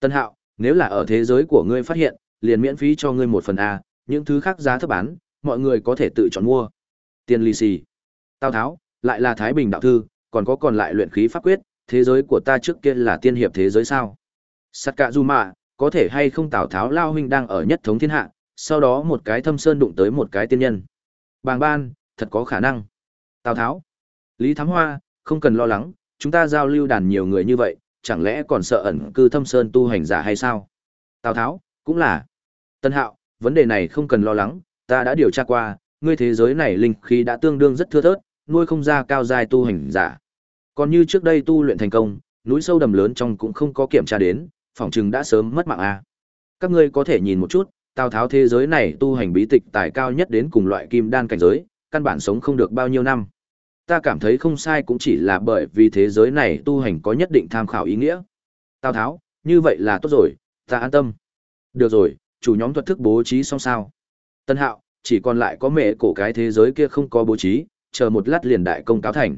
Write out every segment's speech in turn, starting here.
Tân Hạo, nếu là ở thế giới của ngươi phát hiện, liền miễn phí cho ngươi một phần A, những thứ khác giá thấp bán, mọi người có thể tự chọn mua. Tiền lì xì. Tào Tháo, lại là Thái Bình đạo thư, còn có còn lại luyện khí pháp quyết, thế giới của ta trước kia là tiên hiệp thế giới sao? Sát cả dù có thể hay không Tào Tháo lao huynh đang ở nhất thống thiên hạ, sau đó một cái thâm sơn đụng tới một cái tiên nhân. Bàng ban, thật có khả năng. Tào Tháo, Lý Thám Hoa, không cần lo lắng, chúng ta giao lưu đàn nhiều người như vậy, chẳng lẽ còn sợ ẩn cư thâm sơn tu hành giả hay sao? Tào Tháo, cũng là. Tân Hạo, vấn đề này không cần lo lắng, ta đã điều tra qua, ngươi thế giới này linh khí đã tương đương rất thưa thớt, nuôi không ra cao dài tu hành giả. Còn như trước đây tu luyện thành công, núi sâu đầm lớn trong cũng không có kiểm tra đến, phỏng chừng đã sớm mất mạng a. Các ngươi có thể nhìn một chút, Tào Tháo thế giới này tu hành bí tịch tài cao nhất đến cùng loại kim đan cảnh giới, căn bản sống không được bao nhiêu năm. Ta cảm thấy không sai cũng chỉ là bởi vì thế giới này tu hành có nhất định tham khảo ý nghĩa. Tào Tháo, như vậy là tốt rồi, ta an tâm. Được rồi, chủ nhóm thuật thức bố trí xong sao. Tân Hạo, chỉ còn lại có mẹ cổ cái thế giới kia không có bố trí, chờ một lát liền đại công cáo thành.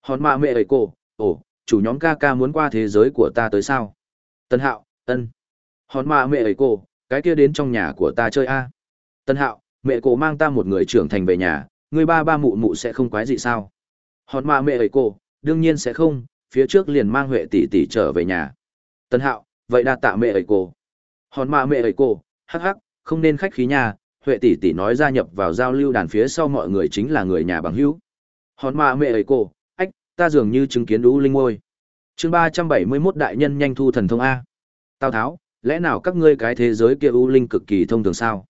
Hòn mạ mẹ ấy cô, ồ, chủ nhóm ca ca muốn qua thế giới của ta tới sao? Tân Hạo, ân. Hòn mạ mẹ ấy cô, cái kia đến trong nhà của ta chơi a. Tân Hạo, mẹ cổ mang ta một người trưởng thành về nhà, người ba ba mụ mụ sẽ không quái gì sao? Hòn ma mẹ ấy cô, đương nhiên sẽ không, phía trước liền mang Huệ tỷ tỷ trở về nhà. Tân Hạo, vậy đa tạ mẹ ấy cô. Hòn ma mẹ ấy cô, hắc hắc, không nên khách khí nhà, Huệ tỷ tỷ nói gia nhập vào giao lưu đàn phía sau mọi người chính là người nhà bằng hữu. Hòn ma mẹ ấy cô, ách, ta dường như chứng kiến đũ linh ngôi. Chương ba trăm bảy mươi mốt đại nhân nhanh thu thần thông a. Tào Tháo, lẽ nào các ngươi cái thế giới kia u linh cực kỳ thông thường sao?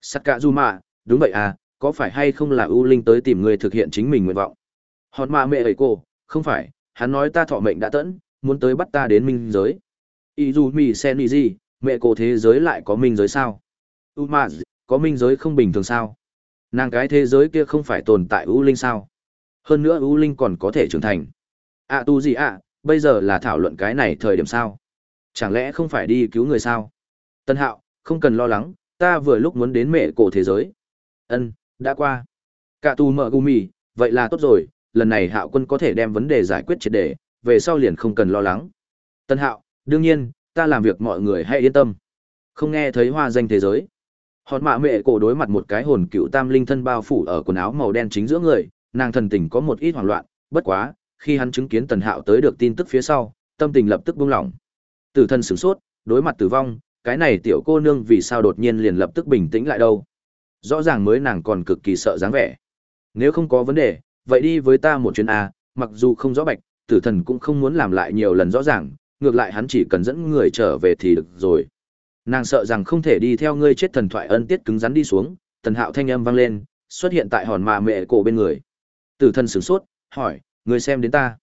sắt cả du mạ, đúng vậy à, có phải hay không là u linh tới tìm người thực hiện chính mình nguyện vọng? Hòn mạ mẹ ấy cô, không phải, hắn nói ta thọ mệnh đã tẫn, muốn tới bắt ta đến minh giới. Ý dù mì sen gì, mẹ cổ thế giới lại có minh giới sao? U mà, có minh giới không bình thường sao? Nàng cái thế giới kia không phải tồn tại U Linh sao? Hơn nữa U Linh còn có thể trưởng thành. À tu gì ạ, bây giờ là thảo luận cái này thời điểm sao? Chẳng lẽ không phải đi cứu người sao? Tân Hạo, không cần lo lắng, ta vừa lúc muốn đến mẹ cổ thế giới. Ân, đã qua. Cả tù mở gumi, vậy là tốt rồi, lần này Hạo quân có thể đem vấn đề giải quyết triệt đề về sau liền không cần lo lắng. Tân Hạo, đương nhiên, ta làm việc mọi người hãy yên tâm. Không nghe thấy hoa danh thế giới. Hòn mạ mẹ cổ đối mặt một cái hồn cựu tam linh thân bao phủ ở quần áo màu đen chính giữa người, nàng thần tình có một ít hoảng loạn, bất quá, khi hắn chứng kiến Tần Hạo tới được tin tức phía sau, tâm tình lập tức buông lỏng. Tử thân sửng sốt, đối mặt tử vong, cái này tiểu cô nương vì sao đột nhiên liền lập tức bình tĩnh lại đâu? Rõ ràng mới nàng còn cực kỳ sợ dáng vẻ. Nếu không có vấn đề, vậy đi với ta một chuyến a, mặc dù không rõ bạch, tử thần cũng không muốn làm lại nhiều lần rõ ràng, ngược lại hắn chỉ cần dẫn người trở về thì được rồi. Nàng sợ rằng không thể đi theo ngươi chết thần thoại ân tiết cứng rắn đi xuống tần hạo thanh âm vang lên xuất hiện tại hòn mạ mẹ cổ bên người. Tử thần sửng sốt hỏi ngươi xem đến ta?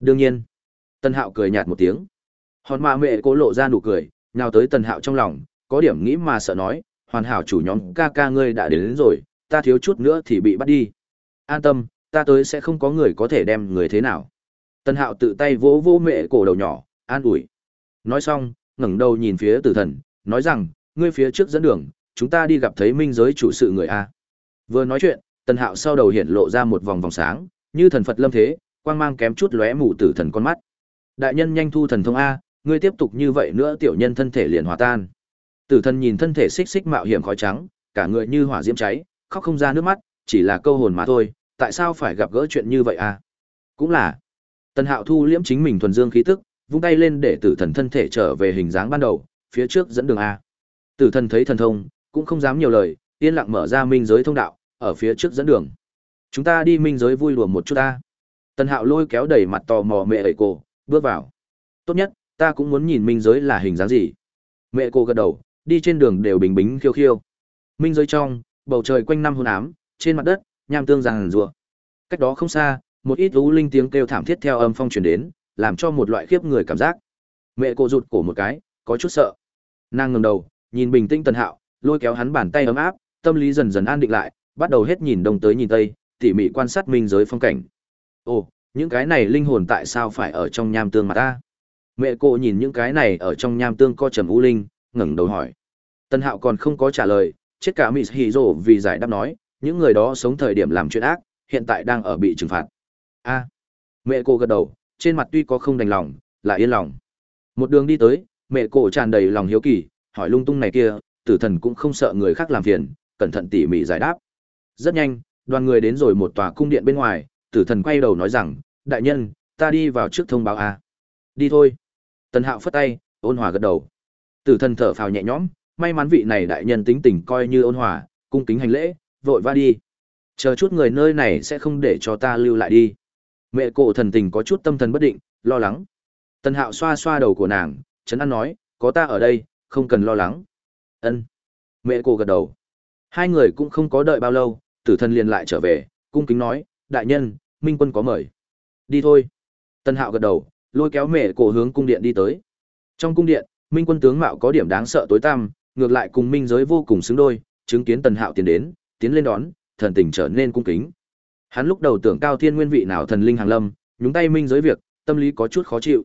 Đương nhiên. Tần hạo cười nhạt một tiếng. Hòn mạ mẹ cổ lộ ra nụ cười nào tới tần hạo trong lòng có điểm nghĩ mà sợ nói hoàn hảo chủ nhóm ca ca ngươi đã đến, đến rồi ta thiếu chút nữa thì bị bắt đi. An tâm ta tới sẽ không có người có thể đem người thế nào tần hạo tự tay vỗ vỗ mẹ cổ đầu nhỏ an ủi nói xong ngẩng đầu nhìn phía tử thần nói rằng, ngươi phía trước dẫn đường, chúng ta đi gặp thấy minh giới chủ sự người A. Vừa nói chuyện, tần hạo sau đầu hiện lộ ra một vòng vòng sáng, như thần Phật lâm thế, quang mang kém chút lóe mù tử thần con mắt. Đại nhân nhanh thu thần thông A, ngươi tiếp tục như vậy nữa tiểu nhân thân thể liền hòa tan. Tử thần nhìn thân thể xích xích mạo hiểm khói trắng, cả người như hỏa diễm cháy, khóc không ra nước mắt, chỉ là câu hồn mà thôi, tại sao phải gặp gỡ chuyện như vậy à? Cũng là. Tần Hạo thu liễm chính mình thuần dương khí tức, vung tay lên để tử thần thân thể trở về hình dáng ban đầu, phía trước dẫn đường a. Tử thần thấy thần thông cũng không dám nhiều lời yên lặng mở ra minh giới thông đạo ở phía trước dẫn đường. Chúng ta đi minh giới vui lùa một chút ta. Tần hạo lôi kéo đẩy mặt tò mò mẹ ấy cô bước vào. Tốt nhất ta cũng muốn nhìn minh giới là hình dáng gì. Mẹ cô gật đầu đi trên đường đều bình bính khiêu khiêu. Minh giới trong bầu trời quanh năm hôn ám trên mặt đất nham tương ràng rùa. Cách đó không xa, một ít u linh tiếng kêu thảm thiết theo âm phong truyền đến, làm cho một loại khiếp người cảm giác. Mẹ cô rụt cổ một cái, có chút sợ. Nàng ngẩng đầu, nhìn bình tĩnh tần hạo, lôi kéo hắn bàn tay ấm áp, tâm lý dần dần an định lại, bắt đầu hết nhìn đông tới nhìn tây, tỉ mỉ quan sát minh giới phong cảnh. Ồ, những cái này linh hồn tại sao phải ở trong nham tương mà ta? Mẹ cô nhìn những cái này ở trong nham tương co trầm u linh, ngẩng đầu hỏi. Tân hạo còn không có trả lời, chết cả mỹ Hỉ Dụ vì giải đáp nói những người đó sống thời điểm làm chuyện ác hiện tại đang ở bị trừng phạt a mẹ cô gật đầu trên mặt tuy có không đành lòng lại yên lòng một đường đi tới mẹ cô tràn đầy lòng hiếu kỳ, hỏi lung tung này kia, tử thần cũng không sợ người khác làm phiền, cẩn thận tỉ mỉ giải đáp. Rất nhanh, đoàn người đến rồi một tòa cung điện bên ngoài, tử thần quay đầu nói rằng, đại nhân, ta đi vào trước thông báo a. Đi thôi. Tần Hạo phất tay, ôn hòa gật đầu. Tử thần thở phào nhẹ nhõm, may mắn vị này đại nhân tính tình coi như ôn hòa, cung kính hành lễ, vội va đi. Chờ chút người nơi này sẽ không để cho ta lưu lại đi. Mẹ cổ thần tình có chút tâm thần bất định, lo lắng. Tần Hạo xoa xoa đầu của nàng, Trấn an nói, có ta ở đây, không cần lo lắng. Ân. Mẹ cổ gật đầu. Hai người cũng không có đợi bao lâu, tử thần liền lại trở về, cung kính nói, đại nhân, minh quân có mời. Đi thôi. Tần Hạo gật đầu, lôi kéo mẹ cổ hướng cung điện đi tới. Trong cung điện, minh quân tướng mạo có điểm đáng sợ tối tăm, ngược lại cùng minh giới vô cùng xứng đôi, chứng kiến Tần Hạo tiến đến, tiến lên đón, thần tình trở nên cung kính. Hắn lúc đầu tưởng cao thiên nguyên vị nào thần linh hàng lâm, nhúng tay minh giới việc, tâm lý có chút khó chịu.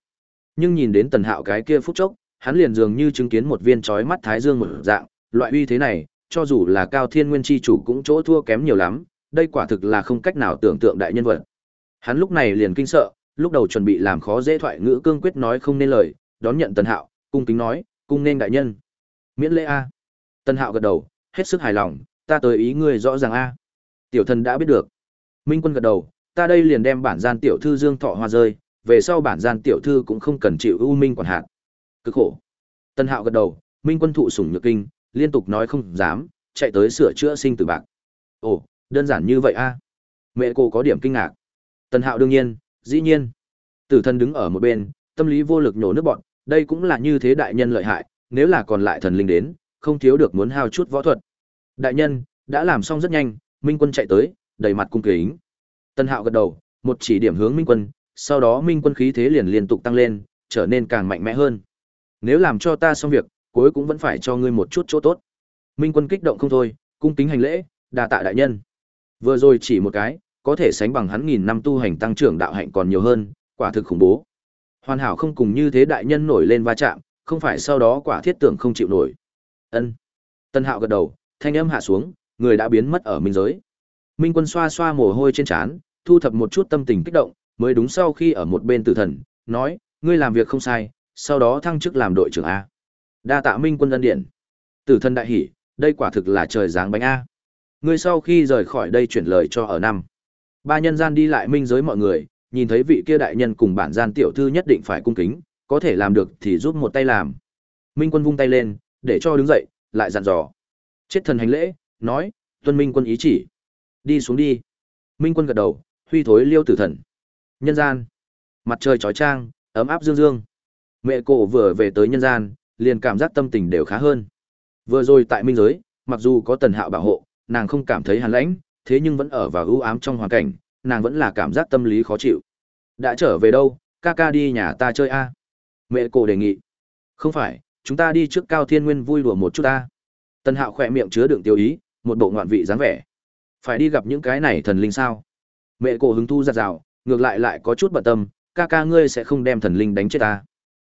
Nhưng nhìn đến Tần Hạo cái kia phút chốc, hắn liền dường như chứng kiến một viên chói mắt thái dương một dạng, loại uy thế này, cho dù là cao thiên nguyên chi chủ cũng chỗ thua kém nhiều lắm, đây quả thực là không cách nào tưởng tượng đại nhân vật. Hắn lúc này liền kinh sợ, lúc đầu chuẩn bị làm khó dễ thoại ngữ cương quyết nói không nên lời, đón nhận Tần Hạo, cung kính nói, cung nên đại nhân. Miễn lễ a. Tần Hạo gật đầu, hết sức hài lòng, ta tới ý ngươi rõ ràng a. Tiểu thần đã biết được. Minh Quân gật đầu, ta đây liền đem bản gian tiểu thư Dương Thọ Hoa rơi, về sau bản gian tiểu thư cũng không cần chịu ưu minh quản hạt. Cực khổ. Tân Hạo gật đầu, Minh Quân thụ sủng nhược kinh, liên tục nói không dám, chạy tới sửa chữa sinh tử bạc. Ồ, đơn giản như vậy a? Mẹ cô có điểm kinh ngạc. Tân Hạo đương nhiên, dĩ nhiên. Tử thần đứng ở một bên, tâm lý vô lực nhổ nước bọn, đây cũng là như thế đại nhân lợi hại, nếu là còn lại thần linh đến, không thiếu được muốn hao chút võ thuật. Đại nhân, đã làm xong rất nhanh, Minh Quân chạy tới, đầy mặt cung kính. Tân Hạo gật đầu, một chỉ điểm hướng Minh Quân, sau đó Minh Quân khí thế liền liên tục tăng lên, trở nên càng mạnh mẽ hơn. Nếu làm cho ta xong việc, cuối cũng vẫn phải cho ngươi một chút chỗ tốt. Minh Quân kích động không thôi, cung kính hành lễ, đa tạ đại nhân. Vừa rồi chỉ một cái, có thể sánh bằng hắn nghìn năm tu hành tăng trưởng đạo hạnh còn nhiều hơn, quả thực khủng bố. Hoàn hảo không cùng như thế đại nhân nổi lên va chạm, không phải sau đó quả thiết tưởng không chịu nổi. Ân. Tân Hạo gật đầu, thanh âm hạ xuống, người đã biến mất ở minh giới. Minh Quân xoa xoa mồ hôi trên trán, thu thập một chút tâm tình kích động, mới đúng sau khi ở một bên tử thần, nói, ngươi làm việc không sai, sau đó thăng chức làm đội trưởng A. Đa tạ Minh Quân ân điện. Tử thần đại hỉ, đây quả thực là trời giáng bánh A. Ngươi sau khi rời khỏi đây chuyển lời cho ở năm. Ba nhân gian đi lại minh giới mọi người, nhìn thấy vị kia đại nhân cùng bản gian tiểu thư nhất định phải cung kính, có thể làm được thì giúp một tay làm. Minh Quân vung tay lên, để cho đứng dậy, lại dặn dò. Chết thần hành lễ, nói, tuân Minh Quân ý chỉ. Đi xuống đi. Minh quân gật đầu, huy thối liêu tử thần. Nhân gian. Mặt trời trói trang, ấm áp dương dương. Mẹ cổ vừa về tới nhân gian, liền cảm giác tâm tình đều khá hơn. Vừa rồi tại minh giới, mặc dù có tần hạo bảo hộ, nàng không cảm thấy hàn lãnh, thế nhưng vẫn ở vào ưu ám trong hoàn cảnh, nàng vẫn là cảm giác tâm lý khó chịu. Đã trở về đâu, ca ca đi nhà ta chơi a Mẹ cổ đề nghị. Không phải, chúng ta đi trước cao thiên nguyên vui đùa một chút ta. Tần hạo khỏe miệng chứa đựng tiêu ý, một bộ ngoạn vị dáng vẻ. Phải đi gặp những cái này thần linh sao? Mẹ cổ hứng thu giật rào, ngược lại lại có chút bận tâm, ca ca ngươi sẽ không đem thần linh đánh chết ta.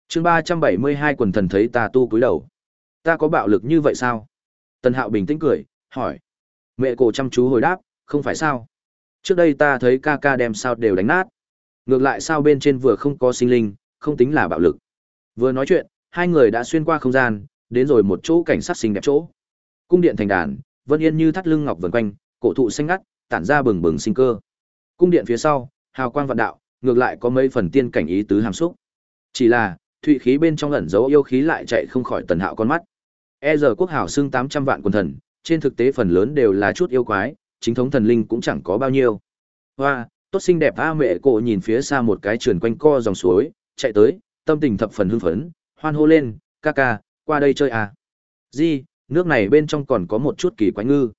chương ba trăm bảy mươi hai quần thần thấy ta tu cúi đầu. Ta có bạo lực như vậy sao? Tần hạo bình tĩnh cười, hỏi. Mẹ cổ chăm chú hồi đáp, không phải sao? Trước đây ta thấy ca ca đem sao đều đánh nát. Ngược lại sao bên trên vừa không có sinh linh, không tính là bạo lực. Vừa nói chuyện, hai người đã xuyên qua không gian, đến rồi một chỗ cảnh sát xinh đẹp chỗ. Cung điện thành đàn, Vân Yên như thắt lưng ngọc vần quanh, cổ thụ xanh ngắt, tản ra bừng bừng sinh cơ. Cung điện phía sau, hào quang vạn đạo, ngược lại có mấy phần tiên cảnh ý tứ hàm xúc. Chỉ là, thụy khí bên trong ẩn dấu yêu khí lại chạy không khỏi Tần Hạo con mắt. E giờ quốc hảo xưng 800 vạn quân thần, trên thực tế phần lớn đều là chút yêu quái, chính thống thần linh cũng chẳng có bao nhiêu. Hoa, tốt xinh đẹp a mẹ cổ nhìn phía xa một cái trườn quanh co dòng suối, chạy tới, tâm tình thập phần hưng phấn, hoan hô lên, ca ca, qua đây chơi à. Di, nước này bên trong còn có một chút kỳ quái ngư.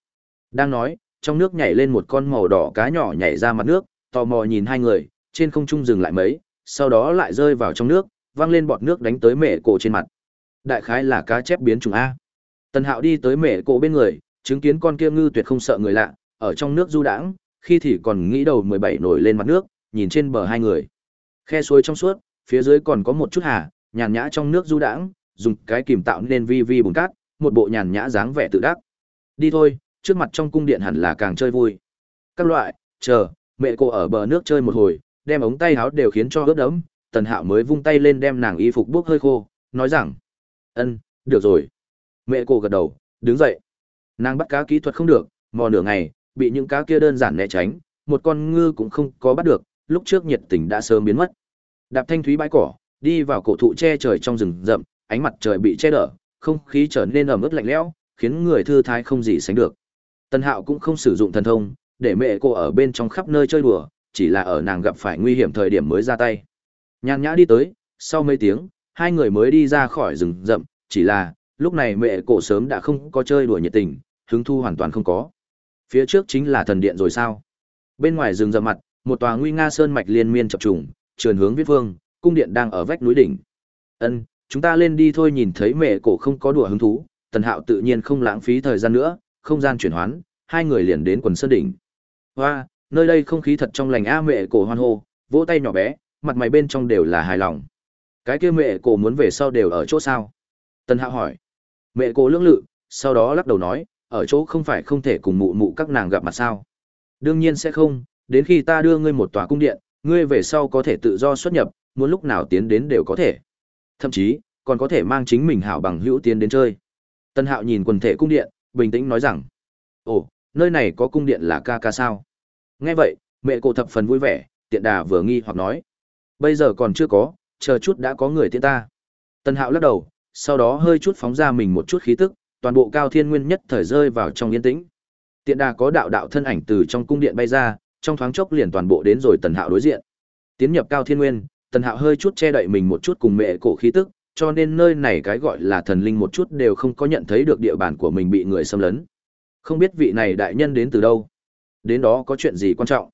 Đang nói, trong nước nhảy lên một con màu đỏ cá nhỏ nhảy ra mặt nước, tò mò nhìn hai người, trên không trung dừng lại mấy, sau đó lại rơi vào trong nước, văng lên bọt nước đánh tới mẹ cổ trên mặt. Đại khái là cá chép biến chủng A. Tần Hạo đi tới mẹ cổ bên người, chứng kiến con kia ngư tuyệt không sợ người lạ, ở trong nước du đãng, khi thì còn nghĩ đầu 17 nổi lên mặt nước, nhìn trên bờ hai người. Khe suối trong suốt, phía dưới còn có một chút hà, nhàn nhã trong nước du đãng, dùng cái kìm tạo nên vi vi bùn cát, một bộ nhàn nhã dáng vẻ tự đắc. Đi thôi, trước mặt trong cung điện hẳn là càng chơi vui. Các loại, chờ, mẹ cô ở bờ nước chơi một hồi, đem ống tay áo đều khiến cho ướt đẫm, Tần Hạo mới vung tay lên đem nàng y phục bốc hơi khô, nói rằng ân được rồi mẹ cô gật đầu đứng dậy nàng bắt cá kỹ thuật không được mò nửa ngày bị những cá kia đơn giản né tránh một con ngư cũng không có bắt được lúc trước nhiệt tình đã sớm biến mất đạp thanh thúy bãi cỏ đi vào cổ thụ che trời trong rừng rậm ánh mặt trời bị che đỡ không khí trở nên ẩm ướt lạnh lẽo, khiến người thư thái không gì sánh được. Tân hạo cũng không sử dụng thần thông, để mẹ cô ở bên trong khắp nơi chơi đùa, chỉ là ở nàng gặp phải nguy hiểm thời điểm mới ra tay. Nhàn nhã đi tới, sau mấy tiếng, hai người mới đi ra khỏi rừng rậm, chỉ là, lúc này mẹ cổ sớm đã không có chơi đùa nhiệt tình, hứng thu hoàn toàn không có. Phía trước chính là thần điện rồi sao? Bên ngoài rừng rậm mặt, một tòa nguy nga sơn mạch liên miên chập trùng, trườn hướng viết vương, cung điện đang ở vách núi đỉnh. Ân chúng ta lên đi thôi nhìn thấy mẹ cổ không có đùa hứng thú, tần hạo tự nhiên không lãng phí thời gian nữa, không gian chuyển hoán, hai người liền đến quần sơn đỉnh. Hoa, nơi đây không khí thật trong lành a mẹ cổ hoan hô, vỗ tay nhỏ bé, mặt mày bên trong đều là hài lòng. Cái kia mẹ cổ muốn về sau đều ở chỗ sao? Tần hạo hỏi. Mẹ cổ lưỡng lự, sau đó lắc đầu nói, ở chỗ không phải không thể cùng mụ mụ các nàng gặp mặt sao? Đương nhiên sẽ không, đến khi ta đưa ngươi một tòa cung điện, ngươi về sau có thể tự do xuất nhập, muốn lúc nào tiến đến đều có thể thậm chí còn có thể mang chính mình hảo bằng hữu tiến đến chơi. Tân hạo nhìn quần thể cung điện, bình tĩnh nói rằng, ồ, nơi này có cung điện là ca ca sao? Nghe vậy, mẹ cổ thập phần vui vẻ, tiện đà vừa nghi hoặc nói, bây giờ còn chưa có, chờ chút đã có người tiễn ta. Tân hạo lắc đầu, sau đó hơi chút phóng ra mình một chút khí tức, toàn bộ cao thiên nguyên nhất thời rơi vào trong yên tĩnh. Tiện đà có đạo đạo thân ảnh từ trong cung điện bay ra, trong thoáng chốc liền toàn bộ đến rồi tần hạo đối diện. Tiến nhập cao thiên nguyên tần hạo hơi chút che đậy mình một chút cùng mẹ cổ khí tức, cho nên nơi này cái gọi là thần linh một chút đều không có nhận thấy được địa bàn của mình bị người xâm lấn. Không biết vị này đại nhân đến từ đâu. Đến đó có chuyện gì quan trọng?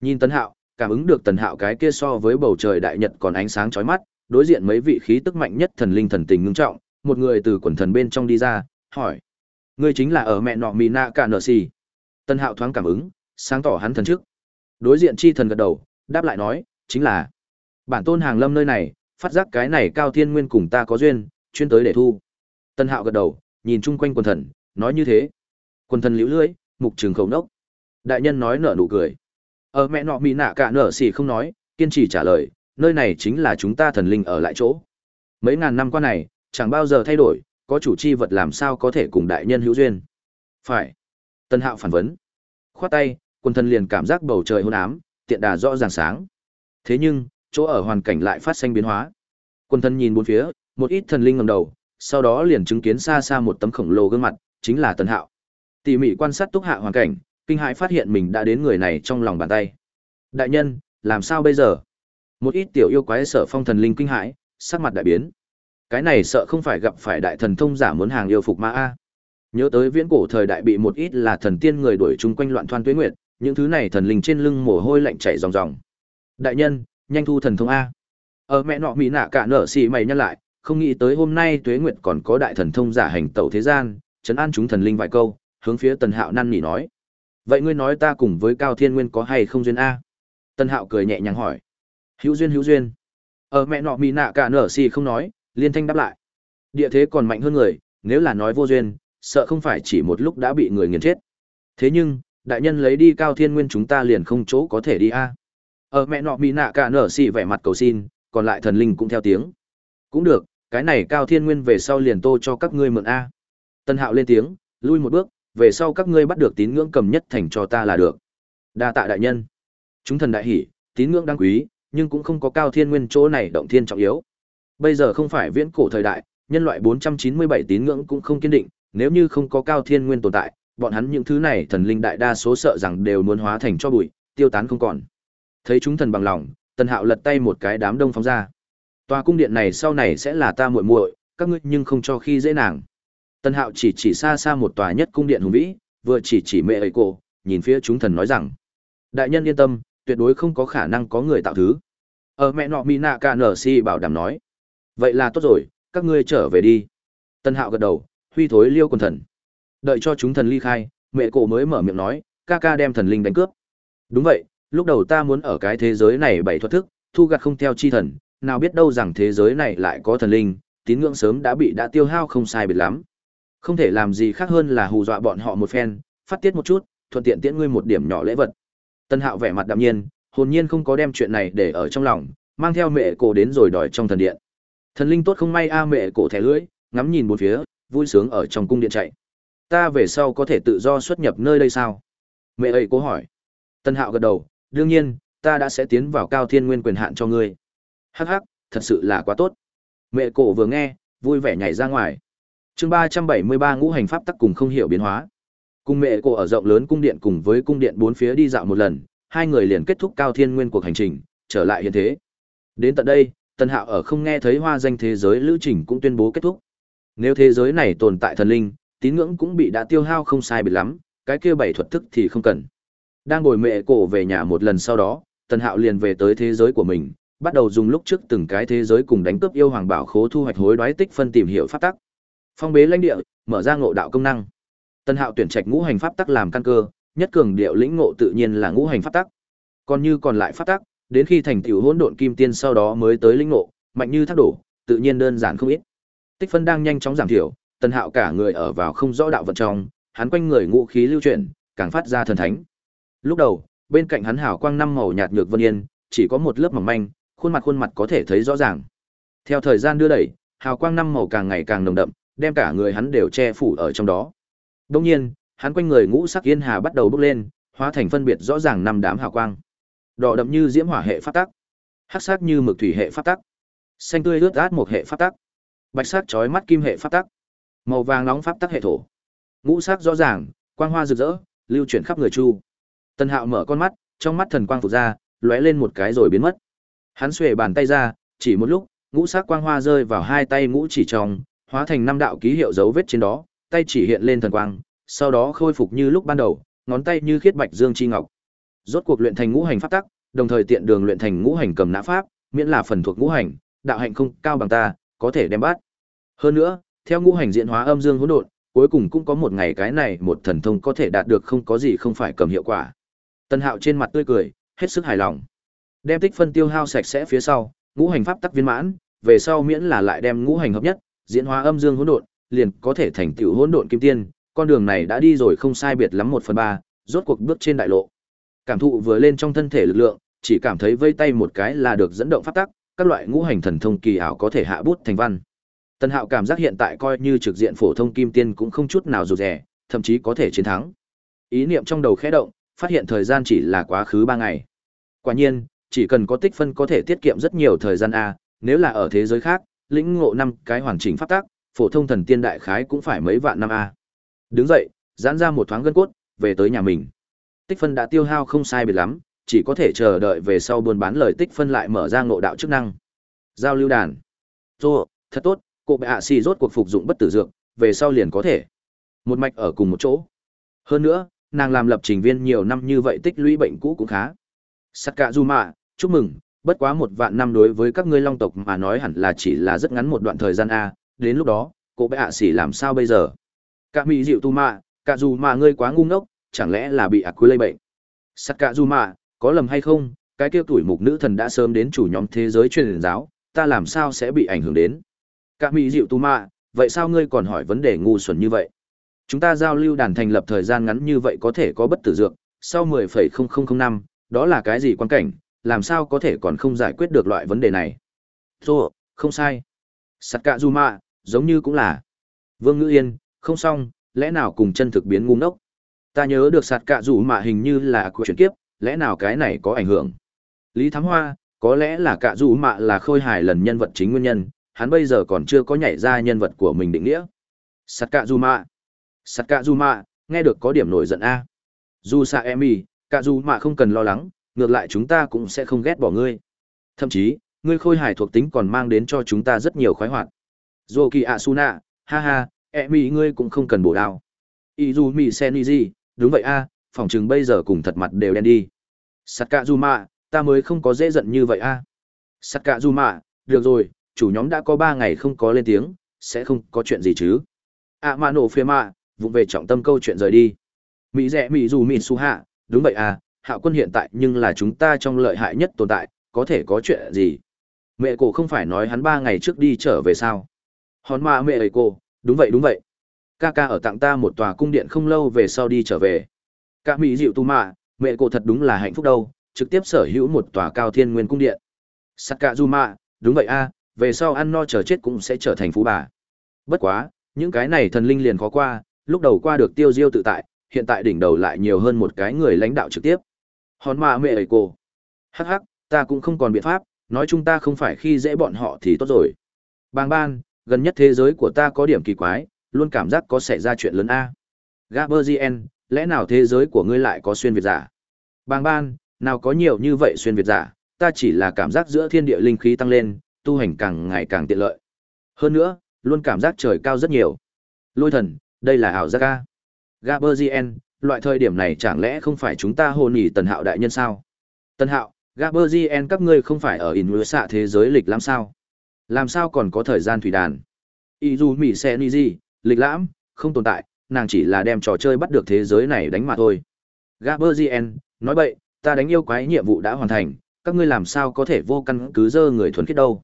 Nhìn tần hạo, cảm ứng được tần hạo cái kia so với bầu trời đại nhật còn ánh sáng chói mắt, đối diện mấy vị khí tức mạnh nhất thần linh thần tình ngưng trọng, một người từ quần thần bên trong đi ra, hỏi. Ngươi chính là ở mẹ nọ mì nạ cả nợ xì. Tân hạo thoáng cảm ứng, sáng tỏ hắn thần trước. Đối diện chi thần gật đầu, đáp lại nói, chính là bản tôn hàng lâm nơi này, phát giác cái này cao thiên nguyên cùng ta có duyên, chuyên tới để thu. Tân hạo gật đầu, nhìn chung quanh quần thần, nói như thế. Quần thần liễu lưỡi mục trường khẩu nốc. Đại nhân nói nở nụ cười. Ở mẹ nọ mì nạ cả nở xì không nói, kiên trì trả lời, nơi này chính là chúng ta thần linh ở lại chỗ. Mấy ngàn năm qua này, chẳng bao giờ thay đổi, có chủ chi vật làm sao có thể cùng đại nhân hữu duyên? Phải. Tân hạo phản vấn. Khoát tay, quần thần liền cảm giác bầu trời hôn ám, tiện đà rõ ràng sáng. Thế nhưng chỗ ở hoàn cảnh lại phát sinh biến hóa. Quân thân nhìn bốn phía, một ít thần linh ngẩng đầu, sau đó liền chứng kiến xa xa một tấm khổng lồ gương mặt, chính là tần hạo. Tỉ mỉ quan sát túc hạ hoàn cảnh, kinh hãi phát hiện mình đã đến người này trong lòng bàn tay. Đại nhân, làm sao bây giờ? Một ít tiểu yêu quái sợ phong thần linh kinh hãi, sắc mặt đại biến. Cái này sợ không phải gặp phải đại thần thông giả muốn hàng yêu phục ma a. Nhớ tới viễn cổ thời đại bị một ít là thần tiên người đuổi chung quanh loạn thoan tuế nguyệt, những thứ này thần linh trên lưng mồ hôi lạnh chảy ròng ròng. Đại nhân nhanh thu thần thông a. Ở mẹ nọ mỹ nạ cả nở xì mày nhăn lại, không nghĩ tới hôm nay tuế nguyệt còn có đại thần thông giả hành tẩu thế gian, chấn an chúng thần linh vài câu, hướng phía tần hạo năn nỉ nói. Vậy ngươi nói ta cùng với cao thiên nguyên có hay không duyên a? Tần hạo cười nhẹ nhàng hỏi. Hữu duyên hữu duyên. Ở mẹ nọ mỹ nạ cả nở xì không nói, liên thanh đáp lại. Địa thế còn mạnh hơn người, nếu là nói vô duyên, sợ không phải chỉ một lúc đã bị người nghiền chết. Thế nhưng, đại nhân lấy đi cao thiên nguyên chúng ta liền không chỗ có thể đi a ở mẹ nọ mỹ nạ cả nở xì vẻ mặt cầu xin còn lại thần linh cũng theo tiếng. Cũng được cái này cao thiên nguyên về sau liền tô cho các ngươi mượn a. Tân hạo lên tiếng lui một bước về sau các ngươi bắt được tín ngưỡng cầm nhất thành cho ta là được. Đa tạ đại nhân. Chúng thần đại hỷ tín ngưỡng đáng quý nhưng cũng không có cao thiên nguyên chỗ này động thiên trọng yếu. Bây giờ không phải viễn cổ thời đại, nhân loại 497 tín ngưỡng cũng không kiên định, nếu như không có cao thiên nguyên tồn tại, bọn hắn những thứ này thần linh đại đa số sợ rằng đều muốn hóa thành cho bụi, tiêu tán không còn. Thấy chúng thần bằng lòng, Tần Hạo lật tay một cái đám đông phóng ra. Tòa cung điện này sau này sẽ là ta muội muội, các ngươi nhưng không cho khi dễ nàng. Tần Hạo chỉ chỉ xa xa một tòa nhất cung điện hùng vĩ, vừa chỉ chỉ mẹ ấy cô, nhìn phía chúng thần nói rằng: "Đại nhân yên tâm, tuyệt đối không có khả năng có người tạo thứ." Ở mẹ nọ Mina si bảo đảm nói: vậy là tốt rồi các ngươi trở về đi tân hạo gật đầu huy thối liêu quần thần đợi cho chúng thần ly khai mẹ cổ mới mở miệng nói ca ca đem thần linh đánh cướp đúng vậy lúc đầu ta muốn ở cái thế giới này bày thuật thức thu gặt không theo chi thần nào biết đâu rằng thế giới này lại có thần linh tín ngưỡng sớm đã bị đã tiêu hao không sai biệt lắm không thể làm gì khác hơn là hù dọa bọn họ một phen phát tiết một chút thuận tiện tiễn ngươi một điểm nhỏ lễ vật tân hạo vẻ mặt đạm nhiên hồn nhiên không có đem chuyện này để ở trong lòng mang theo mẹ cổ đến rồi đòi trong thần điện Thần linh tốt không may a mẹ cổ thẻ lưỡi, ngắm nhìn bốn phía, vui sướng ở trong cung điện chạy. Ta về sau có thể tự do xuất nhập nơi đây sao? Mẹ ấy cố hỏi. Tân Hạo gật đầu, đương nhiên, ta đã sẽ tiến vào cao thiên nguyên quyền hạn cho ngươi. Hắc hắc, thật sự là quá tốt. Mẹ cổ vừa nghe, vui vẻ nhảy ra ngoài. Chương ba trăm bảy mươi ba ngũ hành pháp tắc cùng không hiểu biến hóa. Cùng mẹ cổ ở rộng lớn cung điện cùng với cung điện bốn phía đi dạo một lần, hai người liền kết thúc cao thiên nguyên cuộc hành trình, trở lại hiện thế. Đến tận đây, Tân Hạo ở không nghe thấy hoa danh thế giới lữ trình cũng tuyên bố kết thúc. Nếu thế giới này tồn tại thần linh, tín ngưỡng cũng bị đã tiêu hao không sai biệt lắm, cái kia bảy thuật thức thì không cần. Đang ngồi mẹ cổ về nhà một lần sau đó, Tần Hạo liền về tới thế giới của mình, bắt đầu dùng lúc trước từng cái thế giới cùng đánh cướp yêu hoàng bảo khố thu hoạch hối đoái tích phân tìm hiểu pháp tắc. Phong bế lãnh địa, mở ra ngộ đạo công năng. Tần Hạo tuyển trạch ngũ hành pháp tắc làm căn cơ, nhất cường điệu lĩnh ngộ tự nhiên là ngũ hành pháp tắc. Còn như còn lại pháp tắc, đến khi thành tựu hỗn độn kim tiên sau đó mới tới lĩnh ngộ, mạnh như thác đổ, tự nhiên đơn giản không ít. Tích phân đang nhanh chóng giảm thiểu, Tần Hạo cả người ở vào không rõ đạo vận trong, hắn quanh người ngũ khí lưu chuyển, càng phát ra thần thánh. Lúc đầu, bên cạnh hắn hào quang năm màu nhạt nhược vân yên, chỉ có một lớp mỏng manh, khuôn mặt khuôn mặt có thể thấy rõ ràng. Theo thời gian đưa đẩy, hào quang năm màu càng ngày càng nồng đậm, đem cả người hắn đều che phủ ở trong đó. Đương nhiên, hắn quanh người ngũ sắc yên hà bắt đầu bốc lên, hóa thành phân biệt rõ ràng năm đám hào quang. Đỏ đậm như diễm hỏa hệ pháp tắc, hắc sắc như mực thủy hệ pháp tắc, xanh tươi ướt át một hệ pháp tắc, bạch sắc chói mắt kim hệ pháp tắc, màu vàng nóng pháp tắc hệ thổ. Ngũ sắc rõ ràng, quang hoa rực rỡ, lưu chuyển khắp người chu. Tân Hạo mở con mắt, trong mắt thần quang phụ ra, lóe lên một cái rồi biến mất. Hắn xuề bàn tay ra, chỉ một lúc, ngũ sắc quang hoa rơi vào hai tay ngũ chỉ trong, hóa thành năm đạo ký hiệu dấu vết trên đó, tay chỉ hiện lên thần quang, sau đó khôi phục như lúc ban đầu, ngón tay như khiết bạch dương chi ngọc. Rốt cuộc luyện thành ngũ hành pháp tắc, đồng thời tiện đường luyện thành ngũ hành cầm nã pháp, miễn là phần thuộc ngũ hành, đạo hạnh không cao bằng ta, có thể đem bắt. Hơn nữa, theo ngũ hành diễn hóa âm dương hỗn độn, cuối cùng cũng có một ngày cái này một thần thông có thể đạt được không có gì không phải cầm hiệu quả. Tân Hạo trên mặt tươi cười, hết sức hài lòng. Đem tích phân tiêu hao sạch sẽ phía sau, ngũ hành pháp tắc viên mãn, về sau miễn là lại đem ngũ hành hợp nhất, diễn hóa âm dương hỗn độn, liền có thể thành tựu hỗn độn kim tiên, con đường này đã đi rồi không sai biệt lắm một phần ba, rốt cuộc bước trên đại lộ. Cảm thụ vừa lên trong thân thể lực lượng, chỉ cảm thấy vây tay một cái là được dẫn động pháp tắc, các loại ngũ hành thần thông kỳ ảo có thể hạ bút thành văn. Tân Hạo cảm giác hiện tại coi như trực diện phổ thông kim tiên cũng không chút nào rụt rè, thậm chí có thể chiến thắng. Ý niệm trong đầu khẽ động, phát hiện thời gian chỉ là quá khứ 3 ngày. Quả nhiên, chỉ cần có tích phân có thể tiết kiệm rất nhiều thời gian a, nếu là ở thế giới khác, lĩnh ngộ năm cái hoàn chỉnh pháp tắc, phổ thông thần tiên đại khái cũng phải mấy vạn năm a. Đứng dậy, giãn ra một thoáng gân cốt, về tới nhà mình. Tích phân đã tiêu hao không sai biệt lắm, chỉ có thể chờ đợi về sau buôn bán lời tích phân lại mở ra ngộ đạo chức năng. Giao lưu đàn. Tô, thật tốt, cô bệ ạ xì rốt cuộc phục dụng bất tử dược, về sau liền có thể. Một mạch ở cùng một chỗ. Hơn nữa, nàng làm lập trình viên nhiều năm như vậy tích lũy bệnh cũ cũng khá. Sắt cả dù mạ, chúc mừng, bất quá một vạn năm đối với các ngươi long tộc mà nói hẳn là chỉ là rất ngắn một đoạn thời gian a đến lúc đó cô bé ạ xỉ làm sao bây giờ? Cả mỹ dịu tu mạ cả dù mà ngươi quá ngu ngốc chẳng lẽ là bị ác quy lây bệnh? Sắt cả dù mạ có lầm hay không? Cái kia tuổi mục nữ thần đã sớm đến chủ nhóm thế giới truyền giáo ta làm sao sẽ bị ảnh hưởng đến? Cả mỹ dịu tu mạ vậy sao ngươi còn hỏi vấn đề ngu xuẩn như vậy? Chúng ta giao lưu đàn thành lập thời gian ngắn như vậy có thể có bất tử dược sau 10,0005, đó là cái gì quan cảnh làm sao có thể còn không giải quyết được loại vấn đề này? Thô, không sai. Sạt cạ du mạ giống như cũng là. Vương ngữ yên không xong lẽ nào cùng chân thực biến ngu ngốc? Ta nhớ được sạt cạ dù mạ hình như là của chuyển kiếp lẽ nào cái này có ảnh hưởng? Lý thám hoa có lẽ là cạ dù mạ là khôi hài lần nhân vật chính nguyên nhân hắn bây giờ còn chưa có nhảy ra nhân vật của mình định nghĩa. Sạt cạ dù mạ sạt cạ dù mạ nghe được có điểm nổi giận a dù xạ em y cạ dù mạ không cần lo lắng ngược lại chúng ta cũng sẽ không ghét bỏ ngươi. Thậm chí, ngươi khôi hài thuộc tính còn mang đến cho chúng ta rất nhiều khoái hoạt. Dô kỳ Asuna, ha ha, em y ngươi cũng không cần bổ đao. Izumi Seniji, đúng vậy a, phòng chừng bây giờ cùng thật mặt đều đen đi. Sakazuma, ta mới không có dễ giận như vậy a. Sakazuma, được rồi, chủ nhóm đã có ba ngày không có lên tiếng, sẽ không có chuyện gì chứ. À mạ nổ phía Mạ vụng về trọng tâm câu chuyện rời đi. Mỹ rẻ Mỹ dù Mỹ su hạ, đúng vậy à, hạo quân hiện tại nhưng là chúng ta trong lợi hại nhất tồn tại, có thể có chuyện gì. Mẹ cổ không phải nói hắn ba ngày trước đi trở về sao. Hòn mà mẹ ấy cô, đúng vậy đúng vậy. Ca ca ở tặng ta một tòa cung điện không lâu về sau đi trở về. Cả mỹ dịu tu mạ, mẹ cổ thật đúng là hạnh phúc đâu, trực tiếp sở hữu một tòa cao thiên nguyên cung điện. Sakazuma, đúng vậy a, về sau ăn no chờ chết cũng sẽ trở thành phú bà. Bất quá, những cái này thần linh liền khó qua, lúc đầu qua được tiêu diêu tự tại, hiện tại đỉnh đầu lại nhiều hơn một cái người lãnh đạo trực tiếp. Hòn mà mẹ ấy cô. Hắc hắc, ta cũng không còn biện pháp, nói chúng ta không phải khi dễ bọn họ thì tốt rồi. Bang ban, gần nhất thế giới của ta có điểm kỳ quái, luôn cảm giác có xảy ra chuyện lớn a. Gaberzien, lẽ nào thế giới của ngươi lại có xuyên việt giả? Bang ban, nào có nhiều như vậy xuyên việt giả, ta chỉ là cảm giác giữa thiên địa linh khí tăng lên, tu hành càng ngày càng tiện lợi. Hơn nữa, luôn cảm giác trời cao rất nhiều. Lôi thần, đây là ảo giác ca. Gaberzien, loại thời điểm này chẳng lẽ không phải chúng ta hồn nhỉ tần hạo đại nhân sao? Tần hạo, Gaberzien các ngươi không phải ở Inusa thế giới lịch lãm sao? Làm sao còn có thời gian thủy đàn? Izu Mỹ Xe Niji, lịch lãm, không tồn tại, nàng chỉ là đem trò chơi bắt được thế giới này đánh mà thôi. Gaberzien, nói bậy, ta đánh yêu quái nhiệm vụ đã hoàn thành, các ngươi làm sao có thể vô căn cứ dơ người thuần khiết đâu.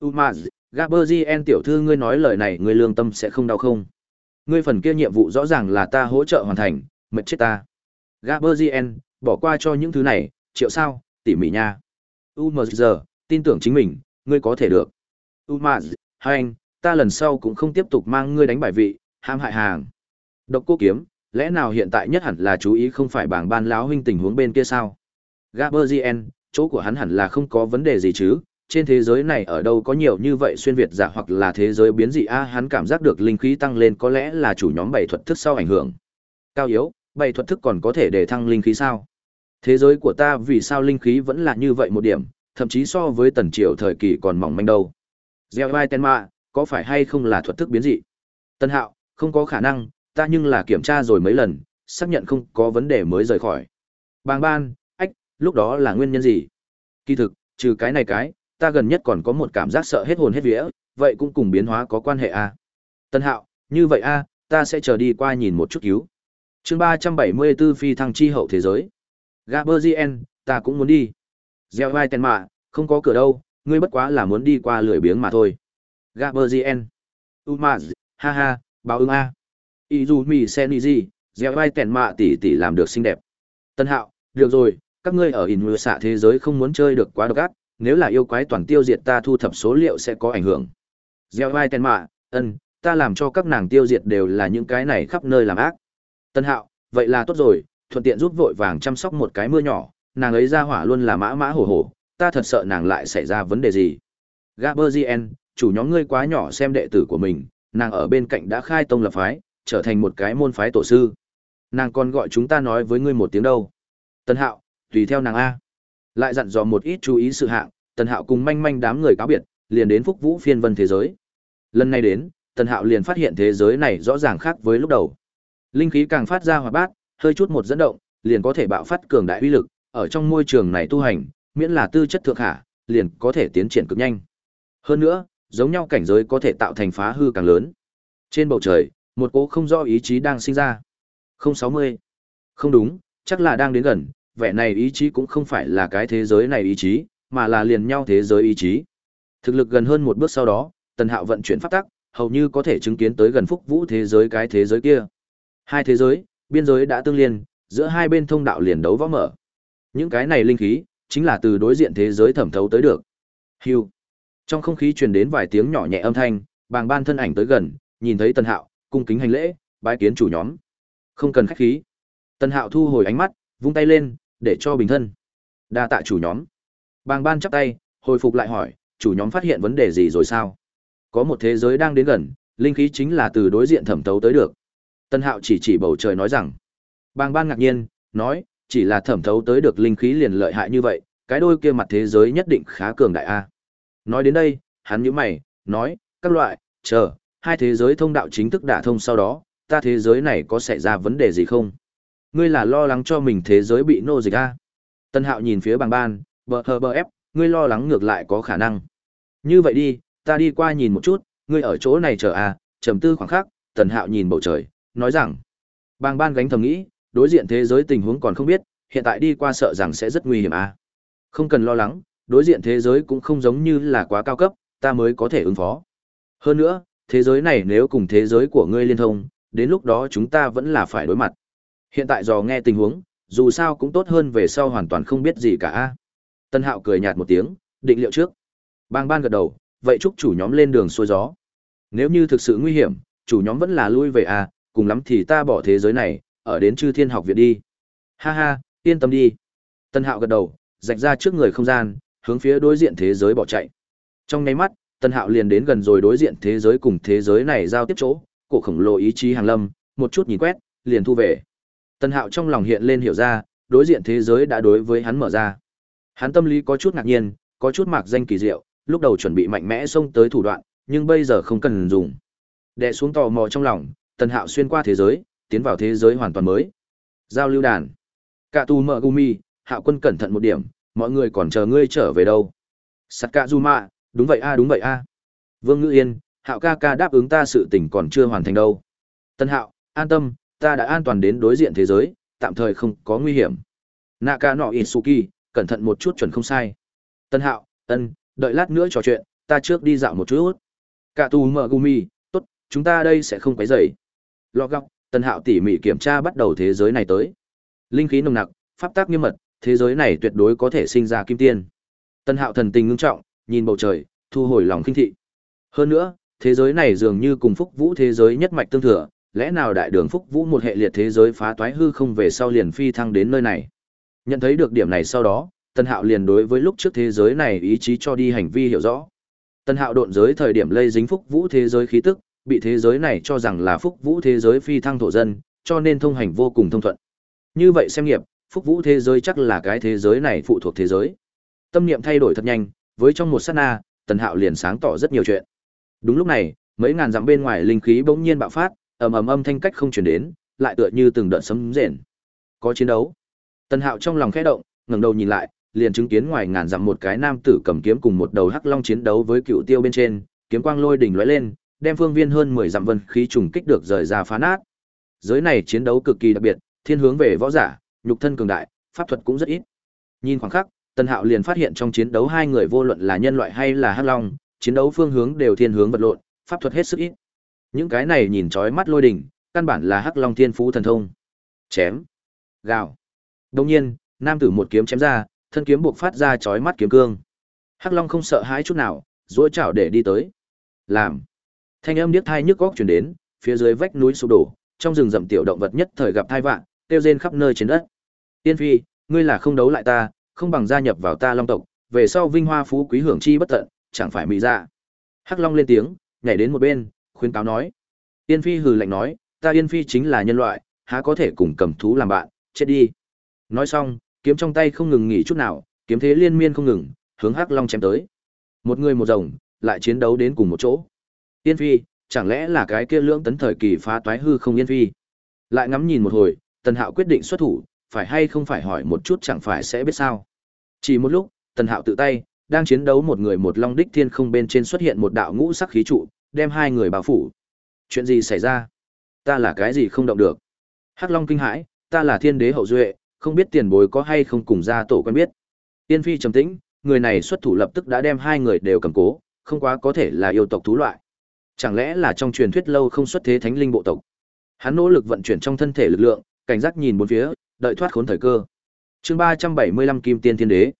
Umaz, Gaberzien tiểu thư ngươi nói lời này ngươi lương tâm sẽ không đau không? Ngươi phần kia nhiệm vụ rõ ràng là ta hỗ trợ hoàn thành, mệt chết ta. Gaberzien, bỏ qua cho những thứ này, triệu sao, tỉ mỉ nha. Umaz, tin tưởng chính mình, ngươi có thể được. Umaz, hai anh, ta lần sau cũng không tiếp tục mang ngươi đánh bài vị, ham hại hàng. Độc cô kiếm, lẽ nào hiện tại nhất hẳn là chú ý không phải bảng ban láo huynh tình huống bên kia sao? Gaberzien, chỗ của hắn hẳn là không có vấn đề gì chứ, trên thế giới này ở đâu có nhiều như vậy xuyên việt giả hoặc là thế giới biến dị a hắn cảm giác được linh khí tăng lên có lẽ là chủ nhóm bảy thuật thức sau ảnh hưởng. Cao yếu, bảy thuật thức còn có thể để thăng linh khí sao? Thế giới của ta vì sao linh khí vẫn là như vậy một điểm, thậm chí so với tần triều thời kỳ còn mỏng manh đâu. Gieo vai tenma có phải hay không là thuật thức biến dị? Tân hạo, không có khả năng, ta nhưng là kiểm tra rồi mấy lần, xác nhận không có vấn đề mới rời khỏi. Bàng ban, ách, lúc đó là nguyên nhân gì? Kỳ thực, trừ cái này cái, ta gần nhất còn có một cảm giác sợ hết hồn hết vía, vậy cũng cùng biến hóa có quan hệ à? Tân hạo, như vậy a, à, ta sẽ chờ đi qua nhìn một chút cứu. chương 374 phi thăng chi hậu thế giới. Gaberzien, ta cũng muốn đi. Gieo vai tên mạ, không có cửa đâu, ngươi bất quá là muốn đi qua lười biếng mà thôi. Gaberzien. Umaz, ha ha, báo ứng A. Izumi Seniji, gieo vai tèn mạ tỷ tỷ làm được xinh đẹp. Tân hạo, được rồi, các ngươi ở in xạ thế giới không muốn chơi được quá độc ác, nếu là yêu quái toàn tiêu diệt ta thu thập số liệu sẽ có ảnh hưởng. Gieo vai tên mạ, ân, ta làm cho các nàng tiêu diệt đều là những cái này khắp nơi làm ác. Tân hạo, vậy là tốt rồi, thuận tiện giúp vội vàng chăm sóc một cái mưa nhỏ, nàng ấy ra hỏa luôn là mã mã hổ hổ, ta thật sợ nàng lại xảy ra vấn đề gì. Gaberzien, chủ nhóm ngươi quá nhỏ xem đệ tử của mình, nàng ở bên cạnh đã khai tông lập phái, trở thành một cái môn phái tổ sư. Nàng còn gọi chúng ta nói với ngươi một tiếng đâu. Tân Hạo, tùy theo nàng A. Lại dặn dò một ít chú ý sự hạng, tần Hạo cùng manh manh đám người cáo biệt, liền đến Phúc Vũ phiên vân thế giới. Lần này đến, tần Hạo liền phát hiện thế giới này rõ ràng khác với lúc đầu. Linh khí càng phát ra hoạt bát, hơi chút một dẫn động, liền có thể bạo phát cường đại uy lực, ở trong môi trường này tu hành, miễn là tư chất thượng hạ, liền có thể tiến triển cực nhanh. Hơn nữa, giống nhau cảnh giới có thể tạo thành phá hư càng lớn. Trên bầu trời, một cố không do ý chí đang sinh ra. Không sáu mươi, Không đúng, chắc là đang đến gần, vẻ này ý chí cũng không phải là cái thế giới này ý chí, mà là liền nhau thế giới ý chí. Thực lực gần hơn một bước sau đó, Tần Hạo vận chuyển pháp tắc, hầu như có thể chứng kiến tới gần phúc vũ thế giới cái thế giới kia. Hai thế giới, biên giới đã tương liên, giữa hai bên thông đạo liền đấu võ mở. Những cái này linh khí, chính là từ đối diện thế giới thẩm thấu tới được. Hưu. Trong không khí truyền đến vài tiếng nhỏ nhẹ âm thanh, bàng ban thân ảnh tới gần, nhìn thấy Tần Hạo, cung kính hành lễ, bái kiến chủ nhóm. Không cần khách khí. Tần Hạo thu hồi ánh mắt, vung tay lên, để cho bình thân. Đa tạ chủ nhóm. Bàng ban chắp tay, hồi phục lại hỏi, chủ nhóm phát hiện vấn đề gì rồi sao? Có một thế giới đang đến gần, linh khí chính là từ đối diện thẩm thấu tới được. Tân Hạo chỉ chỉ bầu trời nói rằng. Bàng ban ngạc nhiên, nói, chỉ là thẩm thấu tới được linh khí liền lợi hại như vậy, cái đôi kia mặt thế giới nhất định khá cường đại a. Nói đến đây, hắn nhíu mày, nói, các loại, chờ, hai thế giới thông đạo chính thức đả thông sau đó, ta thế giới này có xảy ra vấn đề gì không? Ngươi là lo lắng cho mình thế giới bị nô dịch a? Tân Hạo nhìn phía bằng ban, bờ hờ bờ ép, ngươi lo lắng ngược lại có khả năng. Như vậy đi, ta đi qua nhìn một chút, ngươi ở chỗ này chờ a, trầm tư khoảng khắc, Tần Hạo nhìn bầu trời, nói rằng, bang ban gánh thầm nghĩ, đối diện thế giới tình huống còn không biết, hiện tại đi qua sợ rằng sẽ rất nguy hiểm à? Không cần lo lắng, đối diện thế giới cũng không giống như là quá cao cấp, ta mới có thể ứng phó. Hơn nữa, thế giới này nếu cùng thế giới của ngươi liên thông, đến lúc đó chúng ta vẫn là phải đối mặt. Hiện tại dò nghe tình huống, dù sao cũng tốt hơn về sau hoàn toàn không biết gì cả. Tân Hạo cười nhạt một tiếng, định liệu trước. Bang ban gật đầu, vậy chúc chủ nhóm lên đường xuôi gió. Nếu như thực sự nguy hiểm, chủ nhóm vẫn là lui về à, cùng lắm thì ta bỏ thế giới này, ở đến chư thiên học viện đi. Ha ha, yên tâm đi. Tân hạo gật đầu, rạch ra trước người không gian, hướng phía đối diện thế giới bỏ chạy. Trong nháy mắt, Tân hạo liền đến gần rồi đối diện thế giới cùng thế giới này giao tiếp chỗ, cổ khổng lồ ý chí hàng lâm, một chút nhìn quét, liền thu về. Tân hạo trong lòng hiện lên hiểu ra, đối diện thế giới đã đối với hắn mở ra. Hắn tâm lý có chút ngạc nhiên, có chút mạc danh kỳ diệu, lúc đầu chuẩn bị mạnh mẽ xông tới thủ đoạn, nhưng bây giờ không cần dùng. Đè xuống tò mò trong lòng, Tần Hạo xuyên qua thế giới, tiến vào thế giới hoàn toàn mới. Giao lưu đàn. Cả tù mở gumi, Hạo quân cẩn thận một điểm, mọi người còn chờ ngươi trở về đâu. Sắt cả Zuma, đúng vậy a đúng vậy a. Vương Ngữ Yên, Hạo ca ca đáp ứng ta sự tình còn chưa hoàn thành đâu. Tân Hạo, an tâm, ta đã an toàn đến đối diện thế giới, tạm thời không có nguy hiểm. Naka no Isuki, cẩn thận một chút chuẩn không sai. Tân Hạo, ân, đợi lát nữa trò chuyện, ta trước đi dạo một chút. Cả tù mở gumi, tốt, chúng ta đây sẽ không quấy rầy. lo góc Tân Hạo tỉ mỉ kiểm tra bắt đầu thế giới này tới. Linh khí nồng nặc, pháp tác nghiêm mật, thế giới này tuyệt đối có thể sinh ra kim tiên. Tân Hạo thần tình ngưng trọng, nhìn bầu trời, thu hồi lòng kinh thị. Hơn nữa, thế giới này dường như cùng Phúc Vũ thế giới nhất mạch tương thừa, lẽ nào đại đường Phúc Vũ một hệ liệt thế giới phá toái hư không về sau liền phi thăng đến nơi này. Nhận thấy được điểm này sau đó, Tân Hạo liền đối với lúc trước thế giới này ý chí cho đi hành vi hiểu rõ. Tân Hạo độn giới thời điểm lây dính Phúc Vũ thế giới khí tức, bị thế giới này cho rằng là Phúc Vũ thế giới phi thăng thổ dân, cho nên thông hành vô cùng thông thuận. Như vậy xem nghiệp, Phúc Vũ thế giới chắc là cái thế giới này phụ thuộc thế giới. Tâm niệm thay đổi thật nhanh, với trong một sát na, Tần Hạo liền sáng tỏ rất nhiều chuyện. Đúng lúc này, mấy ngàn dặm bên ngoài linh khí bỗng nhiên bạo phát, ầm ầm âm thanh cách không truyền đến, lại tựa như từng đợt sấm rền. Có chiến đấu. Tần Hạo trong lòng khẽ động, ngẩng đầu nhìn lại, liền chứng kiến ngoài ngàn dặm một cái nam tử cầm kiếm cùng một đầu hắc long chiến đấu với cựu tiêu bên trên, kiếm quang lôi đỉnh lóe lên, đem phương viên hơn 10 dặm vân khí trùng kích được rời ra phá nát. Giới này chiến đấu cực kỳ đặc biệt, thiên hướng về võ giả, nhục thân cường đại, pháp thuật cũng rất ít. Nhìn khoảng khắc, Tần Hạo liền phát hiện trong chiến đấu hai người vô luận là nhân loại hay là hắc long, chiến đấu phương hướng đều thiên hướng vật lộn, pháp thuật hết sức ít. Những cái này nhìn chói mắt lôi đỉnh, căn bản là hắc long thiên phú thần thông. Chém, gào. Đương nhiên, nam tử một kiếm chém ra, thân kiếm buộc phát ra chói mắt kiếm cương. Hắc long không sợ hãi chút nào, duỗi chảo để đi tới. Làm. Thanh âm điếc thai nhức góc truyền đến, phía dưới vách núi sụp đổ, trong rừng rậm tiểu động vật nhất thời gặp thai vạn, tiêu rên khắp nơi trên đất. Tiên phi, ngươi là không đấu lại ta, không bằng gia nhập vào ta long tộc, về sau vinh hoa phú quý hưởng chi bất tận, chẳng phải mỹ ra. Dạ. Hắc Long lên tiếng, nhảy đến một bên, khuyên cáo nói. yên phi hừ lạnh nói, ta Yên phi chính là nhân loại, há có thể cùng cầm thú làm bạn, chết đi. Nói xong, kiếm trong tay không ngừng nghỉ chút nào, kiếm thế liên miên không ngừng, hướng Hắc Long chém tới. Một người một rồng, lại chiến đấu đến cùng một chỗ. Yên phi, chẳng lẽ là cái kia lưỡng tấn thời kỳ phá toái hư không yên phi? Lại ngắm nhìn một hồi, Tần Hạo quyết định xuất thủ, phải hay không phải hỏi một chút chẳng phải sẽ biết sao. Chỉ một lúc, Tần Hạo tự tay, đang chiến đấu một người một long đích thiên không bên trên xuất hiện một đạo ngũ sắc khí trụ, đem hai người bao phủ. Chuyện gì xảy ra? Ta là cái gì không động được? Hắc Long kinh hãi, ta là thiên đế hậu duệ, không biết tiền bối có hay không cùng gia tổ quen biết. Tiên Phi trầm tĩnh, người này xuất thủ lập tức đã đem hai người đều cầm cố, không quá có thể là yêu tộc thú loại. Chẳng lẽ là trong truyền thuyết lâu không xuất thế thánh linh bộ tộc? Hắn nỗ lực vận chuyển trong thân thể lực lượng, cảnh giác nhìn bốn phía, đợi thoát khốn thời cơ. Chương ba trăm bảy mươi lăm Kim Tiên Thiên Đế.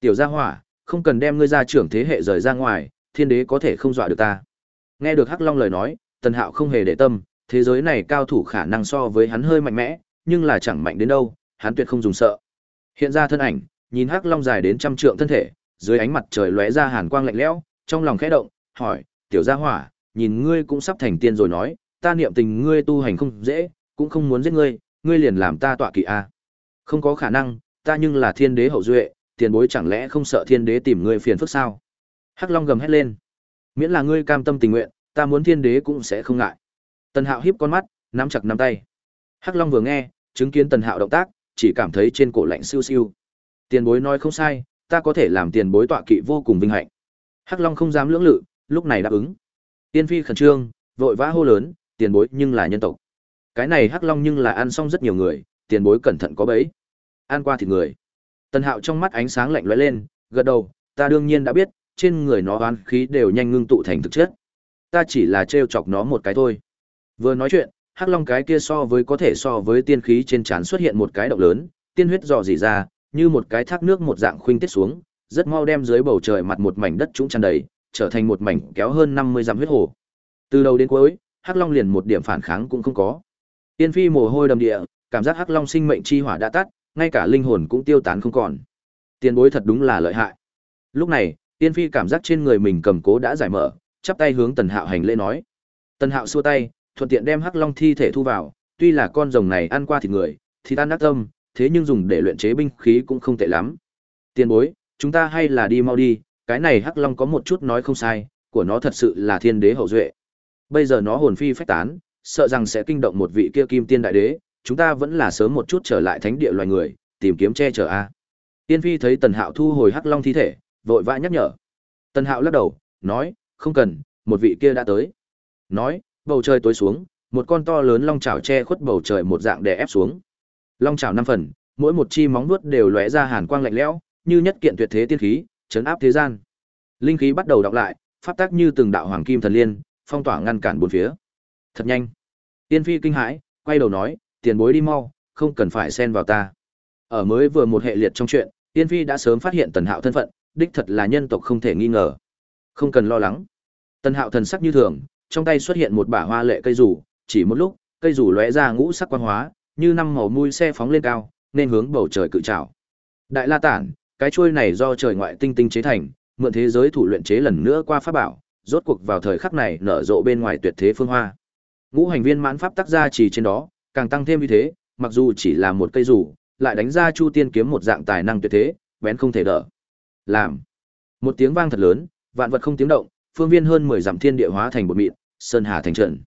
Tiểu Gia Hỏa, không cần đem ngươi ra trưởng thế hệ rời ra ngoài, Thiên Đế có thể không dọa được ta. Nghe được Hắc Long lời nói, Tần Hạo không hề để tâm, thế giới này cao thủ khả năng so với hắn hơi mạnh mẽ, nhưng là chẳng mạnh đến đâu, hắn tuyệt không dùng sợ. Hiện ra thân ảnh, nhìn Hắc Long dài đến trăm trượng thân thể, dưới ánh mặt trời lóe ra hàn quang lạnh lẽo, trong lòng khẽ động, hỏi: "Tiểu Gia Hỏa, nhìn ngươi cũng sắp thành tiên rồi nói, ta niệm tình ngươi tu hành không dễ, cũng không muốn giết ngươi, ngươi liền làm ta tọa kỵ a à. không có khả năng ta nhưng là thiên đế hậu duệ tiền bối chẳng lẽ không sợ thiên đế tìm ngươi phiền phức sao hắc long gầm hét lên miễn là ngươi cam tâm tình nguyện, ta muốn thiên đế cũng sẽ không ngại. Tần hạo híp con mắt, nắm chặt nắm tay. Hắc long vừa nghe, chứng kiến tần hạo động tác, chỉ cảm thấy trên cổ lạnh siêu siêu. Tiền bối nói không sai, ta có thể làm tiền bối tọa kỵ vô cùng vinh hạnh. Hắc long không dám lưỡng lự, lúc này đáp ứng. Tiên phi khẩn trương, vội vã hô lớn, tiền bối nhưng là nhân tộc. Cái này hắc long nhưng là ăn xong rất nhiều người, tiền bối cẩn thận có bấy ăn qua thịt người. Tần hạo trong mắt ánh sáng lạnh lóe lên, gật đầu, ta đương nhiên đã biết trên người nó oán khí đều nhanh ngưng tụ thành thực chất ta chỉ là trêu chọc nó một cái thôi vừa nói chuyện hắc long cái kia so với có thể so với tiên khí trên trán xuất hiện một cái động lớn tiên huyết dò dỉ ra như một cái thác nước một dạng khuynh tiết xuống rất mau đem dưới bầu trời mặt một mảnh đất trũng tràn đầy trở thành một mảnh kéo hơn 50 dặm huyết hồ. Từ đầu đến cuối, Hắc Long liền một điểm phản kháng cũng không có. Tiên Phi mồ hôi đầm địa, cảm giác Hắc Long sinh mệnh chi hỏa đã tắt, ngay cả linh hồn cũng tiêu tán không còn. Tiền bối thật đúng là lợi hại. Lúc này, Tiên Phi cảm giác trên người mình cầm cố đã giải mở, chắp tay hướng Tần Hạo hành lễ nói. Tần Hạo xua tay, thuận tiện đem Hắc Long thi thể thu vào, tuy là con rồng này ăn qua thịt người, thì tan đắc tâm, thế nhưng dùng để luyện chế binh khí cũng không tệ lắm. Tiên bối, chúng ta hay là đi mau đi, cái này Hắc Long có một chút nói không sai, của nó thật sự là thiên đế hậu duệ. Bây giờ nó hồn phi phách tán, sợ rằng sẽ kinh động một vị kia kim tiên đại đế, chúng ta vẫn là sớm một chút trở lại thánh địa loài người, tìm kiếm che chở a. Tiên Phi thấy Tần Hạo thu hồi Hắc Long thi thể, vội vã nhắc nhở. Tần Hạo lắc đầu, nói, không cần, một vị kia đã tới. Nói, bầu trời tối xuống, một con to lớn long chảo che khuất bầu trời một dạng đè ép xuống. Long chảo năm phần, mỗi một chi móng vuốt đều lóe ra hàn quang lạnh lẽo, như nhất kiện tuyệt thế tiên khí, chấn áp thế gian. Linh khí bắt đầu đọc lại, pháp tác như từng đạo hoàng kim thần liên, phong tỏa ngăn cản bốn phía. Thật nhanh. Tiên Phi kinh hãi, quay đầu nói, tiền bối đi mau, không cần phải xen vào ta. Ở mới vừa một hệ liệt trong chuyện, Tiên Phi đã sớm phát hiện Tần Hạo thân phận, đích thật là nhân tộc không thể nghi ngờ. Không cần lo lắng. Tần Hạo thần sắc như thường, trong tay xuất hiện một bả hoa lệ cây rủ, chỉ một lúc, cây rủ lóe ra ngũ sắc quang hóa, như năm màu mui xe phóng lên cao, nên hướng bầu trời cự trảo. Đại La Tản, cái chuôi này do trời ngoại tinh tinh chế thành, mượn thế giới thủ luyện chế lần nữa qua pháp bảo, rốt cuộc vào thời khắc này nở rộ bên ngoài tuyệt thế phương hoa. Ngũ hành viên mãn pháp tác ra chỉ trên đó, càng tăng thêm như thế, mặc dù chỉ là một cây rủ, lại đánh ra Chu Tiên kiếm một dạng tài năng tuyệt thế, bén không thể đỡ. Làm. Một tiếng vang thật lớn, vạn vật không tiếng động, phương viên hơn 10 dặm thiên địa hóa thành bột mịn, sơn hà thành trận.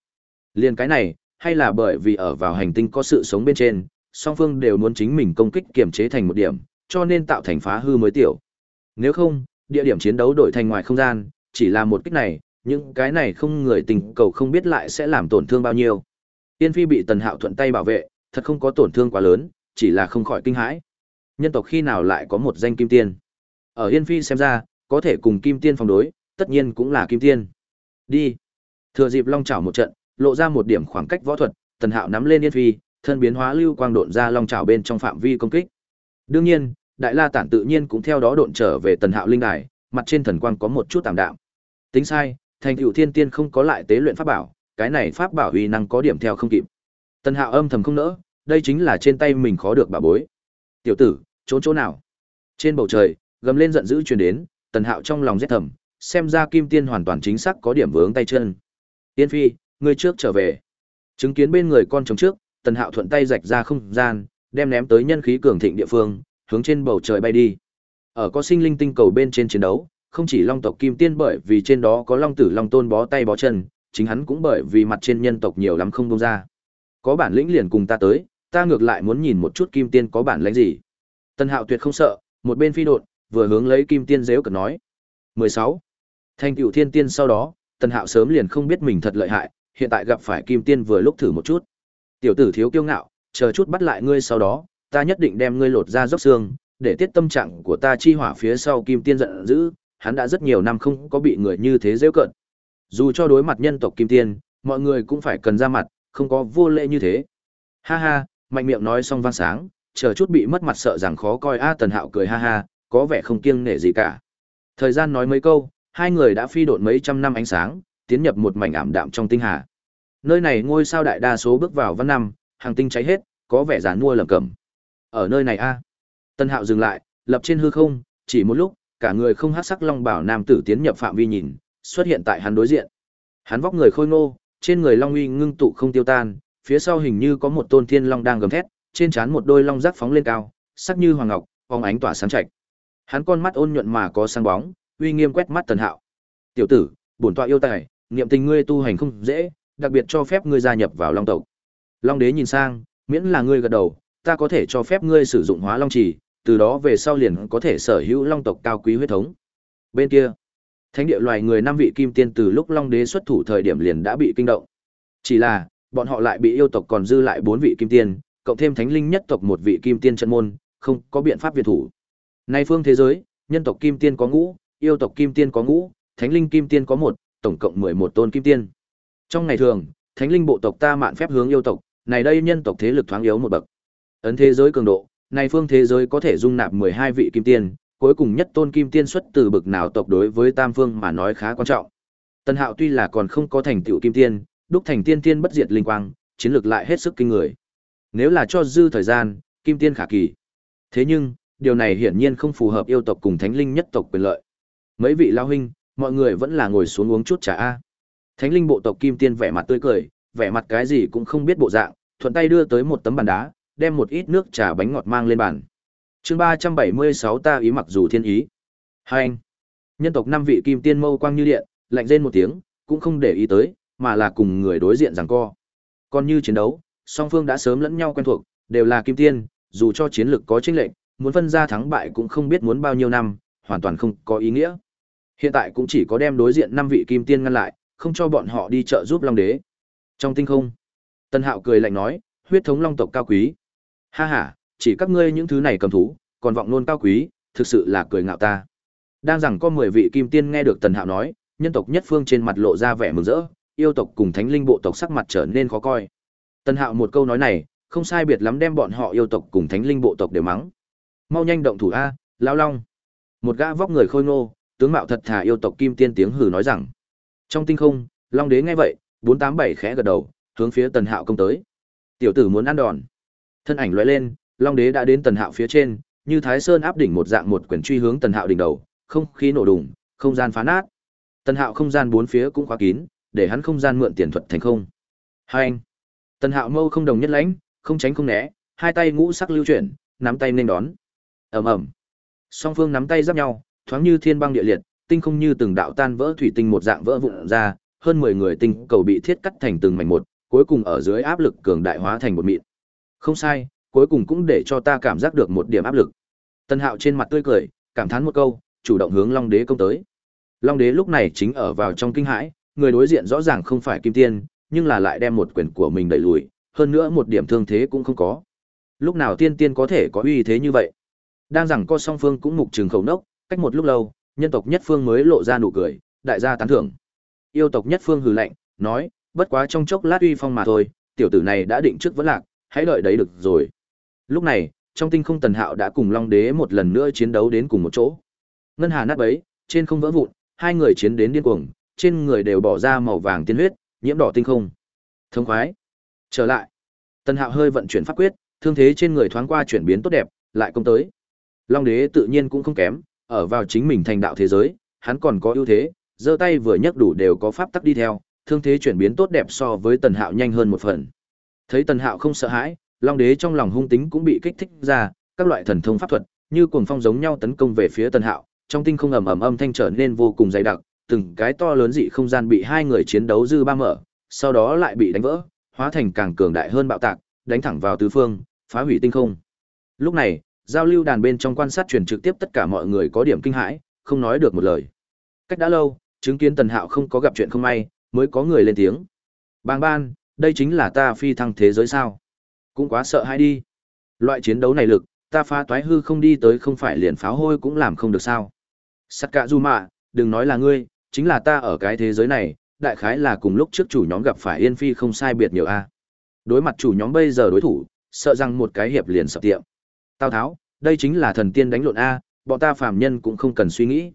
Liên cái này, hay là bởi vì ở vào hành tinh có sự sống bên trên, song phương đều muốn chính mình công kích kiểm chế thành một điểm, cho nên tạo thành phá hư mới tiểu. Nếu không, địa điểm chiến đấu đổi thành ngoài không gian, chỉ là một kích này, những cái này không người tình cầu không biết lại sẽ làm tổn thương bao nhiêu. Tiên Phi bị Tần Hạo thuận tay bảo vệ, thật không có tổn thương quá lớn, chỉ là không khỏi kinh hãi. Nhân tộc khi nào lại có một danh kim tiên? Ở Yên Phi xem ra, có thể cùng kim tiên phòng đối, tất nhiên cũng là kim tiên. Đi. Thừa dịp long chảo một trận, lộ ra một điểm khoảng cách võ thuật, Tần Hạo nắm lên Yên Phi, thân biến hóa lưu quang độn ra long chảo bên trong phạm vi công kích. Đương nhiên, Đại La Tản tự nhiên cũng theo đó độn trở về Tần Hạo linh đài, mặt trên thần quang có một chút tạm đạm. Tính sai, thành tựu thiên tiên không có lại tế luyện pháp bảo, cái này pháp bảo uy năng có điểm theo không kịp. Tần Hạo âm thầm không nỡ, đây chính là trên tay mình khó được bà bối. Tiểu tử, trốn chỗ nào? Trên bầu trời, gầm lên giận dữ truyền đến, Tần Hạo trong lòng rét thầm, xem ra Kim Tiên hoàn toàn chính xác có điểm vướng tay chân. Tiên Phi, ngươi trước trở về. Chứng kiến bên người con trống trước, Tần Hạo thuận tay rạch ra không gian, đem ném tới nhân khí cường thịnh địa phương, hướng trên bầu trời bay đi. Ở có sinh linh tinh cầu bên trên chiến đấu, không chỉ Long tộc Kim Tiên bởi vì trên đó có Long tử Long tôn bó tay bó chân, chính hắn cũng bởi vì mặt trên nhân tộc nhiều lắm không đông ra. Có bản lĩnh liền cùng ta tới, ta ngược lại muốn nhìn một chút Kim Tiên có bản lĩnh gì. Tần Hạo tuyệt không sợ, một bên phi độn, vừa hướng lấy Kim Tiên dếu cật nói. 16. Thành tựu thiên tiên sau đó, Tần Hạo sớm liền không biết mình thật lợi hại, hiện tại gặp phải Kim Tiên vừa lúc thử một chút. Tiểu tử thiếu kiêu ngạo, chờ chút bắt lại ngươi sau đó, ta nhất định đem ngươi lột ra dốc xương, để tiết tâm trạng của ta chi hỏa phía sau Kim Tiên giận dữ, hắn đã rất nhiều năm không có bị người như thế dễ cận. Dù cho đối mặt nhân tộc Kim Tiên, mọi người cũng phải cần ra mặt, không có vô lễ như thế. Ha ha, mạnh miệng nói xong vang sáng, chờ chút bị mất mặt sợ rằng khó coi a Tần Hạo cười ha ha, có vẻ không kiêng nể gì cả. Thời gian nói mấy câu, hai người đã phi độn mấy trăm năm ánh sáng, tiến nhập một mảnh ảm đạm trong tinh hà. Nơi này ngôi sao đại đa số bước vào văn năm, hàng tinh cháy hết, có vẻ giàn mua lẩm cẩm. Ở nơi này a. Tân Hạo dừng lại, lập trên hư không, chỉ một lúc, cả người không hắc sắc long bảo nam tử tiến nhập phạm vi nhìn, xuất hiện tại hắn đối diện. Hắn vóc người khôi ngô, trên người long uy ngưng tụ không tiêu tan, phía sau hình như có một tôn thiên long đang gầm thét, trên trán một đôi long giác phóng lên cao, sắc như hoàng ngọc, phóng ánh tỏa sáng trạch. Hắn con mắt ôn nhuận mà có sáng bóng, uy nghiêm quét mắt Tần Hạo. "Tiểu tử, bổn tọa yêu tài, niệm tình ngươi tu hành không dễ, đặc biệt cho phép ngươi gia nhập vào Long tộc." Long đế nhìn sang, miễn là ngươi gật đầu, ta có thể cho phép ngươi sử dụng Hóa Long chỉ, từ đó về sau liền có thể sở hữu Long tộc cao quý huyết thống. Bên kia, Thánh địa loài người năm vị kim tiên từ lúc Long đế xuất thủ thời điểm liền đã bị kinh động. Chỉ là, bọn họ lại bị yêu tộc còn dư lại bốn vị kim tiên, cộng thêm thánh linh nhất tộc một vị kim tiên chân môn, không có biện pháp việt thủ. Nay phương thế giới, nhân tộc kim tiên có ngũ, yêu tộc kim tiên có ngũ, thánh linh kim tiên có một, tổng cộng mười một tôn kim tiên. Trong ngày thường, thánh linh bộ tộc ta mạn phép hướng yêu tộc, này đây nhân tộc thế lực thoáng yếu một bậc. Ấn thế giới cường độ, này phương thế giới có thể dung nạp mười hai vị kim tiên, cuối cùng nhất tôn kim tiên xuất từ bực nào tộc đối với tam phương mà nói khá quan trọng. Tần Hạo tuy là còn không có thành tựu kim tiên, đúc thành tiên tiên bất diệt linh quang, chiến lược lại hết sức kinh người. Nếu là cho dư thời gian, kim tiên khả kỳ. Thế nhưng, điều này hiển nhiên không phù hợp yêu tộc cùng thánh linh nhất tộc quyền lợi. Mấy vị lao huynh, mọi người vẫn là ngồi xuống uống chút trà a. Thánh linh bộ tộc kim tiên vẻ mặt tươi cười, vẻ mặt cái gì cũng không biết bộ dạng, thuận tay đưa tới một tấm bàn đá, đem một ít nước trà bánh ngọt mang lên bàn. Chương ba trăm bảy mươi sáu ta ý mặc dù thiên ý. Hai anh. Nhân tộc năm vị kim tiên mâu quang như điện, lạnh rên một tiếng, cũng không để ý tới, mà là cùng người đối diện giằng co. Còn như chiến đấu, song phương đã sớm lẫn nhau quen thuộc, đều là kim tiên, dù cho chiến lực có chênh lệch, muốn phân ra thắng bại cũng không biết muốn bao nhiêu năm, hoàn toàn không có ý nghĩa. Hiện tại cũng chỉ có đem đối diện năm vị kim tiên ngăn lại, không cho bọn họ đi trợ giúp Long Đế. Trong tinh không, Tân Hạo cười lạnh nói, huyết thống Long tộc cao quý. Ha ha, chỉ các ngươi những thứ này cầm thú, còn vọng luôn cao quý, thực sự là cười ngạo ta. Đang rằng có 10 vị kim tiên nghe được Tần Hạo nói, nhân tộc nhất phương trên mặt lộ ra vẻ mừng rỡ, yêu tộc cùng thánh linh bộ tộc sắc mặt trở nên khó coi. Tần Hạo một câu nói này, không sai biệt lắm đem bọn họ yêu tộc cùng thánh linh bộ tộc đều mắng. Mau nhanh động thủ a, lão long. Một gã vóc người khôi ngô, tướng mạo thật thà yêu tộc kim tiên tiếng hừ nói rằng. Trong tinh không, Long Đế nghe vậy, 487 khẽ gật đầu, hướng phía Tần Hạo công tới. Tiểu tử muốn ăn đòn. Thân ảnh loại lên, Long Đế đã đến Tần Hạo phía trên, như Thái Sơn áp đỉnh một dạng một quyển truy hướng Tần Hạo đỉnh đầu, không khí nổ đùng, không gian phá nát. Tần Hạo không gian bốn phía cũng khóa kín, để hắn không gian mượn tiền thuật thành không. Hai anh. Tần Hạo mâu không đồng nhất lãnh, không tránh không né, hai tay ngũ sắc lưu chuyển, nắm tay nên đón. Ầm ầm. Song phương nắm tay giáp nhau, thoáng như thiên băng địa liệt, tinh không như từng đạo tan vỡ thủy tinh một dạng vỡ vụn ra, hơn 10 người tinh cầu bị thiết cắt thành từng mảnh một, cuối cùng ở dưới áp lực cường đại hóa thành một mịn. Không sai, cuối cùng cũng để cho ta cảm giác được một điểm áp lực. Tân Hạo trên mặt tươi cười, cảm thán một câu, chủ động hướng Long Đế công tới. Long Đế lúc này chính ở vào trong kinh hãi, người đối diện rõ ràng không phải Kim Tiên, nhưng là lại đem một quyền của mình đẩy lùi, hơn nữa một điểm thương thế cũng không có. Lúc nào tiên tiên có thể có uy thế như vậy? Đang rằng co song phương cũng mục trường khẩu nốc, cách một lúc lâu, nhân tộc nhất phương mới lộ ra nụ cười, đại gia tán thưởng. Yêu tộc nhất phương hừ lạnh, nói, bất quá trong chốc lát uy phong mà thôi, tiểu tử này đã định trước vẫn lạc, hãy đợi đấy được rồi. Lúc này, trong tinh không tần hạo đã cùng Long Đế một lần nữa chiến đấu đến cùng một chỗ. Ngân hà nát bấy, trên không vỡ vụn, hai người chiến đến điên cuồng, trên người đều bỏ ra màu vàng tiên huyết, nhiễm đỏ tinh không. Thông khoái. Trở lại. Tần Hạo hơi vận chuyển pháp quyết, thương thế trên người thoáng qua chuyển biến tốt đẹp, lại công tới. Long Đế tự nhiên cũng không kém, ở vào chính mình thành đạo thế giới, hắn còn có ưu thế, giơ tay vừa nhấc đủ đều có pháp tắc đi theo, thương thế chuyển biến tốt đẹp so với Tần Hạo nhanh hơn một phần. Thấy Tần Hạo không sợ hãi, Long Đế trong lòng hung tính cũng bị kích thích ra, các loại thần thông pháp thuật, như cuồng phong giống nhau tấn công về phía Tần Hạo, trong tinh không ầm ầm âm thanh trở nên vô cùng dày đặc, từng cái to lớn dị không gian bị hai người chiến đấu dư ba mở, sau đó lại bị đánh vỡ, hóa thành càng cường đại hơn bạo tạc, đánh thẳng vào tứ phương, phá hủy tinh không. Lúc này, giao lưu đàn bên trong quan sát truyền trực tiếp tất cả mọi người có điểm kinh hãi, không nói được một lời. Cách đã lâu, chứng kiến Tần Hạo không có gặp chuyện không may, mới có người lên tiếng. Bang ban, đây chính là ta phi thăng thế giới sao? Cũng quá sợ hãi đi. Loại chiến đấu này lực, ta phá toái hư không đi tới không phải liền pháo hôi cũng làm không được sao? Sắt cạ du mạ, đừng nói là ngươi, chính là ta ở cái thế giới này, đại khái là cùng lúc trước chủ nhóm gặp phải Yên Phi không sai biệt nhiều a. Đối mặt chủ nhóm bây giờ đối thủ, sợ rằng một cái hiệp liền sập tiệm. Tao tháo, đây chính là thần tiên đánh lộn a, bọn ta phàm nhân cũng không cần suy nghĩ.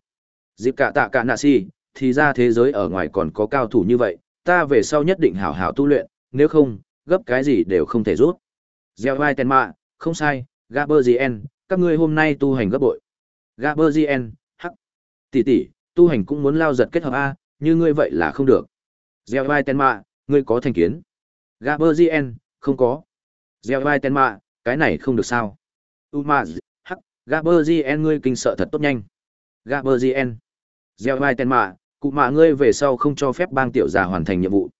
Dịp cả tạ cả nạ si, thì ra thế giới ở ngoài còn có cao thủ như vậy, ta về sau nhất định hảo hảo tu luyện, nếu không, gấp cái gì đều không thể rút. Gieo vai tèn mạ, không sai, Gaberzien, các ngươi hôm nay tu hành gấp bội. Gaberzien, hắc. Tỷ tỷ, tu hành cũng muốn lao giật kết hợp A, như ngươi vậy là không được. Gieo vai tèn mạ, ngươi có thành kiến. Gaberzien, không có. Gieo vai tèn mạ, cái này không được sao. Umaz, hắc, Gaberzien ngươi kinh sợ thật tốt nhanh. Gaberzien. Gieo vai tên mạ, cụ mạ ngươi về sau không cho phép bang tiểu giả hoàn thành nhiệm vụ.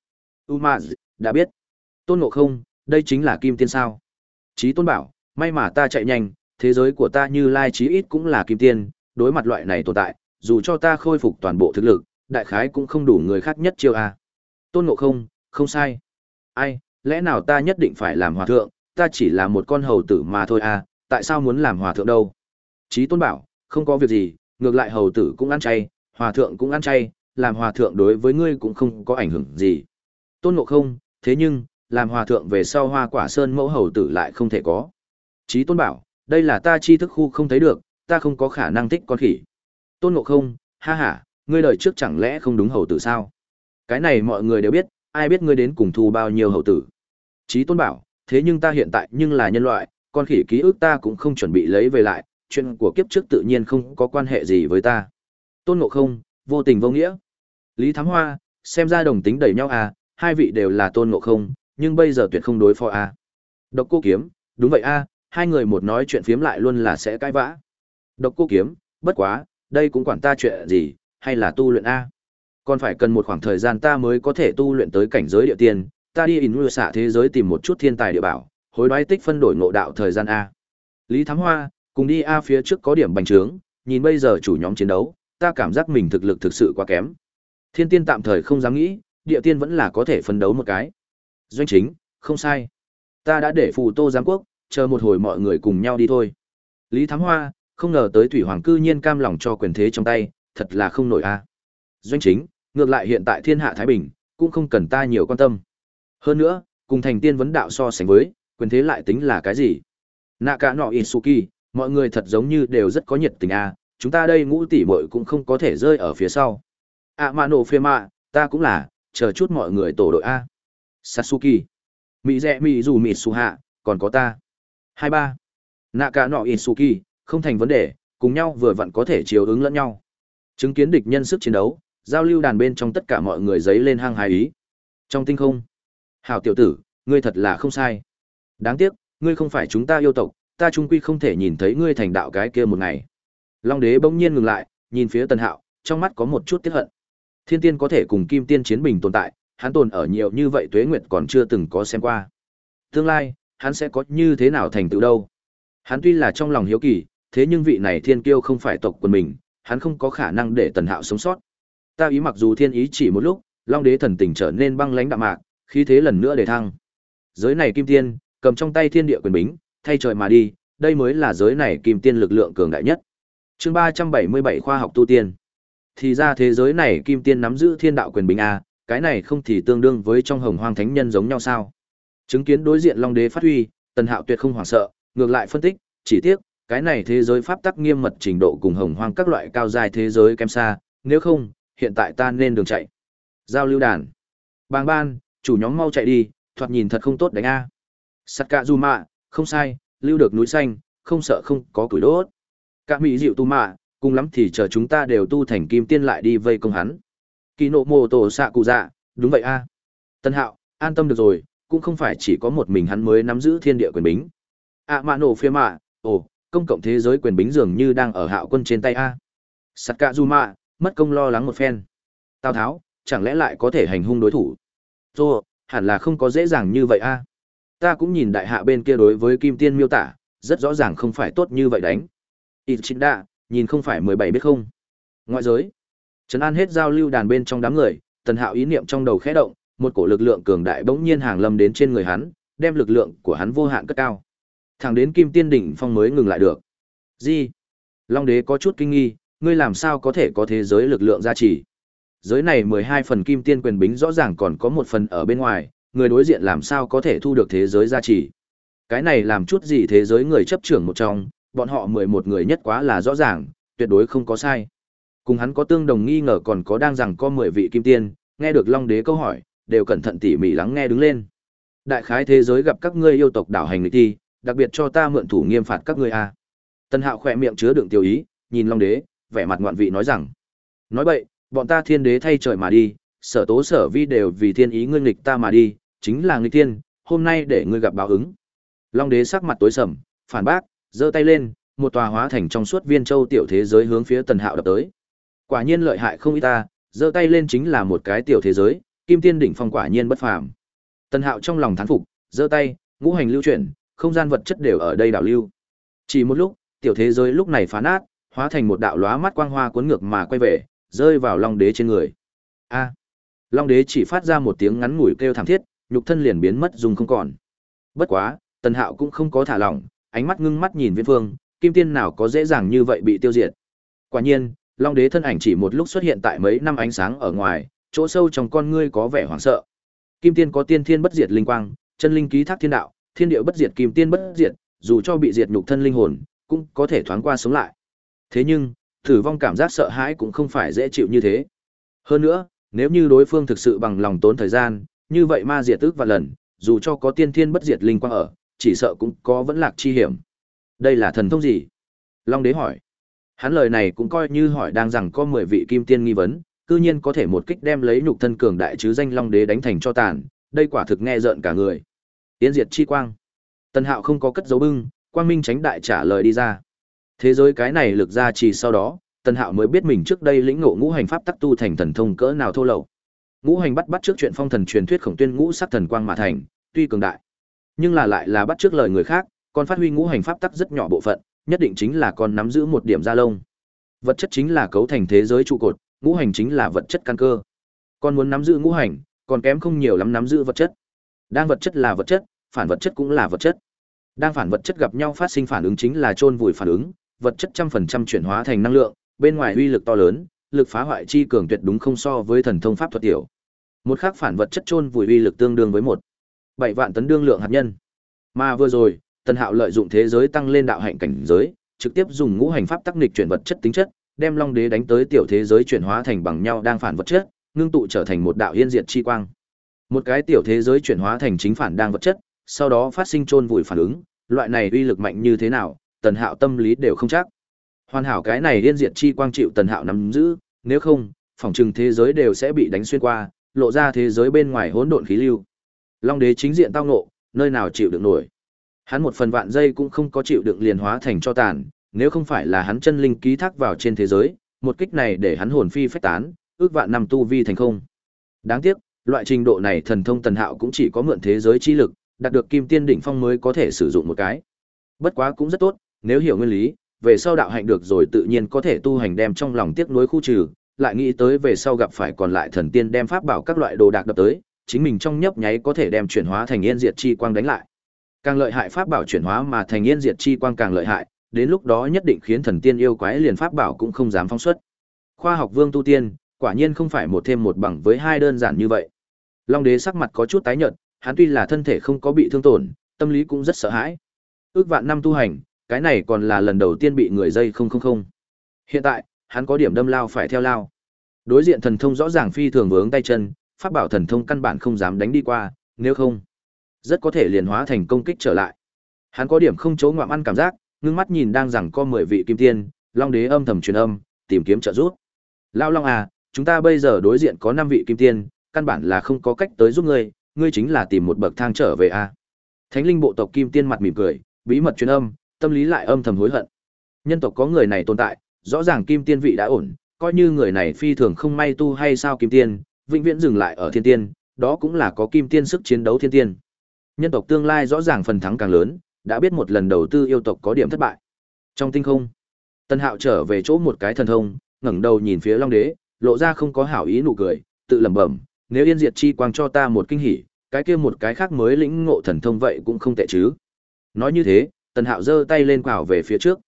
Umaz, đã biết. Tôn Ngộ Không, đây chính là kim tiên sao? Chí Tôn bảo, may mà ta chạy nhanh, thế giới của ta như lai chí ít cũng là kim tiên, đối mặt loại này tồn tại, dù cho ta khôi phục toàn bộ thực lực, đại khái cũng không đủ người khác nhất chiêu a. Tôn Ngộ Không, không sai. Ai, lẽ nào ta nhất định phải làm hòa thượng, ta chỉ là một con hầu tử mà thôi a, tại sao muốn làm hòa thượng đâu? Chí Tôn bảo, không có việc gì, ngược lại hầu tử cũng ăn chay, hòa thượng cũng ăn chay, làm hòa thượng đối với ngươi cũng không có ảnh hưởng gì. Tôn Ngộ Không, thế nhưng, làm hòa thượng về sau hoa quả sơn mẫu hầu tử lại không thể có. Chí tôn bảo, đây là ta chi thức khu không thấy được, ta không có khả năng thích con khỉ. Tôn Ngộ Không, ha ha, ngươi đời trước chẳng lẽ không đúng hầu tử sao? Cái này mọi người đều biết, ai biết ngươi đến cùng thu bao nhiêu hầu tử. Chí Tôn bảo, thế nhưng ta hiện tại nhưng là nhân loại, con khỉ ký ức ta cũng không chuẩn bị lấy về lại, chuyện của kiếp trước tự nhiên không có quan hệ gì với ta. Tôn Ngộ Không, vô tình vô nghĩa. Lý Thám Hoa, xem ra đồng tính đầy nhau à, hai vị đều là Tôn Ngộ Không, nhưng bây giờ tuyệt không đối phó à. Độc Cô Kiếm, đúng vậy a, à, hai người một nói chuyện phiếm lại luôn là sẽ cãi vã. Độc Cô Kiếm, bất quá, đây cũng quản ta chuyện gì, hay là tu luyện a? Còn phải cần một khoảng thời gian ta mới có thể tu luyện tới cảnh giới địa tiên, ta đi in xạ thế giới tìm một chút thiên tài địa bảo, hối đoái tích phân đổi ngộ đạo thời gian a. Lý Thám Hoa, cùng đi a phía trước có điểm bành trướng, nhìn bây giờ chủ nhóm chiến đấu, ta cảm giác mình thực lực thực sự quá kém. Thiên tiên tạm thời không dám nghĩ, địa tiên vẫn là có thể phân đấu một cái. Doanh chính, không sai. Ta đã để phù tô giám quốc, chờ một hồi mọi người cùng nhau đi thôi. Lý Thám Hoa, không ngờ tới Thủy Hoàng cư nhiên cam lòng cho quyền thế trong tay, thật là không nổi a. Doanh chính, ngược lại hiện tại thiên hạ Thái Bình, cũng không cần ta nhiều quan tâm. Hơn nữa, cùng thành tiên vấn đạo so sánh với, quyền thế lại tính là cái gì? Nạ cả nọ Isuki, mọi người thật giống như đều rất có nhiệt tình a, chúng ta đây ngũ tỷ muội cũng không có thể rơi ở phía sau. a mà nổ phê mạ, ta cũng là, chờ chút mọi người tổ đội a. Sasuki, Mỹ rẽ Mỹ dù Mỹ Su Hạ, còn có ta. Hai ba. Nạ cả nọ Isuki, không thành vấn đề, cùng nhau vừa vặn có thể chiều ứng lẫn nhau. Chứng kiến địch nhân sức chiến đấu, giao lưu đàn bên trong tất cả mọi người dấy lên hăng hài ý. Trong tinh không, hảo tiểu tử, ngươi thật là không sai. Đáng tiếc, ngươi không phải chúng ta yêu tộc, ta trung quy không thể nhìn thấy ngươi thành đạo cái kia một ngày. Long đế bỗng nhiên ngừng lại, nhìn phía Tần Hạo, trong mắt có một chút tiếc hận. Thiên tiên có thể cùng kim tiên chiến bình tồn tại, hắn tồn ở nhiều như vậy tuế nguyệt còn chưa từng có xem qua. Tương lai, hắn sẽ có như thế nào thành tựu đâu? Hắn tuy là trong lòng hiếu kỳ, thế nhưng vị này thiên kiêu không phải tộc quần mình, hắn không có khả năng để Tần Hạo sống sót. Ta ý mặc dù thiên ý chỉ một lúc, Long đế thần tình trở nên băng lãnh đạm mạc, khí thế lần nữa để thăng. Giới này kim tiên, cầm trong tay thiên địa quyền bính, thay trời mà đi, đây mới là giới này kim tiên lực lượng cường đại nhất. Chương ba trăm bảy mươi bảy khoa học tu tiên. Thì ra thế giới này kim tiên nắm giữ thiên đạo quyền bính a, cái này không thì tương đương với trong hồng hoang thánh nhân giống nhau sao? Chứng kiến đối diện Long đế phát huy, Tần Hạo tuyệt không hoảng sợ, ngược lại phân tích, chỉ tiếc, cái này thế giới pháp tắc nghiêm mật trình độ cùng hồng hoang các loại cao dài thế giới kém xa, nếu không, hiện tại ta nên đường chạy. Giao lưu đàn. Bàng ban, chủ nhóm mau chạy đi, thoạt nhìn thật không tốt đánh a. Sakazuma, không sai, lưu được núi xanh, không sợ không có củi đốt. Các mỹ dịu tu mạ, cùng lắm thì chờ chúng ta đều tu thành kim tiên lại đi vây công hắn. Kỳ nộ mồ tổ xạ cụ dạ, đúng vậy a. Tân hạo, an tâm được rồi, cũng không phải chỉ có một mình hắn mới nắm giữ thiên địa quyền bính. À mạ nổ phía mạ, ồ, công cộng thế giới quyền bính dường như đang ở hạo quân trên tay a. Sakazuma, mất công lo lắng một phen. Tào Tháo, chẳng lẽ lại có thể hành hung đối thủ? dô hẳn là không có dễ dàng như vậy a. Ta cũng nhìn đại hạ bên kia đối với Kim Tiên miêu tả, rất rõ ràng không phải tốt như vậy đánh. Ichida, nhìn không phải mười bảy biết không? Ngoại giới. Trấn an hết giao lưu đàn bên trong đám người, Tần Hạo ý niệm trong đầu khẽ động, một cổ lực lượng cường đại bỗng nhiên hàng lâm đến trên người hắn, đem lực lượng của hắn vô hạn cất cao. Thẳng đến Kim Tiên đỉnh phong mới ngừng lại được. Gì? Long đế có chút kinh nghi, ngươi làm sao có thể có thế giới lực lượng gia trì? Giới này mười hai phần Kim Tiên quyền bính rõ ràng còn có một phần ở bên ngoài, người đối diện làm sao có thể thu được thế giới gia trì? Cái này làm chút gì thế giới người chấp trưởng một trong, bọn họ mười một người nhất quá là rõ ràng, tuyệt đối không có sai. Cùng hắn có tương đồng nghi ngờ còn có đang rằng có mười vị kim tiên, nghe được Long Đế câu hỏi, đều cẩn thận tỉ mỉ lắng nghe đứng lên. Đại khái thế giới gặp các ngươi yêu tộc đảo hành lịch thi, đặc biệt cho ta mượn thủ nghiêm phạt các ngươi a. Tân Hạo khỏe miệng chứa đựng tiêu ý, nhìn Long Đế, vẻ mặt ngoạn vị nói rằng: "Nói vậy, bọn ta thiên đế thay trời mà đi, sở tố sở vi đều vì thiên ý ngươi nghịch ta mà đi, chính là người tiên, hôm nay để ngươi gặp báo ứng." Long Đế sắc mặt tối sầm, phản bác, giơ tay lên, một tòa hóa thành trong suốt viên châu tiểu thế giới hướng phía Tần Hạo đập tới. Quả nhiên lợi hại không ít ta, giơ tay lên chính là một cái tiểu thế giới, kim tiên đỉnh phong quả nhiên bất phàm. Tần Hạo trong lòng thán phục, giơ tay, ngũ hành lưu chuyển, không gian vật chất đều ở đây đảo lưu. Chỉ một lúc, tiểu thế giới lúc này phá nát, hóa thành một đạo lóa mắt quang hoa cuốn ngược mà quay về, rơi vào Long Đế trên người. A. Long Đế chỉ phát ra một tiếng ngắn ngủi kêu thảm thiết, nhục thân liền biến mất dùng không còn. Bất quá, Tần Hạo cũng không có thả lỏng, ánh mắt ngưng mắt nhìn Viễn Phương, kim tiên nào có dễ dàng như vậy bị tiêu diệt. Quả nhiên, Long Đế thân ảnh chỉ một lúc xuất hiện tại mấy năm ánh sáng ở ngoài, chỗ sâu trong con ngươi có vẻ hoảng sợ. Kim tiên có tiên thiên bất diệt linh quang, chân linh ký thác thiên đạo, thiên địa bất diệt kim tiên bất diệt, dù cho bị diệt nhục thân linh hồn, cũng có thể thoáng qua sống lại. Thế nhưng, tử vong cảm giác sợ hãi cũng không phải dễ chịu như thế. Hơn nữa, nếu như đối phương thực sự bằng lòng tốn thời gian, như vậy ma diệt tức và lần, dù cho có tiên thiên bất diệt linh quang ở, chỉ sợ cũng có vẫn lạc chi hiểm. Đây là thần thông gì? Long đế hỏi. Hắn lời này cũng coi như hỏi đang rằng có 10 vị kim tiên nghi vấn, cư nhiên có thể một kích đem lấy nhục thân cường đại chứ danh Long đế đánh thành cho tàn, đây quả thực nghe rợn cả người. Tiến diệt chi quang. Tần Hạo không có cất dấu bưng, quang minh tránh đại trả lời đi ra. Thế giới cái này lực ra chỉ sau đó, Tần Hạo mới biết mình trước đây lĩnh ngộ ngũ hành pháp tắc tu thành thần thông cỡ nào thô lậu. Ngũ hành bắt bắt trước chuyện phong thần truyền thuyết khổng tuyên ngũ sắc thần quang mà thành, tuy cường đại, nhưng là lại là bắt trước lời người khác, còn phát huy ngũ hành pháp tắc rất nhỏ bộ phận, nhất định chính là còn nắm giữ một điểm gia lông. Vật chất chính là cấu thành thế giới trụ cột, ngũ hành chính là vật chất căn cơ. Con muốn nắm giữ ngũ hành, còn kém không nhiều lắm nắm giữ vật chất. Đang vật chất là vật chất, phản vật chất cũng là vật chất. Đang phản vật chất gặp nhau phát sinh phản ứng chính là chôn vùi phản ứng, vật chất trăm phần trăm chuyển hóa thành năng lượng, bên ngoài uy lực to lớn, lực phá hoại chi cường tuyệt đúng không so với thần thông pháp thuật tiểu. Một khắc phản vật chất chôn vùi uy lực tương đương với một bảy vạn tấn đương lượng hạt nhân. Mà vừa rồi, Tần Hạo lợi dụng thế giới tăng lên đạo hạnh cảnh giới, trực tiếp dùng ngũ hành pháp tắc nghịch chuyển vật chất tính chất, đem Long Đế đánh tới tiểu thế giới chuyển hóa thành bằng nhau đang phản vật chất, ngưng tụ trở thành một đạo yên diệt chi quang. Một cái tiểu thế giới chuyển hóa thành chính phản đang vật chất, sau đó phát sinh chôn vùi phản ứng, loại này uy lực mạnh như thế nào, Tần Hạo tâm lý đều không chắc. Hoàn hảo cái này yên diệt chi quang chịu Tần Hạo nắm giữ, nếu không, phòng chừng thế giới đều sẽ bị đánh xuyên qua, lộ ra thế giới bên ngoài hỗn độn khí lưu. Long đế chính diện tao ngộ, nơi nào chịu được nổi. Hắn một phần vạn giây cũng không có chịu đựng liền hóa thành cho tàn, nếu không phải là hắn chân linh ký thác vào trên thế giới, một kích này để hắn hồn phi phách tán, ước vạn năm tu vi thành không. Đáng tiếc, loại trình độ này thần thông tần hạo cũng chỉ có mượn thế giới chi lực, đạt được kim tiên đỉnh phong mới có thể sử dụng một cái. Bất quá cũng rất tốt, nếu hiểu nguyên lý, về sau đạo hạnh được rồi tự nhiên có thể tu hành đem trong lòng tiếc nuối khu trừ, lại nghĩ tới về sau gặp phải còn lại thần tiên đem pháp bảo các loại đồ đạc đập tới, chính mình trong nhấp nháy có thể đem chuyển hóa thành yên diệt chi quang đánh lại. Càng lợi hại pháp bảo chuyển hóa mà thành yên diệt chi quang càng lợi hại, đến lúc đó nhất định khiến thần tiên yêu quái liền pháp bảo cũng không dám phóng xuất. Khoa học vương tu tiên, quả nhiên không phải một thêm một bằng với hai đơn giản như vậy. Long đế sắc mặt có chút tái nhợt, hắn tuy là thân thể không có bị thương tổn, tâm lý cũng rất sợ hãi. Ước vạn năm tu hành, cái này còn là lần đầu tiên bị người dây không không không. Hiện tại, hắn có điểm đâm lao phải theo lao. Đối diện thần thông rõ ràng phi thường vướng tay chân, pháp bảo thần thông căn bản không dám đánh đi qua, nếu không, rất có thể liền hóa thành công kích trở lại. Hắn có điểm không chỗ ngoạm ăn cảm giác, ngưng mắt nhìn đang rằng có 10 vị kim tiên, Long đế âm thầm truyền âm, tìm kiếm trợ giúp. Lao Long à, chúng ta bây giờ đối diện có 5 vị kim tiên, căn bản là không có cách tới giúp ngươi, ngươi chính là tìm một bậc thang trở về a. À. Thánh linh bộ tộc kim tiên mặt mỉm cười, bí mật truyền âm, tâm lý lại âm thầm hối hận. Nhân tộc có người này tồn tại, rõ ràng kim tiên vị đã ổn, coi như người này phi thường không may tu hay sao kim tiên, vĩnh viễn dừng lại ở thiên tiên, đó cũng là có kim tiên sức chiến đấu thiên tiên. Nhân tộc tương lai rõ ràng phần thắng càng lớn, đã biết một lần đầu tư yêu tộc có điểm thất bại. Trong tinh không, Tân Hạo trở về chỗ một cái thần thông, ngẩng đầu nhìn phía Long Đế, lộ ra không có hảo ý nụ cười, tự lẩm bẩm, nếu Yên Diệt chi quang cho ta một kinh hỉ, cái kia một cái khác mới lĩnh ngộ thần thông vậy cũng không tệ chứ. Nói như thế, Tần Hạo giơ tay lên quảo về phía trước.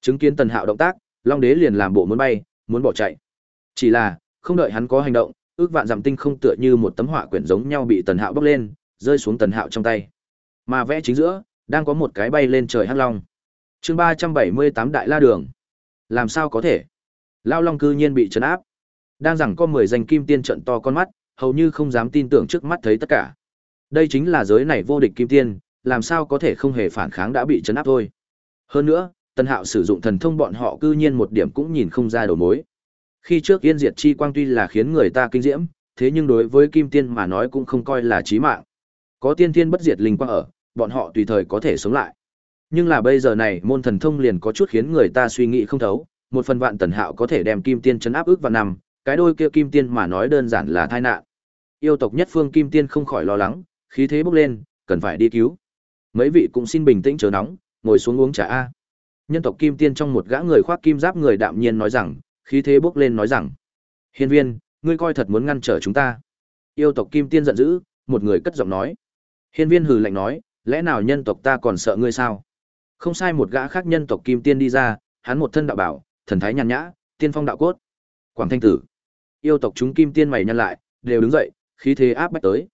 Chứng kiến Tần Hạo động tác, Long Đế liền làm bộ muốn bay, muốn bỏ chạy. Chỉ là, không đợi hắn có hành động, ước vạn dặm tinh không tựa như một tấm họa quyển giống nhau bị Tần Hạo bốc lên, rơi xuống Tần Hạo trong tay. Mà vẽ chính giữa, đang có một cái bay lên trời hắc long. Chương ba trăm bảy mươi tám Đại La Đường. Làm sao có thể? Lao Long cư nhiên bị trấn áp. Đang rằng có mười danh kim tiên trận to con mắt, hầu như không dám tin tưởng trước mắt thấy tất cả. Đây chính là giới này vô địch kim tiên, làm sao có thể không hề phản kháng đã bị trấn áp thôi. Hơn nữa, Tân Hạo sử dụng thần thông bọn họ cư nhiên một điểm cũng nhìn không ra đầu mối. Khi trước Yên Diệt Chi Quang tuy là khiến người ta kinh diễm, thế nhưng đối với Kim Tiên mà nói cũng không coi là chí mạng. Có tiên thiên bất diệt linh quang ở, bọn họ tùy thời có thể sống lại. Nhưng là bây giờ này, môn thần thông liền có chút khiến người ta suy nghĩ không thấu, một phần vạn Tần Hạo có thể đem Kim Tiên chấn áp ước vào năm, cái đôi kia Kim Tiên mà nói đơn giản là tai nạn. Yêu tộc nhất phương Kim Tiên không khỏi lo lắng, khí thế bốc lên, cần phải đi cứu. Mấy vị cũng xin bình tĩnh chờ nóng, ngồi xuống uống trà a. Nhân tộc Kim Tiên trong một gã người khoác kim giáp người đạm nhiên nói rằng, khí thế bước lên nói rằng: "Hiên Viên, ngươi coi thật muốn ngăn trở chúng ta?" Yêu tộc Kim Tiên giận dữ, một người cất giọng nói. Hiên Viên hừ lạnh nói: "Lẽ nào nhân tộc ta còn sợ ngươi sao?" Không sai một gã khác nhân tộc Kim Tiên đi ra, hắn một thân đạo bảo, thần thái nhàn nhã, tiên phong đạo cốt. Quảng Thanh Tử. Yêu tộc chúng Kim Tiên mày nhăn lại, đều đứng dậy, khí thế áp bách tới.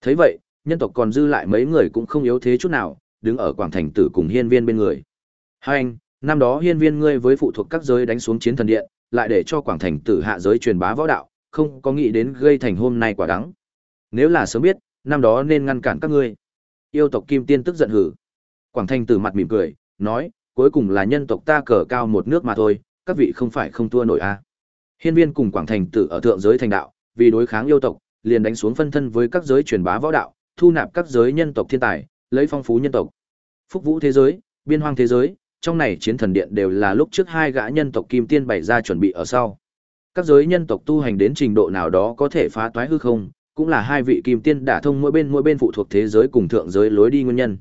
Thấy vậy, nhân tộc còn dư lại mấy người cũng không yếu thế chút nào, đứng ở Quảng Thành Tử cùng Hiên Viên bên người. Hai anh, Năm đó hiên viên ngươi với phụ thuộc các giới đánh xuống chiến thần điện, lại để cho quảng thành tử hạ giới truyền bá võ đạo, không có nghĩ đến gây thành hôm nay quả đắng. Nếu là sớm biết, năm đó nên ngăn cản các ngươi. Yêu tộc Kim Tiên tức giận hử. Quảng thành tử mặt mỉm cười, nói, cuối cùng là nhân tộc ta cờ cao một nước mà thôi, các vị không phải không thua nổi a. À. Hiên viên cùng Quảng thành tử ở thượng giới thành đạo, vì đối kháng yêu tộc, liền đánh xuống phân thân với các giới truyền bá võ đạo, thu nạp các giới nhân tộc thiên tài, lấy phong phú nhân tộc. Phúc vũ thế giới, biên hoang thế giới, trong này chiến thần điện đều là lúc trước hai gã nhân tộc kim tiên bày ra chuẩn bị ở sau. Các giới nhân tộc tu hành đến trình độ nào đó có thể phá toái hư không, cũng là hai vị kim tiên đả thông mỗi bên mỗi bên phụ thuộc thế giới cùng thượng giới lối đi nguyên nhân.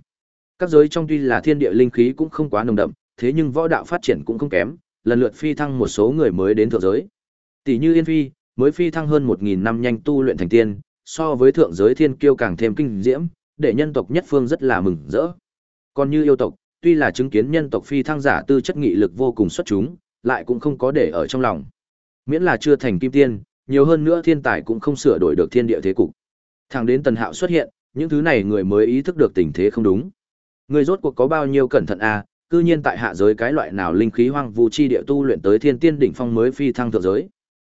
Các giới trong tuy là thiên địa linh khí cũng không quá nồng đậm, thế nhưng võ đạo phát triển cũng không kém, lần lượt phi thăng một số người mới đến thượng giới. Tỷ như Yên Phi, mới phi thăng hơn 1000 năm nhanh tu luyện thành tiên, so với thượng giới thiên kiêu càng thêm kinh diễm, để nhân tộc nhất phương rất là mừng rỡ. Còn như yêu tộc, tuy là chứng kiến nhân tộc phi thăng giả tư chất nghị lực vô cùng xuất chúng, lại cũng không có để ở trong lòng. Miễn là chưa thành kim tiên, nhiều hơn nữa thiên tài cũng không sửa đổi được thiên địa thế cục. Thẳng đến Tần Hạo xuất hiện, những thứ này người mới ý thức được tình thế không đúng. Người rốt cuộc có bao nhiêu cẩn thận à, cư nhiên tại hạ giới cái loại nào linh khí hoang vu chi địa tu luyện tới thiên tiên đỉnh phong mới phi thăng thượng giới.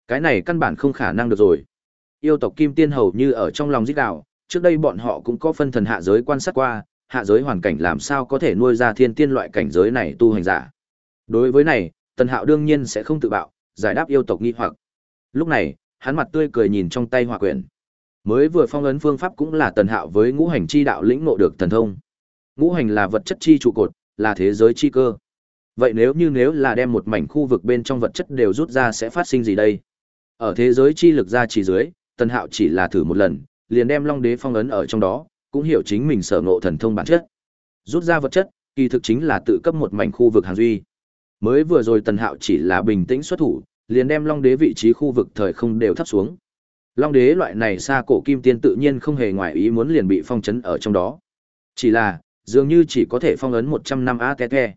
Cái này căn bản không khả năng được rồi. Yêu tộc Kim Tiên hầu như ở trong lòng giết đạo, trước đây bọn họ cũng có phân thần hạ giới quan sát qua, hạ giới hoàn cảnh làm sao có thể nuôi ra thiên tiên loại cảnh giới này tu hành giả. Đối với này, Tần Hạo đương nhiên sẽ không tự bạo, giải đáp yêu tộc nghi hoặc. Lúc này, hắn mặt tươi cười nhìn trong tay hỏa quyển. Mới vừa phong ấn phương pháp cũng là Tần Hạo với ngũ hành chi đạo lĩnh ngộ được thần thông. Ngũ hành là vật chất chi trụ cột, là thế giới chi cơ. Vậy nếu như nếu là đem một mảnh khu vực bên trong vật chất đều rút ra sẽ phát sinh gì đây? Ở thế giới chi lực ra chỉ dưới, Tần Hạo chỉ là thử một lần, liền đem Long Đế phong ấn ở trong đó, cũng hiểu chính mình sở ngộ thần thông bản chất. Rút ra vật chất, kỳ thực chính là tự cấp một mảnh khu vực hàng duy. Mới vừa rồi Tần Hạo chỉ là bình tĩnh xuất thủ, liền đem Long Đế vị trí khu vực thời không đều thấp xuống. Long Đế loại này xa cổ kim tiên tự nhiên không hề ngoài ý muốn liền bị phong chấn ở trong đó. Chỉ là, dường như chỉ có thể phong ấn 100 năm a ke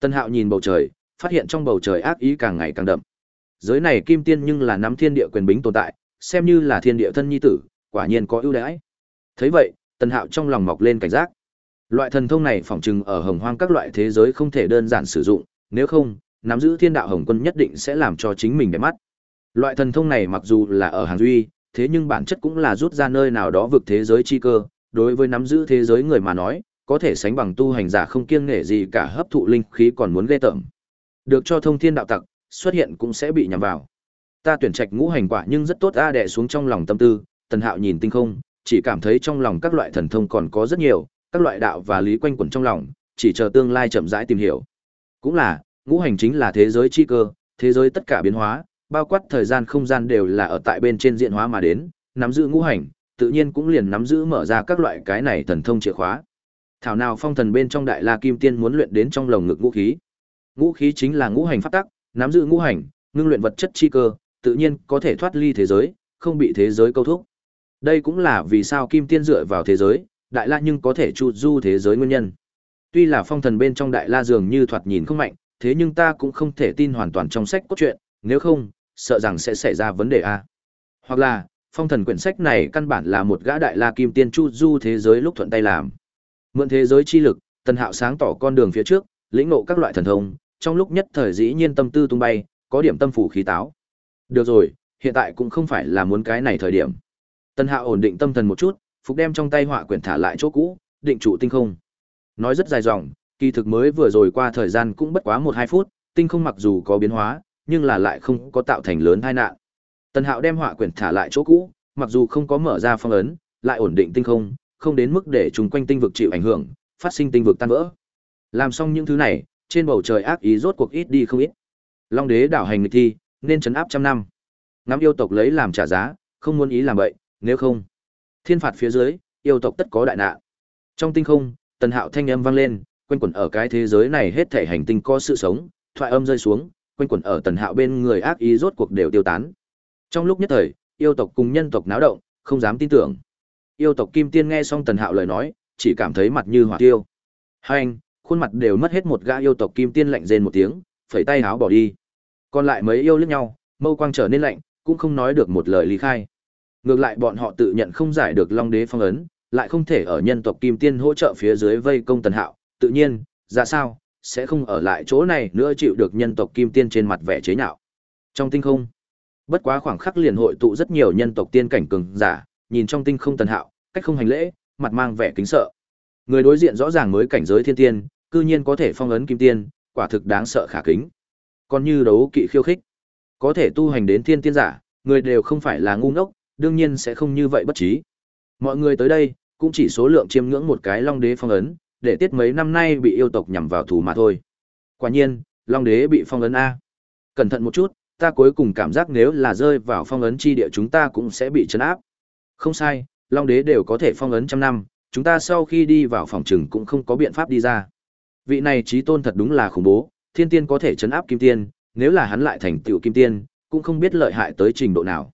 Tần Hạo nhìn bầu trời, phát hiện trong bầu trời ác ý càng ngày càng đậm. Giới này kim tiên nhưng là nắm thiên địa quyền bính tồn tại, xem như là thiên địa thân nhi tử, quả nhiên có ưu đãi. Thấy vậy, Tần Hạo trong lòng mọc lên cảnh giác. Loại thần thông này phỏng chừng ở hồng hoang các loại thế giới không thể đơn giản sử dụng, nếu không, nắm giữ thiên đạo hồng quân nhất định sẽ làm cho chính mình đẹp mắt. Loại thần thông này mặc dù là ở hàng duy, thế nhưng bản chất cũng là rút ra nơi nào đó vực thế giới chi cơ, đối với nắm giữ thế giới người mà nói, có thể sánh bằng tu hành giả không kiêng nể gì cả hấp thụ linh khí còn muốn ghê tởm. Được cho thông thiên đạo tặc, xuất hiện cũng sẽ bị nhằm vào. Ta tuyển trạch ngũ hành quả nhưng rất tốt a đè xuống trong lòng tâm tư, Tần Hạo nhìn tinh không, chỉ cảm thấy trong lòng các loại thần thông còn có rất nhiều, các loại đạo và lý quanh quẩn trong lòng, chỉ chờ tương lai chậm rãi tìm hiểu. Cũng là, ngũ hành chính là thế giới chi cơ, thế giới tất cả biến hóa, bao quát thời gian không gian đều là ở tại bên trên diện hóa mà đến, nắm giữ ngũ hành, tự nhiên cũng liền nắm giữ mở ra các loại cái này thần thông chìa khóa. Thảo nào phong thần bên trong đại la kim tiên muốn luyện đến trong lồng ngực ngũ khí. Ngũ khí chính là ngũ hành pháp tắc, nắm giữ ngũ hành, ngưng luyện vật chất chi cơ, tự nhiên có thể thoát ly thế giới, không bị thế giới câu thúc. Đây cũng là vì sao Kim Tiên dựa vào thế giới, Đại La nhưng có thể chu du thế giới nguyên nhân. Tuy là phong thần bên trong Đại La dường như thoạt nhìn không mạnh, thế nhưng ta cũng không thể tin hoàn toàn trong sách cốt truyện, nếu không, sợ rằng sẽ xảy ra vấn đề a. Hoặc là, phong thần quyển sách này căn bản là một gã Đại La Kim Tiên chu du thế giới lúc thuận tay làm. Mượn thế giới chi lực, Tần Hạo sáng tỏ con đường phía trước, lĩnh ngộ các loại thần thông, trong lúc nhất thời dĩ nhiên tâm tư tung bay, có điểm tâm phủ khí táo. Được rồi, hiện tại cũng không phải là muốn cái này thời điểm. Tân Hạo ổn định tâm thần một chút, phục đem trong tay họa quyển thả lại chỗ cũ, định trụ tinh không. Nói rất dài dòng, kỳ thực mới vừa rồi qua thời gian cũng bất quá một hai phút, tinh không mặc dù có biến hóa, nhưng là lại không có tạo thành lớn tai nạn. Tân Hạo đem họa quyển thả lại chỗ cũ, mặc dù không có mở ra phong ấn, lại ổn định tinh không, không đến mức để chúng quanh tinh vực chịu ảnh hưởng, phát sinh tinh vực tan vỡ. Làm xong những thứ này, trên bầu trời ác ý rốt cuộc ít đi không ít. Long đế đảo hành nghịch thi, nên trấn áp trăm năm. Ngắm yêu tộc lấy làm trả giá, không muốn ý làm vậy, nếu không, thiên phạt phía dưới, yêu tộc tất có đại nạn. Trong tinh không, tần hạo thanh âm vang lên, quanh quẩn ở cái thế giới này hết thể hành tinh có sự sống, thoại âm rơi xuống, quanh quẩn ở tần hạo bên người ác ý rốt cuộc đều tiêu tán. Trong lúc nhất thời, yêu tộc cùng nhân tộc náo động, không dám tin tưởng. Yêu tộc Kim Tiên nghe xong tần hạo lời nói, chỉ cảm thấy mặt như hỏa tiêu. Hai anh, khuôn mặt đều mất hết một gã yêu tộc Kim Tiên lạnh rên một tiếng, phẩy tay háo bỏ đi. Còn lại mấy yêu liếc nhau, mâu quang trở nên lạnh, cũng không nói được một lời lý khai. Ngược lại bọn họ tự nhận không giải được Long Đế phong ấn, lại không thể ở nhân tộc Kim Tiên hỗ trợ phía dưới vây công Tần Hạo, tự nhiên, ra sao, sẽ không ở lại chỗ này nữa chịu được nhân tộc kim tiên trên mặt vẻ chế nhạo. Trong tinh không, bất quá khoảng khắc liền hội tụ rất nhiều nhân tộc tiên cảnh cường giả, nhìn trong tinh không tần hạo, cách không hành lễ, mặt mang vẻ kính sợ. Người đối diện rõ ràng mới cảnh giới thiên tiên, cư nhiên có thể phong ấn kim tiên, quả thực đáng sợ khả kính. Còn như đấu kỵ khiêu khích, có thể tu hành đến thiên tiên giả, người đều không phải là ngu ngốc, đương nhiên sẽ không như vậy bất trí. Mọi người tới đây, cũng chỉ số lượng chiêm ngưỡng một cái Long Đế phong ấn, để tiết mấy năm nay bị yêu tộc nhằm vào thủ mà thôi. Quả nhiên, Long Đế bị phong ấn a. Cẩn thận một chút, ta cuối cùng cảm giác nếu là rơi vào phong ấn chi địa chúng ta cũng sẽ bị chấn áp. Không sai, Long Đế đều có thể phong ấn trăm năm, chúng ta sau khi đi vào phòng trừng cũng không có biện pháp đi ra. Vị này trí tôn thật đúng là khủng bố, thiên tiên có thể chấn áp kim tiên, nếu là hắn lại thành tựu kim tiên, cũng không biết lợi hại tới trình độ nào.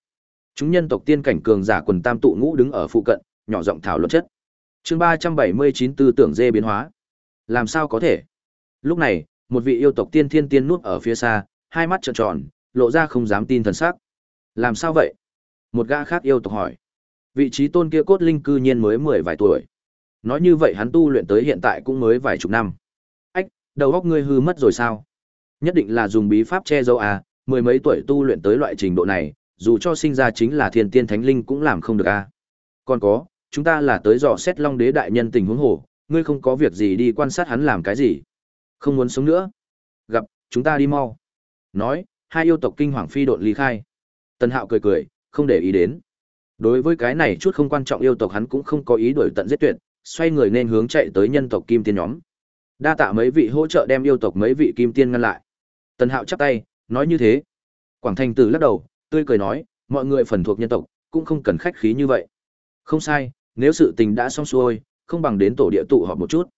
Chúng nhân tộc tiên cảnh cường giả quần tam tụ ngũ đứng ở phụ cận, nhỏ giọng thảo luận chất. Chương ba trăm bảy mươi chín tư tưởng dê biến hóa. Làm sao có thể? Lúc này, một vị yêu tộc tiên thiên tiên nuốt ở phía xa, hai mắt trợn tròn, lộ ra không dám tin thần sắc. Làm sao vậy? Một gã khác yêu tộc hỏi. Vị trí tôn kia cốt linh cư nhiên mới mười vài tuổi. Nói như vậy hắn tu luyện tới hiện tại cũng mới vài chục năm. Ách, đầu óc ngươi hư mất rồi sao? Nhất định là dùng bí pháp che giấu à, mười mấy tuổi tu luyện tới loại trình độ này, dù cho sinh ra chính là thiên tiên thánh linh cũng làm không được à. Còn có, chúng ta là tới dò xét long đế đại nhân tình huống hồ, ngươi không có việc gì đi quan sát hắn làm cái gì. Không muốn sống nữa. Gặp, chúng ta đi mau. Nói, hai yêu tộc kinh hoàng phi độn ly khai. Tần Hạo cười cười, không để ý đến. Đối với cái này chút không quan trọng yêu tộc hắn cũng không có ý đuổi tận giết tuyệt, xoay người nên hướng chạy tới nhân tộc kim tiên nhóm. Đa tạ mấy vị hỗ trợ đem yêu tộc mấy vị kim tiên ngăn lại. Tần Hạo chắp tay, nói như thế. Quảng Thành Tử lắc đầu, tươi cười nói, mọi người phần thuộc nhân tộc, cũng không cần khách khí như vậy. Không sai, nếu sự tình đã xong xuôi, không bằng đến tổ địa tụ họp một chút.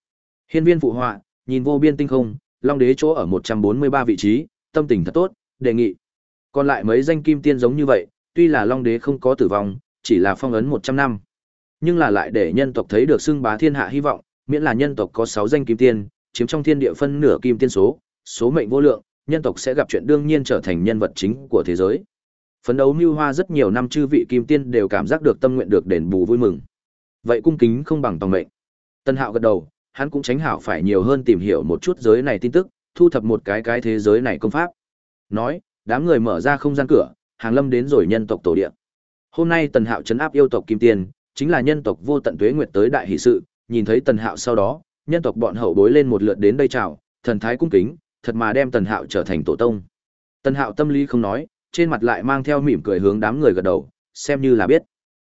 Hiên viên phụ họa, nhìn vô biên tinh không, Long đế chỗ ở 143 vị trí, tâm tình thật tốt, đề nghị. Còn lại mấy danh kim tiên giống như vậy, tuy là Long đế không có tử vong, chỉ là phong ấn 100 năm. Nhưng là lại để nhân tộc thấy được xưng bá thiên hạ hy vọng, miễn là nhân tộc có 6 danh kim tiên, chiếm trong thiên địa phân nửa kim tiên số, số mệnh vô lượng, nhân tộc sẽ gặp chuyện đương nhiên trở thành nhân vật chính của thế giới. Phấn đấu mưu hoa rất nhiều năm chư vị kim tiên đều cảm giác được tâm nguyện được đền bù vui mừng. Vậy cung kính không bằng tòng mệnh. Tân Hạo gật đầu, hắn cũng tránh hảo phải nhiều hơn tìm hiểu một chút giới này tin tức, thu thập một cái cái thế giới này công pháp. Nói, đám người mở ra không gian cửa, hàng lâm đến rồi nhân tộc tổ địa. Hôm nay Tần Hạo trấn áp yêu tộc Kim Tiên, chính là nhân tộc vô tận tuế nguyệt tới đại hỷ sự, nhìn thấy Tần Hạo sau đó, nhân tộc bọn hậu bối lên một lượt đến đây chào, thần thái cung kính, thật mà đem Tần Hạo trở thành tổ tông. Tần Hạo tâm lý không nói, trên mặt lại mang theo mỉm cười hướng đám người gật đầu, xem như là biết.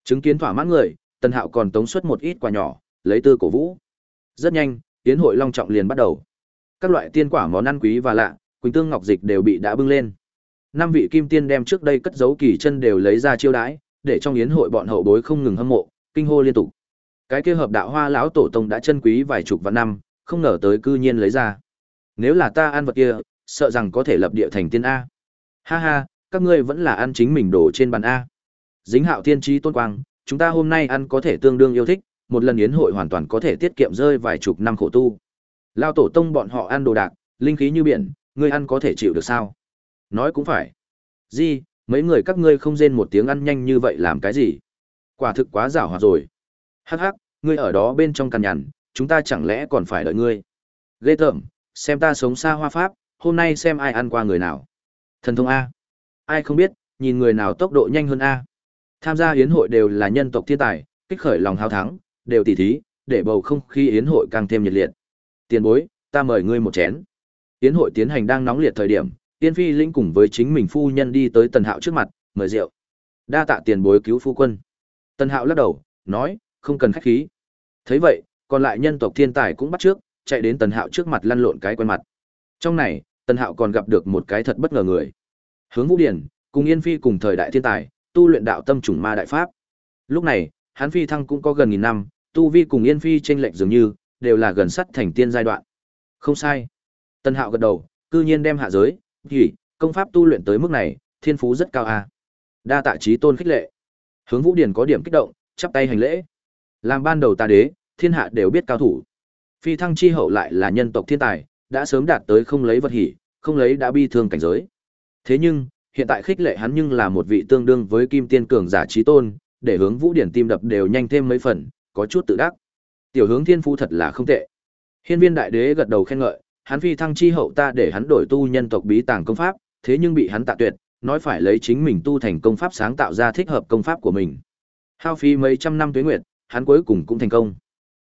Chứng kiến thỏa mãn người, Tần Hạo còn tống suất một ít quà nhỏ, lấy tư cổ vũ. Rất nhanh, tiến hội long trọng liền bắt đầu. Các loại tiên quả món ăn quý và lạ, quỳnh tương ngọc dịch đều bị đã bưng lên. Năm vị kim tiên đem trước đây cất giấu kỳ chân đều lấy ra chiêu đãi, để trong yến hội bọn hậu bối không ngừng hâm mộ, kinh hô liên tục. Cái kia hợp đạo hoa lão tổ tông đã chân quý vài chục vạn năm, không ngờ tới cư nhiên lấy ra. Nếu là ta ăn vật kia, sợ rằng có thể lập địa thành tiên a. Ha ha, các ngươi vẫn là ăn chính mình đổ trên bàn a. Dính Hạo Thiên Chí tôn quang, chúng ta hôm nay ăn có thể tương đương yêu thích, một lần yến hội hoàn toàn có thể tiết kiệm rơi vài chục năm khổ tu. Lao tổ tông bọn họ ăn đồ đạc, linh khí như biển, ngươi ăn có thể chịu được sao? Nói cũng phải. Di, mấy người các ngươi không rên một tiếng ăn nhanh như vậy làm cái gì? Quả thực quá giảo hoạt rồi. Hắc hắc, ngươi ở đó bên trong cằn nhằn, chúng ta chẳng lẽ còn phải đợi ngươi? Ghê tởm, xem ta sống xa hoa pháp, hôm nay xem ai ăn qua người nào. Thần thông A. Ai không biết, nhìn người nào tốc độ nhanh hơn A. Tham gia yến hội đều là nhân tộc thiên tài, kích khởi lòng hào thắng, đều tỉ thí, để bầu không khí yến hội càng thêm nhiệt liệt. Tiền bối, ta mời ngươi một chén. Yến hội tiến hành đang nóng liệt thời điểm, Tiên Phi Linh cùng với chính mình phu nhân đi tới Tần Hạo trước mặt, mời rượu. Đa tạ tiền bối cứu phu quân. Tần Hạo lắc đầu, nói, không cần khách khí. Thấy vậy, còn lại nhân tộc thiên tài cũng bắt trước, chạy đến Tần Hạo trước mặt lăn lộn cái quen mặt. Trong này, Tần Hạo còn gặp được một cái thật bất ngờ người. Hướng Vũ Điển, cùng Yên Phi cùng thời đại thiên tài, tu luyện đạo tâm chủng ma đại pháp. Lúc này, hắn phi thăng cũng có gần nghìn năm, tu vi cùng Yên Phi chênh lệch dường như đều là gần sắt thành tiên giai đoạn. Không sai. Tân Hạo gật đầu, cư nhiên đem hạ giới, "Hỉ, công pháp tu luyện tới mức này, thiên phú rất cao a." À. Đa tạ trí tôn khích lệ. Hướng Vũ Điển có điểm kích động, chắp tay hành lễ. Làm ban đầu ta đế, thiên hạ đều biết cao thủ. Phi thăng chi hậu lại là nhân tộc thiên tài, đã sớm đạt tới không lấy vật hỉ, không lấy đã bi thương cảnh giới. Thế nhưng, hiện tại khích lệ hắn nhưng là một vị tương đương với kim tiên cường giả trí tôn, để hướng vũ điển tim đập đều nhanh thêm mấy phần, có chút tự đắc. Tiểu hướng thiên phú thật là không tệ. Hiên viên đại đế gật đầu khen ngợi, hắn phi thăng chi hậu ta để hắn đổi tu nhân tộc bí tàng công pháp, thế nhưng bị hắn tạ tuyệt, nói phải lấy chính mình tu thành công pháp sáng tạo ra thích hợp công pháp của mình. Hao phí mấy trăm năm tuế nguyệt, hắn cuối cùng cũng thành công.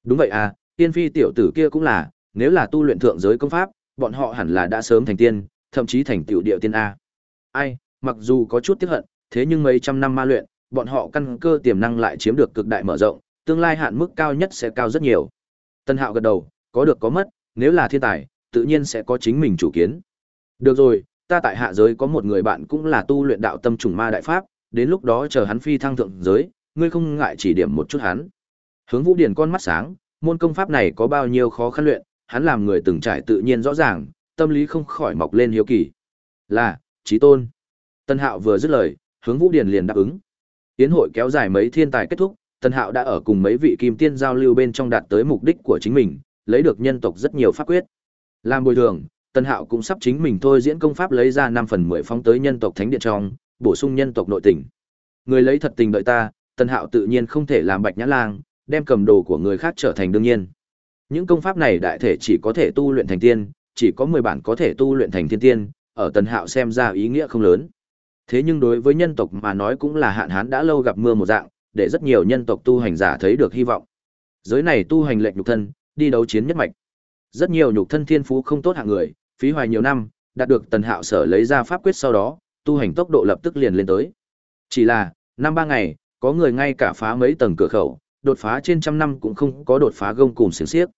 Đúng vậy à, tiên phi tiểu tử kia cũng là, nếu là tu luyện thượng giới công pháp, bọn họ hẳn là đã sớm thành tiên, thậm chí thành tiểu địa tiên a. Ai, mặc dù có chút tiếc hận, thế nhưng mấy trăm năm ma luyện, bọn họ căn cơ tiềm năng lại chiếm được cực đại mở rộng, tương lai hạn mức cao nhất sẽ cao rất nhiều. Tân Hạo gật đầu, có được có mất, nếu là thiên tài, tự nhiên sẽ có chính mình chủ kiến. Được rồi, ta tại hạ giới có một người bạn cũng là tu luyện đạo tâm trùng ma đại pháp, đến lúc đó chờ hắn phi thăng thượng giới, ngươi không ngại chỉ điểm một chút hắn. Hướng Vũ Điển con mắt sáng, môn công pháp này có bao nhiêu khó khăn luyện, hắn làm người từng trải tự nhiên rõ ràng, tâm lý không khỏi mọc lên hiếu kỳ. Là, trí tôn. Tân Hạo vừa dứt lời, Hướng Vũ Điền liền đáp ứng. Tiến hội kéo dài mấy thiên tài kết thúc, Tân Hạo đã ở cùng mấy vị kim tiên giao lưu bên trong đạt tới mục đích của chính mình, lấy được nhân tộc rất nhiều pháp quyết. Làm bồi thường, Tân Hạo cũng sắp chính mình thôi diễn công pháp lấy ra năm phần 10 phóng tới nhân tộc thánh điện trong, bổ sung nhân tộc nội tình. Người lấy thật tình đợi ta, Tân Hạo tự nhiên không thể làm Bạch Nhã Lang, đem cầm đồ của người khác trở thành đương nhiên. Những công pháp này đại thể chỉ có thể tu luyện thành tiên, chỉ có 10 bản có thể tu luyện thành thiên tiên, ở tần Hạo xem ra ý nghĩa không lớn. Thế nhưng đối với nhân tộc mà nói cũng là hạn hán đã lâu gặp mưa một dạng, để rất nhiều nhân tộc tu hành giả thấy được hy vọng. Giới này tu hành lệnh nhục thân, đi đấu chiến nhất mạch. Rất nhiều nhục thân thiên phú không tốt hạng người, phí hoài nhiều năm, đạt được Tần Hạo sở lấy ra pháp quyết sau đó, tu hành tốc độ lập tức liền lên tới. Chỉ là, năm ba ngày, có người ngay cả phá mấy tầng cửa khẩu, đột phá trên trăm năm cũng không có đột phá gông cùng xiềng xiếc.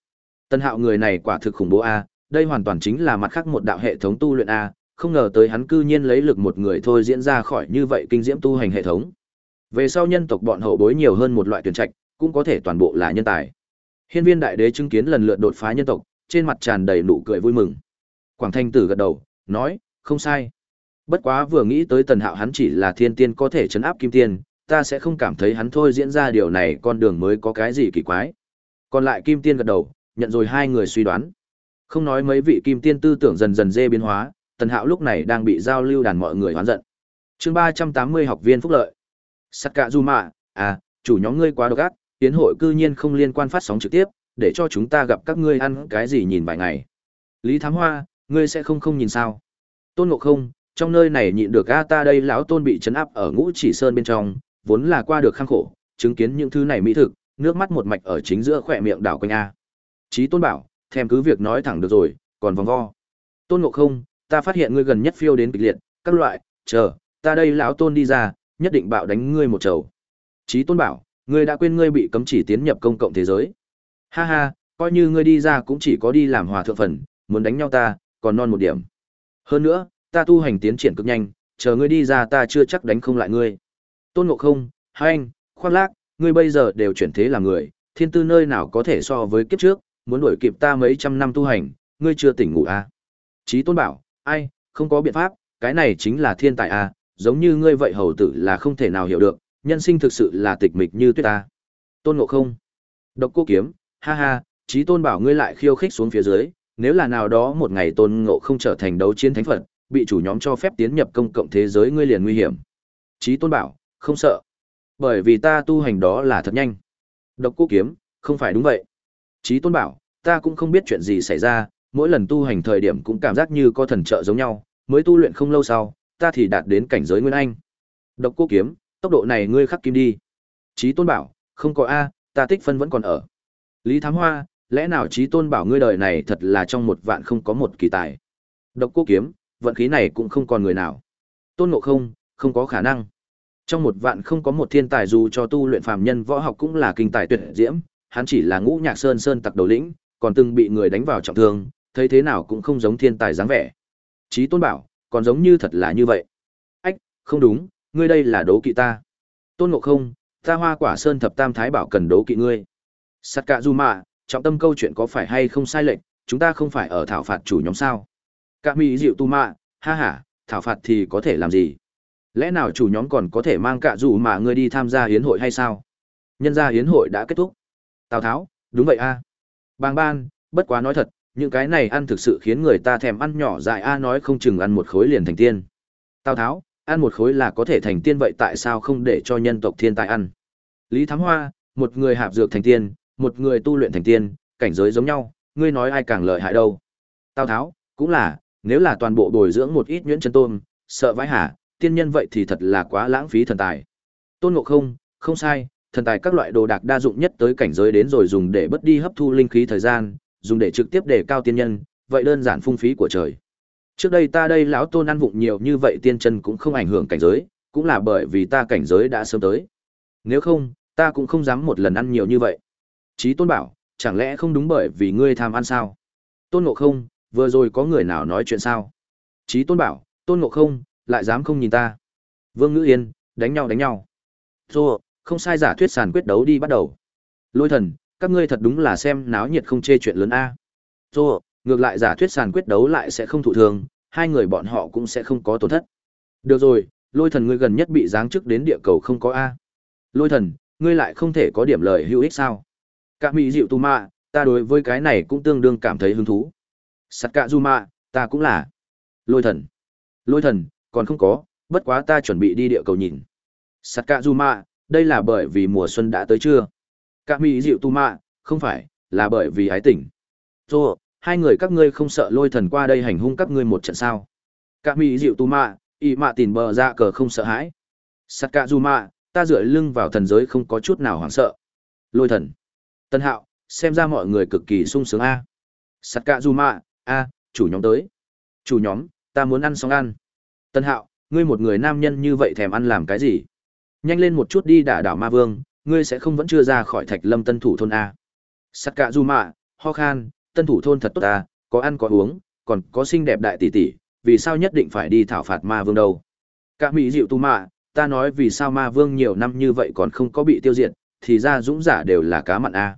Tần Hạo người này quả thực khủng bố a, đây hoàn toàn chính là mặt khác một đạo hệ thống tu luyện a, không ngờ tới hắn cư nhiên lấy lực một người thôi diễn ra khỏi như vậy kinh diễm tu hành hệ thống. Về sau nhân tộc bọn hậu bối nhiều hơn một loại tuyển trạch, cũng có thể toàn bộ là nhân tài. Hiên viên đại đế chứng kiến lần lượt đột phá nhân tộc, trên mặt tràn đầy nụ cười vui mừng. Quảng Thanh Tử gật đầu, nói, không sai. Bất quá vừa nghĩ tới Tần Hạo hắn chỉ là thiên tiên có thể chấn áp kim tiên, ta sẽ không cảm thấy hắn thôi diễn ra điều này con đường mới có cái gì kỳ quái. Còn lại kim tiên gật đầu, nhận rồi hai người suy đoán. Không nói mấy vị kim tiên tư tưởng dần dần dê biến hóa, Tần Hạo lúc này đang bị giao lưu đàn mọi người hoán giận. chương ba trăm tám mươi học viên phúc lợi. Sắc cạ du mạ, à, chủ nhóm ngươi quá độc ác, tiến hội cư nhiên không liên quan phát sóng trực tiếp, để cho chúng ta gặp các ngươi ăn cái gì nhìn vài ngày. Lý Thám Hoa, ngươi sẽ không không nhìn sao? Tôn Ngộ Không, trong nơi này nhịn được a ta đây lão tôn bị chấn áp ở ngũ chỉ sơn bên trong, vốn là qua được khang khổ, chứng kiến những thứ này mỹ thực, nước mắt một mạch ở chính giữa khỏe miệng đảo quanh a. Chí Tôn bảo, thèm cứ việc nói thẳng được rồi, còn vòng vo. Tôn Ngộ Không, ta phát hiện ngươi gần nhất phiêu đến kịch liệt, các loại, chờ, ta đây lão tôn đi ra, nhất định bạo đánh ngươi một chầu. Chí Tôn bảo, ngươi đã quên ngươi bị cấm chỉ tiến nhập công cộng thế giới. Ha ha, coi như ngươi đi ra cũng chỉ có đi làm hòa thượng phần, muốn đánh nhau ta, còn non một điểm. Hơn nữa, ta tu hành tiến triển cực nhanh, chờ ngươi đi ra ta chưa chắc đánh không lại ngươi. Tôn Ngộ Không, hai anh, khoác lác, ngươi bây giờ đều chuyển thế làm người, thiên tư nơi nào có thể so với kiếp trước, muốn đuổi kịp ta mấy trăm năm tu hành, ngươi chưa tỉnh ngủ à. Chí Tôn bảo, ai, không có biện pháp, cái này chính là thiên tài à, giống như ngươi vậy hầu tử là không thể nào hiểu được, nhân sinh thực sự là tịch mịch như tuyết ta. Tôn Ngộ Không, Độc Cô Kiếm, ha ha, Chí Tôn bảo ngươi lại khiêu khích xuống phía dưới, nếu là nào đó một ngày Tôn Ngộ Không trở thành đấu chiến thánh phật, bị chủ nhóm cho phép tiến nhập công cộng thế giới ngươi liền nguy hiểm. Chí Tôn bảo, không sợ, bởi vì ta tu hành đó là thật nhanh. Độc Cô Kiếm, không phải đúng vậy. Chí Tôn bảo, ta cũng không biết chuyện gì xảy ra, mỗi lần tu hành thời điểm cũng cảm giác như có thần trợ giống nhau, mới tu luyện không lâu sau, ta thì đạt đến cảnh giới nguyên anh. Độc Cô Kiếm, tốc độ này ngươi khắc kim đi. Chí Tôn bảo, không có a, ta tích phân vẫn còn ở. Lý Thám Hoa, lẽ nào Chí Tôn bảo ngươi đời này thật là trong một vạn không có một kỳ tài. Độc Cô Kiếm, vận khí này cũng không còn người nào. Tôn Ngộ Không, không có khả năng. Trong một vạn không có một thiên tài dù cho tu luyện phàm nhân võ học cũng là kinh tài tuyệt diễm, hắn chỉ là ngũ nhạc sơn sơn tặc đầu lĩnh, còn từng bị người đánh vào trọng thương, thấy thế nào cũng không giống thiên tài dáng vẻ. Chí Tôn bảo, còn giống như thật là như vậy. Ách, không đúng, ngươi đây là đố kỵ ta. Tôn Ngộ Không, ta Hoa Quả Sơn thập tam thái bảo cần đố kỵ ngươi. Sát Cạ Du Mạ, trọng tâm câu chuyện có phải hay không sai lệch, chúng ta không phải ở thảo phạt chủ nhóm sao? cạ mỹ dịu tu mạ, ha ha, thảo phạt thì có thể làm gì? Lẽ nào chủ nhóm còn có thể mang cả dù mà ngươi đi tham gia hiến hội hay sao? Nhân gia hiến hội đã kết thúc. Tào Tháo, đúng vậy a. Bàng ban, bất quá nói thật, những cái này ăn thực sự khiến người ta thèm ăn nhỏ dại a nói không chừng ăn một khối liền thành tiên. Tào Tháo, ăn một khối là có thể thành tiên vậy tại sao không để cho nhân tộc thiên tài ăn? Lý Thám Hoa, một người hạp dược thành tiên, một người tu luyện thành tiên, cảnh giới giống nhau, ngươi nói ai càng lợi hại đâu? Tào Tháo, cũng là, nếu là toàn bộ bồi dưỡng một ít nhuyễn chân tôm, sợ vãi hả, tiên nhân vậy thì thật là quá lãng phí thần tài. Tôn Ngộ Không, không sai, thần tài các loại đồ đạc đa dụng nhất tới cảnh giới đến rồi dùng để bất đi hấp thu linh khí thời gian, dùng để trực tiếp đề cao tiên nhân, vậy đơn giản phung phí của trời. Trước đây ta đây lão Tôn ăn vụng nhiều như vậy tiên chân cũng không ảnh hưởng cảnh giới, cũng là bởi vì ta cảnh giới đã sớm tới. Nếu không, ta cũng không dám một lần ăn nhiều như vậy. Chí Tôn bảo, chẳng lẽ không đúng bởi vì ngươi tham ăn sao? Tôn Ngộ Không, vừa rồi có người nào nói chuyện sao? Chí Tôn bảo, Tôn Ngộ Không, lại dám không nhìn ta. Vương Ngữ Yên, đánh nhau đánh nhau. Rồi, không sai giả thuyết sàn quyết đấu đi bắt đầu. Lôi thần, các ngươi thật đúng là xem náo nhiệt không chê chuyện lớn a. Rồi, ngược lại giả thuyết sàn quyết đấu lại sẽ không thụ thường, hai người bọn họ cũng sẽ không có tổn thất. Được rồi, lôi thần ngươi gần nhất bị giáng chức đến địa cầu không có a. Lôi thần, ngươi lại không thể có điểm lời hữu ích sao? Cả mỹ dịu tu ma, ta đối với cái này cũng tương đương cảm thấy hứng thú. Sắt cạ du ma, ta cũng là. Lôi thần. Lôi thần, còn không có, bất quá ta chuẩn bị đi địa cầu nhìn. Sắt cạ du ma, đây là bởi vì mùa xuân đã tới chưa? Cả mỹ dịu tu ma, không phải, là bởi vì ái tình. Rồi, hai người các ngươi không sợ lôi thần qua đây hành hung các ngươi một trận sao? Cả mỹ dịu tu ma, y mạ tìm bờ ra cờ không sợ hãi. Sắt cả du ma, ta dựa lưng vào thần giới không có chút nào hoảng sợ. Lôi thần. Tân hạo, xem ra mọi người cực kỳ sung sướng a. Sắt cả du ma, a, chủ nhóm tới. Chủ nhóm, ta muốn ăn xong ăn. Tân hạo, ngươi một người nam nhân như vậy thèm ăn làm cái gì? Nhanh lên một chút đi đả đảo ma vương, ngươi sẽ không vẫn chưa ra khỏi thạch lâm tân thủ thôn a. Sắt cả du Mạ, ho khan, tân thủ thôn thật tốt ta, có ăn có uống, còn có xinh đẹp đại tỷ tỷ, vì sao nhất định phải đi thảo phạt ma vương đâu? Cả mỹ dịu tu mạ, ta nói vì sao ma vương nhiều năm như vậy còn không có bị tiêu diệt, thì ra dũng giả đều là cá mặn a.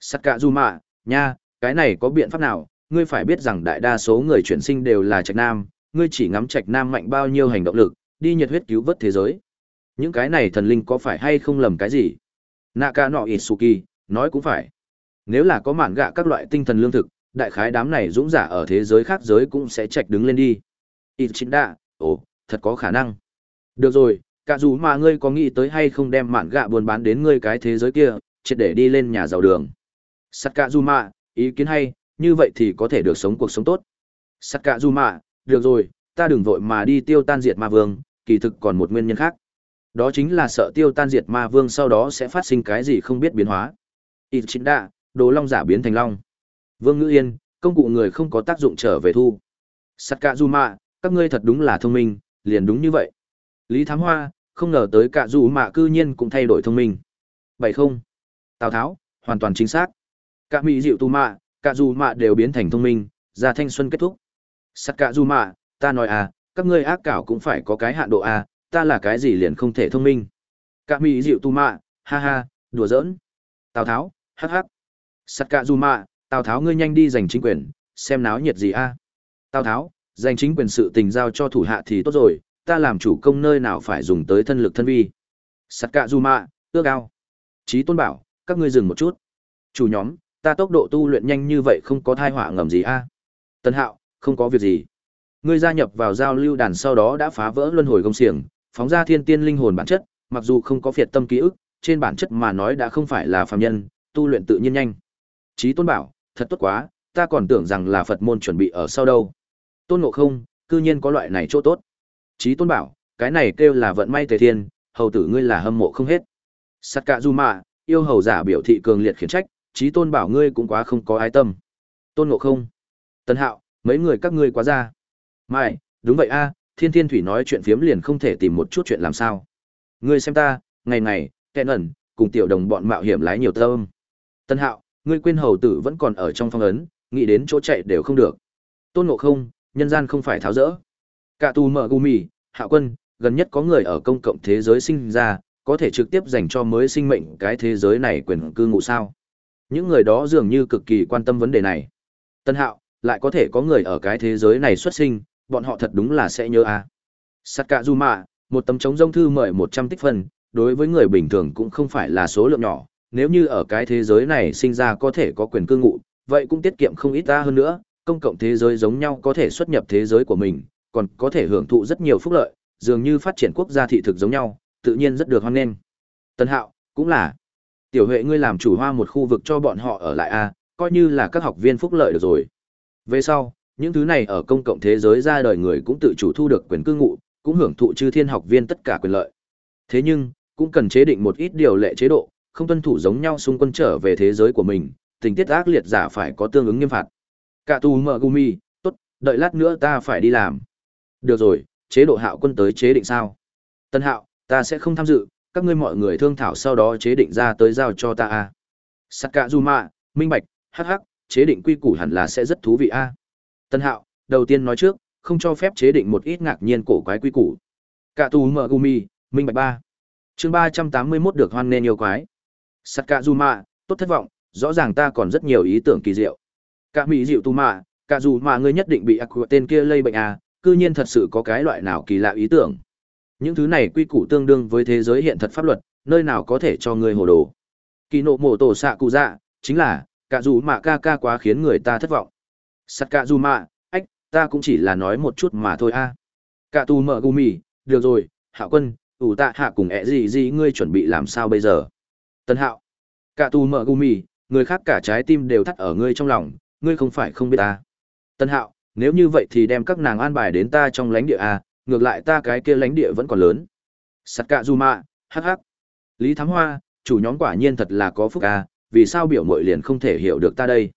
Sắt cả du mạ, nha, cái này có biện pháp nào? Ngươi phải biết rằng đại đa số người chuyển sinh đều là trạch nam, ngươi chỉ ngắm trạch nam mạnh bao nhiêu hành động lực, đi nhiệt huyết cứu vớt thế giới. Những cái này thần linh có phải hay không lầm cái gì? Naka su kỳ nói cũng phải. Nếu là có mạn gạ các loại tinh thần lương thực, đại khái đám này dũng giả ở thế giới khác giới cũng sẽ chạch đứng lên đi. Ichinda, ồ, thật có khả năng. Được rồi, cả dù mà ngươi có nghĩ tới hay không đem mạn gạ buôn bán đến ngươi cái thế giới kia, triệt để đi lên nhà giàu đường. Sakazuma, ý kiến hay, như vậy thì có thể được sống cuộc sống tốt. Sakazuma, được rồi, ta đừng vội mà đi tiêu tan diệt ma vương, kỳ thực còn một nguyên nhân khác. Đó chính là sợ tiêu tan diệt ma vương sau đó sẽ phát sinh cái gì không biết biến hóa. Ichinda, đồ long giả biến thành long. Vương Ngữ Yên, công cụ người không có tác dụng trở về thu. Sakazuma, các ngươi thật đúng là thông minh, liền đúng như vậy. Lý Thám Hoa, không ngờ tới cả dù mạ cư nhiên cũng thay đổi thông minh. Vậy không? Tào Tháo, hoàn toàn chính xác. Cả mỹ dịu tu mạ, cả dù mạ đều biến thành thông minh, ra thanh xuân kết thúc. Sắc cả dù mạ, ta nói à, các ngươi ác cảo cũng phải có cái hạn độ à, ta là cái gì liền không thể thông minh. Cả mỹ dịu tu mạ, ha ha, đùa giỡn. Tào Tháo, hắc hắc. Sắc cả dù mạ, Tào Tháo ngươi nhanh đi giành chính quyền, xem náo nhiệt gì a. À. Tào Tháo, giành chính quyền sự tình giao cho thủ hạ thì tốt rồi, ta làm chủ công nơi nào phải dùng tới thân lực thân vi. Sắt cạ dù mạ, ước ao. Chí tôn bảo, các ngươi dừng một chút. Chủ nhóm, ta tốc độ tu luyện nhanh như vậy không có thai họa ngầm gì a? À? Tân hạo, không có việc gì. Ngươi gia nhập vào giao lưu đàn sau đó đã phá vỡ luân hồi công xiềng, phóng ra thiên tiên linh hồn bản chất, mặc dù không có phiệt tâm ký ức, trên bản chất mà nói đã không phải là phàm nhân, tu luyện tự nhiên nhanh. Chí tôn bảo, thật tốt quá, ta còn tưởng rằng là Phật môn chuẩn bị ở sau đâu. Tôn Ngộ Không, cư nhiên có loại này chỗ tốt. Chí tôn bảo, cái này kêu là vận may tề thiên, hầu tử ngươi là hâm mộ không hết. Sát cạ du mạ, yêu hầu giả biểu thị cường liệt khiển trách, chí tôn bảo ngươi cũng quá không có ái tâm. Tôn ngộ không. Tân hạo, mấy người các ngươi quá ra. Mai, đúng vậy a, thiên thiên thủy nói chuyện phiếm liền không thể tìm một chút chuyện làm sao. Ngươi xem ta, ngày ngày, kẹn ẩn, cùng tiểu đồng bọn mạo hiểm lái nhiều tâm. Tân hạo, ngươi quên hầu tử vẫn còn ở trong phong ấn, nghĩ đến chỗ chạy đều không được. Tôn ngộ không, nhân gian không phải tháo rỡ. Cả tù mở gù mì hạo quân, gần nhất có người ở công cộng thế giới sinh ra, có thể trực tiếp dành cho mới sinh mệnh cái thế giới này quyền cư ngụ sao. Những người đó dường như cực kỳ quan tâm vấn đề này. Tân hạo, lại có thể có người ở cái thế giới này xuất sinh, bọn họ thật đúng là sẽ nhớ à. Sakazuma, một tấm chống rông thư mời 100 tích phân, đối với người bình thường cũng không phải là số lượng nhỏ, nếu như ở cái thế giới này sinh ra có thể có quyền cư ngụ, vậy cũng tiết kiệm không ít ta hơn nữa, công cộng thế giới giống nhau có thể xuất nhập thế giới của mình, còn có thể hưởng thụ rất nhiều phúc lợi, dường như phát triển quốc gia thị thực giống nhau, tự nhiên rất được hoan nghênh. Tân Hạo, cũng là. Tiểu Huệ ngươi làm chủ hoa một khu vực cho bọn họ ở lại a, coi như là các học viên phúc lợi được rồi. Về sau, những thứ này ở công cộng thế giới ra đời người cũng tự chủ thu được quyền cư ngụ, cũng hưởng thụ chư thiên học viên tất cả quyền lợi. Thế nhưng, cũng cần chế định một ít điều lệ chế độ, không tuân thủ giống nhau xung quân trở về thế giới của mình, tình tiết ác liệt giả phải có tương ứng nghiêm phạt. Cả tù mở gumi, tốt, đợi lát nữa ta phải đi làm. Được rồi, chế độ hạo quân tới chế định sao? Tân hạo, ta sẽ không tham dự, các ngươi mọi người thương thảo sau đó chế định ra tới giao cho ta a. Sakazuma, minh bạch, hắc hắc, chế định quy củ hẳn là sẽ rất thú vị a. Tân hạo, đầu tiên nói trước, không cho phép chế định một ít ngạc nhiên cổ quái quy củ. Cả tù mở gumi, minh bạch ba. Chương ba trăm tám mươi 381 được hoan nên yêu quái. Sakazuma, tốt thất vọng, rõ ràng ta còn rất nhiều ý tưởng kỳ diệu. Cả mỹ diệu tu mạ, cả dù mà ngươi nhất định bị ác tên kia lây bệnh à, cư nhiên thật sự có cái loại nào kỳ lạ ý tưởng. Những thứ này quy củ tương đương với thế giới hiện thật pháp luật, nơi nào có thể cho ngươi hồ đồ. Kỳ nộ mổ tổ xạ cụ dạ, chính là, cả dù mạ ca ca quá khiến người ta thất vọng. Sắt cả dù mạ, ách, ta cũng chỉ là nói một chút mà thôi a. Cả tù mở gumi, được rồi, hạ quân, ủ tạ hạ cùng ẹ gì gì ngươi chuẩn bị làm sao bây giờ. Tân hạo, cả tù mở gumi, người khác cả trái tim đều thắt ở ngươi trong lòng, ngươi không phải không biết ta. Tân hạo, nếu như vậy thì đem các nàng an bài đến ta trong lãnh địa a, ngược lại ta cái kia lãnh địa vẫn còn lớn. Sắt cả dù mạ, hắc hắc. Lý Thám Hoa, chủ nhóm quả nhiên thật là có phúc a, vì sao biểu mội liền không thể hiểu được ta đây.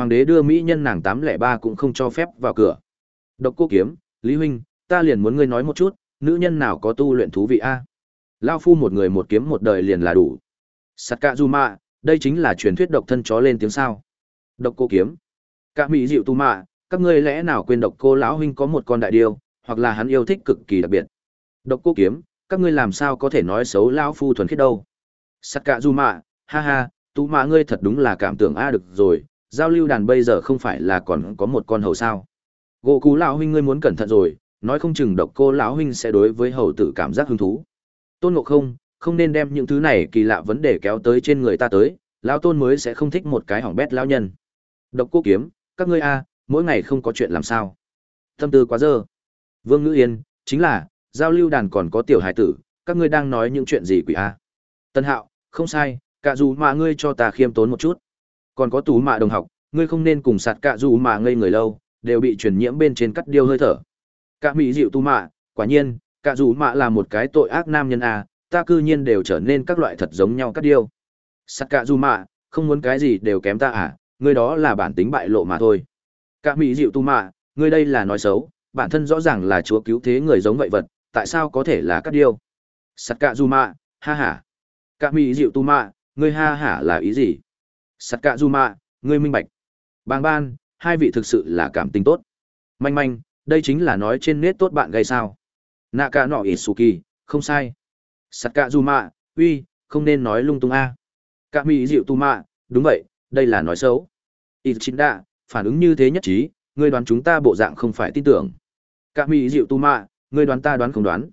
Hoàng đế đưa mỹ nhân nàng tám lẻ ba cũng không cho phép vào cửa. Độc cô kiếm, Lý huynh, ta liền muốn ngươi nói một chút, nữ nhân nào có tu luyện thú vị a? Lao phu một người một kiếm một đời liền là đủ. Sakazuma, đây chính là truyền thuyết độc thân chó lên tiếng sao? Độc cô kiếm. Cả mỹ dịu tu mạ, các ngươi lẽ nào quên độc cô lão huynh có một con đại điêu, hoặc là hắn yêu thích cực kỳ đặc biệt. Độc cô kiếm, các ngươi làm sao có thể nói xấu lão phu thuần khiết đâu? Sakazuma, ha ha, tu mạ ngươi thật đúng là cảm tưởng a được rồi, giao lưu đàn bây giờ không phải là còn có một con hầu sao? Gỗ cú lão huynh ngươi muốn cẩn thận rồi, nói không chừng độc cô lão huynh sẽ đối với hầu tử cảm giác hứng thú. Tôn Ngộ Không, không nên đem những thứ này kỳ lạ vấn đề kéo tới trên người ta tới, lão tôn mới sẽ không thích một cái hỏng bét lão nhân. Độc Cô Kiếm, các ngươi a, mỗi ngày không có chuyện làm sao? Tâm tư quá dơ. Vương Ngữ Yên, chính là, giao lưu đàn còn có tiểu hải tử, các ngươi đang nói những chuyện gì quỷ a? Tân Hạo, không sai, cả dù mà ngươi cho ta khiêm tốn một chút. Còn có tú mạ đồng học, ngươi không nên cùng sạt cạ dù mà ngây người lâu, đều bị truyền nhiễm bên trên cắt điêu hơi thở. cạ mỹ dịu tu mạ, quả nhiên, cạ dù mạ là một cái tội ác nam nhân a, ta cư nhiên đều trở nên các loại thật giống nhau cắt điêu. Sạt cạ dù mạ, không muốn cái gì đều kém ta à, ngươi đó là bản tính bại lộ mà thôi. cạ mỹ dịu tu mạ, ngươi đây là nói xấu, bản thân rõ ràng là chúa cứu thế người giống vậy vật, tại sao có thể là cắt điêu? Sạt cạ dù mạ, ha ha. cạ mỹ dịu tu mạ, ngươi ha hả là ý gì? Sắt cạ du mạ, ngươi minh bạch. Bàng ban, hai vị thực sự là cảm tình tốt. Manh manh, đây chính là nói trên nết tốt bạn gây sao. Nạ cả nọ Isuki, không sai. sắt cạ du mạ, uy, không nên nói lung tung a. Cả mỹ dịu tu mạ, đúng vậy, đây là nói xấu. Ít chính đạ, phản ứng như thế nhất trí, ngươi đoán chúng ta bộ dạng không phải tin tưởng. Cả mỹ dịu tu mạ, ngươi đoán ta đoán không đoán.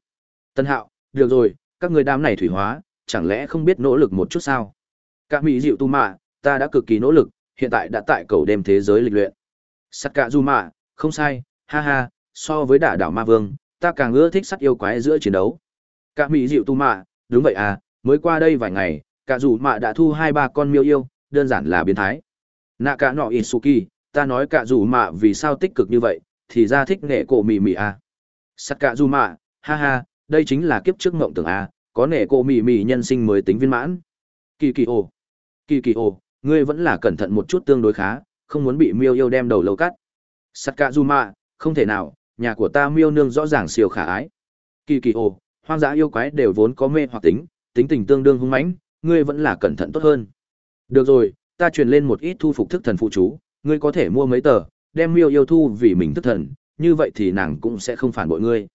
Tân hạo, được rồi, các người đám này thủy hóa, chẳng lẽ không biết nỗ lực một chút sao? Cả mỹ dịu tu mạ, ta đã cực kỳ nỗ lực, hiện tại đã tại cầu đêm thế giới lịch luyện. Sắt cả du mạ, không sai, ha ha, so với đả đảo ma vương, ta càng ưa thích sắt yêu quái giữa chiến đấu. Cả mỹ dịu tu mạ, đúng vậy à, mới qua đây vài ngày, cả dù mạ đã thu hai ba con miêu yêu, đơn giản là biến thái. Nạ cả nọ Isuki, ta nói cả dù mạ vì sao tích cực như vậy, thì ra thích nghệ cổ mì mì à. Sắt cả dù mạ, ha ha, đây chính là kiếp trước mộng tưởng à, có nể cổ mì mì nhân sinh mới tính viên mãn. Kỳ kỳ ồ, kỳ kỳ ồ, ngươi vẫn là cẩn thận một chút tương đối khá, không muốn bị miêu yêu đem đầu lâu cắt. Sắt cạ du mạ, không thể nào, nhà của ta miêu nương rõ ràng siêu khả ái. Kỳ kỳ ồ, hoang dã yêu quái đều vốn có mê hoặc tính, tính tình tương đương hung mãnh, ngươi vẫn là cẩn thận tốt hơn. Được rồi, ta truyền lên một ít thu phục thức thần phụ chú, ngươi có thể mua mấy tờ, đem miêu yêu thu vì mình thức thần, như vậy thì nàng cũng sẽ không phản bội ngươi.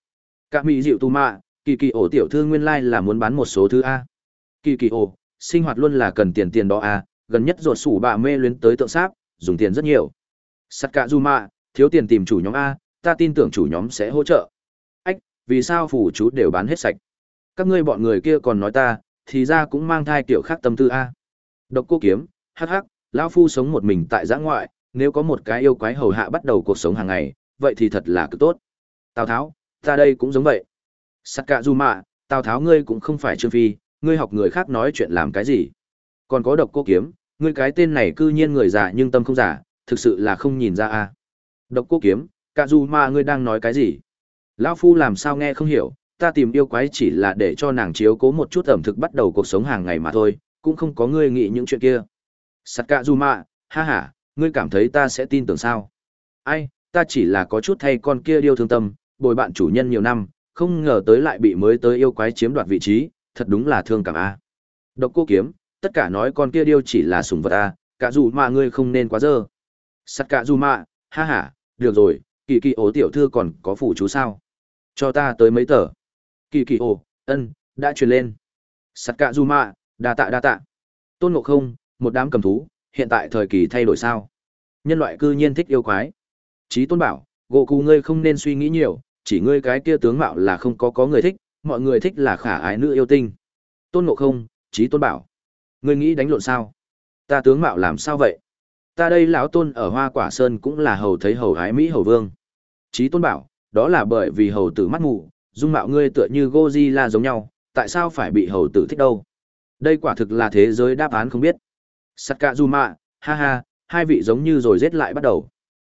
Cả mỹ dịu tu mạ, kỳ kỳ ổ tiểu thư nguyên lai like là muốn bán một số thứ A. Kỳ kỳ ổ, sinh hoạt luôn là cần tiền tiền đó A, gần nhất ruột sủ bà mê luyến tới tượng sáp, dùng tiền rất nhiều. Sắt cả du mạ, thiếu tiền tìm chủ nhóm A, ta tin tưởng chủ nhóm sẽ hỗ trợ. Ách, vì sao phủ chú đều bán hết sạch? Các ngươi bọn người kia còn nói ta, thì ra cũng mang thai kiểu khác tâm tư A. Độc cô kiếm, hắc hắc, lão phu sống một mình tại giã ngoại, nếu có một cái yêu quái hầu hạ bắt đầu cuộc sống hàng ngày, vậy thì thật là cực tốt. Tào Tháo, ta đây cũng giống vậy. sắt cạ du mạ, Tào Tháo ngươi cũng không phải Trương Phi, ngươi học người khác nói chuyện làm cái gì. Còn có độc cô kiếm, ngươi cái tên này cư nhiên người già nhưng tâm không giả, thực sự là không nhìn ra a. Độc cô kiếm, cả dù mà ngươi đang nói cái gì? Lão phu làm sao nghe không hiểu, ta tìm yêu quái chỉ là để cho nàng chiếu cố một chút ẩm thực bắt đầu cuộc sống hàng ngày mà thôi, cũng không có ngươi nghĩ những chuyện kia. Sakazuma, ha ha, ngươi cảm thấy ta sẽ tin tưởng sao? Ai, ta chỉ là có chút thay con kia điêu thương tâm, bồi bạn chủ nhân nhiều năm, không ngờ tới lại bị mới tới yêu quái chiếm đoạt vị trí, thật đúng là thương cảm a. Độc cô kiếm, tất cả nói con kia điêu chỉ là sùng vật a, cả dù mà ngươi không nên quá dơ. mà, ha ha, được rồi, kỳ kỳ ố tiểu thư còn có phủ chú sao? Cho ta tới mấy tờ. Kỳ kỳ ố, ân, đã truyền lên. Sakazuma, đa tạ đa tạ. Tôn Ngộ Không, một đám cầm thú, hiện tại thời kỳ thay đổi sao? Nhân loại cư nhiên thích yêu quái. Chí Tôn bảo, gỗ cù ngươi không nên suy nghĩ nhiều, chỉ ngươi cái kia tướng mạo là không có có người thích, mọi người thích là khả ái nữ yêu tinh. Tôn Ngộ Không, Chí Tôn bảo, ngươi nghĩ đánh lộn sao? Ta tướng mạo làm sao vậy? Ta đây lão tôn ở Hoa Quả Sơn cũng là hầu thấy hầu hái Mỹ hầu vương. Chí Tôn bảo, đó là bởi vì hầu tử mắt mù, dung mạo ngươi tựa như Godzilla giống nhau, tại sao phải bị hầu tử thích đâu? Đây quả thực là thế giới đáp án không biết. Sakazuma, ha ha, hai vị giống như rồi giết lại bắt đầu.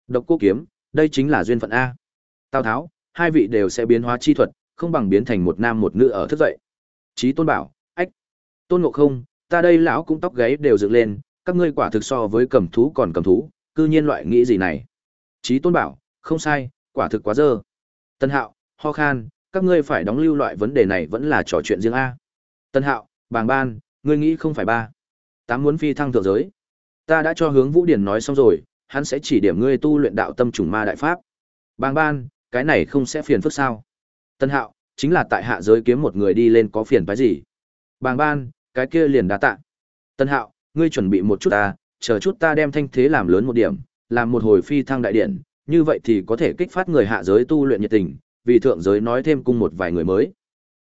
Độc cô kiếm, đây chính là duyên phận A. Tào Tháo, hai vị đều sẽ biến hóa chi thuật, không bằng biến thành một nam một nữ ở thức dậy. Chí Tôn bảo, ách. Tôn Ngộ Không, ta đây lão cũng tóc gáy đều dựng lên, các ngươi quả thực so với cầm thú còn cầm thú, cư nhiên loại nghĩ gì này. Chí Tôn bảo, không sai, quả thực quá dơ. Tân Hạo, ho khan, các ngươi phải đóng lưu loại vấn đề này vẫn là trò chuyện riêng A. Tân Hạo, bàng ban, ngươi nghĩ không phải ba. Tám muốn phi thăng thượng giới. Ta đã cho hướng Vũ Điển nói xong rồi, hắn sẽ chỉ điểm ngươi tu luyện đạo tâm trùng ma đại pháp. Bàng ban, cái này không sẽ phiền phức sao? Tân Hạo, chính là tại hạ giới kiếm một người đi lên có phiền phái gì? Bàng ban, cái kia liền đá tạ. Tân Hạo, ngươi chuẩn bị một chút ta, chờ chút ta đem thanh thế làm lớn một điểm, làm một hồi phi thăng đại điện, như vậy thì có thể kích phát người hạ giới tu luyện nhiệt tình, vì thượng giới nói thêm cung một vài người mới.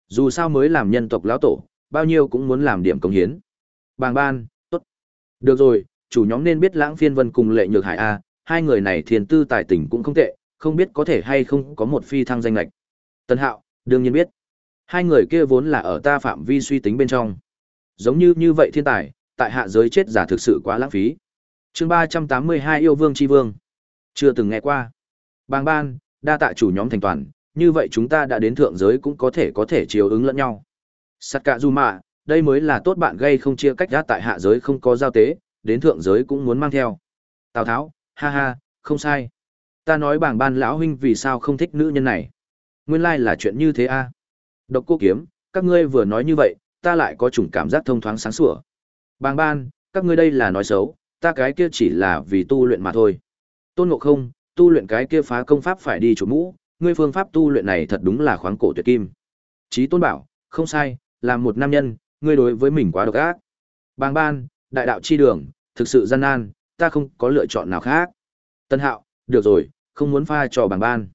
Dù sao mới làm nhân tộc lão tổ, bao nhiêu cũng muốn làm điểm công hiến. Bàng ban, tốt. Được rồi, chủ nhóm nên biết lãng phiên vân cùng lệ nhược hải A, hai người này thiền tư tài tình cũng không tệ, không biết có thể hay không có một phi thăng danh lệch. Tân hạo, đương nhiên biết. Hai người kia vốn là ở ta phạm vi suy tính bên trong. Giống như như vậy thiên tài, tại hạ giới chết giả thực sự quá lãng phí. chương ba trăm tám mươi hai yêu vương chi vương. Chưa từng nghe qua. Bàng ban, đa tạ chủ nhóm thành toàn, như vậy chúng ta đã đến thượng giới cũng có thể có thể chiếu ứng lẫn nhau. Sắt cả dù mạ, đây mới là tốt bạn gây không chia cách đã tại hạ giới không có giao tế, đến thượng giới cũng muốn mang theo. Tào Tháo, ha ha, không sai. Ta nói bảng ban lão huynh vì sao không thích nữ nhân này. Nguyên lai là chuyện như thế a. Độc cô kiếm, các ngươi vừa nói như vậy, ta lại có chủng cảm giác thông thoáng sáng sủa. Bàng ban, các ngươi đây là nói xấu, ta cái kia chỉ là vì tu luyện mà thôi. Tôn Ngộ Không, tu luyện cái kia phá công pháp phải đi chủ mũ, ngươi phương pháp tu luyện này thật đúng là khoáng cổ tuyệt kim. Chí Tôn bảo, không sai, làm một nam nhân, ngươi đối với mình quá độc ác. Bàng ban, đại đạo chi đường, thực sự gian nan, ta không có lựa chọn nào khác. Tân Hạo, được rồi, không muốn pha trò bàng ban.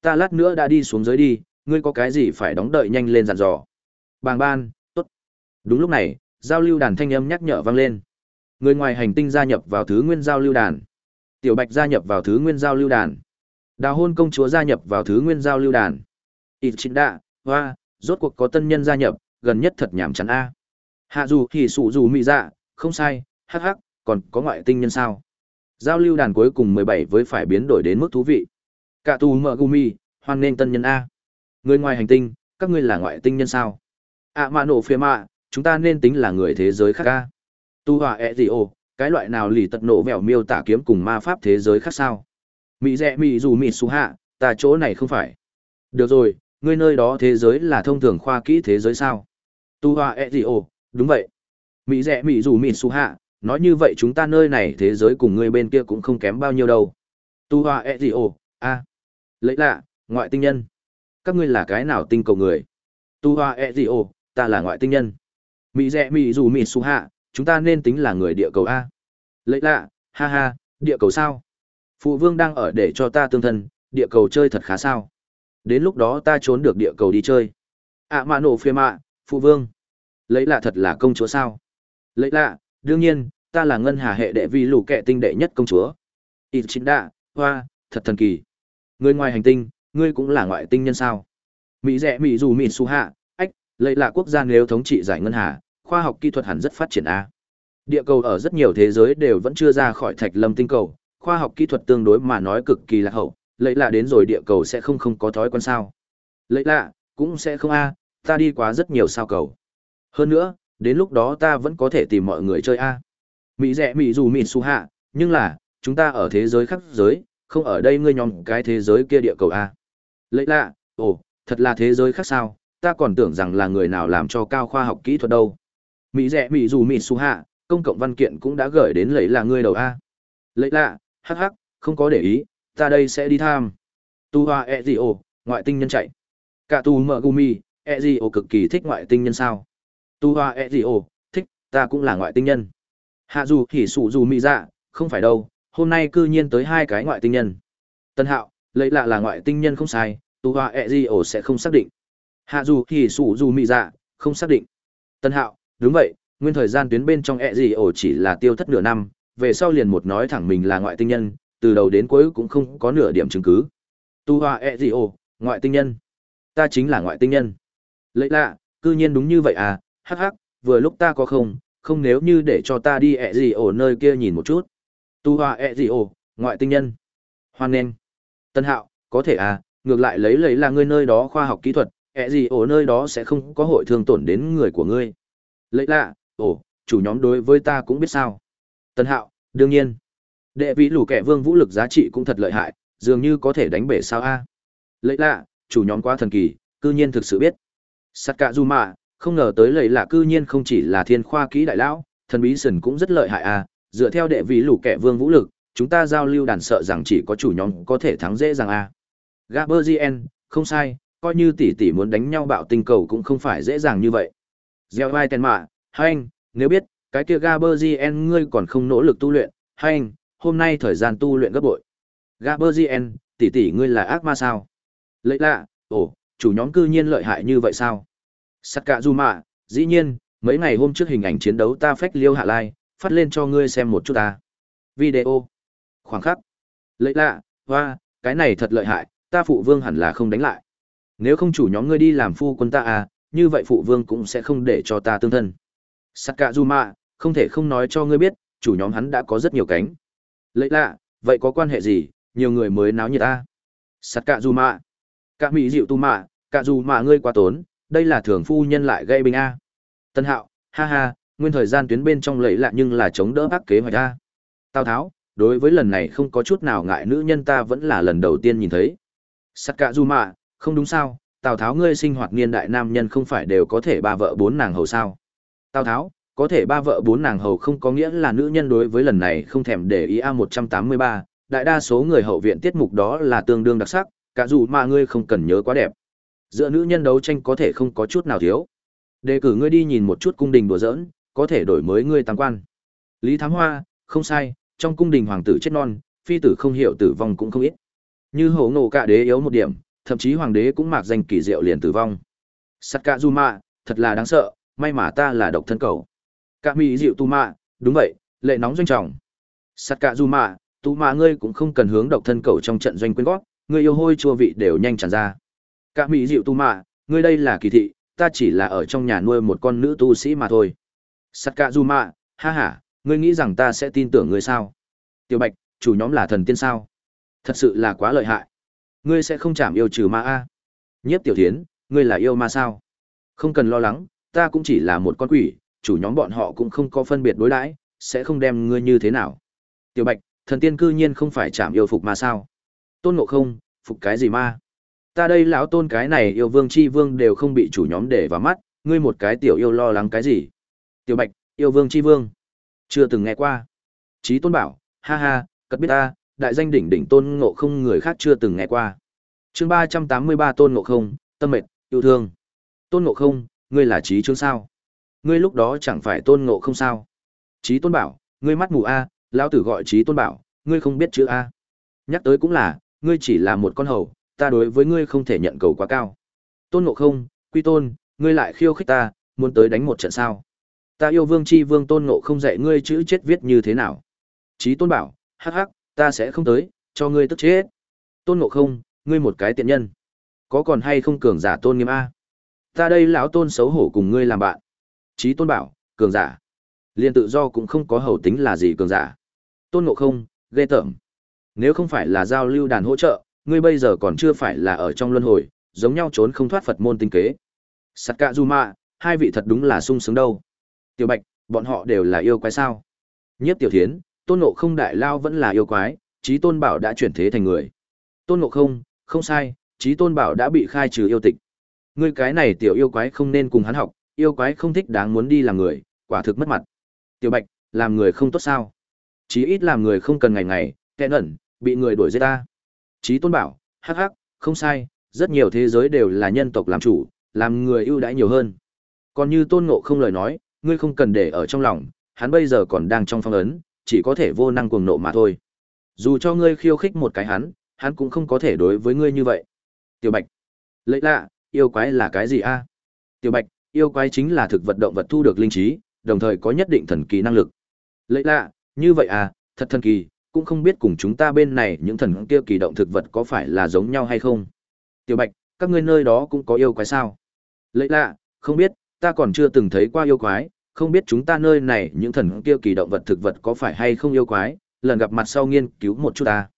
Ta lát nữa đã đi xuống dưới đi, ngươi có cái gì phải đóng đợi nhanh lên dặn dò. Bàng ban. Đúng lúc này, giao lưu đàn thanh âm nhắc nhở vang lên. Người ngoài hành tinh gia nhập vào thứ nguyên giao lưu đàn. Tiểu Bạch gia nhập vào thứ nguyên giao lưu đàn. Đào hôn công chúa gia nhập vào thứ nguyên giao lưu đàn. Ít chính đạ, hoa, rốt cuộc có tân nhân gia nhập, gần nhất thật nhảm chán a. Hạ dù thì sụ dù mị dạ, không sai, hắc hắc, còn có ngoại tinh nhân sao? Giao lưu đàn cuối cùng 17 với phải biến đổi đến mức thú vị. Cả tù mở gumi, hoan nên tân nhân a. Người ngoài hành tinh, các ngươi là ngoại tinh nhân sao? À mà nổ phía mạ, chúng ta nên tính là người thế giới khác ca Tu hòa E gì ồ, cái loại nào lì tật nổ vẻo miêu tả kiếm cùng ma pháp thế giới khác sao? Mị rẽ mị dù mị xù hạ, ta chỗ này không phải. Được rồi, ngươi nơi đó thế giới là thông thường khoa kỹ thế giới sao? Tu Hoa E gì ồ, đúng vậy. Mỹ rẻ Mỹ dù Mỹ xù hạ, nói như vậy chúng ta nơi này thế giới cùng ngươi bên kia cũng không kém bao nhiêu đâu. Tu Hoa E gì ồ, a, lấy lạ, ngoại tinh nhân. Các ngươi là cái nào tinh cầu người? Tu Hoa E d i o ta là ngoại tinh nhân. Mỹ rẻ Mỹ dù Mỹ su hạ, chúng ta nên tính là người địa cầu a. Lấy lạ, ha ha, địa cầu sao? Phụ vương đang ở để cho ta tương thân, địa cầu chơi thật khá sao? Đến lúc đó ta trốn được địa cầu đi chơi. À mạ nổ phê mạ, phụ vương lấy lạ thật là công chúa sao lấy lạ đương nhiên ta là ngân hà hệ đệ vi lù kệ tinh đệ nhất công chúa ít chính đạ hoa thật thần kỳ người ngoài hành tinh ngươi cũng là ngoại tinh nhân sao mỹ rẽ mỹ dù mỹ su hạ ách lấy lạ quốc gia nếu thống trị giải ngân hà khoa học kỹ thuật hẳn rất phát triển a địa cầu ở rất nhiều thế giới đều vẫn chưa ra khỏi thạch lâm tinh cầu khoa học kỹ thuật tương đối mà nói cực kỳ lạc hậu, lấy lạ đến rồi địa cầu sẽ không không có thói quen sao. Lấy lạ, cũng sẽ không a, ta đi quá rất nhiều sao cầu. Hơn nữa, đến lúc đó ta vẫn có thể tìm mọi người chơi a. Mỹ rẻ mỹ dù mịn su hạ, nhưng là, chúng ta ở thế giới khác giới, không ở đây ngươi nhóm cái thế giới kia địa cầu a. Lấy lạ, ồ, thật là thế giới khác sao, ta còn tưởng rằng là người nào làm cho cao khoa học kỹ thuật đâu. Mỹ rẻ mỹ dù mỹ su hạ, công cộng văn kiện cũng đã gửi đến lấy là ngươi đầu a. Lấy lạ, hắc hắc, không có để ý, ta đây sẽ đi tham. Tu Hoa e gì ồ ngoại tinh nhân chạy. Cả tu mở gumi, e gì ồ cực kỳ thích ngoại tinh nhân sao. Tu Hoa e gì ồ thích, ta cũng là ngoại tinh nhân. Hạ dù hỉ sụ dù mỹ dạ, không phải đâu, hôm nay cư nhiên tới hai cái ngoại tinh nhân. Tân hạo, lấy lạ là ngoại tinh nhân không sai, Tu Hoa e gì ồ sẽ không xác định. Hạ dù hỉ sụ dù mỹ dạ, không xác định. Tân hạo, đúng vậy, nguyên thời gian tuyến bên trong e gì ổ chỉ là tiêu thất nửa năm, về sau liền một nói thẳng mình là ngoại tinh nhân, từ đầu đến cuối cũng không có nửa điểm chứng cứ. Tu Hoa e gì ồ, ngoại tinh nhân. Ta chính là ngoại tinh nhân. Lấy lạ, cư nhiên đúng như vậy à, hắc hắc, vừa lúc ta có không, không nếu như để cho ta đi ẹ e gì ồ nơi kia nhìn một chút. Tu Hoa ẹ e gì ồ, ngoại tinh nhân. Hoan nghênh. Tân Hạo, có thể à, ngược lại lấy lấy là ngươi nơi đó khoa học kỹ thuật, ẹ e gì ồ nơi đó sẽ không có hội thương tổn đến người của ngươi. Lấy lạ, ồ, chủ nhóm đối với ta cũng biết sao. Tân Hạo, đương nhiên. Đệ vị lũ kẻ vương vũ lực giá trị cũng thật lợi hại, dường như có thể đánh bể sao a. Lấy lạ, chủ nhóm quá thần kỳ, cư nhiên thực sự biết. sắt cạ du mạ không ngờ tới lấy lạ cư nhiên không chỉ là thiên khoa kỹ đại lão, thần bí sần cũng rất lợi hại a. Dựa theo đệ vị lũ kẻ vương vũ lực, chúng ta giao lưu đàn sợ rằng chỉ có chủ nhóm có thể thắng dễ dàng a. Gaberzien, không sai, coi như tỷ tỷ muốn đánh nhau bạo tinh cầu cũng không phải dễ dàng như vậy. Gieo vai tên mạ, hành. nếu biết, cái kia Gaberzien ngươi còn không nỗ lực tu luyện, hành. hôm nay thời gian tu luyện gấp bội. Gaberzien, tỷ tỷ ngươi là ác ma sao? Lấy lạ, ồ, chủ nhóm cư nhiên lợi hại như vậy sao? Sakazuma, dĩ nhiên, mấy ngày hôm trước hình ảnh chiến đấu ta phách liêu hạ lai, phát lên cho ngươi xem một chút ta. Video. Khoảng khắc. Lấy lạ, hoa, cái này thật lợi hại, ta phụ vương hẳn là không đánh lại. Nếu không chủ nhóm ngươi đi làm phu quân ta à, như vậy phụ vương cũng sẽ không để cho ta tương thân. Sakazuma, không thể không nói cho ngươi biết, chủ nhóm hắn đã có rất nhiều cánh. Lấy lạ, vậy có quan hệ gì, nhiều người mới náo nhiệt ta. sakazuma cạ. Cạ mỹ dịu tu mạ, cạ dù mà ngươi quá tốn, đây là thường phu nhân lại gây bình A. Tân hạo, ha ha, nguyên thời gian tuyến bên trong lấy lạ nhưng là chống đỡ bác kế hoạch A. Tào tháo, đối với lần này không có chút nào ngại nữ nhân ta vẫn là lần đầu tiên nhìn thấy. Sắt cạ du mạ, không đúng sao, Tào Tháo ngươi sinh hoạt niên đại nam nhân không phải đều có thể ba vợ bốn nàng hầu sao. Tào Tháo, có thể ba vợ bốn nàng hầu không có nghĩa là nữ nhân đối với lần này không thèm để ý a một trăm tám mươi ba đại đa số người hậu viện tiết mục đó là tương đương đặc sắc cả dù mà ngươi không cần nhớ quá đẹp. Giữa nữ nhân đấu tranh có thể không có chút nào thiếu. Đề cử ngươi đi nhìn một chút cung đình đùa giỡn có thể đổi mới ngươi tăng quan. Lý thám hoa không sai trong cung đình hoàng tử chết non phi tử không hiểu tử vong cũng không ít. Như hổ nổ cả đế yếu một điểm thậm chí hoàng đế cũng mặc danh kỳ diệu liền tử vong sắt cả du mạ thật là đáng sợ may mà ta là độc thân cầu Cả mỹ dịu tu mạ, đúng vậy, lệ nóng doanh trọng. Sắt cả mạ, tu mạ ngươi cũng không cần hướng độc thân cầu trong trận doanh quyên góp, ngươi yêu hôi chua vị đều nhanh tràn ra. Cả mỹ dịu tu mạ, ngươi đây là kỳ thị, ta chỉ là ở trong nhà nuôi một con nữ tu sĩ mà thôi. Sắt cả mạ, ha ha, ngươi nghĩ rằng ta sẽ tin tưởng ngươi sao? Tiểu Bạch, chủ nhóm là thần tiên sao? Thật sự là quá lợi hại. Ngươi sẽ không chạm yêu trừ ma a? Nhiếp Tiểu Thiến, ngươi là yêu ma sao? Không cần lo lắng, ta cũng chỉ là một con quỷ, chủ nhóm bọn họ cũng không có phân biệt đối đãi, sẽ không đem ngươi như thế nào. Tiểu Bạch, thần tiên cư nhiên không phải chạm yêu phục mà sao? Tôn Ngộ Không, phục cái gì ma? Ta đây lão tôn cái này yêu vương chi vương đều không bị chủ nhóm để vào mắt, ngươi một cái tiểu yêu lo lắng cái gì? Tiểu Bạch, yêu vương chi vương. Chưa từng nghe qua. Chí Tôn bảo, ha ha, cất biết ta, đại danh đỉnh đỉnh Tôn Ngộ Không người khác chưa từng nghe qua. Chương ba trăm tám mươi ba Tôn Ngộ Không, tâm mệt, yêu thương. Tôn Ngộ Không, ngươi là trí chương sao? ngươi lúc đó chẳng phải tôn ngộ không sao trí tôn bảo ngươi mắt mù a lão tử gọi trí tôn bảo ngươi không biết chữ a nhắc tới cũng là ngươi chỉ là một con hầu ta đối với ngươi không thể nhận cầu quá cao tôn ngộ không quy tôn ngươi lại khiêu khích ta muốn tới đánh một trận sao ta yêu vương c h i vương tôn ngộ không dạy ngươi chữ chết viết như thế nào trí tôn bảo hắc hắc ta sẽ không tới cho ngươi tức chết tôn ngộ không ngươi một cái tiện nhân có còn hay không cường giả tôn nghiêm a ta đây lão tôn xấu hổ cùng ngươi làm bạn Chí tôn bảo, cường giả. Liên tự do cũng không có hầu tính là gì cường giả. Tôn ngộ không, ghê tởm. Nếu không phải là giao lưu đàn hỗ trợ, ngươi bây giờ còn chưa phải là ở trong luân hồi, giống nhau trốn không thoát Phật môn tinh kế. sạt cạ du ma, hai vị thật đúng là sung sướng đâu. Tiểu Bạch, bọn họ đều là yêu quái sao? Nhiếp Tiểu Thiến, Tôn Ngộ Không đại lao vẫn là yêu quái, Chí Tôn Bảo đã chuyển thế thành người. Tôn Ngộ Không, không sai, Chí Tôn Bảo đã bị khai trừ yêu tịch. Ngươi cái này tiểu yêu quái không nên cùng hắn học, yêu quái không thích đáng muốn đi làm người, quả thực mất mặt. Tiểu Bạch, làm người không tốt sao? Chí ít làm người không cần ngày ngày, kẹn ẩn, bị người đuổi giết ta. Chí Tôn Bảo, hắc hắc, không sai, rất nhiều thế giới đều là nhân tộc làm chủ, làm người ưu đãi nhiều hơn. Còn như Tôn Ngộ không lời nói, ngươi không cần để ở trong lòng, hắn bây giờ còn đang trong phong ấn, chỉ có thể vô năng cuồng nộ mà thôi. Dù cho ngươi khiêu khích một cái hắn, hắn cũng không có thể đối với ngươi như vậy. Tiểu Bạch, lấy lạ, yêu quái là cái gì a? Tiểu Bạch, yêu quái chính là thực vật động vật thu được linh trí, đồng thời có nhất định thần kỳ năng lực. Lấy lạ, như vậy à, thật thần kỳ, cũng không biết cùng chúng ta bên này những thần kia kỳ động thực vật có phải là giống nhau hay không. Tiểu Bạch, các ngươi nơi đó cũng có yêu quái sao? Lấy lạ, không biết, ta còn chưa từng thấy qua yêu quái, không biết chúng ta nơi này những thần kia kỳ động vật thực vật có phải hay không yêu quái, lần gặp mặt sau nghiên cứu một chút ta.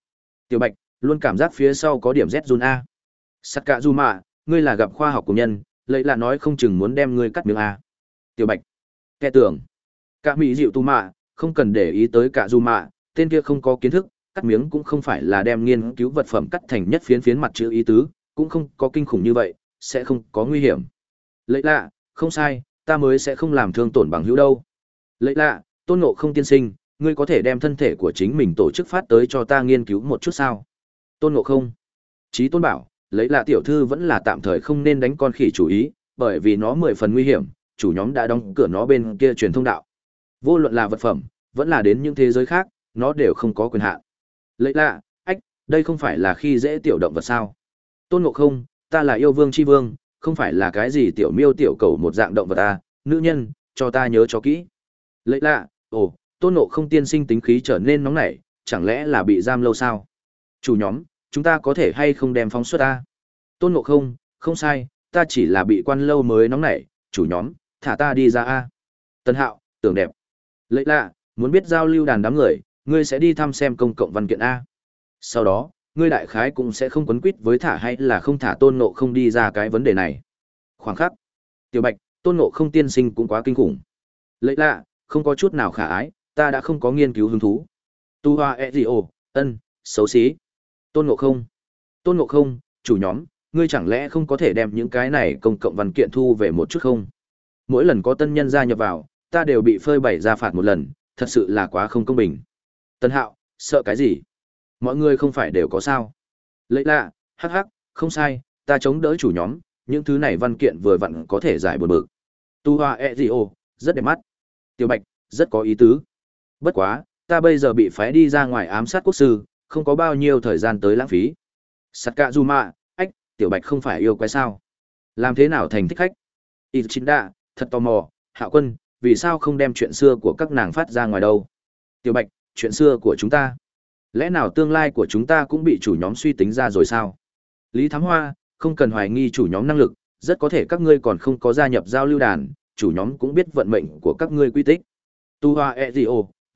Tiểu Bạch, luôn cảm giác phía sau có điểm Z run A. Sắc cả ngươi là gặp khoa học của nhân, lấy là nói không chừng muốn đem ngươi cắt miếng A. Tiểu Bạch, kẻ tưởng, cả mỹ dịu tu mạ, không cần để ý tới cả dù tên kia không có kiến thức, cắt miếng cũng không phải là đem nghiên cứu vật phẩm cắt thành nhất phiến phiến mặt chữ ý tứ, cũng không có kinh khủng như vậy, sẽ không có nguy hiểm. Lấy lạ, không sai, ta mới sẽ không làm thương tổn bằng hữu đâu. Lấy lạ, tôn ngộ không tiên sinh, ngươi có thể đem thân thể của chính mình tổ chức phát tới cho ta nghiên cứu một chút sao? Tôn ngộ không. Chí tôn bảo, lấy lạ tiểu thư vẫn là tạm thời không nên đánh con khỉ chủ ý, bởi vì nó mười phần nguy hiểm, chủ nhóm đã đóng cửa nó bên kia truyền thông đạo. Vô luận là vật phẩm, vẫn là đến những thế giới khác, nó đều không có quyền hạn. Lấy lạ, ách, đây không phải là khi dễ tiểu động vật sao? Tôn Ngộ Không, ta là yêu vương chi vương, không phải là cái gì tiểu miêu tiểu cầu một dạng động vật ta, nữ nhân, cho ta nhớ cho kỹ. Lấy lạ, ồ, Tôn nộ Không tiên sinh tính khí trở nên nóng nảy, chẳng lẽ là bị giam lâu sao? Chủ nhóm, chúng ta có thể hay không đem phóng xuất ta? Tôn nộ Không, không sai, ta chỉ là bị quan lâu mới nóng nảy, chủ nhóm, thả ta đi ra a. Tân Hạo, tưởng đẹp. Lấy lạ, muốn biết giao lưu đàn đám người, ngươi sẽ đi thăm xem công cộng văn kiện a. Sau đó, ngươi đại khái cũng sẽ không quấn quýt với thả hay là không thả tôn ngộ không đi ra cái vấn đề này. Khoảng khắc. Tiểu Bạch, tôn ngộ không tiên sinh cũng quá kinh khủng. Lấy lạ, không có chút nào khả ái, ta đã không có nghiên cứu hứng thú. Tu hoa e gì ồ, ân, xấu xí. Tôn ngộ không. Tôn ngộ không, chủ nhóm, ngươi chẳng lẽ không có thể đem những cái này công cộng văn kiện thu về một chút không? Mỗi lần có tân nhân gia nhập vào, ta đều bị phơi bày ra phạt một lần, thật sự là quá không công bình. Tân hạo, sợ cái gì? Mọi người không phải đều có sao. Lấy lạ, hắc hắc, không sai, ta chống đỡ chủ nhóm, những thứ này văn kiện vừa vặn có thể giải buồn bực. Tu hoa e gì ô, rất đẹp mắt. Tiểu bạch, rất có ý tứ. Bất quá, ta bây giờ bị phái đi ra ngoài ám sát quốc sư, không có bao nhiêu thời gian tới lãng phí. Sắt cạ du mạ ách, tiểu bạch không phải yêu quái sao? Làm thế nào thành thích khách? Ít chính đạ thật tò mò. Hạ quân, vì sao không đem chuyện xưa của các nàng phát ra ngoài đâu? Tiểu bạch, chuyện xưa của chúng ta. Lẽ nào tương lai của chúng ta cũng bị chủ nhóm suy tính ra rồi sao? Lý Thám Hoa, không cần hoài nghi chủ nhóm năng lực, rất có thể các ngươi còn không có gia nhập giao lưu đàn, chủ nhóm cũng biết vận mệnh của các ngươi quy tích. Tu Hoa e gì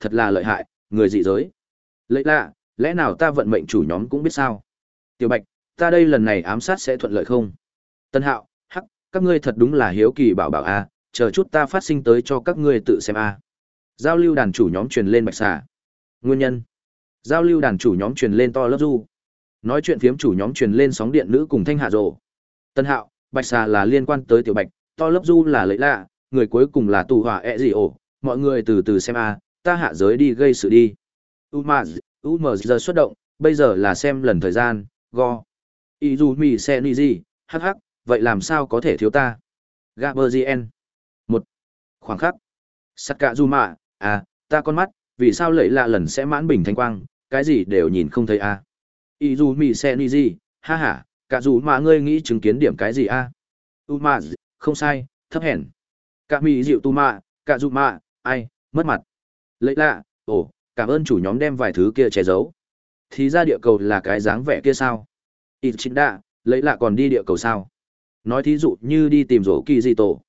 thật là lợi hại, người dị giới. Lệ lạ, lẽ nào ta vận mệnh chủ nhóm cũng biết sao? Tiểu Bạch, ta đây lần này ám sát sẽ thuận lợi không? Tân Hạo, hắc, các ngươi thật đúng là hiếu kỳ bảo bảo a, chờ chút ta phát sinh tới cho các ngươi tự xem a. Giao lưu đàn chủ nhóm truyền lên bạch xà. Nguyên nhân giao lưu đàn chủ nhóm truyền lên to lớp du. Nói chuyện phiếm chủ nhóm truyền lên sóng điện nữ cùng thanh hạ rộ tân hạo, bạch xà là liên quan tới tiểu bạch, to lớp du là lấy lạ, người cuối cùng là tù hỏa ẹ e gì ổ. Mọi người từ từ xem a, ta hạ giới đi gây sự đi. U m u m giờ xuất động, bây giờ là xem lần thời gian, go. Y dù mi xe ni gì hh vậy làm sao có thể thiếu ta? Gaberzien một. Khoảng khắc. Sắt cạ du mạ à ta con mắt, vì sao lẫy lạ lần sẽ mãn bình thanh quang cái gì đều nhìn không thấy a. Ý dù mì xe ni gì ha ha, cả dù mà ngươi nghĩ chứng kiến điểm cái gì a? U ma không sai, thấp hèn. Cả mì dịu tu ma, cả dù ma ai, mất mặt. Lấy lạ, ồ, cảm ơn chủ nhóm đem vài thứ kia che giấu. Thì ra địa cầu là cái dáng vẻ kia sao? Ít chính đạ lấy lạ còn đi địa cầu sao? Nói thí dụ như đi tìm rổ kỳ di tổ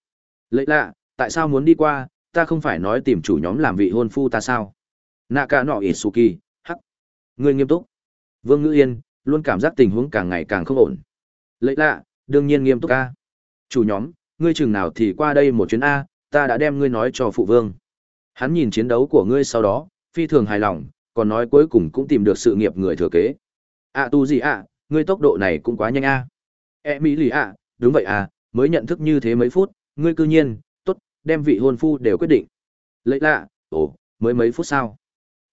lấy lạ, tại sao muốn đi qua? Ta không phải nói tìm chủ nhóm làm vị hôn phu ta sao? Nạ cả nọ ít su kỳ Ngươi nghiêm túc. Vương Ngữ Yên luôn cảm giác tình huống càng ngày càng không ổn. Lấy lạ, đương nhiên nghiêm túc a. Chủ nhóm, ngươi chừng nào thì qua đây một chuyến a, ta đã đem ngươi nói cho phụ vương. Hắn nhìn chiến đấu của ngươi sau đó, phi thường hài lòng, còn nói cuối cùng cũng tìm được sự nghiệp người thừa kế. À tu gì ạ, ngươi tốc độ này cũng quá nhanh a. À. E mỹ lì ạ, đúng vậy à, mới nhận thức như thế mấy phút, ngươi cư nhiên, tốt, đem vị hôn phu đều quyết định. Lấy lạ, ồ, mới mấy phút sao?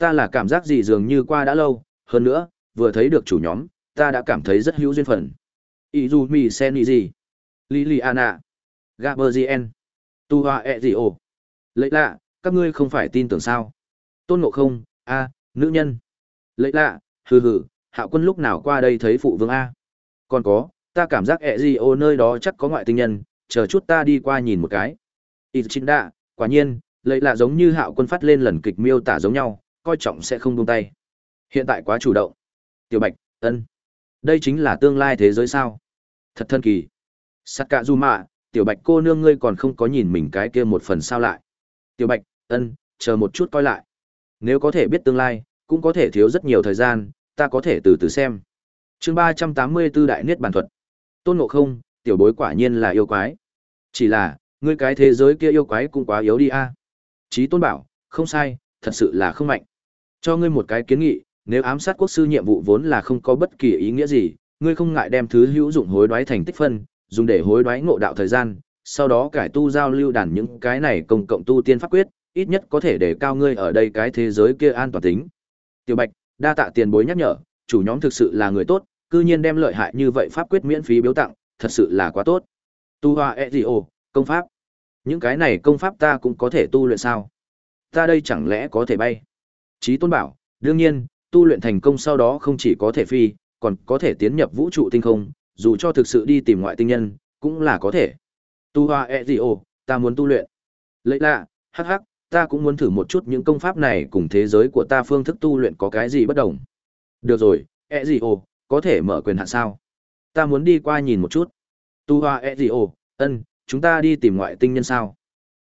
Ta là cảm giác gì dường như qua đã lâu, hơn nữa, vừa thấy được chủ nhóm, ta đã cảm thấy rất hữu duyên phận. Izumi Seniji, Liliana, Gaberzien, Tu Hoa E gì ồ. Lấy lạ, các ngươi không phải tin tưởng sao? Tôn Ngộ Không, a, nữ nhân. Lấy lạ, hừ hừ, Hạo Quân lúc nào qua đây thấy phụ vương a? Còn có, ta cảm giác E gì ồ nơi đó chắc có ngoại tinh nhân, chờ chút ta đi qua nhìn một cái. Ichinda, quả nhiên, lấy lạ giống như Hạo Quân phát lên lần kịch miêu tả giống nhau, coi trọng sẽ không buông tay. Hiện tại quá chủ động. Tiểu Bạch, ân. Đây chính là tương lai thế giới sao? Thật thân kỳ. Sakazuma, mạ, Tiểu Bạch cô nương ngươi còn không có nhìn mình cái kia một phần sao lại. Tiểu Bạch, ân, chờ một chút coi lại. Nếu có thể biết tương lai, cũng có thể thiếu rất nhiều thời gian, ta có thể từ từ xem. chương ba trăm tám mươi 384 Đại Niết Bàn Thuật. Tôn Ngộ Không, tiểu bối quả nhiên là yêu quái. Chỉ là, ngươi cái thế giới kia yêu quái cũng quá yếu đi a. À. Chí Tôn bảo, không sai, thật sự là không mạnh. Cho ngươi một cái kiến nghị, nếu ám sát quốc sư nhiệm vụ vốn là không có bất kỳ ý nghĩa gì, ngươi không ngại đem thứ hữu dụng hối đoái thành tích phân, dùng để hối đoái ngộ đạo thời gian, sau đó cải tu giao lưu đàn những cái này công cộng tu tiên pháp quyết, ít nhất có thể để cao ngươi ở đây cái thế giới kia an toàn tính. Tiểu Bạch, đa tạ tiền bối nhắc nhở, chủ nhóm thực sự là người tốt, cư nhiên đem lợi hại như vậy pháp quyết miễn phí biếu tặng, thật sự là quá tốt. Tu Hoa Ezio, công pháp. Những cái này công pháp ta cũng có thể tu luyện sao? Ta đây chẳng lẽ có thể bay? Chí Tôn bảo, đương nhiên, tu luyện thành công sau đó không chỉ có thể phi, còn có thể tiến nhập vũ trụ tinh không, dù cho thực sự đi tìm ngoại tinh nhân, cũng là có thể. Tu Hoa e gì ồ, ta muốn tu luyện. Lấy lạ, hắc hắc, ta cũng muốn thử một chút những công pháp này cùng thế giới của ta phương thức tu luyện có cái gì bất đồng. Được rồi, e gì ồ, có thể mở quyền hạn sao? Ta muốn đi qua nhìn một chút. Tu Hoa e gì ồ, ân, chúng ta đi tìm ngoại tinh nhân sao?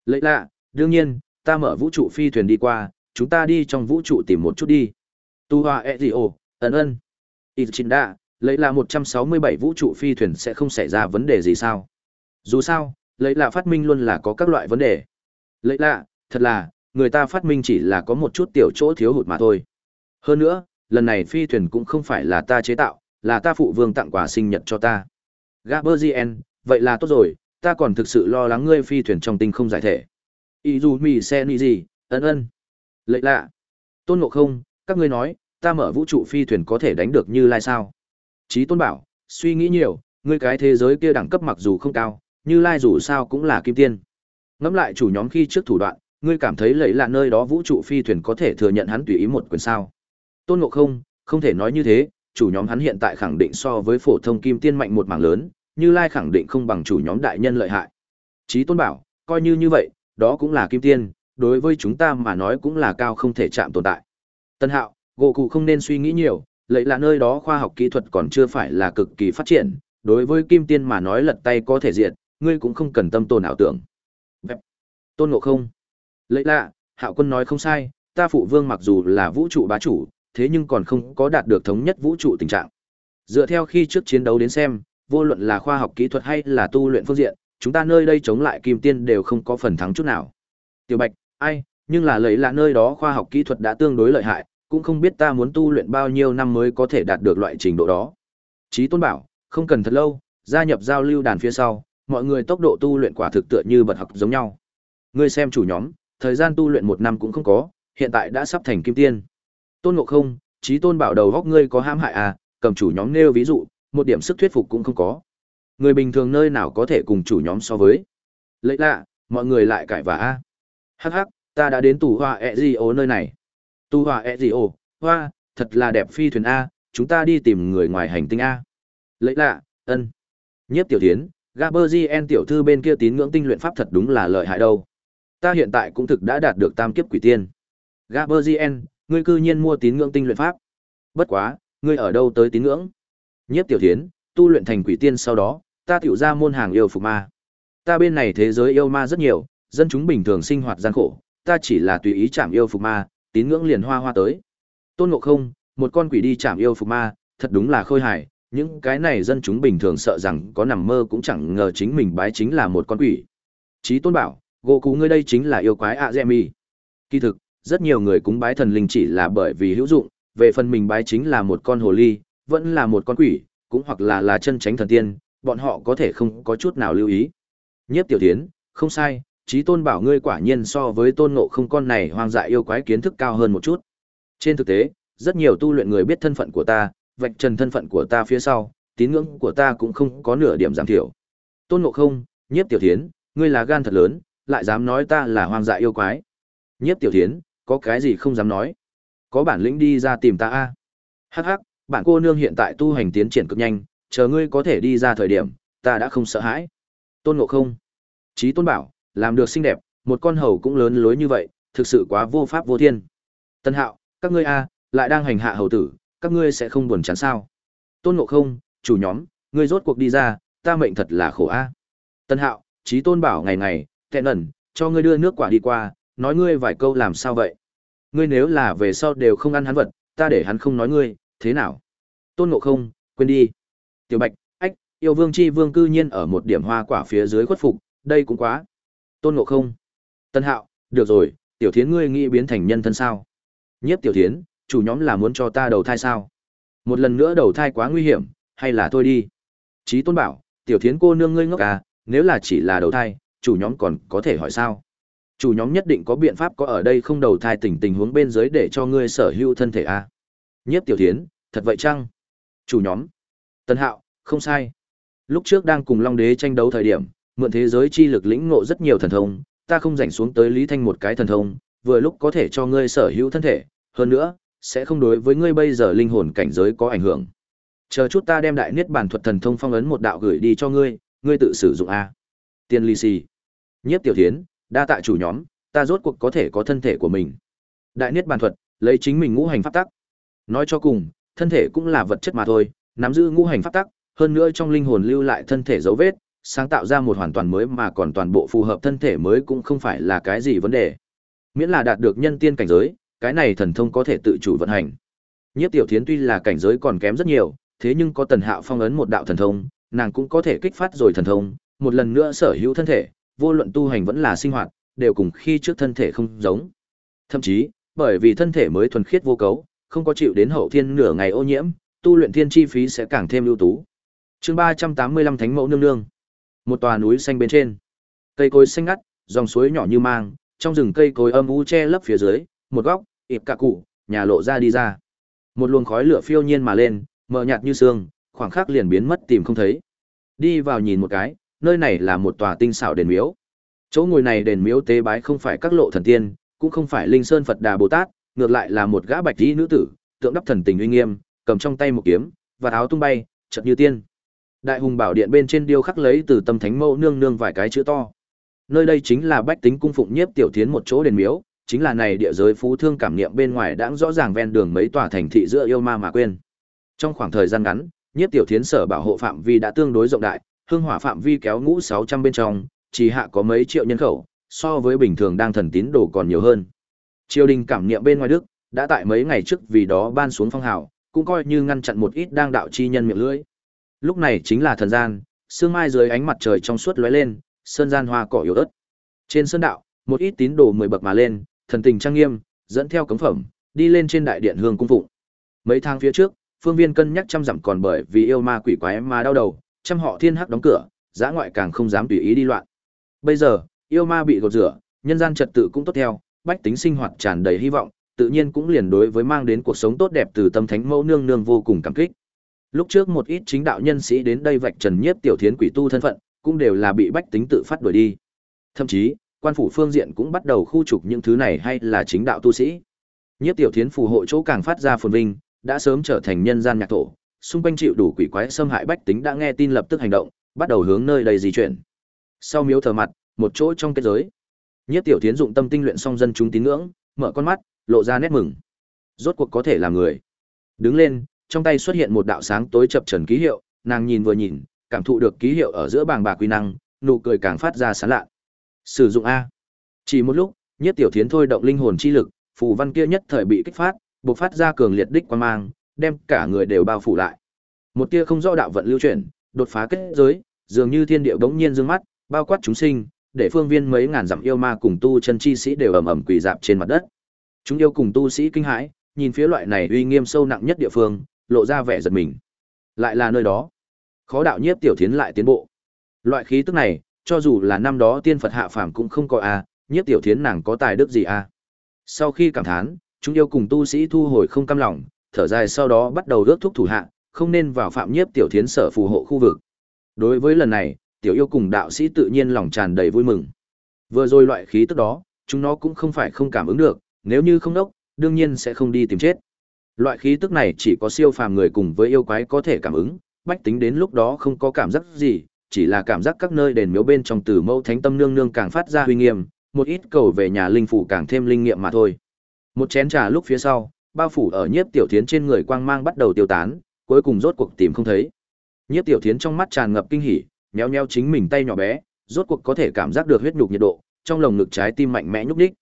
Lấy lạ, đương nhiên, ta mở vũ trụ phi thuyền đi qua, chúng ta đi trong vũ trụ tìm một chút đi. Tu Hoa Ezio, ân ít chín đa lấy là 167 vũ trụ phi thuyền sẽ không xảy ra vấn đề gì sao? Dù sao, lấy là phát minh luôn là có các loại vấn đề. Lấy lạ, thật là, người ta phát minh chỉ là có một chút tiểu chỗ thiếu hụt mà thôi. Hơn nữa, lần này phi thuyền cũng không phải là ta chế tạo, là ta phụ vương tặng quà sinh nhật cho ta. Gaberzien, vậy là tốt rồi, ta còn thực sự lo lắng ngươi phi thuyền trong tinh không giải thể. Izumi Seniji, ân ân. Lệ lạ. Tôn Ngộ Không, các ngươi nói, ta mở vũ trụ phi thuyền có thể đánh được như lai sao? Chí Tôn bảo, suy nghĩ nhiều, ngươi cái thế giới kia đẳng cấp mặc dù không cao, như lai dù sao cũng là kim tiên. Ngẫm lại chủ nhóm khi trước thủ đoạn, ngươi cảm thấy lấy là nơi đó vũ trụ phi thuyền có thể thừa nhận hắn tùy ý một quyền sao? Tôn Ngộ Không, không thể nói như thế, chủ nhóm hắn hiện tại khẳng định so với phổ thông kim tiên mạnh một mảng lớn, như lai khẳng định không bằng chủ nhóm đại nhân lợi hại. Chí Tôn bảo, coi như như vậy, đó cũng là kim tiên, đối với chúng ta mà nói cũng là cao không thể chạm tồn tại. Tân Hạo, gỗ cụ không nên suy nghĩ nhiều, lấy là nơi đó khoa học kỹ thuật còn chưa phải là cực kỳ phát triển, đối với kim tiên mà nói lật tay có thể diệt, ngươi cũng không cần tâm tồn ảo tưởng. Bẹp. Tôn Ngộ Không. Lấy lạ, Hạo Quân nói không sai, ta phụ vương mặc dù là vũ trụ bá chủ, thế nhưng còn không có đạt được thống nhất vũ trụ tình trạng. Dựa theo khi trước chiến đấu đến xem, vô luận là khoa học kỹ thuật hay là tu luyện phương diện, chúng ta nơi đây chống lại kim tiên đều không có phần thắng chút nào. Tiểu Bạch, ai, nhưng là lấy là nơi đó khoa học kỹ thuật đã tương đối lợi hại, cũng không biết ta muốn tu luyện bao nhiêu năm mới có thể đạt được loại trình độ đó. Chí Tôn bảo, không cần thật lâu, gia nhập giao lưu đàn phía sau, mọi người tốc độ tu luyện quả thực tựa như bật học giống nhau. Ngươi xem chủ nhóm, thời gian tu luyện một năm cũng không có, hiện tại đã sắp thành kim tiên. Tôn Ngộ Không, Chí Tôn bảo đầu góc ngươi có hãm hại à, cầm chủ nhóm nêu ví dụ, một điểm sức thuyết phục cũng không có. Người bình thường nơi nào có thể cùng chủ nhóm so với. Lấy lạ, mọi người lại cãi vã a. Hắc hắc, ta đã đến tù hoa ẹ gì ố nơi này. Tu hoa ẹ gì ồ, hoa, thật là đẹp phi thuyền A, chúng ta đi tìm người ngoài hành tinh A. Lấy lạ, ân. Nhiếp tiểu tiến, Gaberzien tiểu thư bên kia tín ngưỡng tinh luyện pháp thật đúng là lợi hại đâu. Ta hiện tại cũng thực đã đạt được tam kiếp quỷ tiên. Gaberzien, ngươi cư nhiên mua tín ngưỡng tinh luyện pháp. Bất quá, ngươi ở đâu tới tín ngưỡng? Nhiếp tiểu tiến, tu luyện thành quỷ tiên sau đó, ta tiểu ra môn hàng yêu phục ma. Ta bên này thế giới yêu ma rất nhiều, dân chúng bình thường sinh hoạt gian khổ, ta chỉ là tùy ý chạm yêu phục ma, tín ngưỡng liền hoa hoa tới. Tôn Ngộ Không, một con quỷ đi chạm yêu phục ma, thật đúng là khôi hài, những cái này dân chúng bình thường sợ rằng có nằm mơ cũng chẳng ngờ chính mình bái chính là một con quỷ. Chí tôn bảo, gỗ cú ngươi đây chính là yêu quái Azemi. mi. Kỳ thực, rất nhiều người cúng bái thần linh chỉ là bởi vì hữu dụng, về phần mình bái chính là một con hồ ly, vẫn là một con quỷ, cũng hoặc là là chân tránh thần tiên, bọn họ có thể không có chút nào lưu ý. Nhiếp tiểu thiến, không sai, trí tôn bảo ngươi quả nhiên so với tôn ngộ không con này hoang dại yêu quái kiến thức cao hơn một chút. Trên thực tế, rất nhiều tu luyện người biết thân phận của ta, vạch trần thân phận của ta phía sau, tín ngưỡng của ta cũng không có nửa điểm giảm thiểu. Tôn ngộ không, nhiếp tiểu thiến, ngươi là gan thật lớn, lại dám nói ta là hoang dại yêu quái. Nhiếp tiểu thiến, có cái gì không dám nói. Có bản lĩnh đi ra tìm ta a. Hắc hắc, bạn cô nương hiện tại tu hành tiến triển cực nhanh, chờ ngươi có thể đi ra thời điểm, ta đã không sợ hãi. Tôn Ngộ Không, Chí Tôn Bảo, làm được xinh đẹp, một con hầu cũng lớn lối như vậy, thực sự quá vô pháp vô thiên. Tân Hạo, các ngươi a, lại đang hành hạ hầu tử, các ngươi sẽ không buồn chán sao? Tôn Ngộ Không, chủ nhóm, ngươi rốt cuộc đi ra, ta mệnh thật là khổ a. Tân Hạo, Chí Tôn Bảo ngày ngày, tẹn ẩn, cho ngươi đưa nước quả đi qua, nói ngươi vài câu làm sao vậy? Ngươi nếu là về sau đều không ăn hắn vật, ta để hắn không nói ngươi, thế nào? Tôn Ngộ Không, quên đi. Tiểu Bạch, ách, yêu vương chi vương cư nhiên ở một điểm hoa quả phía dưới khuất phục, đây cũng quá. Tôn Ngộ Không. Tân Hạo, được rồi, tiểu thiến ngươi nghĩ biến thành nhân thân sao? Nhiếp tiểu thiến, chủ nhóm là muốn cho ta đầu thai sao? Một lần nữa đầu thai quá nguy hiểm, hay là thôi đi? Chí Tôn bảo, tiểu thiến cô nương ngươi ngốc à, nếu là chỉ là đầu thai, chủ nhóm còn có thể hỏi sao? Chủ nhóm nhất định có biện pháp có ở đây không đầu thai tình tình huống bên dưới để cho ngươi sở hữu thân thể. À? Nhiếp tiểu thiến, thật vậy chăng? Chủ nhóm. Tân Hạo, không sai. Lúc trước đang cùng Long Đế tranh đấu thời điểm, mượn thế giới chi lực lĩnh ngộ rất nhiều thần thông, ta không rảnh xuống tới Lý Thanh một cái thần thông, vừa lúc có thể cho ngươi sở hữu thân thể, hơn nữa, sẽ không đối với ngươi bây giờ linh hồn cảnh giới có ảnh hưởng. Chờ chút ta đem đại niết bàn thuật thần thông phong ấn một đạo gửi đi cho ngươi, ngươi tự sử dụng a. Tiên ly xì. Nhiếp tiểu thiến, đa tạ chủ nhóm, ta rốt cuộc có thể có thân thể của mình. Đại niết bàn thuật, lấy chính mình ngũ hành pháp tắc. Nói cho cùng, thân thể cũng là vật chất mà thôi, nắm giữ ngũ hành pháp tắc, hơn nữa trong linh hồn lưu lại thân thể dấu vết, sáng tạo ra một hoàn toàn mới mà còn toàn bộ phù hợp thân thể mới cũng không phải là cái gì vấn đề. Miễn là đạt được nhân tiên cảnh giới, cái này thần thông có thể tự chủ vận hành. Nhiếp Tiểu Thiến tuy là cảnh giới còn kém rất nhiều, thế nhưng có Tần Hạo phong ấn một đạo thần thông, nàng cũng có thể kích phát rồi thần thông, một lần nữa sở hữu thân thể, vô luận tu hành vẫn là sinh hoạt, đều cùng khi trước thân thể không giống. Thậm chí, bởi vì thân thể mới thuần khiết vô cấu, không có chịu đến hậu thiên nửa ngày ô nhiễm, tu luyện thiên chi phí sẽ càng thêm ưu tú. Chương 385 Thánh mẫu nương nương. Một tòa núi xanh bên trên, cây cối xanh ngắt, dòng suối nhỏ như mang, trong rừng cây cối âm u che lấp phía dưới, một góc, ịp cả cụ, nhà lộ ra đi ra. Một luồng khói lửa phiêu nhiên mà lên, mờ nhạt như sương, khoảng khắc liền biến mất tìm không thấy. Đi vào nhìn một cái, nơi này là một tòa tinh xảo đền miếu. Chỗ ngồi này đền miếu tế bái không phải các lộ thần tiên, cũng không phải linh sơn Phật Đà Bồ Tát, ngược lại là một gã bạch dĩ nữ tử, tượng đắp thần tình uy nghiêm, cầm trong tay một kiếm, và áo tung bay, chợt như tiên. Đại hùng bảo điện bên trên điêu khắc lấy từ tâm thánh mẫu nương nương vài cái chữ to. Nơi đây chính là bách tính cung phụng nhiếp tiểu thiến một chỗ đền miếu, chính là này địa giới phú thương cảm niệm bên ngoài đã rõ ràng ven đường mấy tòa thành thị giữa yêu ma mà quên. Trong khoảng thời gian ngắn, nhiếp tiểu thiến sở bảo hộ phạm vi đã tương đối rộng đại, hương hỏa phạm vi kéo ngũ 600 bên trong, chỉ hạ có mấy triệu nhân khẩu, so với bình thường đang thần tín đồ còn nhiều hơn. Triều đình cảm niệm bên ngoài Đức, đã tại mấy ngày trước vì đó ban xuống phong hào, cũng coi như ngăn chặn một ít đang đạo chi nhân miệng lưỡi. Lúc này chính là thần gian, sương mai dưới ánh mặt trời trong suốt lóe lên, sơn gian hoa cỏ yếu ớt. Trên sơn đạo, một ít tín đồ mười bậc mà lên, thần tình trang nghiêm, dẫn theo cấm phẩm, đi lên trên đại điện hương cung phụng. Mấy tháng phía trước, phương viên cân nhắc trăm dặm còn bởi vì yêu ma quỷ quái mà đau đầu, trăm họ thiên hắc đóng cửa, giã ngoại càng không dám tùy ý đi loạn. Bây giờ, yêu ma bị gột rửa, nhân gian trật tự cũng tốt theo, bách tính sinh hoạt tràn đầy hy vọng, tự nhiên cũng liền đối với mang đến cuộc sống tốt đẹp từ tâm thánh mẫu nương nương vô cùng cảm kích. Lúc trước một ít chính đạo nhân sĩ đến đây vạch trần nhiếp tiểu thiến quỷ tu thân phận, cũng đều là bị bách tính tự phát đuổi đi. Thậm chí, quan phủ phương diện cũng bắt đầu khu trục những thứ này hay là chính đạo tu sĩ. Nhiếp tiểu thiến phù hộ chỗ càng phát ra phồn vinh, đã sớm trở thành nhân gian nhạc tổ, xung quanh chịu đủ quỷ quái xâm hại bách tính đã nghe tin lập tức hành động, bắt đầu hướng nơi đây di chuyển. Sau miếu thờ mặt, một chỗ trong kết giới. Nhiếp tiểu thiến dụng tâm tinh luyện xong dân chúng tín ngưỡng, mở con mắt, lộ ra nét mừng. Rốt cuộc có thể là người. Đứng lên, trong tay xuất hiện một đạo sáng tối chập trần ký hiệu, nàng nhìn vừa nhìn, cảm thụ được ký hiệu ở giữa bàng bạc quy năng, nụ cười càng phát ra sáng lạ. Sử dụng a. Chỉ một lúc, Nhiếp Tiểu Thiến thôi động linh hồn chi lực, phù văn kia nhất thời bị kích phát, bộc phát ra cường liệt đích quan mang, đem cả người đều bao phủ lại. Một tia không rõ đạo vận lưu chuyển, đột phá kết giới, dường như thiên địa bỗng nhiên dương mắt, bao quát chúng sinh, để phương viên mấy ngàn dặm yêu ma cùng tu chân chi sĩ đều ầm ầm quỳ dạp trên mặt đất. Chúng yêu cùng tu sĩ kinh hãi, nhìn phía loại này uy nghiêm sâu nặng nhất địa phương, lộ ra vẻ giật mình. Lại là nơi đó. Khó đạo nhiếp tiểu thiến lại tiến bộ. Loại khí tức này, cho dù là năm đó tiên Phật hạ phàm cũng không có a, nhiếp tiểu thiến nàng có tài đức gì a. Sau khi cảm thán, chúng yêu cùng tu sĩ thu hồi không cam lòng, thở dài sau đó bắt đầu rước thúc thủ hạ, không nên vào phạm nhiếp tiểu thiến sở phù hộ khu vực. Đối với lần này, tiểu yêu cùng đạo sĩ tự nhiên lòng tràn đầy vui mừng. Vừa rồi loại khí tức đó, chúng nó cũng không phải không cảm ứng được, nếu như không đốc, đương nhiên sẽ không đi tìm chết. Loại khí tức này chỉ có siêu phàm người cùng với yêu quái có thể cảm ứng, bách tính đến lúc đó không có cảm giác gì, chỉ là cảm giác các nơi đền miếu bên trong từ mâu thánh tâm nương nương càng phát ra huy nghiêm, một ít cầu về nhà linh phủ càng thêm linh nghiệm mà thôi. Một chén trà lúc phía sau, bao phủ ở nhiếp tiểu thiến trên người quang mang bắt đầu tiêu tán, cuối cùng rốt cuộc tìm không thấy. Nhiếp tiểu thiến trong mắt tràn ngập kinh hỉ, nheo nheo chính mình tay nhỏ bé, rốt cuộc có thể cảm giác được huyết nhục nhiệt độ, trong lồng ngực trái tim mạnh mẽ nhúc nhích.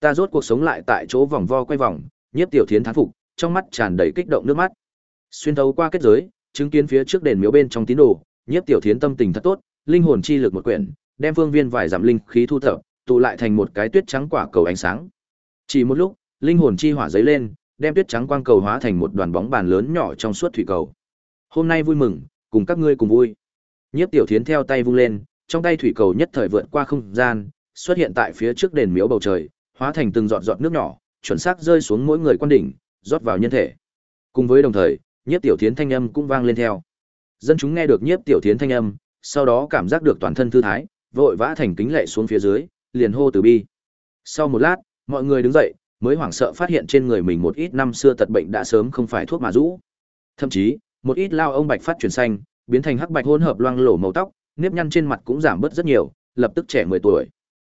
Ta rốt cuộc sống lại tại chỗ vòng vo quay vòng, nhiếp tiểu thiến thán phục, trong mắt tràn đầy kích động nước mắt. Xuyên thấu qua kết giới, chứng kiến phía trước đền miếu bên trong tín đồ, nhiếp tiểu thiến tâm tình thật tốt, linh hồn chi lực một quyển, đem phương viên vài giảm linh khí thu thập, tụ lại thành một cái tuyết trắng quả cầu ánh sáng. Chỉ một lúc, linh hồn chi hỏa giấy lên, đem tuyết trắng quang cầu hóa thành một đoàn bóng bàn lớn nhỏ trong suốt thủy cầu. Hôm nay vui mừng, cùng các ngươi cùng vui. Nhiếp Tiểu Thiến theo tay vung lên, trong tay thủy cầu nhất thời vượt qua không gian, xuất hiện tại phía trước đền miếu bầu trời, hóa thành từng giọt giọt nước nhỏ, chuẩn xác rơi xuống mỗi người quan đỉnh, rót vào nhân thể. Cùng với đồng thời, Nhiếp Tiểu Thiến thanh âm cũng vang lên theo. Dân chúng nghe được Nhiếp Tiểu Thiến thanh âm, sau đó cảm giác được toàn thân thư thái, vội vã thành kính lệ xuống phía dưới, liền hô từ bi. Sau một lát, mọi người đứng dậy, mới hoảng sợ phát hiện trên người mình một ít năm xưa tật bệnh đã sớm không phải thuốc mà rũ. Thậm chí, một ít lao ông bạch phát chuyển xanh, biến thành hắc bạch hỗn hợp loang lổ màu tóc, nếp nhăn trên mặt cũng giảm bớt rất nhiều, lập tức trẻ 10 tuổi.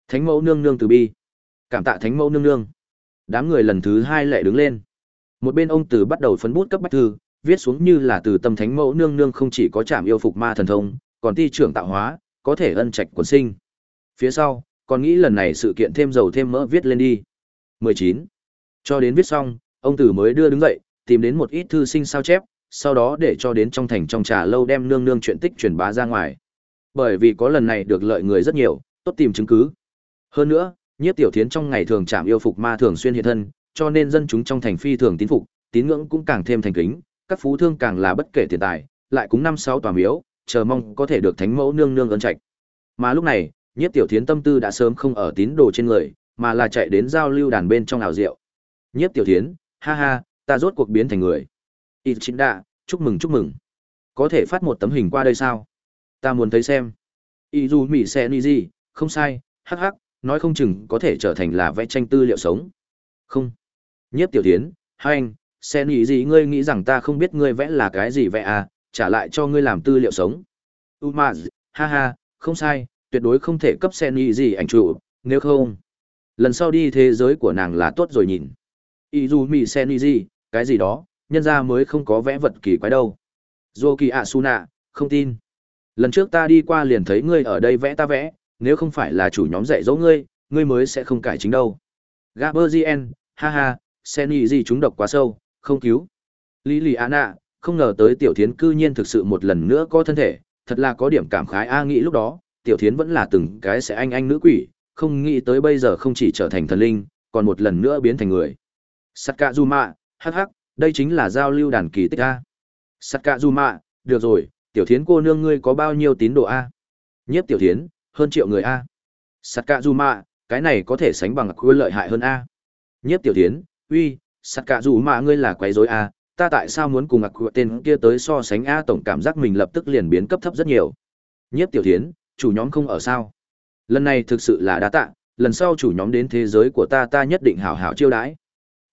Thánh mẫu nương nương từ bi. Cảm tạ thánh mẫu nương nương. Đám người lần thứ hai lại đứng lên. Một bên ông từ bắt đầu phấn bút cấp bách thư, viết xuống như là từ tâm thánh mẫu nương nương không chỉ có chạm yêu phục ma thần thông, còn ti trưởng tạo hóa, có thể ân trạch quần sinh. Phía sau, còn nghĩ lần này sự kiện thêm dầu thêm mỡ viết lên đi. 19. Cho đến viết xong, ông tử mới đưa đứng dậy, tìm đến một ít thư sinh sao chép, sau đó để cho đến trong thành trong trà lâu đem nương nương chuyện tích truyền bá ra ngoài. Bởi vì có lần này được lợi người rất nhiều, tốt tìm chứng cứ. Hơn nữa, Nhiếp Tiểu Thiến trong ngày thường chạm yêu phục ma thường xuyên hiện thân, cho nên dân chúng trong thành phi thường tín phục, tín ngưỡng cũng càng thêm thành kính, các phú thương càng là bất kể tiền tài, lại cũng năm sáu tòa miếu, chờ mong có thể được thánh mẫu nương nương ơn trạch. Mà lúc này, Nhiếp Tiểu Thiến tâm tư đã sớm không ở tín đồ trên người, mà là chạy đến giao lưu đàn bên trong ảo diệu. Nhiếp Tiểu Thiến, ha ha, ta rốt cuộc biến thành người. Ít chính đạ, chúc mừng chúc mừng. Có thể phát một tấm hình qua đây sao? Ta muốn thấy xem. Y dù mỉ xe ni gì, không sai, hắc hắc, nói không chừng có thể trở thành là vẽ tranh tư liệu sống. Không. Nhiếp Tiểu Thiến, hai anh, xe gì ngươi nghĩ rằng ta không biết ngươi vẽ là cái gì vẽ à, trả lại cho ngươi làm tư liệu sống. Umaz, ha ha, không sai, tuyệt đối không thể cấp xe ni gì ảnh trụ nếu không. Lần sau đi thế giới của nàng là tốt rồi nhìn. Ý dù mỹ sen y gì cái gì đó nhân ra mới không có vẽ vật kỳ quái đâu. Dô kỳ ạ su nạ không tin. Lần trước ta đi qua liền thấy ngươi ở đây vẽ ta vẽ nếu không phải là chủ nhóm dạy dỗ ngươi ngươi mới sẽ không cải chính đâu. Gaberzien ha ha sen y gì chúng độc quá sâu không cứu lý lì ạ không ngờ tới tiểu thiến cư nhiên thực sự một lần nữa có thân thể thật là có điểm cảm khái a nghĩ lúc đó tiểu thiến vẫn là từng cái sẽ anh anh nữ quỷ không nghĩ tới bây giờ không chỉ trở thành thần linh, còn một lần nữa biến thành người. Sakazuma, hắc hắc, đây chính là giao lưu đàn kỳ tích A. Sakazuma, được rồi, tiểu thiến cô nương ngươi có bao nhiêu tín đồ A? Nhiếp tiểu thiến, hơn triệu người A. Sakazuma, cái này có thể sánh bằng quy lợi hại hơn A. Nhiếp tiểu thiến, uy, Sakazuma ngươi là quấy rối A, ta tại sao muốn cùng ngạc tên kia tới so sánh A tổng cảm giác mình lập tức liền biến cấp thấp rất nhiều. Nhiếp tiểu thiến, chủ nhóm không ở sao. Lần này thực sự là đa tạ, lần sau chủ nhóm đến thế giới của ta ta nhất định hảo hảo chiêu đãi.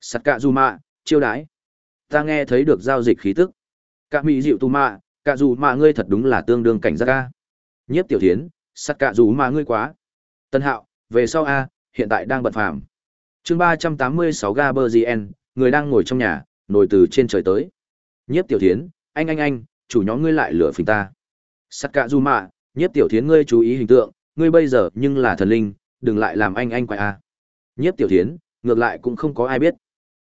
Sắt cạ dù mạ, chiêu đãi. Ta nghe thấy được giao dịch khí tức. Cạ mỹ dịu tu mạ, cạ dù mạ ngươi thật đúng là tương đương cảnh giác a. Nhiếp tiểu thiến, sắt cạ dù mạ ngươi quá. Tân hạo, về sau A, hiện tại đang bận phàm chương ba trăm tám mươi sáu Gaberzien, người đang ngồi trong nhà, nổi từ trên trời tới. Nhiếp tiểu thiến, anh anh anh, chủ nhóm ngươi lại lửa phình ta. Sắt cạ dù mạ, nhiếp tiểu thiến ngươi chú ý hình tượng, ngươi bây giờ nhưng là thần linh, đừng lại làm anh anh quái a. À. Nhiếp tiểu thiến, ngược lại cũng không có ai biết.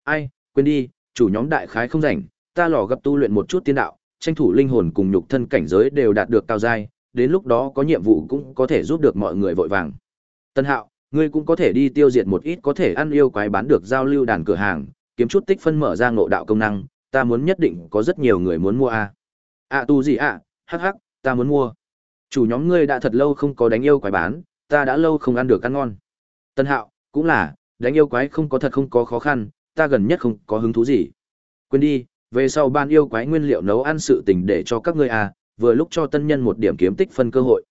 Ai, Quên đi, chủ nhóm đại khái không rảnh, ta lò gặp tu luyện một chút tiên đạo, tranh thủ linh hồn cùng nhục thân cảnh giới đều đạt được cao giai, đến lúc đó có nhiệm vụ cũng có thể giúp được mọi người vội vàng. Tân Hạo, ngươi cũng có thể đi tiêu diệt một ít có thể ăn yêu quái bán được giao lưu đàn cửa hàng, kiếm chút tích phân mở ra ngộ đạo công năng, ta muốn nhất định có rất nhiều người muốn mua a. À. À tu gì a, À? Hắc hắc, ta muốn mua. Chủ nhóm ngươi đã thật lâu không có đánh yêu quái bán, ta đã lâu không ăn được ăn ngon. Tân Hạo, cũng là, đánh yêu quái không có thật không có khó khăn, ta gần nhất không có hứng thú gì. Quên đi, về sau ban yêu quái nguyên liệu nấu ăn sự tình để cho các ngươi à, vừa lúc cho tân nhân một điểm kiếm tích phân cơ hội.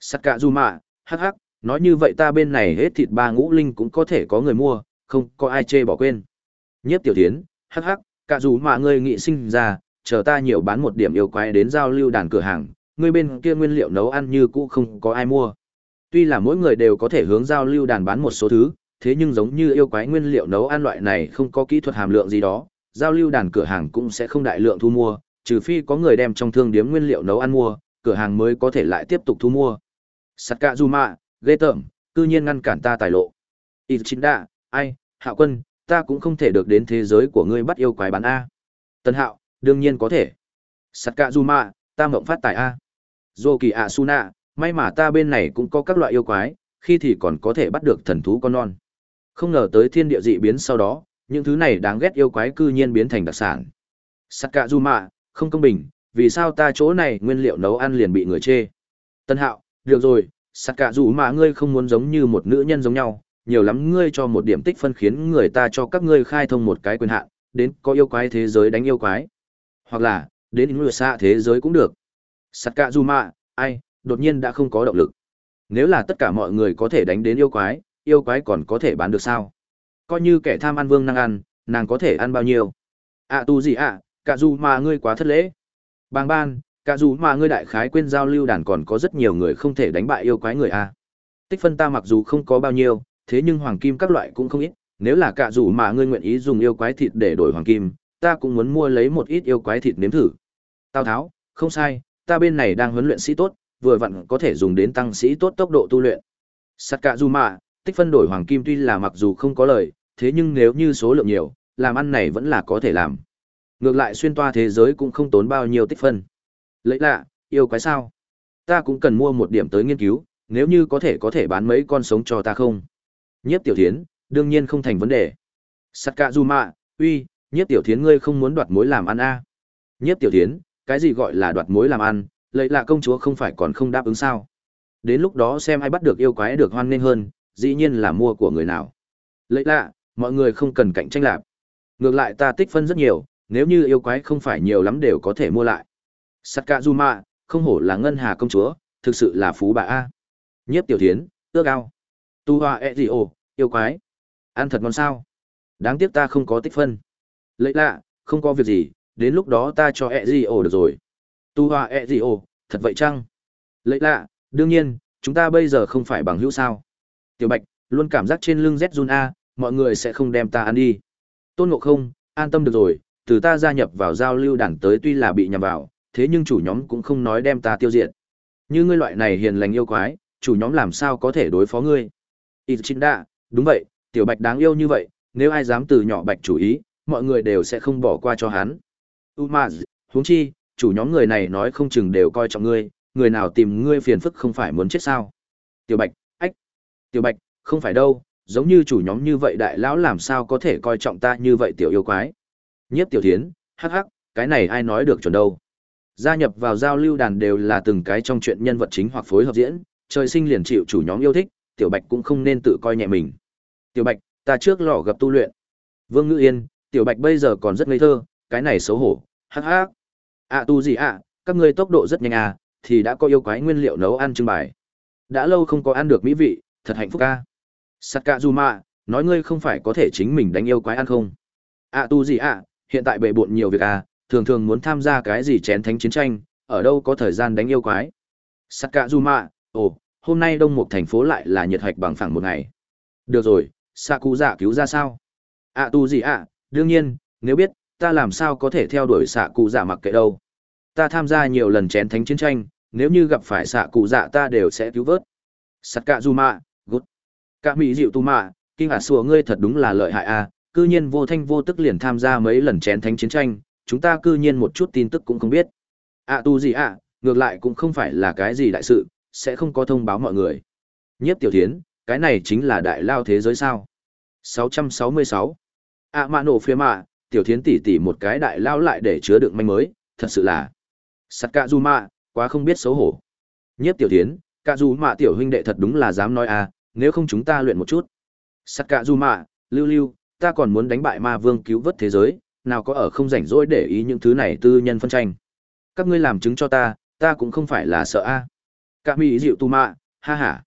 Sắt cạ du mạ, hắc hắc, nói như vậy ta bên này hết thịt ba ngũ linh cũng có thể có người mua, không có ai chê bỏ quên. Nhiếp tiểu thiến, hắc hắc, cả dù mà ngươi nghị sinh ra, chờ ta nhiều bán một điểm yêu quái đến giao lưu đàn cửa hàng, ngươi bên kia nguyên liệu nấu ăn như cũ không có ai mua. Tuy là mỗi người đều có thể hướng giao lưu đàn bán một số thứ, thế nhưng giống như yêu quái nguyên liệu nấu ăn loại này không có kỹ thuật hàm lượng gì đó, giao lưu đàn cửa hàng cũng sẽ không đại lượng thu mua, trừ phi có người đem trong thương điếm nguyên liệu nấu ăn mua, cửa hàng mới có thể lại tiếp tục thu mua. Sakazuma, ghê tởm, cư nhiên ngăn cản ta tài lộ. Ích Chính Đa, ai, Hạo Quân, ta cũng không thể được đến thế giới của ngươi bắt yêu quái bán a. Tân Hạo, đương nhiên có thể. Sakazuma, ta mộng phát tài a. dô kỳ ạ su nạ may mà ta bên này cũng có các loại yêu quái, khi thì còn có thể bắt được thần thú con non. Không ngờ tới thiên địa dị biến sau đó, những thứ này đáng ghét yêu quái cư nhiên biến thành đặc sản. Sakazuma, không công bình, vì sao ta chỗ này nguyên liệu nấu ăn liền bị người chê. Tân hạo, được rồi, Sakazuma ngươi không muốn giống như một nữ nhân giống nhau, nhiều lắm ngươi cho một điểm tích phân khiến người ta cho các ngươi khai thông một cái quyền hạn, đến có yêu quái thế giới đánh yêu quái. Hoặc là, đến người xa thế giới cũng được. Sakazuma, ai, đột nhiên đã không có động lực. Nếu là tất cả mọi người có thể đánh đến yêu quái, yêu quái còn có thể bán được sao? Coi như kẻ tham ăn vương năng ăn, nàng có thể ăn bao nhiêu? À tu gì ạ, à, cả dù mà ngươi quá thất lễ. Bang ban, cả dù mà ngươi đại khái quên giao lưu đàn còn có rất nhiều người không thể đánh bại yêu quái người a. Tích phân ta mặc dù không có bao nhiêu, thế nhưng hoàng kim các loại cũng không ít, nếu là cả dù mà ngươi nguyện ý dùng yêu quái thịt để đổi hoàng kim, ta cũng muốn mua lấy một ít yêu quái thịt nếm thử. Tào tháo, không sai, ta bên này đang huấn luyện sĩ tốt, vừa vặn có thể dùng đến tăng sĩ tốt tốc độ tu luyện. Tất cả dù mà tích phân đổi hoàng kim tuy là mặc dù không có lời, thế nhưng nếu như số lượng nhiều, làm ăn này vẫn là có thể làm. Ngược lại xuyên toa thế giới cũng không tốn bao nhiêu tích phân. Lấy lạ, yêu quái sao? Ta cũng cần mua một điểm tới nghiên cứu, nếu như có thể có thể bán mấy con sống cho ta không? Nhiếp tiểu thiến, đương nhiên không thành vấn đề. Sakazuma, uy, nhiếp tiểu thiến ngươi không muốn đoạt mối làm ăn a? À? Nhiếp tiểu thiến, cái gì gọi là đoạt mối làm ăn, lấy lạ công chúa không phải còn không đáp ứng sao? Đến lúc đó xem ai bắt được yêu quái được hoan nghênh hơn, dĩ nhiên là mua của người nào. Lấy lạ, mọi người không cần cạnh tranh lạp. Ngược lại ta tích phân rất nhiều, nếu như yêu quái không phải nhiều lắm đều có thể mua lại. Sakazuma, không hổ là ngân hà công chúa, thực sự là phú bà A. Nhiếp tiểu thiến, ước ao. Tu hoa e gì ồ, yêu quái. Ăn thật ngon sao. Đáng tiếc ta không có tích phân. Lấy lạ, không có việc gì, đến lúc đó ta cho e gì ồ được rồi. Tu hoa e gì ồ, thật vậy chăng? Lấy lạ, đương nhiên, chúng ta bây giờ không phải bằng hữu sao. Tiểu Bạch, luôn cảm giác trên lưng Z A, mọi người sẽ không đem ta ăn đi. Tôn Ngộ Không, an tâm được rồi, từ ta gia nhập vào giao lưu đảng tới tuy là bị nhầm vào, thế nhưng chủ nhóm cũng không nói đem ta tiêu diệt. Như ngươi loại này hiền lành yêu quái, chủ nhóm làm sao có thể đối phó ngươi? Ichinda, đúng vậy, tiểu bạch đáng yêu như vậy, nếu ai dám từ nhỏ bạch chủ ý, mọi người đều sẽ không bỏ qua cho hắn. Umaz, huống chi, chủ nhóm người này nói không chừng đều coi trọng ngươi, người nào tìm ngươi phiền phức không phải muốn chết sao? Tiểu bạch, ách, tiểu bạch, không phải đâu, giống như chủ nhóm như vậy đại lão làm sao có thể coi trọng ta như vậy tiểu yêu quái. Nhiếp tiểu thiến, hắc hắc, cái này ai nói được chuẩn đâu. Gia nhập vào giao lưu đàn đều là từng cái trong chuyện nhân vật chính hoặc phối hợp diễn, trời sinh liền chịu chủ nhóm yêu thích, tiểu bạch cũng không nên tự coi nhẹ mình. Tiểu bạch, ta trước lò gặp tu luyện. Vương Ngữ Yên, tiểu bạch bây giờ còn rất ngây thơ, cái này xấu hổ, hắc hắc. À tu gì ạ, các ngươi tốc độ rất nhanh à, thì đã có yêu quái nguyên liệu nấu ăn trưng bày. Đã lâu không có ăn được mỹ vị, thật hạnh phúc a. Sakazuma, nói ngươi không phải có thể chính mình đánh yêu quái ăn không? À tu gì ạ, hiện tại bệ bộn nhiều việc à, thường thường muốn tham gia cái gì chén thánh chiến tranh, ở đâu có thời gian đánh yêu quái. Sakazuma, ồ, hôm nay đông một thành phố lại là nhiệt hạch bằng phẳng một ngày. Được rồi, Saku dạ cứu ra sao? À tu gì ạ, đương nhiên, nếu biết, ta làm sao có thể theo đuổi xạ cụ dạ mặc kệ đâu. Ta tham gia nhiều lần chén thánh chiến tranh, nếu như gặp phải xạ cụ dạ ta đều sẽ cứu vớt. Sakazuma, cạ mỹ dịu tu mạ, kinh ả sùa ngươi thật đúng là lợi hại a, cư nhiên vô thanh vô tức liền tham gia mấy lần chén thánh chiến tranh, chúng ta cư nhiên một chút tin tức cũng không biết. À tu gì ạ, ngược lại cũng không phải là cái gì đại sự, sẽ không có thông báo mọi người. Nhiếp tiểu thiến, cái này chính là đại lao thế giới sao. 666. À mạ nổ phía mạ, tiểu thiến tỷ tỷ một cái đại lao lại để chứa đựng manh mới, thật sự là. Sắt cạ du mạ, quá không biết xấu hổ. Nhiếp tiểu thiến, cạ du mạ tiểu huynh đệ thật đúng là dám nói à, nếu không chúng ta luyện một chút. Sắt cạ du mạ, lưu lưu, ta còn muốn đánh bại ma vương cứu vớt thế giới, nào có ở không rảnh rỗi để ý những thứ này tư nhân phân tranh. Các ngươi làm chứng cho ta, ta cũng không phải là sợ a. À. Cả mỹ dịu tu mạ, ha ha.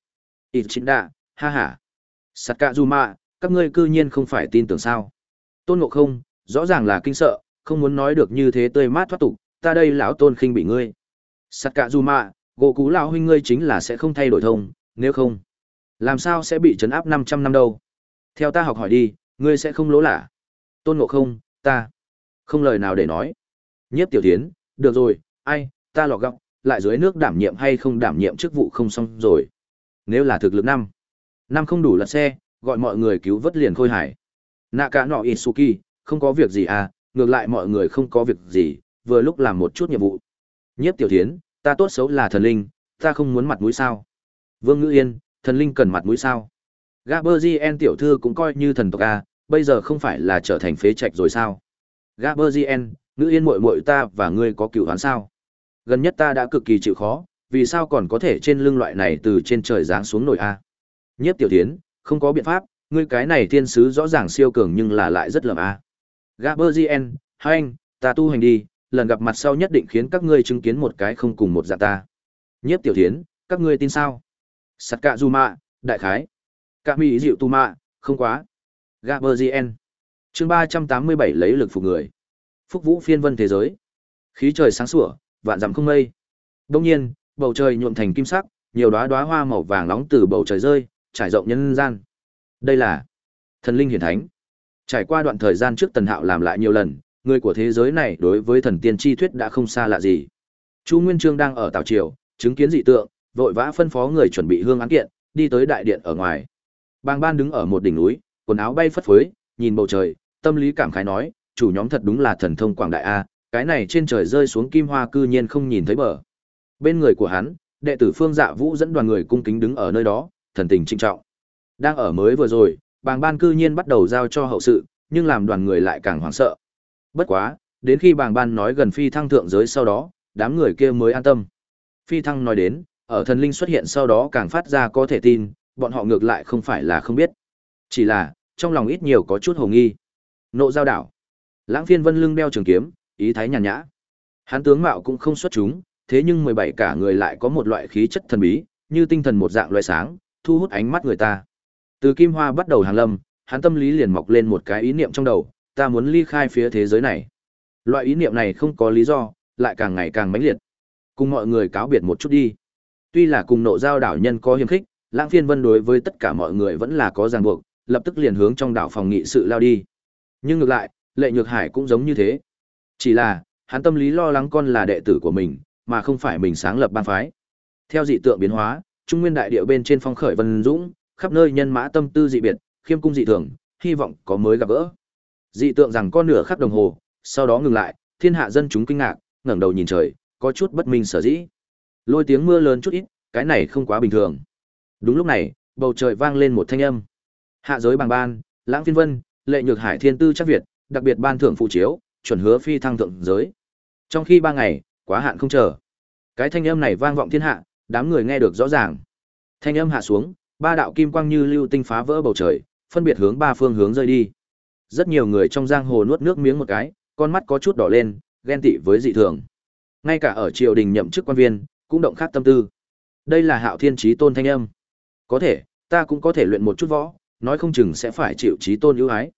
Ít chính đạ, ha ha. Sắt cạ du mạ, các ngươi cư nhiên không phải tin tưởng sao. Tôn ngộ không, rõ ràng là kinh sợ, không muốn nói được như thế tươi mát thoát tục, ta đây lão tôn khinh bị ngươi. Sắt cạ du mạ, gỗ cú lão huynh ngươi chính là sẽ không thay đổi thông, nếu không, làm sao sẽ bị trấn áp 500 năm đâu. Theo ta học hỏi đi, ngươi sẽ không lỗ lạ. Tôn ngộ không, ta, không lời nào để nói. Nhiếp tiểu tiến, được rồi, ai, ta lọt gọng, lại dưới nước đảm nhiệm hay không đảm nhiệm chức vụ không xong rồi. Nếu là thực lực năm, năm không đủ lật xe, gọi mọi người cứu vớt liền khôi hải. Nạ cả nọ Isuki, không có việc gì à, ngược lại mọi người không có việc gì, vừa lúc làm một chút nhiệm vụ. Nhiếp tiểu thiến, ta tốt xấu là thần linh, ta không muốn mặt mũi sao. Vương Ngữ Yên, thần linh cần mặt mũi sao. Gaberzien tiểu thư cũng coi như thần tộc à, bây giờ không phải là trở thành phế trạch rồi sao. Gaberzien, nữ Yên muội muội ta và ngươi có cựu hắn sao. Gần nhất ta đã cực kỳ chịu khó, vì sao còn có thể trên lưng loại này từ trên trời giáng xuống nổi a? Nhiếp tiểu thiến, không có biện pháp, ngươi cái này thiên sứ rõ ràng siêu cường nhưng là lại rất lầm a. Gaberzien, hai anh, ta tu hành đi, lần gặp mặt sau nhất định khiến các ngươi chứng kiến một cái không cùng một dạng ta. Nhiếp tiểu thiến, các ngươi tin sao? Sắt cạ du mạ, đại khái. Cạ mỹ dịu tu mạ, không quá. Gaberzien. Chương ba trăm tám mươi bảy lấy lực phục người. Phúc vũ phiên vân thế giới. Khí trời sáng sủa, vạn dặm không mây. Đông nhiên, bầu trời nhuộm thành kim sắc, nhiều đóa đóa hoa màu vàng nóng từ bầu trời rơi, trải rộng nhân gian. Đây là thần linh hiển thánh. Trải qua đoạn thời gian trước Tần Hạo làm lại nhiều lần, người của thế giới này đối với thần tiên chi thuyết đã không xa lạ gì. Chu Nguyên Chương đang ở Tào Triều, chứng kiến dị tượng, vội vã phân phó người chuẩn bị hương án kiện, đi tới đại điện ở ngoài. Bàng Ban đứng ở một đỉnh núi, quần áo bay phất phới, nhìn bầu trời, tâm lý cảm khái nói, chủ nhóm thật đúng là thần thông quảng đại a, cái này trên trời rơi xuống kim hoa cư nhiên không nhìn thấy bờ. Bên người của hắn, đệ tử Phương Dạ Vũ dẫn đoàn người cung kính đứng ở nơi đó, thần tình trinh trọng. Đang ở mới vừa rồi, bàng ban cư nhiên bắt đầu giao cho hậu sự, nhưng làm đoàn người lại càng hoảng sợ. Bất quá, đến khi bàng ban nói gần phi thăng thượng giới sau đó, đám người kia mới an tâm. Phi thăng nói đến, ở thần linh xuất hiện sau đó càng phát ra có thể tin, bọn họ ngược lại không phải là không biết. Chỉ là, trong lòng ít nhiều có chút hồ nghi. Nộ giao đảo. Lãng phiên vân lưng đeo trường kiếm, ý thái nhàn nhã. Hắn tướng mạo cũng không xuất chúng, thế nhưng mười bảy cả người lại có một loại khí chất thần bí, như tinh thần một dạng loại sáng, thu hút ánh mắt người ta. Từ Kim Hoa bắt đầu hàng lâm, hắn tâm lý liền mọc lên một cái ý niệm trong đầu, ta muốn ly khai phía thế giới này. Loại ý niệm này không có lý do, lại càng ngày càng mãnh liệt. Cùng mọi người cáo biệt một chút đi. Tuy là cùng nộ giao đảo nhân có hiềm khích, Lãng Phiên Vân đối với tất cả mọi người vẫn là có ràng buộc, lập tức liền hướng trong đảo phòng nghị sự lao đi. Nhưng ngược lại, Lệ Nhược Hải cũng giống như thế. Chỉ là, hắn tâm lý lo lắng con là đệ tử của mình, mà không phải mình sáng lập bang phái. Theo dị tượng biến hóa, Trung Nguyên đại địa bên trên phong khởi vân dũng, khắp nơi nhân mã tâm tư dị biệt, khiêm cung dị thường, hy vọng có mới gặp gỡ. Dị tượng rằng con nửa khắc đồng hồ, sau đó ngừng lại, thiên hạ dân chúng kinh ngạc, ngẩng đầu nhìn trời, có chút bất minh sở dĩ. Lôi tiếng mưa lớn chút ít, cái này không quá bình thường. Đúng lúc này, bầu trời vang lên một thanh âm. Hạ giới bằng ban, Lãng Phiên Vân, Lệ Nhược Hải Thiên Tư chắc Việt, đặc biệt ban thưởng phụ chiếu, chuẩn hứa phi thăng thượng giới. Trong khi ba ngày, quá hạn không chờ. Cái thanh âm này vang vọng thiên hạ, đám người nghe được rõ ràng. Thanh âm hạ xuống, ba đạo kim quang như lưu tinh phá vỡ bầu trời, phân biệt hướng ba phương hướng rơi đi. Rất nhiều người trong giang hồ nuốt nước miếng một cái, con mắt có chút đỏ lên, ghen tị với dị thường. Ngay cả ở triều đình nhậm chức quan viên, cũng động khát tâm tư. Đây là Hạo Thiên Chí Tôn thanh âm. Có thể, ta cũng có thể luyện một chút võ, nói không chừng sẽ phải chịu Chí Tôn ưu ái.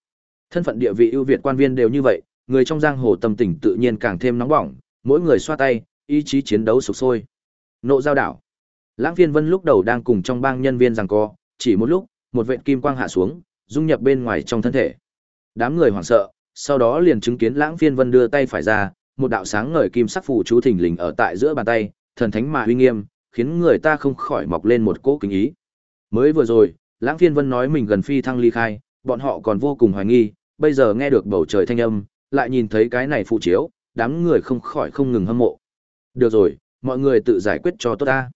Thân phận địa vị ưu việt quan viên đều như vậy, người trong giang hồ tâm tình tự nhiên càng thêm nóng bỏng, mỗi người xoa tay, ý chí chiến đấu sục sôi. Nộ giao đảo. Lãng Phiên Vân lúc đầu đang cùng trong bang nhân viên giằng co, chỉ một lúc, một vệt kim quang hạ xuống, dung nhập bên ngoài trong thân thể. Đám người hoảng sợ, sau đó liền chứng kiến Lãng Phiên Vân đưa tay phải ra, một đạo sáng ngời kim sắc phù chú thình lình ở tại giữa bàn tay, thần thánh mà uy nghiêm, khiến người ta không khỏi mọc lên một cỗ kính ý. Mới vừa rồi, Lãng Phiên Vân nói mình gần phi thăng ly khai, bọn họ còn vô cùng hoài nghi, bây giờ nghe được bầu trời thanh âm, lại nhìn thấy cái này phụ chiếu, đám người không khỏi không ngừng hâm mộ. Được rồi, mọi người tự giải quyết cho tốt ta.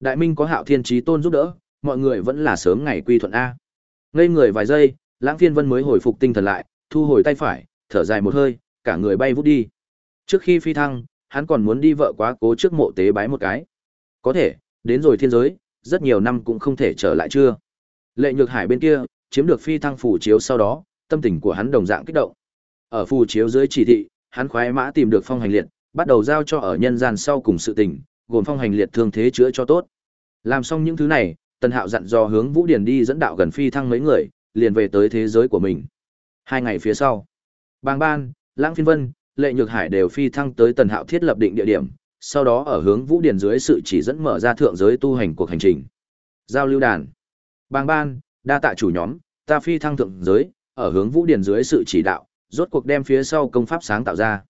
Đại Minh có Hạo Thiên Chí Tôn giúp đỡ, mọi người vẫn là sớm ngày quy thuận a. Ngây người vài giây, Lãng Phiên Vân mới hồi phục tinh thần lại, thu hồi tay phải, thở dài một hơi, cả người bay vút đi. Trước khi phi thăng, hắn còn muốn đi vợ quá cố trước mộ tế bái một cái. Có thể, đến rồi thiên giới, rất nhiều năm cũng không thể trở lại chưa. Lệ Nhược Hải bên kia, chiếm được phi thăng phù chiếu sau đó, tâm tình của hắn đồng dạng kích động. Ở phù chiếu dưới chỉ thị, hắn khoái mã tìm được phong hành liệt, bắt đầu giao cho ở nhân gian sau cùng sự tình, gồm phong hành liệt thương thế chữa cho tốt. Làm xong những thứ này, Tần Hạo dặn dò hướng Vũ Điển đi dẫn đạo gần phi thăng mấy người, liền về tới thế giới của mình. Hai ngày phía sau, Bàng Ban, Lãng Phiên Vân, Lệ Nhược Hải đều phi thăng tới Tần Hạo thiết lập định địa điểm, sau đó ở hướng Vũ Điển dưới sự chỉ dẫn mở ra thượng giới tu hành cuộc hành trình. Giao lưu đàn. Bàng Ban, đa tạ chủ nhóm, ta phi thăng thượng giới, ở hướng Vũ Điển dưới sự chỉ đạo, rốt cuộc đem phía sau công pháp sáng tạo ra.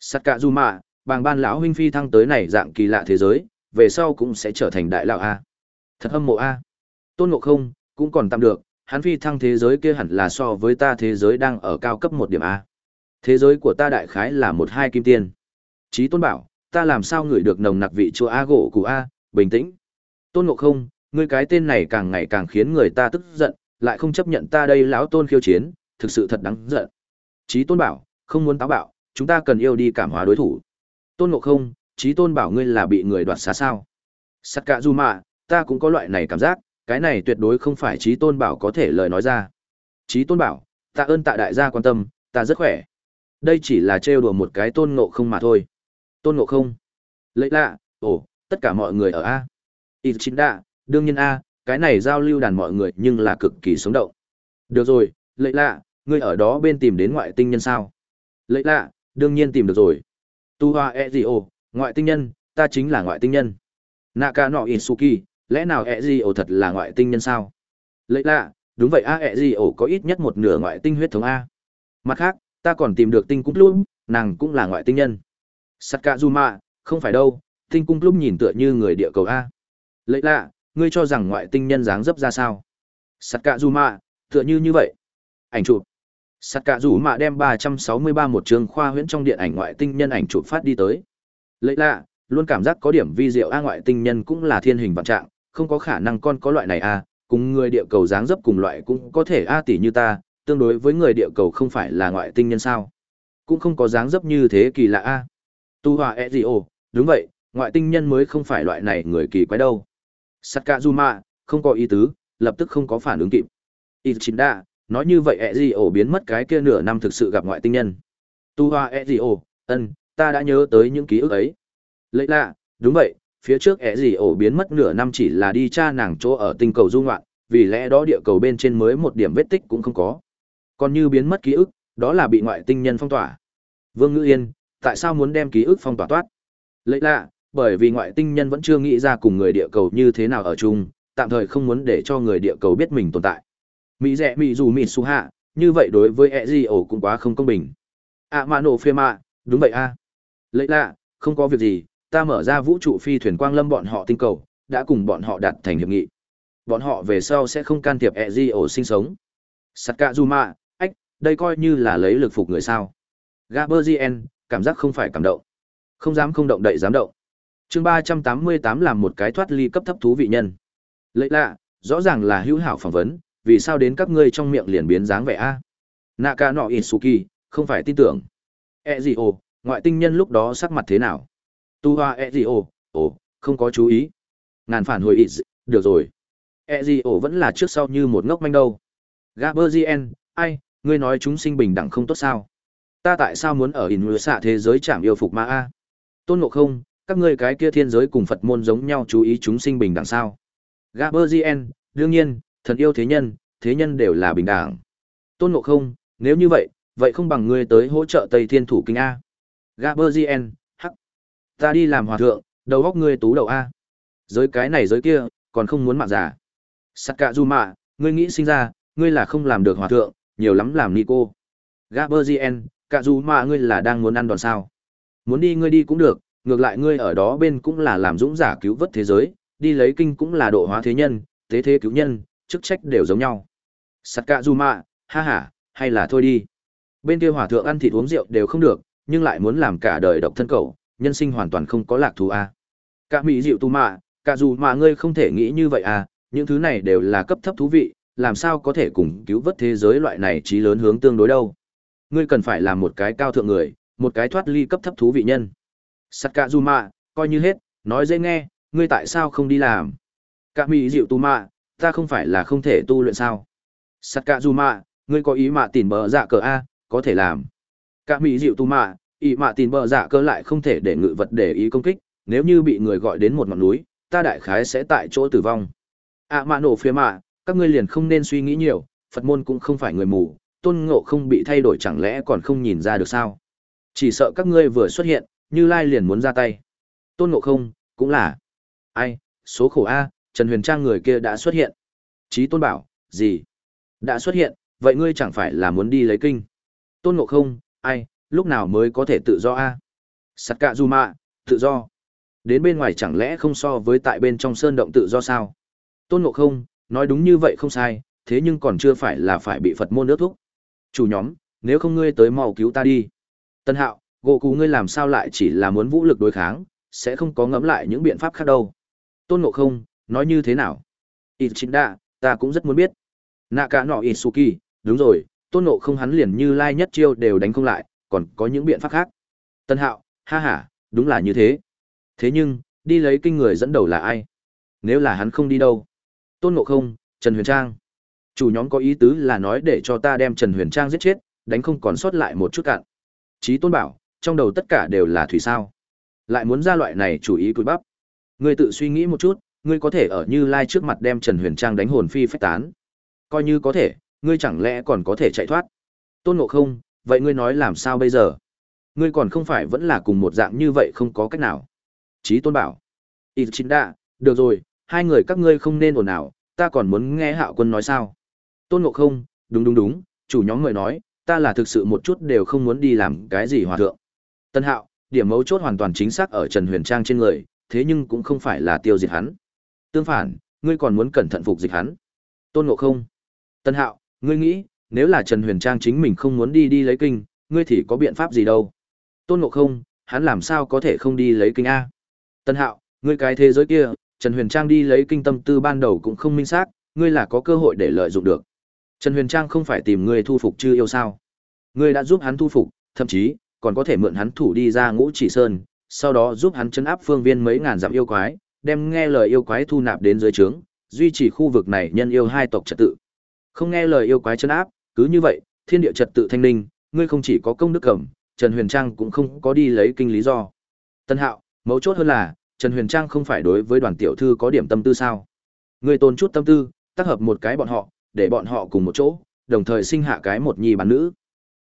Sát cả dù mạ, bàng ban lão huynh phi thăng tới này dạng kỳ lạ thế giới, về sau cũng sẽ trở thành đại lão a. Thật hâm mộ a. Tôn Ngộ Không cũng còn tạm được, hắn phi thăng thế giới kia hẳn là so với ta thế giới đang ở cao cấp một điểm a. Thế giới của ta đại khái là một hai kim tiên. Chí Tôn bảo, ta làm sao ngửi được nồng nặc vị chua a gỗ của a, bình tĩnh. Tôn Ngộ Không, ngươi cái tên này càng ngày càng khiến người ta tức giận, lại không chấp nhận ta đây lão tôn khiêu chiến, thực sự thật đáng giận. Chí Tôn bảo, không muốn táo bạo, chúng ta cần yêu đi cảm hóa đối thủ. Tôn Ngộ Không, Chí Tôn bảo ngươi là bị người đoạt xá sao? Sắt cả dù mà, ta cũng có loại này cảm giác, cái này tuyệt đối không phải Chí Tôn bảo có thể lời nói ra. Chí Tôn bảo, ta ơn tạ đại gia quan tâm, ta rất khỏe. Đây chỉ là trêu đùa một cái Tôn Ngộ Không mà thôi. Tôn Ngộ Không. Lấy lạ, ồ, tất cả mọi người ở A. Ít chính đạ, đương nhiên A, cái này giao lưu đàn mọi người nhưng là cực kỳ sống động. Được rồi, lệ lạ, ngươi ở đó bên tìm đến ngoại tinh nhân sao? lệ lạ, đương nhiên tìm được rồi. Tu Hoa E Gì Ồ, ngoại tinh nhân, ta chính là ngoại tinh nhân. Naka no Isuki, lẽ nào E Gì Ồ thật là ngoại tinh nhân sao? lệ lạ, đúng vậy a E Gì Ồ có ít nhất một nửa ngoại tinh huyết thống A. Mặt khác, ta còn tìm được tinh cung luôn, nàng cũng là ngoại tinh nhân. Sakazuma, không phải đâu, tinh cung lúc nhìn tựa như người địa cầu A. lệ lạ, ngươi cho rằng ngoại tinh nhân dáng dấp ra sao? Sắt cạ rũ mạ, tựa như như vậy. Ảnh chụp. Sắt cạ dù mạ đem 363 một trường khoa huyễn trong điện ảnh ngoại tinh nhân ảnh chụp phát đi tới. Lấy lạ, luôn cảm giác có điểm vi diệu a ngoại tinh nhân cũng là thiên hình vạn trạng, không có khả năng con có loại này a, cùng người địa cầu dáng dấp cùng loại cũng có thể a tỷ như ta, tương đối với người địa cầu không phải là ngoại tinh nhân sao? Cũng không có dáng dấp như thế kỳ lạ a. Tu Hòa e gì ồ, đúng vậy, ngoại tinh nhân mới không phải loại này người kỳ quái đâu. Sakazuma, không có ý tứ, lập tức không có phản ứng kịp. Ichinda, nói như vậy ẹ gì ổ biến mất cái kia nửa năm thực sự gặp ngoại tinh nhân. Tu hoa ẹ gì ổ ân ta đã nhớ tới những ký ức ấy. Lấy lạ đúng vậy phía trước ẹ gì ổ biến mất nửa năm chỉ là đi cha nàng chỗ ở tinh cầu du ngoạn vì lẽ đó địa cầu bên trên mới một điểm vết tích cũng không có. Còn như biến mất ký ức đó là bị ngoại tinh nhân phong tỏa. Vương ngữ yên tại sao muốn đem ký ức phong tỏa toát? Lấy lạ bởi vì ngoại tinh nhân vẫn chưa nghĩ ra cùng người địa cầu như thế nào ở chung, tạm thời không muốn để cho người địa cầu biết mình tồn tại. Mỹ rẻ, mỹ dù, mỹ su hạ, như vậy đối với e ổ cũng quá không công bình. Ạ mà nổ phê mạ đúng vậy a. Lấy lạ, không có việc gì, ta mở ra vũ trụ phi thuyền quang lâm bọn họ tinh cầu, đã cùng bọn họ đạt thành hiệp nghị. Bọn họ về sau sẽ không can thiệp e ổ sinh sống. Sắt cạ du mạ ách, đây coi như là lấy lực phục người sao. Gaberzien cảm giác không phải cảm động. Không dám không động đậy dám động chương ba trăm tám mươi tám làm một cái thoát ly cấp thấp thú vị nhân. Lệ lạ, rõ ràng là hữu hảo phỏng vấn, vì sao đến các ngươi trong miệng liền biến dáng vẻ a? Naka no isuki không phải tin tưởng. E gì ồ ngoại tinh nhân lúc đó sắc mặt thế nào? Tu hoa e gì ồ ồ không có chú ý. Ngàn phản hồi ít được rồi. E gì ồ vẫn là trước sau như một ngốc manh đâu. Gaberzien ai, ngươi nói chúng sinh bình đẳng không tốt sao? Ta tại sao muốn ở in xạ thế giới chạm yêu phục ma a? Tôn ngộ không các ngươi cái kia thiên giới cùng phật môn giống nhau chú ý chúng sinh bình đẳng sao gaberzien đương nhiên thần yêu thế nhân, thế nhân đều là bình đẳng. Tôn Ngộ Không, nếu như vậy, vậy không bằng ngươi tới hỗ trợ Tây Thiên Thủ Kinh A. Gaberzien, hắc. Ta đi làm hòa thượng, đầu góc ngươi tú đầu A. Giới cái này giới kia, còn không muốn mạng giả. Sakazuma, ngươi nghĩ sinh ra, ngươi là không làm được hòa thượng, nhiều lắm làm ni cô. Gaberzien, mạ ngươi là đang muốn ăn đòn sao. Muốn đi ngươi đi cũng được, ngược lại ngươi ở đó bên cũng là làm dũng giả cứu vớt thế giới, đi lấy kinh cũng là độ hóa thế nhân, tế thế cứu nhân, chức trách đều giống nhau. Sakazuma, ha ha, hay là thôi đi. Bên kia hòa thượng ăn thịt uống rượu đều không được, nhưng lại muốn làm cả đời độc thân cậu, nhân sinh hoàn toàn không có lạc thú a. À. Cả mỹ rượu tu mạ, cả dù mà ngươi không thể nghĩ như vậy à, những thứ này đều là cấp thấp thú vị, làm sao có thể cùng cứu vớt thế giới loại này trí lớn hướng tương đối đâu. Ngươi cần phải làm một cái cao thượng người, một cái thoát ly cấp thấp thú vị nhân. Sakazuma, coi như hết, nói dễ nghe, ngươi tại sao không đi làm? Cả mỹ dịu tu mạ, ta không phải là không thể tu luyện sao? Sakazuma, ngươi có ý mạ tìm bờ dạ cờ A, có thể làm. Cả mỹ dịu tu mạ, ý mạ tìm bờ dạ cờ lại không thể để ngự vật để ý công kích, nếu như bị người gọi đến một ngọn núi, ta đại khái sẽ tại chỗ tử vong. À mạ nổ phía mạ, các ngươi liền không nên suy nghĩ nhiều, Phật môn cũng không phải người mù, tôn ngộ không bị thay đổi chẳng lẽ còn không nhìn ra được sao? Chỉ sợ các ngươi vừa xuất hiện, như Lai liền muốn ra tay. Tôn ngộ không, cũng là. Ai, số khổ A, Trần Huyền Trang người kia đã xuất hiện. Chí tôn bảo, gì? Đã xuất hiện, vậy ngươi chẳng phải là muốn đi lấy kinh? Tôn ngộ không, ai, lúc nào mới có thể tự do A? Sắt cạ du mạ, tự do. Đến bên ngoài chẳng lẽ không so với tại bên trong sơn động tự do sao? Tôn ngộ không, nói đúng như vậy không sai, thế nhưng còn chưa phải là phải bị Phật môn nước thúc. Chủ nhóm, nếu không ngươi tới mau cứu ta đi. Tân hạo, gỗ cụ ngươi làm sao lại chỉ là muốn vũ lực đối kháng, sẽ không có ngẫm lại những biện pháp khác đâu. Tôn ngộ không, nói như thế nào? Ít chính đa, ta cũng rất muốn biết. Nạ cả nọ Isuki, đúng rồi, tôn ngộ không hắn liền như lai nhất chiêu đều đánh không lại, còn có những biện pháp khác. Tân hạo, ha ha, đúng là như thế. Thế nhưng, đi lấy kinh người dẫn đầu là ai? Nếu là hắn không đi đâu? Tôn Ngộ Không, Trần Huyền Trang. Chủ nhóm có ý tứ là nói để cho ta đem Trần Huyền Trang giết chết, đánh không còn sót lại một chút cạn. Chí Tôn bảo, trong đầu tất cả đều là thủy sao. Lại muốn ra loại này chủ ý cùi bắp. Ngươi tự suy nghĩ một chút, ngươi có thể ở Như Lai trước mặt đem Trần Huyền Trang đánh hồn phi phách tán. Coi như có thể, ngươi chẳng lẽ còn có thể chạy thoát? Tôn Ngộ Không, vậy ngươi nói làm sao bây giờ? Ngươi còn không phải vẫn là cùng một dạng như vậy không có cách nào. Chí Tôn bảo. ý chính đạ, được rồi, hai người các ngươi không nên ồn ào, ta còn muốn nghe Hạo Quân nói sao? Tôn Ngộ Không, đúng đúng đúng, chủ nhóm người nói, ta là thực sự một chút đều không muốn đi làm cái gì hòa thượng. Tân Hạo, điểm mấu chốt hoàn toàn chính xác ở Trần Huyền Trang trên người, thế nhưng cũng không phải là tiêu diệt hắn. Tương phản, ngươi còn muốn cẩn thận phục dịch hắn. Tôn Ngộ Không. Tân Hạo, ngươi nghĩ, nếu là Trần Huyền Trang chính mình không muốn đi đi lấy kinh, ngươi thì có biện pháp gì đâu? Tôn Ngộ Không, hắn làm sao có thể không đi lấy kinh a? Tân Hạo, ngươi cái thế giới kia, Trần Huyền Trang đi lấy kinh tâm tư ban đầu cũng không minh xác, ngươi là có cơ hội để lợi dụng được. Trần Huyền Trang không phải tìm ngươi thu phục chưa yêu sao? Ngươi đã giúp hắn thu phục, thậm chí còn có thể mượn hắn thủ đi ra Ngũ Chỉ Sơn, sau đó giúp hắn chấn áp phương viên mấy ngàn dặm yêu quái, đem nghe lời yêu quái thu nạp đến dưới trướng, duy trì khu vực này nhân yêu hai tộc trật tự. Không nghe lời yêu quái chấn áp, cứ như vậy, thiên địa trật tự thanh ninh, ngươi không chỉ có công đức cẩm, Trần Huyền Trang cũng không có đi lấy kinh lý do. Tân Hạo, mấu chốt hơn là, Trần Huyền Trang không phải đối với đoàn tiểu thư có điểm tâm tư sao? Ngươi tồn chút tâm tư, tác hợp một cái bọn họ, để bọn họ cùng một chỗ, đồng thời sinh hạ cái một nhi bán nữ.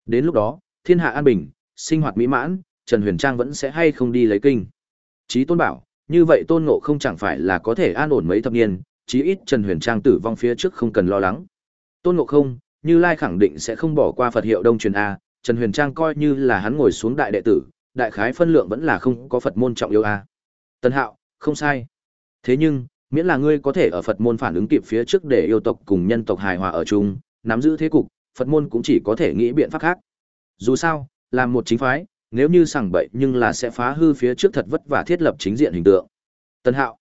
Đến lúc đó, thiên hạ an bình, sinh hoạt mỹ mãn, Trần Huyền Trang vẫn sẽ hay không đi lấy kinh. Chí Tôn bảo, như vậy Tôn Ngộ không chẳng phải là có thể an ổn mấy thập niên, chí ít Trần Huyền Trang tử vong phía trước không cần lo lắng. Tôn Ngộ không, Như Lai khẳng định sẽ không bỏ qua Phật hiệu Đông truyền a, Trần Huyền Trang coi như là hắn ngồi xuống đại đệ tử, đại khái phân lượng vẫn là không có Phật môn trọng yếu a. Tân Hạo, không sai. Thế nhưng, miễn là ngươi có thể ở Phật môn phản ứng kịp phía trước để yêu tộc cùng nhân tộc hài hòa ở chung, nắm giữ thế cục, Phật môn cũng chỉ có thể nghĩ biện pháp khác. Dù sao, làm một chính phái, nếu như sảng bậy nhưng là sẽ phá hư phía trước thật vất vả thiết lập chính diện hình tượng. Tân Hạo,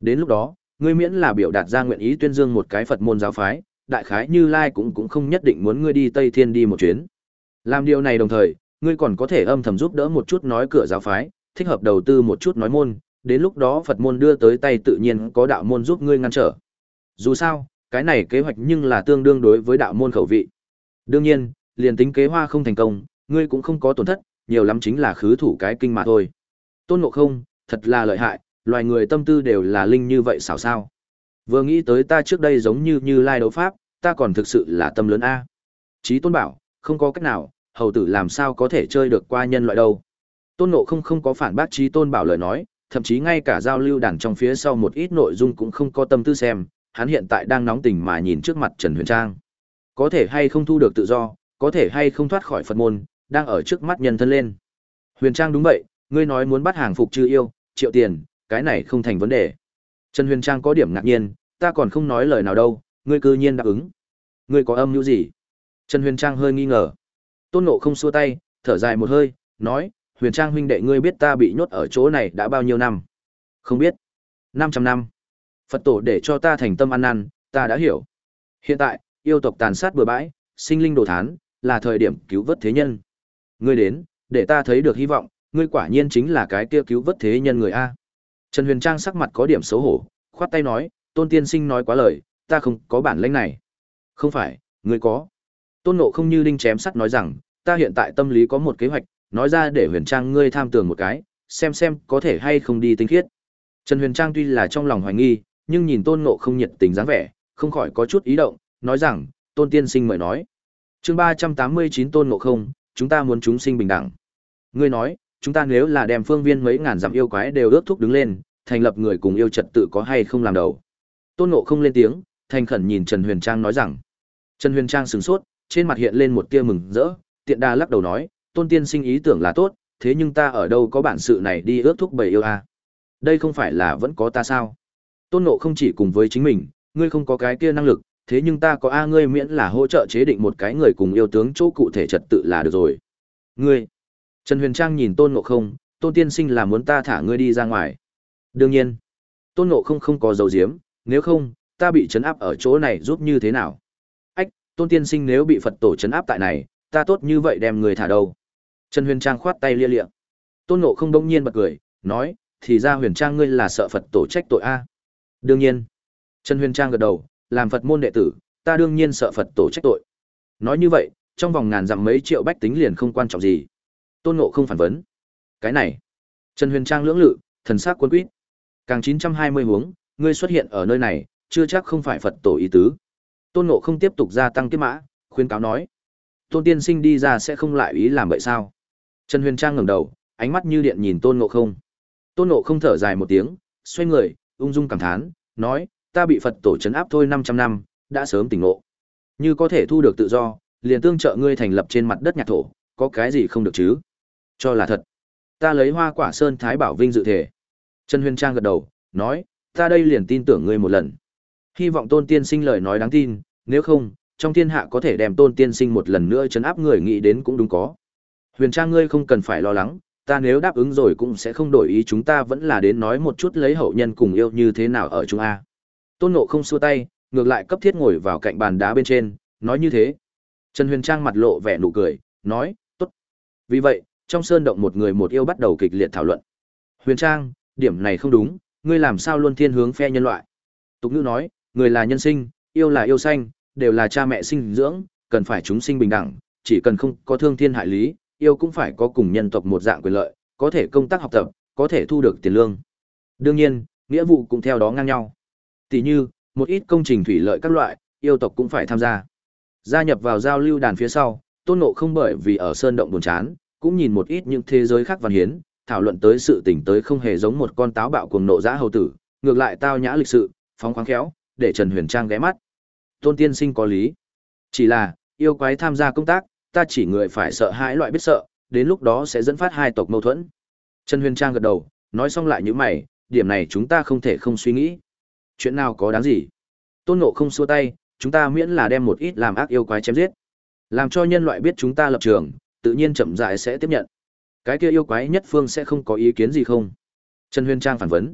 đến lúc đó, ngươi miễn là biểu đạt ra nguyện ý tuyên dương một cái Phật môn giáo phái, đại khái Như Lai cũng cũng không nhất định muốn ngươi đi Tây Thiên đi một chuyến. Làm điều này đồng thời, ngươi còn có thể âm thầm giúp đỡ một chút nói cửa giáo phái, thích hợp đầu tư một chút nói môn, đến lúc đó Phật môn đưa tới tay tự nhiên có đạo môn giúp ngươi ngăn trở. Dù sao, cái này kế hoạch nhưng là tương đương đối với đạo môn khẩu vị. Đương nhiên, liền tính kế hoa không thành công, ngươi cũng không có tổn thất, nhiều lắm chính là khứ thủ cái kinh mà thôi. Tôn Ngộ Không, thật là lợi hại, loài người tâm tư đều là linh như vậy xảo sao. Vừa nghĩ tới ta trước đây giống như như lai đấu pháp, ta còn thực sự là tâm lớn A. Chí Tôn bảo, không có cách nào, hầu tử làm sao có thể chơi được qua nhân loại đâu. Tôn Ngộ Không không có phản bác Chí Tôn bảo lời nói, thậm chí ngay cả giao lưu đàn trong phía sau một ít nội dung cũng không có tâm tư xem, hắn hiện tại đang nóng tình mà nhìn trước mặt Trần Huyền Trang. Có thể hay không thu được tự do, có thể hay không thoát khỏi Phật môn, đang ở trước mắt nhân thân lên. Huyền Trang đúng vậy, ngươi nói muốn bắt hàng phục chư yêu, triệu tiền, cái này không thành vấn đề. Trần Huyền Trang có điểm ngạc nhiên, ta còn không nói lời nào đâu, ngươi cư nhiên đáp ứng. Ngươi có âm mưu gì? Trần Huyền Trang hơi nghi ngờ. Tôn Ngộ không xua tay, thở dài một hơi, nói, huyền trang huynh đệ ngươi biết ta bị nhốt ở chỗ này đã bao nhiêu năm? Không biết. 500 năm. Phật tổ để cho ta thành tâm ăn năn, ta đã hiểu. Hiện tại, yêu tộc tàn sát bừa bãi, sinh linh đồ thán, là thời điểm cứu vớt thế nhân. Ngươi đến, để ta thấy được hy vọng, ngươi quả nhiên chính là cái kia cứu vớt thế nhân người a. Trần Huyền Trang sắc mặt có điểm xấu hổ, khoát tay nói, Tôn tiên sinh nói quá lời, ta không có bản lĩnh này. Không phải, ngươi có. Tôn Nộ không như đinh chém sắt nói rằng, ta hiện tại tâm lý có một kế hoạch, nói ra để Huyền Trang ngươi tham tường một cái, xem xem có thể hay không đi tinh khiết. Trần Huyền Trang tuy là trong lòng hoài nghi, nhưng nhìn Tôn Nộ không nhiệt tình dáng vẻ, không khỏi có chút ý động, nói rằng, Tôn tiên sinh mời nói. Chương ba trăm tám mươi chín Tôn Nộ không, chúng ta muốn chúng sinh bình đẳng. Ngươi nói, chúng ta nếu là đem phương viên mấy ngàn dặm yêu quái đều ước thúc đứng lên, thành lập người cùng yêu trật tự có hay không làm đầu. Tôn Ngộ không lên tiếng, thành khẩn nhìn Trần Huyền Trang nói rằng. Trần Huyền Trang sửng sốt, trên mặt hiện lên một tia mừng rỡ, tiện đa lắc đầu nói, Tôn tiên sinh ý tưởng là tốt, thế nhưng ta ở đâu có bản sự này đi ước thúc bầy yêu a? À? Đây không phải là vẫn có ta sao? Tôn Ngộ không chỉ cùng với chính mình, ngươi không có cái kia năng lực, thế nhưng ta có a ngươi miễn là hỗ trợ chế định một cái người cùng yêu tướng chỗ cụ thể trật tự là được rồi. Ngươi. Trần Huyền Trang nhìn Tôn Ngộ không, Tôn tiên sinh là muốn ta thả ngươi đi ra ngoài. Đương nhiên, Tôn Ngộ không không có dấu diếm, nếu không, ta bị trấn áp ở chỗ này giúp như thế nào? Ách, Tôn tiên sinh nếu bị Phật tổ trấn áp tại này, ta tốt như vậy đem người thả đâu? Trần Huyền Trang khoát tay lia lịa. Tôn Ngộ không đông nhiên bật cười, nói, thì ra Huyền Trang ngươi là sợ Phật tổ trách tội a? Đương nhiên. Trần Huyền Trang gật đầu, làm Phật môn đệ tử, ta đương nhiên sợ Phật tổ trách tội. Nói như vậy, trong vòng ngàn dặm mấy triệu bách tính liền không quan trọng gì. Tôn Ngộ không phản vấn. Cái này. Trần Huyền Trang lưỡng lự, thần sắc cuốn quýt. Càng 920 hướng, ngươi xuất hiện ở nơi này, chưa chắc không phải Phật tổ ý tứ. Tôn Ngộ không tiếp tục gia tăng kiếp mã, khuyên cáo nói. Tôn Tiên Sinh đi ra sẽ không lại ý làm vậy sao? Trần Huyền Trang ngẩng đầu, ánh mắt như điện nhìn Tôn Ngộ không. Tôn Ngộ không thở dài một tiếng, xoay người, ung dung cảm thán, nói, ta bị Phật tổ chấn áp thôi 500 năm, đã sớm tỉnh ngộ. Như có thể thu được tự do, liền tương trợ ngươi thành lập trên mặt đất nhạc thổ, có cái gì không được chứ? Cho là thật. Ta lấy hoa quả sơn thái bảo vinh dự thể. Trần Huyền Trang gật đầu, nói, ta đây liền tin tưởng ngươi một lần. Hy vọng tôn tiên sinh lời nói đáng tin, nếu không, trong thiên hạ có thể đem tôn tiên sinh một lần nữa chấn áp người nghĩ đến cũng đúng có. Huyền Trang ngươi không cần phải lo lắng, ta nếu đáp ứng rồi cũng sẽ không đổi ý chúng ta vẫn là đến nói một chút lấy hậu nhân cùng yêu như thế nào ở chúng A. Tôn Nộ không xua tay, ngược lại cấp thiết ngồi vào cạnh bàn đá bên trên, nói như thế. Trần Huyền Trang mặt lộ vẻ nụ cười, nói, tốt. Vì vậy, trong sơn động một người một yêu bắt đầu kịch liệt thảo luận. Huyền Trang, điểm này không đúng, ngươi làm sao luôn thiên hướng phe nhân loại. Tục ngữ nói, người là nhân sinh, yêu là yêu xanh, đều là cha mẹ sinh dưỡng, cần phải chúng sinh bình đẳng, chỉ cần không có thương thiên hại lý, yêu cũng phải có cùng nhân tộc một dạng quyền lợi, có thể công tác học tập, có thể thu được tiền lương. Đương nhiên, nghĩa vụ cũng theo đó ngang nhau. Tỷ như, một ít công trình thủy lợi các loại, yêu tộc cũng phải tham gia. Gia nhập vào giao lưu đàn phía sau, Tôn Ngộ không bởi vì ở sơn động buồn chán, cũng nhìn một ít những thế giới khác văn hiến, thảo luận tới sự tình tới không hề giống một con táo bạo cuồng nộ dã hầu tử, ngược lại tao nhã lịch sự, phóng khoáng khéo, để Trần Huyền Trang ghé mắt. Tôn tiên sinh có lý. Chỉ là, yêu quái tham gia công tác, ta chỉ người phải sợ hãi loại biết sợ, đến lúc đó sẽ dẫn phát hai tộc mâu thuẫn. Trần Huyền Trang gật đầu, nói xong lại như mày, điểm này chúng ta không thể không suy nghĩ. Chuyện nào có đáng gì? Tôn Ngộ không xua tay, chúng ta miễn là đem một ít làm ác yêu quái chém giết. Làm cho nhân loại biết chúng ta lập trường, tự nhiên chậm rãi sẽ tiếp nhận. Cái kia yêu quái nhất phương sẽ không có ý kiến gì không? Trần Huyền Trang phản vấn.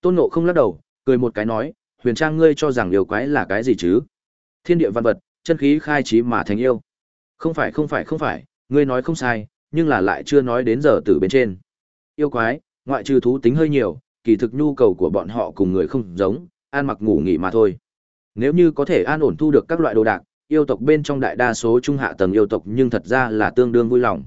Tôn Ngộ không lắc đầu, cười một cái nói, Huyền Trang ngươi cho rằng yêu quái là cái gì chứ? Thiên địa văn vật, chân khí khai trí mà thành yêu. Không phải không phải không phải, ngươi nói không sai, nhưng là lại chưa nói đến giờ từ bên trên. Yêu quái, ngoại trừ thú tính hơi nhiều, kỳ thực nhu cầu của bọn họ cùng người không giống, ăn mặc ngủ nghỉ mà thôi. Nếu như có thể an ổn thu được các loại đồ đạc, yêu tộc bên trong đại đa số trung hạ tầng yêu tộc nhưng thật ra là tương đương vui lòng.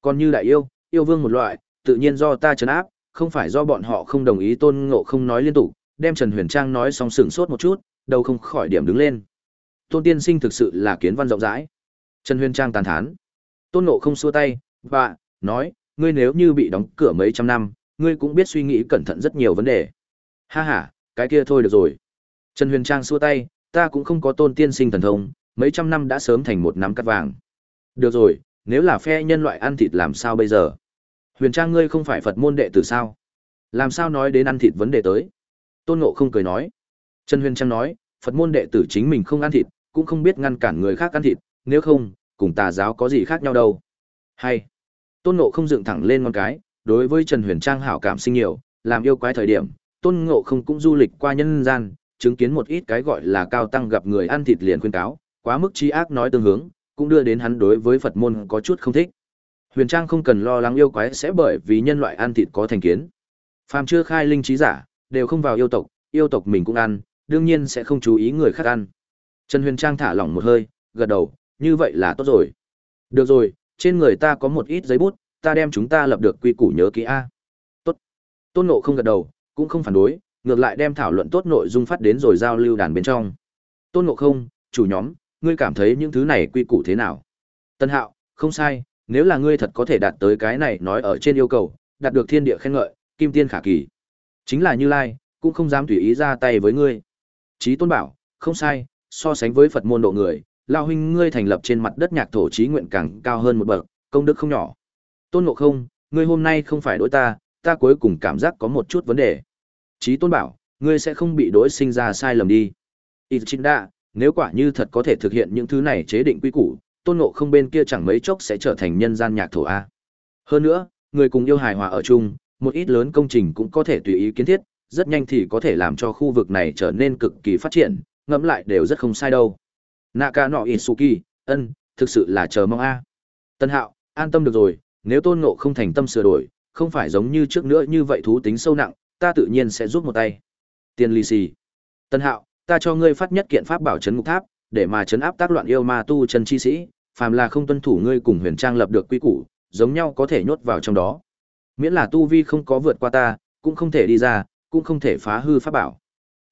Còn như đại yêu, yêu vương một loại, tự nhiên do ta trấn áp, không phải do bọn họ không đồng ý tôn ngộ không nói liên tục, đem Trần Huyền Trang nói xong sửng sốt một chút, đầu không khỏi điểm đứng lên. Tôn tiên sinh thực sự là kiến văn rộng rãi. Trần Huyền Trang tàn thán. Tôn ngộ không xua tay, và, nói, ngươi nếu như bị đóng cửa mấy trăm năm, ngươi cũng biết suy nghĩ cẩn thận rất nhiều vấn đề. Ha ha, cái kia thôi được rồi. Trần Huyền Trang xua tay, ta cũng không có tôn tiên sinh thần thông, mấy trăm năm đã sớm thành một nắm cắt vàng. Được rồi, nếu là phe nhân loại ăn thịt làm sao bây giờ? Huyền Trang ngươi không phải Phật môn đệ tử sao? Làm sao nói đến ăn thịt vấn đề tới? Tôn Ngộ không cười nói. Trần Huyền Trang nói, Phật môn đệ tử chính mình không ăn thịt, cũng không biết ngăn cản người khác ăn thịt, nếu không, cùng tà giáo có gì khác nhau đâu. Hay. Tôn Ngộ không dựng thẳng lên ngón cái, đối với Trần Huyền Trang hảo cảm sinh nhiều, làm yêu quái thời điểm, Tôn Ngộ không cũng du lịch qua nhân gian, chứng kiến một ít cái gọi là cao tăng gặp người ăn thịt liền khuyên cáo, quá mức trí ác nói tương hướng, cũng đưa đến hắn đối với Phật môn có chút không thích. Huyền Trang không cần lo lắng yêu quái sẽ bởi vì nhân loại ăn thịt có thành kiến. Phàm chưa khai linh trí giả, đều không vào yêu tộc, yêu tộc mình cũng ăn, đương nhiên sẽ không chú ý người khác ăn. Trần Huyền Trang thả lỏng một hơi, gật đầu, như vậy là tốt rồi. Được rồi, trên người ta có một ít giấy bút, ta đem chúng ta lập được quy củ nhớ kỹ a. Tốt. Tôn Ngộ không gật đầu, cũng không phản đối, ngược lại đem thảo luận tốt nội dung phát đến rồi giao lưu đàn bên trong. Tôn Ngộ không, chủ nhóm, ngươi cảm thấy những thứ này quy củ thế nào? Tân Hạo, không sai, nếu là ngươi thật có thể đạt tới cái này nói ở trên yêu cầu, đạt được thiên địa khen ngợi, kim tiên khả kỳ. Chính là Như Lai, cũng không dám tùy ý ra tay với ngươi. Chí Tôn bảo, không sai, so sánh với Phật môn độ người, lao huynh ngươi thành lập trên mặt đất nhạc thổ trí nguyện càng cao hơn một bậc, công đức không nhỏ. Tôn Ngộ Không, ngươi hôm nay không phải đối ta, ta cuối cùng cảm giác có một chút vấn đề. Chí Tôn bảo, ngươi sẽ không bị đối sinh ra sai lầm đi. Ít chính đa, nếu quả như thật có thể thực hiện những thứ này chế định quy củ, Tôn Ngộ Không bên kia chẳng mấy chốc sẽ trở thành nhân gian nhạc thổ a. Hơn nữa, người cùng yêu hài hòa ở chung, một ít lớn công trình cũng có thể tùy ý kiến thiết, rất nhanh thì có thể làm cho khu vực này trở nên cực kỳ phát triển, ngẫm lại đều rất không sai đâu. Naka no Isuki, ân, thực sự là chờ mong a. Tân Hạo, an tâm được rồi, nếu Tôn Ngộ không thành tâm sửa đổi, không phải giống như trước nữa như vậy thú tính sâu nặng, ta tự nhiên sẽ giúp một tay. Tiền lì xì. Tân Hạo, ta cho ngươi phát nhất kiện pháp bảo trấn ngục tháp, để mà trấn áp tác loạn yêu ma tu chân chi sĩ, phàm là không tuân thủ ngươi cùng Huyền Trang lập được quy củ, giống nhau có thể nhốt vào trong đó. Miễn là tu vi không có vượt qua ta, cũng không thể đi ra, cũng không thể phá hư pháp bảo.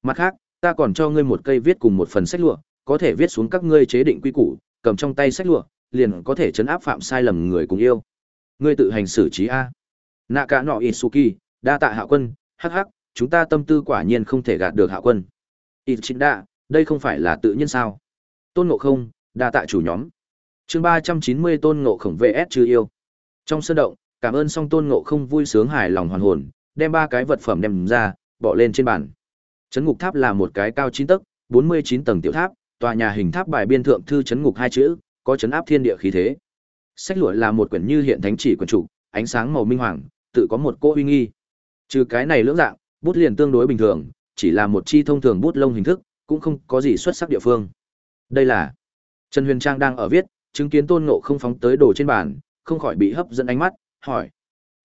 Mặt khác, ta còn cho ngươi một cây viết cùng một phần sách lụa, có thể viết xuống các ngươi chế định quy củ, cầm trong tay sách lụa, liền có thể chấn áp phạm sai lầm người cùng yêu. Ngươi tự hành xử trí a. Naka no Isuki, đa tạ hạ quân, hắc hắc, chúng ta tâm tư quả nhiên không thể gạt được hạ quân. Ichida, đây không phải là tự nhiên sao? Tôn Ngộ Không, đa tạ chủ nhóm. Chương ba trăm chín mươi Tôn Ngộ Khổng VS chư yêu. Trong sân động, cảm ơn song Tôn Ngộ Không vui sướng hài lòng hoàn hồn, đem ba cái vật phẩm đem ra, bỏ lên trên bàn. Trấn ngục tháp là một cái cao chín tấc, bốn mươi chín tầng tiểu tháp, tòa nhà hình tháp bài biên thượng thư trấn ngục hai chữ, có trấn áp thiên địa khí thế. Sách lụa là một quyển như hiện thánh chỉ quần chủ, ánh sáng màu minh hoàng, tự có một cỗ uy nghi. Trừ cái này lưỡng dạng, bút liền tương đối bình thường, chỉ là một chi thông thường bút lông hình thức, cũng không có gì xuất sắc địa phương. Đây là Trần Huyền Trang đang ở viết, chứng kiến Tôn Ngộ không phóng tới đồ trên bàn, không khỏi bị hấp dẫn ánh mắt, hỏi: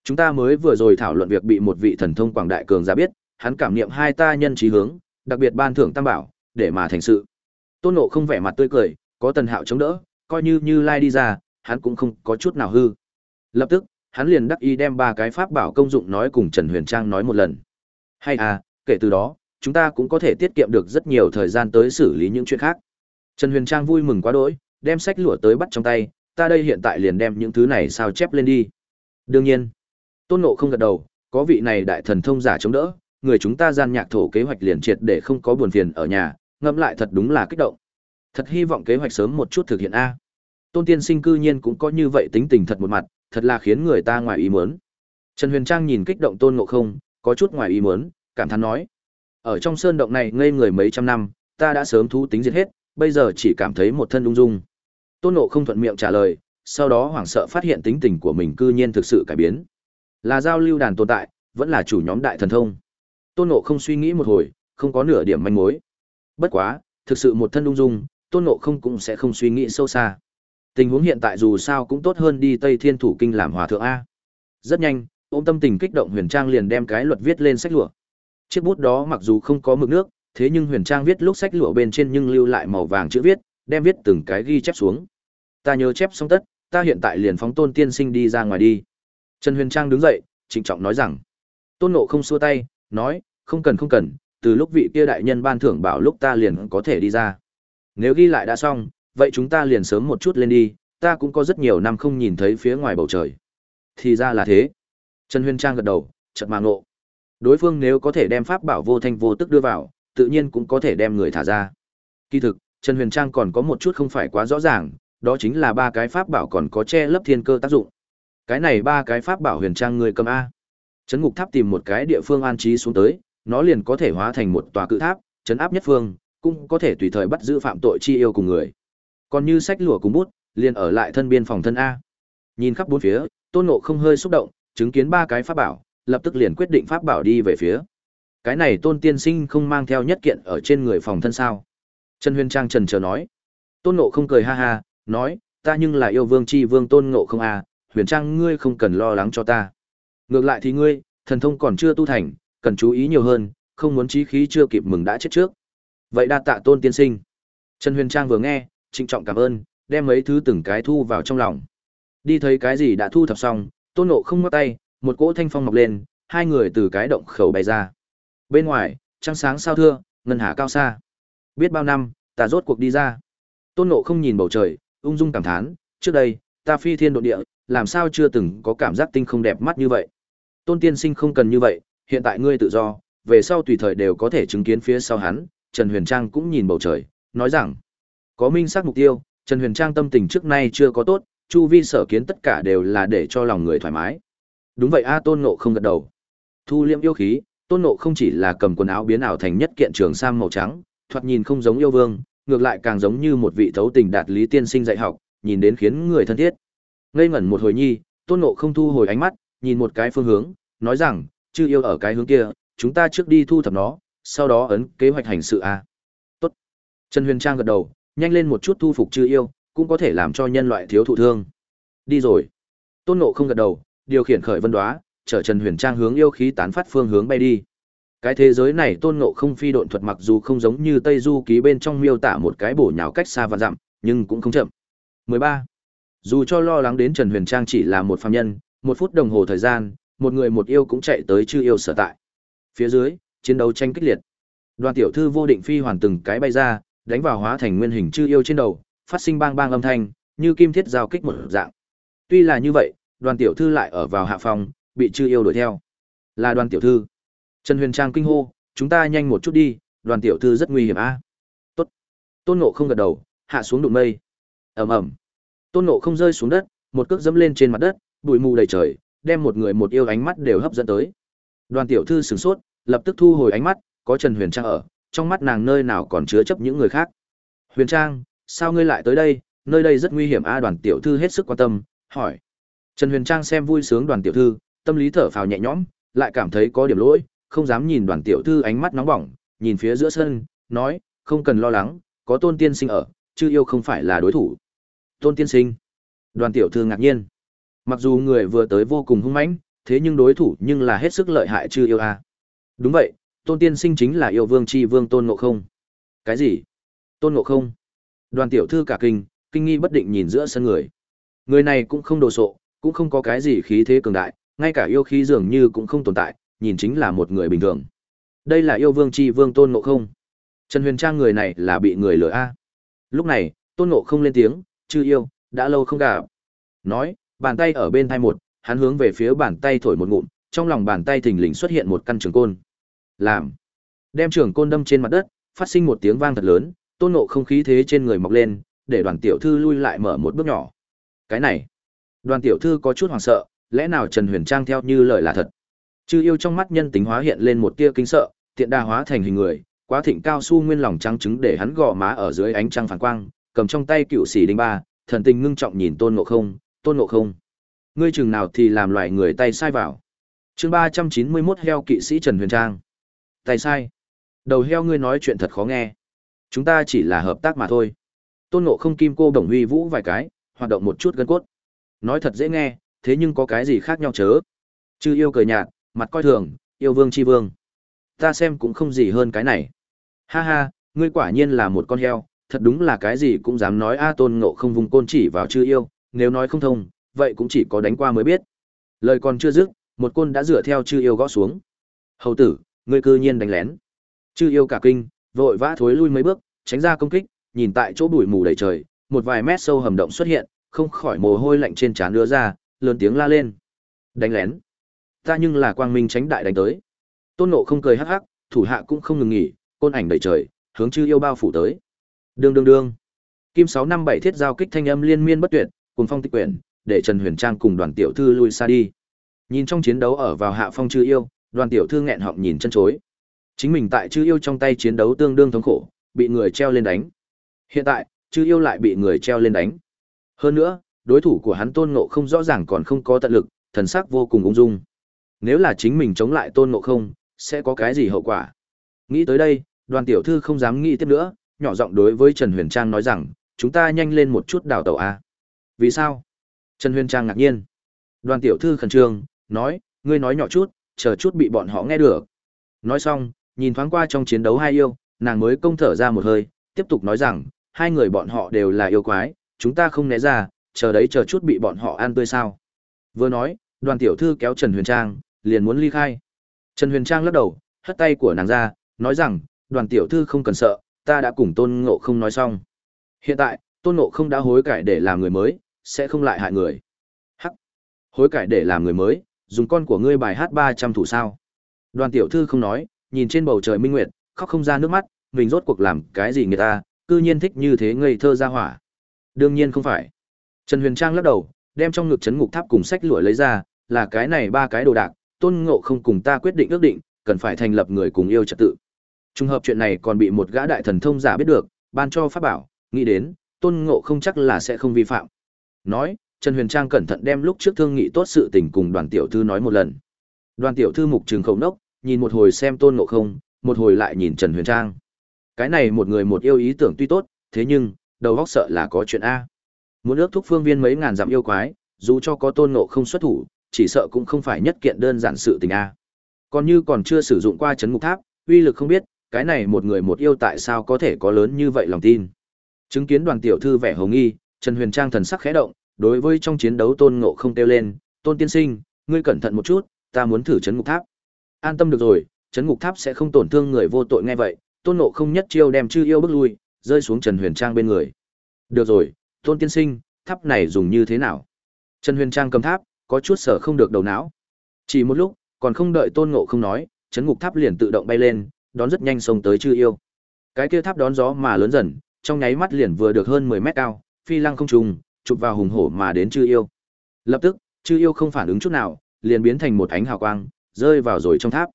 Chúng ta mới vừa rồi thảo luận việc bị một vị thần thông quảng đại cường giả biết, hắn cảm niệm hai ta nhân trí hướng, đặc biệt ban thưởng tam bảo, để mà thành sự. Tôn Ngộ không vẻ mặt tươi cười, có Tần Hạo chống đỡ, coi như Như Lai đi ra, hắn cũng không có chút nào hư. Lập tức, hắn liền đắc ý đem ba cái pháp bảo công dụng nói cùng Trần Huyền Trang nói một lần. Hay à, kể từ đó, chúng ta cũng có thể tiết kiệm được rất nhiều thời gian tới xử lý những chuyện khác. Trần Huyền Trang vui mừng quá đỗi, đem sách lụa tới bắt trong tay, ta đây hiện tại liền đem những thứ này sao chép lên đi. Đương nhiên, Tôn Ngộ không gật đầu, có vị này đại thần thông giả chống đỡ, người chúng ta gian nhạc thổ kế hoạch liền triệt để không có buồn phiền ở nhà, ngẫm lại thật đúng là kích động. Thật hy vọng kế hoạch sớm một chút thực hiện a. Tôn Tiên Sinh cư nhiên cũng có như vậy tính tình thật một mặt, thật là khiến người ta ngoài ý muốn. Trần Huyền Trang nhìn kích động Tôn Ngộ Không, có chút ngoài ý muốn, cảm thán nói: "Ở trong sơn động này ngây người mấy trăm năm, ta đã sớm thú tính diệt hết, bây giờ chỉ cảm thấy một thân ung dung." Tôn Ngộ Không thuận miệng trả lời, sau đó hoảng sợ phát hiện tính tình của mình cư nhiên thực sự cải biến. Là giao lưu đàn tồn tại, vẫn là chủ nhóm đại thần thông. Tôn Ngộ không suy nghĩ một hồi, không có nửa điểm manh mối. Bất quá, thực sự một thân ung dung, Tôn Ngộ không cũng sẽ không suy nghĩ sâu xa. Tình huống hiện tại dù sao cũng tốt hơn đi Tây Thiên Thủ Kinh làm hòa thượng A. Rất nhanh, ôm tâm tình kích động Huyền Trang liền đem cái luật viết lên sách lụa. Chiếc bút đó mặc dù không có mực nước, thế nhưng Huyền Trang viết lúc sách lụa bên trên nhưng lưu lại màu vàng chữ viết, đem viết từng cái ghi chép xuống. Ta nhớ chép xong tất, ta hiện tại liền phóng Tôn Tiên Sinh đi ra ngoài đi. Trần Huyền Trang đứng dậy, trịnh trọng nói rằng. Tôn Ngộ không xua tay, nói, không cần không cần, từ lúc vị kia đại nhân ban thưởng bảo lúc ta liền có thể đi ra. Nếu ghi lại đã xong, vậy chúng ta liền sớm một chút lên đi, ta cũng có rất nhiều năm không nhìn thấy phía ngoài bầu trời. Thì ra là thế. Trần Huyền Trang gật đầu, chợt mà ngộ. Đối phương nếu có thể đem pháp bảo vô thanh vô tức đưa vào, tự nhiên cũng có thể đem người thả ra. Kỳ thực, Trần Huyền Trang còn có một chút không phải quá rõ ràng, đó chính là ba cái pháp bảo còn có che lấp thiên cơ tác dụng. Cái này ba cái pháp bảo huyền trang người cầm a. Trấn ngục tháp tìm một cái địa phương an trí xuống tới, nó liền có thể hóa thành một tòa cự tháp, trấn áp nhất phương, cũng có thể tùy thời bắt giữ phạm tội chi yêu cùng người. Còn như sách lụa cùng bút, liền ở lại thân biên phòng thân A. Nhìn khắp bốn phía, Tôn Ngộ không hơi xúc động, chứng kiến ba cái pháp bảo, lập tức liền quyết định pháp bảo đi về phía. Cái này Tôn Tiên Sinh không mang theo nhất kiện ở trên người phòng thân sao? Trần Huyền Trang trần chờ nói. Tôn Ngộ không cười ha ha, nói, ta nhưng là yêu vương chi vương Tôn Ngộ không à, Huyền Trang ngươi không cần lo lắng cho ta. Ngược lại thì ngươi, thần thông còn chưa tu thành, cần chú ý nhiều hơn, không muốn trí khí chưa kịp mừng đã chết trước. Vậy đa tạ Tôn Tiên Sinh. Trần Huyền Trang vừa nghe, trịnh trọng cảm ơn, đem mấy thứ từng cái thu vào trong lòng. Đi thấy cái gì đã thu thập xong, Tôn Ngộ không ngắt tay, một cỗ thanh phong mọc lên, hai người từ cái động khẩu bay ra. Bên ngoài, trăng sáng sao thưa, ngân hà cao xa. Biết bao năm, ta rốt cuộc đi ra. Tôn Ngộ không nhìn bầu trời, ung dung cảm thán, trước đây, ta phi thiên độ địa, làm sao chưa từng có cảm giác tinh không đẹp mắt như vậy. Tôn tiên sinh không cần như vậy, hiện tại ngươi tự do, về sau tùy thời đều có thể chứng kiến phía sau hắn. Trần Huyền Trang cũng nhìn bầu trời, nói rằng, có minh xác mục tiêu, Trần Huyền Trang tâm tình trước nay chưa có tốt, chu vi sở kiến tất cả đều là để cho lòng người thoải mái. Đúng vậy a Tôn Ngộ không gật đầu. Thu liễm yêu khí, Tôn Ngộ không chỉ là cầm quần áo biến ảo thành nhất kiện trường sam màu trắng, thoạt nhìn không giống yêu vương, ngược lại càng giống như một vị thấu tình đạt lý tiên sinh dạy học, nhìn đến khiến người thân thiết. Ngây ngẩn một hồi nhi, Tôn Ngộ không thu hồi ánh mắt, nhìn một cái phương hướng, nói rằng, chư yêu ở cái hướng kia, chúng ta trước đi thu thập nó, sau đó ấn kế hoạch hành sự a. Tốt. Trần Huyền Trang gật đầu, nhanh lên một chút thu phục chư yêu, cũng có thể làm cho nhân loại thiếu thụ thương. Đi rồi. Tôn Ngộ không gật đầu, điều khiển khởi vân đoá, chở Trần Huyền Trang hướng yêu khí tán phát phương hướng bay đi. Cái thế giới này tôn ngộ không phi độn thuật mặc dù không giống như Tây Du ký bên trong miêu tả một cái bổ nhào cách xa và dặm, nhưng cũng không chậm. 13. Dù cho lo lắng đến Trần Huyền Trang chỉ là một phàm nhân, một phút đồng hồ thời gian, một người một yêu cũng chạy tới chư yêu sở tại. Phía dưới, chiến đấu tranh kích liệt. Đoàn tiểu thư vô định phi hoàn từng cái bay ra, đánh vào hóa thành nguyên hình chư yêu trên đầu, phát sinh bang bang âm thanh, như kim thiết giao kích một dạng. Tuy là như vậy, đoàn tiểu thư lại ở vào hạ phòng, bị chư yêu đuổi theo. Là đoàn tiểu thư. Trần Huyền Trang kinh hô, chúng ta nhanh một chút đi, đoàn tiểu thư rất nguy hiểm a. Tốt. Tôn Ngộ không gật đầu, hạ xuống đụng mây. ầm ầm. Tôn Ngộ không rơi xuống đất, một cước dẫm lên trên mặt đất, bụi mù đầy trời, đem một người một yêu ánh mắt đều hấp dẫn tới. Đoàn tiểu thư sửng sốt, lập tức thu hồi ánh mắt, có Trần Huyền Trang ở, trong mắt nàng nơi nào còn chứa chấp những người khác. Huyền Trang, sao ngươi lại tới đây, nơi đây rất nguy hiểm a đoàn tiểu thư hết sức quan tâm, hỏi. Trần Huyền Trang xem vui sướng đoàn tiểu thư, tâm lý thở phào nhẹ nhõm, lại cảm thấy có điểm lỗi, không dám nhìn đoàn tiểu thư ánh mắt nóng bỏng, nhìn phía giữa sân, nói, không cần lo lắng, có tôn tiên sinh ở, chứ yêu không phải là đối thủ. Tôn tiên sinh. Đoàn tiểu thư ngạc nhiên. Mặc dù người vừa tới vô cùng hung mãnh, thế nhưng đối thủ nhưng là hết sức lợi hại chưa yêu a. Đúng vậy, tôn tiên sinh chính là yêu vương chi vương tôn ngộ không. Cái gì? Tôn ngộ không? Đoàn tiểu thư cả kinh, kinh nghi bất định nhìn giữa sân người. Người này cũng không đồ sộ, cũng không có cái gì khí thế cường đại, ngay cả yêu khí dường như cũng không tồn tại, nhìn chính là một người bình thường. Đây là yêu vương chi vương tôn ngộ không. Trần Huyền Trang người này là bị người lừa a. Lúc này, tôn ngộ không lên tiếng, chư yêu, đã lâu không gặp. Nói, bàn tay ở bên thai một, hắn hướng về phía bàn tay thổi một ngụm, trong lòng bàn tay thình lình xuất hiện một căn trường côn. Làm. Đem trường côn đâm trên mặt đất, phát sinh một tiếng vang thật lớn, tôn ngộ không khí thế trên người mọc lên, để đoàn tiểu thư lui lại mở một bước nhỏ. Cái này, đoàn tiểu thư có chút hoảng sợ, lẽ nào Trần Huyền Trang theo như lời là thật? Chư yêu trong mắt nhân tính hóa hiện lên một tia kinh sợ, tiện đa hóa thành hình người, quá thịnh cao su nguyên lòng trắng trứng để hắn gò má ở dưới ánh trăng phản quang, cầm trong tay cựu sĩ đinh ba, thần tình ngưng trọng nhìn Tôn Ngộ Không, "Tôn Ngộ Không, ngươi chừng nào thì làm loại người tay sai vào?" Chương ba trăm chín mươi mốt heo kỵ sĩ Trần Huyền Trang. Tay sai? Đầu heo ngươi nói chuyện thật khó nghe. Chúng ta chỉ là hợp tác mà thôi. Tôn Ngộ Không kim cô đồng huy vũ vài cái, hoạt động một chút gân cốt. Nói thật dễ nghe, thế nhưng có cái gì khác nhau chớ? Chư yêu cười nhạt, mặt coi thường, yêu vương chi vương. Ta xem cũng không gì hơn cái này. Ha ha, ngươi quả nhiên là một con heo, thật đúng là cái gì cũng dám nói a tôn ngộ không vùng côn chỉ vào chư yêu, nếu nói không thông, vậy cũng chỉ có đánh qua mới biết. Lời còn chưa dứt, một côn đã dựa theo chư yêu gõ xuống. Hầu tử, ngươi cư nhiên đánh lén. Chư yêu cả kinh, vội vã thối lui mấy bước, tránh ra công kích, nhìn tại chỗ bụi mù đầy trời, một vài mét sâu hầm động xuất hiện, không khỏi mồ hôi lạnh trên trán đưa ra, lớn tiếng la lên. Đánh lén? Ta nhưng là quang minh tránh đại đánh tới. Tôn nộ không cười hắc hắc thủ hạ cũng không ngừng nghỉ côn ảnh đầy trời hướng chư yêu bao phủ tới. Đương đương đương. Kim sáu năm bảy thiết giao kích thanh âm liên miên bất tuyệt cùng phong tịch quyển để trần huyền trang cùng đoàn tiểu thư lui xa đi. Nhìn trong chiến đấu ở vào hạ phong chư yêu đoàn tiểu thư nghẹn họng nhìn chân chối chính mình tại chư yêu trong tay chiến đấu tương đương thống khổ bị người treo lên đánh hiện tại chư yêu lại bị người treo lên đánh Hơn nữa, đối thủ của hắn Tôn Ngộ không rõ ràng còn không có tận lực, thần sắc vô cùng ung dung. Nếu là chính mình chống lại Tôn Ngộ không, sẽ có cái gì hậu quả? Nghĩ tới đây, đoàn tiểu thư không dám nghĩ tiếp nữa, nhỏ giọng đối với Trần Huyền Trang nói rằng, chúng ta nhanh lên một chút đào tàu A. Vì sao? Trần Huyền Trang ngạc nhiên. Đoàn tiểu thư khẩn trương, nói, ngươi nói nhỏ chút, chờ chút bị bọn họ nghe được. Nói xong, nhìn thoáng qua trong chiến đấu hai yêu, nàng mới công thở ra một hơi, tiếp tục nói rằng, hai người bọn họ đều là yêu quái, chúng ta không né ra, chờ đấy chờ chút bị bọn họ ăn tươi sao. Vừa nói, đoàn tiểu thư kéo Trần Huyền Trang, liền muốn ly khai. Trần Huyền Trang lắc đầu, hất tay của nàng ra, nói rằng, đoàn tiểu thư không cần sợ, ta đã cùng tôn ngộ không nói xong. Hiện tại, tôn ngộ không đã hối cải để làm người mới, sẽ không lại hại người. Hắc! Hối cải để làm người mới, dùng con của ngươi bài hát 300 thủ sao. Đoàn tiểu thư không nói, nhìn trên bầu trời minh nguyệt, khóc không ra nước mắt, mình rốt cuộc làm cái gì người ta, cư nhiên thích như thế ngây thơ ra hỏa. Đương nhiên không phải. Trần Huyền Trang lắc đầu, đem trong ngực chấn ngục tháp cùng sách lụa lấy ra, là cái này ba cái đồ đạc, tôn ngộ không cùng ta quyết định ước định, cần phải thành lập người cùng yêu trật tự. Trùng hợp chuyện này còn bị một gã đại thần thông giả biết được, ban cho pháp bảo, nghĩ đến, tôn ngộ không chắc là sẽ không vi phạm. Nói, Trần Huyền Trang cẩn thận đem lúc trước thương nghị tốt sự tình cùng đoàn tiểu thư nói một lần. Đoàn tiểu thư mục trường khẩu nốc, nhìn một hồi xem tôn ngộ không, một hồi lại nhìn Trần Huyền Trang. Cái này một người một yêu ý tưởng tuy tốt, thế nhưng, đầu óc sợ là có chuyện A. Muốn ước thúc phương viên mấy ngàn dặm yêu quái, dù cho có tôn ngộ không xuất thủ, chỉ sợ cũng không phải nhất kiện đơn giản sự tình A. Còn như còn chưa sử dụng qua chấn ngục tháp, uy lực không biết, cái này một người một yêu tại sao có thể có lớn như vậy lòng tin. Chứng kiến đoàn tiểu thư vẻ hồng nghi, Trần Huyền Trang thần sắc khẽ động, đối với trong chiến đấu tôn ngộ không kêu lên, tôn tiên sinh, ngươi cẩn thận một chút, ta muốn thử chấn ngục tháp. An tâm được rồi, chấn ngục tháp sẽ không tổn thương người vô tội ngay vậy, tôn ngộ không nhất chiêu đem chư yêu bước lui, rơi xuống Trần Huyền Trang bên người. Được rồi, tôn tiên sinh, tháp này dùng như thế nào? Trần Huyền Trang cầm tháp, có chút sở không được đầu não. Chỉ một lúc, còn không đợi tôn ngộ không nói, chấn ngục tháp liền tự động bay lên, đón rất nhanh xông tới chư yêu. Cái kia tháp đón gió mà lớn dần, trong nháy mắt liền vừa được hơn 10 mét cao, phi lăng không trùng, chụp vào hùng hổ mà đến chư yêu. Lập tức, chư yêu không phản ứng chút nào, liền biến thành một ánh hào quang, rơi vào rồi trong tháp.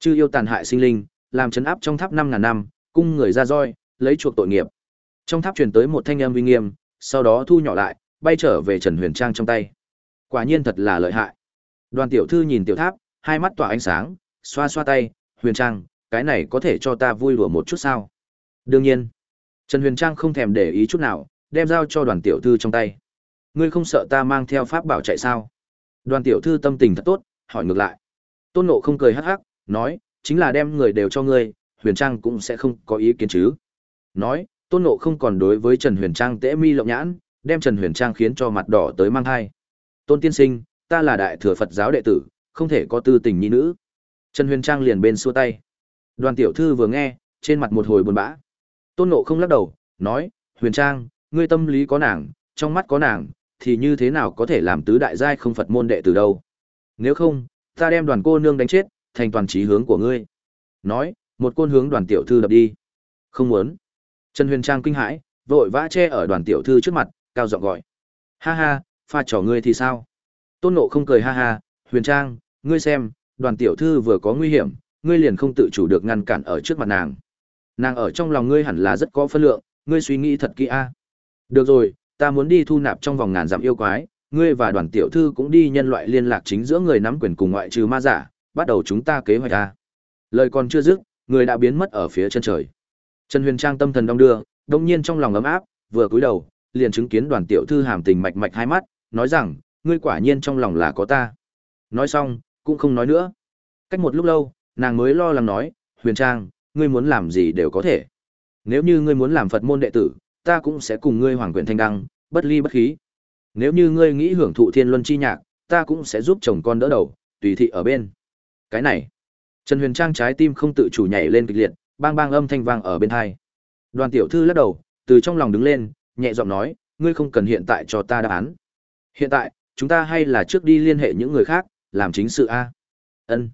Chư yêu tàn hại sinh linh, làm chấn áp trong tháp năm ngàn năm, cung người ra roi, lấy chuộc tội nghiệp. Trong tháp truyền tới một thanh âm uy nghiêm, sau đó thu nhỏ lại, bay trở về Trần Huyền Trang trong tay. Quả nhiên thật là lợi hại. Đoàn tiểu thư nhìn tiểu tháp, hai mắt tỏa ánh sáng, xoa xoa tay, "Huyền Trang, cái này có thể cho ta vui đùa một chút sao?" Đương nhiên. Trần Huyền Trang không thèm để ý chút nào, đem giao cho đoàn tiểu thư trong tay. "Ngươi không sợ ta mang theo pháp bảo chạy sao?" Đoàn tiểu thư tâm tình thật tốt, hỏi ngược lại. Tôn Nộ không cười hắc hắc, nói, "Chính là đem người đều cho ngươi, Huyền Trang cũng sẽ không có ý kiến chứ?" Nói, Tôn Nộ không còn đối với Trần Huyền Trang tễ mi lộng nhãn, đem Trần Huyền Trang khiến cho mặt đỏ tới mang hai. Tôn tiên sinh, ta là đại thừa Phật giáo đệ tử, không thể có tư tình nhi nữ. Trần Huyền Trang liền bên xua tay. Đoàn tiểu thư vừa nghe, trên mặt một hồi buồn bã. Tôn Nộ không lắc đầu, nói, Huyền Trang, ngươi tâm lý có nàng, trong mắt có nàng, thì như thế nào có thể làm tứ đại giai không Phật môn đệ từ đâu. Nếu không, ta đem đoàn cô nương đánh chết, thành toàn trí hướng của ngươi. Nói, một côn hướng đoàn tiểu thư đập đi. Không muốn. Trần Huyền Trang kinh hãi, vội vã che ở đoàn tiểu thư trước mặt, cao giọng gọi. Ha ha, pha trò ngươi thì sao? Tôn Nộ không cười ha ha, Huyền Trang, ngươi xem, đoàn tiểu thư vừa có nguy hiểm, ngươi liền không tự chủ được ngăn cản ở trước mặt nàng. Nàng ở trong lòng ngươi hẳn là rất có phân lượng, ngươi suy nghĩ thật kỹ a. Được rồi, ta muốn đi thu nạp trong vòng ngàn dặm yêu quái, ngươi và đoàn tiểu thư cũng đi nhân loại liên lạc chính giữa người nắm quyền cùng ngoại trừ ma giả, bắt đầu chúng ta kế hoạch a. Lời còn chưa dứt, người đã biến mất ở phía chân trời. Trần Huyền Trang tâm thần đông đưa, đông nhiên trong lòng ấm áp, vừa cúi đầu, liền chứng kiến đoàn tiểu thư hàm tình mạch mạch hai mắt, nói rằng, ngươi quả nhiên trong lòng là có ta. Nói xong, cũng không nói nữa. Cách một lúc lâu, nàng mới lo lắng nói, Huyền Trang, ngươi muốn làm gì đều có thể. Nếu như ngươi muốn làm Phật môn đệ tử, ta cũng sẽ cùng ngươi hoàng quyền thanh đăng, bất ly bất khí. Nếu như ngươi nghĩ hưởng thụ thiên luân chi nhạc, ta cũng sẽ giúp chồng con đỡ đầu, tùy thị ở bên. Cái này, Trần Huyền Trang trái tim không tự chủ nhảy lên kịch liệt, bang bang âm thanh vang ở bên tai. Đoàn tiểu thư lắc đầu, từ trong lòng đứng lên, nhẹ giọng nói, ngươi không cần hiện tại cho ta đáp án. Hiện tại, chúng ta hay là trước đi liên hệ những người khác, làm chính sự a. Ân.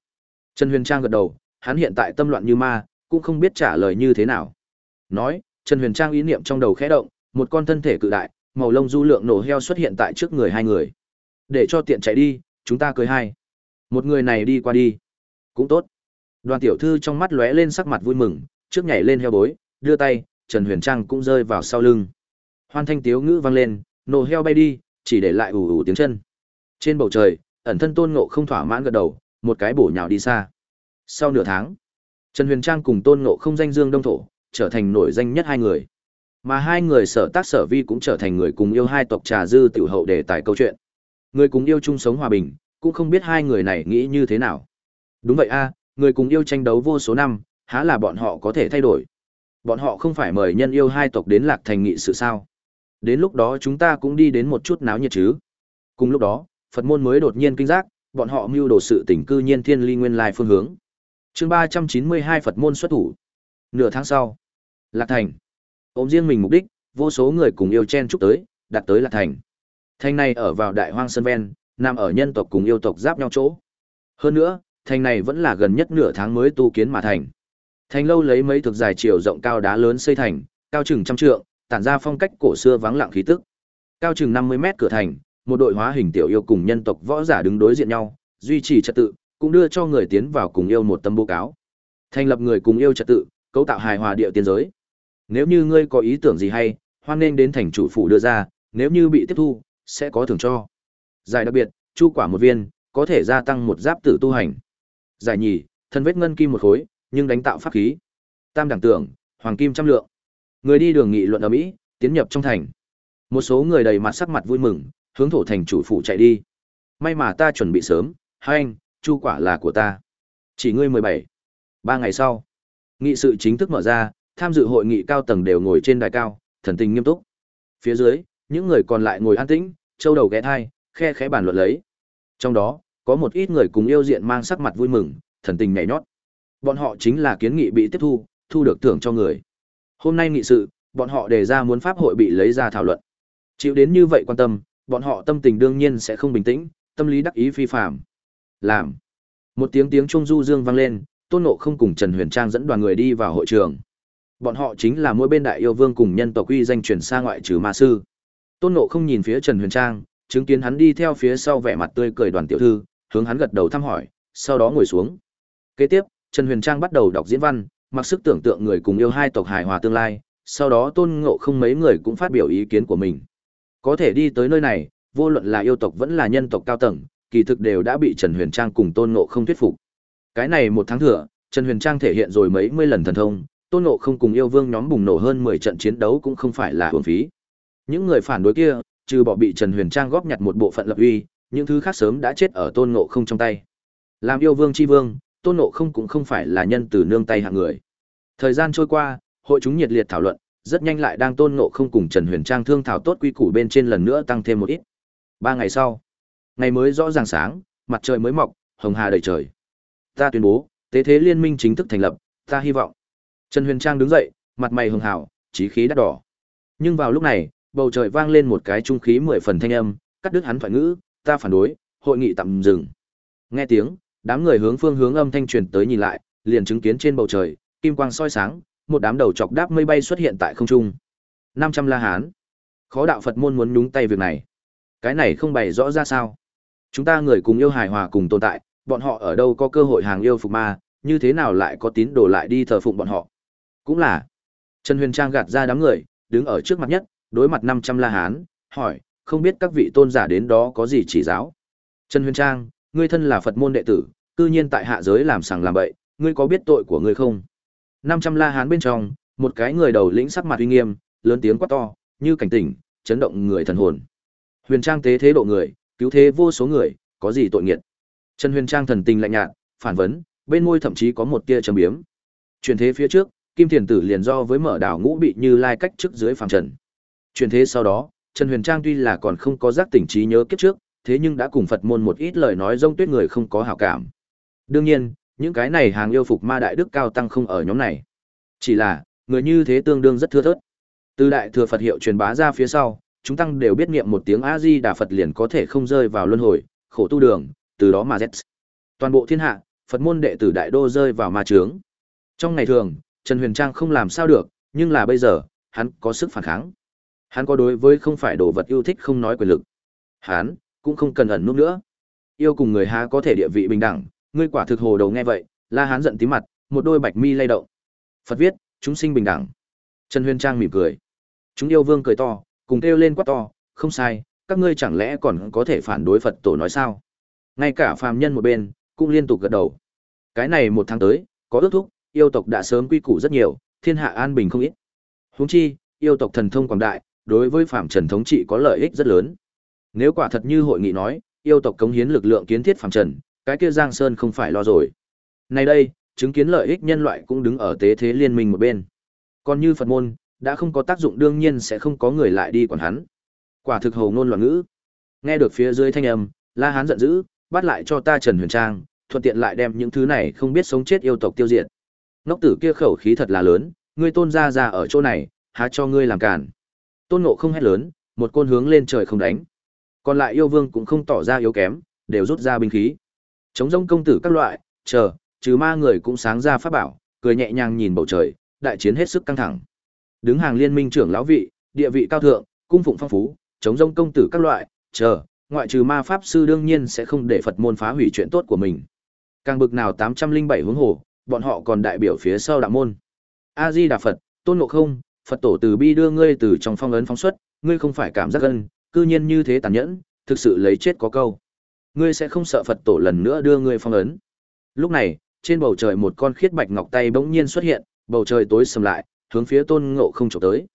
Trần Huyền Trang gật đầu, hắn hiện tại tâm loạn như ma, cũng không biết trả lời như thế nào. Nói, Trần Huyền Trang ý niệm trong đầu khẽ động, một con thân thể cự đại, màu lông du lượng nổ heo xuất hiện tại trước người hai người. Để cho tiện chạy đi, chúng ta cười hai. Một người này đi qua đi. Cũng tốt. Đoàn tiểu thư trong mắt lóe lên sắc mặt vui mừng, trước nhảy lên heo bối, đưa tay, Trần Huyền Trang cũng rơi vào sau lưng. Hoan thanh tiếu ngữ vang lên, Nổ heo bay đi, chỉ để lại ủ ủ tiếng chân. Trên bầu trời, ẩn thân Tôn Ngộ không thỏa mãn gật đầu, một cái bổ nhào đi xa. Sau nửa tháng, Trần Huyền Trang cùng Tôn Ngộ không danh dương đông thổ, trở thành nổi danh nhất hai người. Mà hai người sở tác sở vi cũng trở thành người cùng yêu hai tộc trà dư tiểu hậu đề tài câu chuyện. Người cùng yêu chung sống hòa bình, cũng không biết hai người này nghĩ như thế nào. Đúng vậy a, người cùng yêu tranh đấu vô số năm, há là bọn họ có thể thay đổi. Bọn họ không phải mời nhân yêu hai tộc đến lạc thành nghị sự sao. Đến lúc đó chúng ta cũng đi đến một chút náo nhiệt chứ. Cùng lúc đó, Phật môn mới đột nhiên kinh giác, bọn họ mưu đồ sự tỉnh cư nhiên thiên ly nguyên lai phương hướng. chương ba trăm chín mươi hai Phật môn xuất thủ. Nửa tháng sau, Lạc Thành. Ôm riêng mình mục đích, vô số người cùng yêu chen chúc tới, đặt tới Lạc Thành. Thành này ở vào đại hoang sơn ven, nằm ở nhân tộc cùng yêu tộc giáp nhau chỗ. Hơn nữa, thành này vẫn là gần nhất nửa tháng mới tu kiến mà thành. Thành lâu lấy mấy thực dài chiều rộng cao đá lớn xây thành, cao chừng trăm trượng, tản ra phong cách cổ xưa vắng lặng khí tức. Cao chừng 50 mét cửa thành, một đội hóa hình tiểu yêu cùng nhân tộc võ giả đứng đối diện nhau, duy trì trật tự, cũng đưa cho người tiến vào cùng yêu một tâm bố cáo. Thành lập người cùng yêu trật tự, cấu tạo hài hòa địa tiên giới. Nếu như ngươi có ý tưởng gì hay, hoan nên đến thành chủ phủ đưa ra, nếu như bị tiếp thu, sẽ có thưởng cho. Giải đặc biệt, chu quả một viên, có thể gia tăng một giáp tử tu hành. Giải nhì, thân vết ngân kim một khối, nhưng đánh tạo pháp khí. Tam đẳng tưởng, hoàng kim trăm lượng. Người đi đường nghị luận ở Mỹ, tiến nhập trong thành. Một số người đầy mặt sắc mặt vui mừng, hướng thổ thành chủ phủ chạy đi. May mà ta chuẩn bị sớm, hai anh, chu quả là của ta. Chỉ ngươi mười bảy. Ba ngày sau, nghị sự chính thức mở ra, tham dự hội nghị cao tầng đều ngồi trên đài cao, thần tình nghiêm túc. Phía dưới, những người còn lại ngồi an tĩnh, châu đầu ghé thai, khe khẽ bàn luận lấy. Trong đó, có một ít người cùng yêu diện mang sắc mặt vui mừng, thần tình nhảy nhót. Bọn họ chính là kiến nghị bị tiếp thu, thu được thưởng cho người. Hôm nay nghị sự, bọn họ đề ra muốn pháp hội bị lấy ra thảo luận. Chịu đến như vậy quan tâm, bọn họ tâm tình đương nhiên sẽ không bình tĩnh, tâm lý đắc ý phi phàm. Làm. Một tiếng tiếng trung du dương vang lên, Tôn Ngộ không cùng Trần Huyền Trang dẫn đoàn người đi vào hội trường. Bọn họ chính là mỗi bên đại yêu vương cùng nhân tộc uy danh truyền xa ngoại trừ ma sư. Tôn Ngộ không nhìn phía Trần Huyền Trang, chứng kiến hắn đi theo phía sau vẻ mặt tươi cười đoàn tiểu thư, hướng hắn gật đầu thăm hỏi, sau đó ngồi xuống. Kế tiếp, Trần Huyền Trang bắt đầu đọc diễn văn, mặc sức tưởng tượng người cùng yêu hai tộc hài hòa tương lai, sau đó Tôn Ngộ không mấy người cũng phát biểu ý kiến của mình. Có thể đi tới nơi này, vô luận là yêu tộc vẫn là nhân tộc cao tầng, kỳ thực đều đã bị Trần Huyền Trang cùng Tôn Ngộ không thuyết phục. Cái này một tháng thừa, Trần Huyền Trang thể hiện rồi mấy mươi lần thần thông, Tôn Ngộ không cùng yêu vương nhóm bùng nổ hơn mười trận chiến đấu cũng không phải là uổng phí. Những người phản đối kia, trừ bỏ bị Trần Huyền Trang góp nhặt một bộ phận lập uy, những thứ khác sớm đã chết ở Tôn Ngộ không trong tay. Làm yêu vương chi vương, Tôn Ngộ không cũng không phải là nhân từ nương tay hạng người. Thời gian trôi qua, hội chúng nhiệt liệt thảo luận, rất nhanh lại đang Tôn Ngộ không cùng Trần Huyền Trang thương thảo tốt quy củ bên trên lần nữa tăng thêm một ít. Ba ngày sau, ngày mới rõ ràng sáng, mặt trời mới mọc, hồng hà đầy trời. Ta tuyên bố, tế thế liên minh chính thức thành lập, ta hy vọng. Trần Huyền Trang đứng dậy, mặt mày hường hào, chí khí đắt đỏ. Nhưng vào lúc này, bầu trời vang lên một cái trung khí mười phần thanh âm, cắt đứt hắn thoại ngữ, ta phản đối, hội nghị tạm dừng. Nghe tiếng, đám người hướng phương hướng âm thanh truyền tới nhìn lại, liền chứng kiến trên bầu trời, kim quang soi sáng, một đám đầu chọc đáp mây bay xuất hiện tại không trung. 500 La Hán. Khó đạo Phật môn muốn nhúng tay việc này. Cái này không bày rõ ra sao? Chúng ta người cùng yêu hài hòa cùng tồn tại, bọn họ ở đâu có cơ hội hàng yêu phục ma, như thế nào lại có tín đồ lại đi thờ phụng bọn họ? Cũng là. Trần Huyền Trang gạt ra đám người, đứng ở trước mặt nhất, đối mặt 500 La Hán, hỏi, không biết các vị tôn giả đến đó có gì chỉ giáo? Trần Huyền Trang, ngươi thân là Phật môn đệ tử, cư nhiên tại hạ giới làm sằng làm bậy, ngươi có biết tội của ngươi không? 500 La Hán bên trong, một cái người đầu lĩnh sắc mặt uy nghiêm, lớn tiếng quát to, như cảnh tỉnh, chấn động người thần hồn. Huyền Trang tế thế độ người, cứu thế vô số người, có gì tội nghiệt? Trần Huyền Trang thần tình lạnh nhạt, phản vấn, bên môi thậm chí có một tia trầm biếm. Chuyển thế phía trước, Kim Thiền Tử liền do với mở đảo ngũ bị như lai cách trước dưới phàm trần. Chuyển thế sau đó, Trần Huyền Trang tuy là còn không có giác tỉnh trí nhớ kiếp trước, thế nhưng đã cùng Phật môn một ít lời nói rông tuyết người không có hảo cảm. Đương nhiên, những cái này hàng yêu phục ma đại đức cao tăng không ở nhóm này. Chỉ là, người như thế tương đương rất thưa thớt. Từ đại thừa Phật hiệu truyền bá ra phía sau, chúng tăng đều biết niệm một tiếng A Di Đà Phật liền có thể không rơi vào luân hồi, khổ tu đường, từ đó mà Z. Toàn bộ thiên hạ, Phật môn đệ tử đại đô rơi vào ma trướng Trong ngày thường, Trần Huyền Trang không làm sao được, nhưng là bây giờ, hắn có sức phản kháng. Hắn có đối với không phải đồ vật yêu thích không nói quyền lực. Hắn cũng không cần ẩn núp nữa. Yêu cùng người há có thể địa vị bình đẳng, ngươi quả thực hồ đầu nghe vậy, La Hán giận tí mặt, một đôi bạch mi lay động. Phật viết, chúng sinh bình đẳng. Trần Huyền Trang mỉm cười. Chúng yêu vương cười to, cùng kêu lên quát to, không sai, các ngươi chẳng lẽ còn có thể phản đối Phật tổ nói sao? Ngay cả phàm nhân một bên, cũng liên tục gật đầu. Cái này một tháng tới, có ước thúc, yêu tộc đã sớm quy củ rất nhiều, thiên hạ an bình không ít. Huống chi, yêu tộc thần thông quảng đại, đối với phạm trần thống trị có lợi ích rất lớn. Nếu quả thật như hội nghị nói, yêu tộc cống hiến lực lượng kiến thiết phạm trần, cái kia Giang Sơn không phải lo rồi. Này đây, chứng kiến lợi ích nhân loại cũng đứng ở tế thế liên minh một bên. Còn như Phật môn, đã không có tác dụng đương nhiên sẽ không có người lại đi quản hắn. Quả thực hầu ngôn loạn ngữ. Nghe được phía dưới thanh âm, La Hán giận dữ, bắt lại cho ta Trần Huyền Trang, thuận tiện lại đem những thứ này không biết sống chết yêu tộc tiêu diệt. Ngốc tử kia khẩu khí thật là lớn, ngươi tôn gia gia ở chỗ này, há cho ngươi làm cản. Tôn Ngộ không hét lớn, một côn hướng lên trời không đánh. Còn lại yêu vương cũng không tỏ ra yếu kém, đều rút ra binh khí. Chống rống công tử các loại, chờ, trừ ma người cũng sáng ra pháp bảo, cười nhẹ nhàng nhìn bầu trời, đại chiến hết sức căng thẳng. Đứng hàng liên minh trưởng lão vị, địa vị cao thượng, cung phụng phong phú, chống rống công tử các loại, chờ, ngoại trừ ma pháp sư đương nhiên sẽ không để Phật môn phá hủy chuyện tốt của mình. Càng bực nào 807 hướng hồ, bọn họ còn đại biểu phía sau đạo môn. A Di Đà Phật, Tôn Ngộ Không, Phật tổ từ bi đưa ngươi từ trong phong ấn phóng xuất, ngươi không phải cảm giác gân, cư nhiên như thế tàn nhẫn, thực sự lấy chết có câu. Ngươi sẽ không sợ Phật tổ lần nữa đưa ngươi phong ấn. Lúc này, trên bầu trời một con khiết bạch ngọc tay bỗng nhiên xuất hiện, bầu trời tối sầm lại, hướng phía Tôn Ngộ Không chụp tới.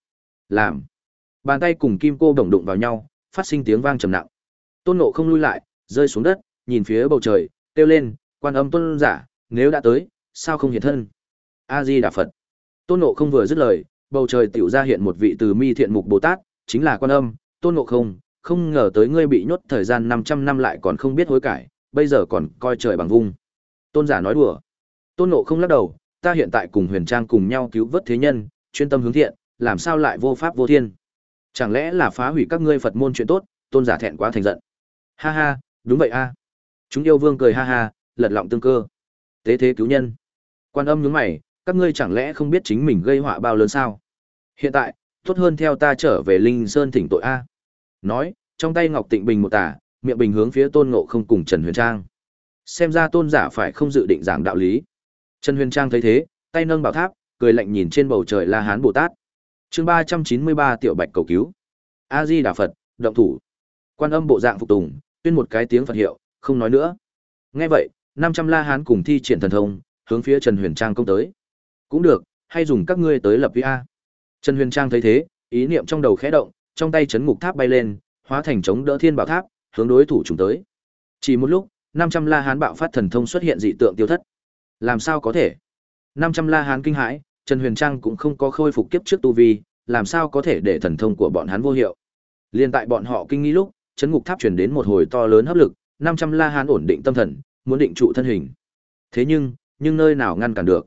Làm. Bàn tay cùng kim cô đồng đụng vào nhau, phát sinh tiếng vang trầm nặng. Tôn nộ Không lui lại, rơi xuống đất, nhìn phía bầu trời, kêu lên, quan âm tôn giả, nếu đã tới, sao không hiện thân? A Di Đà Phật. Tôn nộ Không vừa dứt lời, bầu trời tiểu ra hiện một vị từ mi thiện mục Bồ Tát, chính là quan âm, Tôn nộ Không, không ngờ tới ngươi bị nhốt thời gian 500 năm lại còn không biết hối cải, bây giờ còn coi trời bằng vung. Tôn giả nói đùa. Tôn nộ Không lắc đầu, ta hiện tại cùng Huyền Trang cùng nhau cứu vớt thế nhân, chuyên tâm hướng thiện, làm sao lại vô pháp vô thiên? Chẳng lẽ là phá hủy các ngươi Phật môn chuyện tốt? Tôn giả thẹn quá thành giận. Ha ha, đúng vậy a. Chúng yêu vương cười ha ha, lật lọng tương cơ. Tế thế cứu nhân. Quan âm nhướng mày, các ngươi chẳng lẽ không biết chính mình gây họa bao lớn sao? Hiện tại, tốt hơn theo ta trở về Linh Sơn thỉnh tội a. Nói, trong tay Ngọc Tịnh Bình một tả, miệng bình hướng phía Tôn Ngộ không cùng Trần Huyền Trang. Xem ra tôn giả phải không dự định giảng đạo lý. Trần Huyền Trang thấy thế, tay nâng bảo tháp, cười lạnh nhìn trên bầu trời La Hán Bồ Tát. Chương ba trăm chín mươi ba Tiểu Bạch cầu cứu. A Di Đà Phật, động thủ. Quan âm bộ dạng phục tùng, tuyên một cái tiếng Phật hiệu, không nói nữa. Nghe vậy, năm trăm La Hán cùng thi triển thần thông, hướng phía Trần Huyền Trang công tới. Cũng được, hay dùng các ngươi tới lập vi a. Trần Huyền Trang thấy thế, ý niệm trong đầu khẽ động, trong tay chấn ngục tháp bay lên, hóa thành chống đỡ thiên bảo tháp, hướng đối thủ trùng tới. Chỉ một lúc, 500 La Hán bạo phát thần thông xuất hiện dị tượng tiêu thất. Làm sao có thể? 500 La Hán kinh hãi, Trần Huyền Trang cũng không có khôi phục kiếp trước tu vi, làm sao có thể để thần thông của bọn hắn vô hiệu? Liên tại bọn họ kinh nghi lúc, chấn ngục tháp truyền đến một hồi to lớn hấp lực, 500 La Hán ổn định tâm thần, muốn định trụ thân hình. Thế nhưng, nhưng nơi nào ngăn cản được?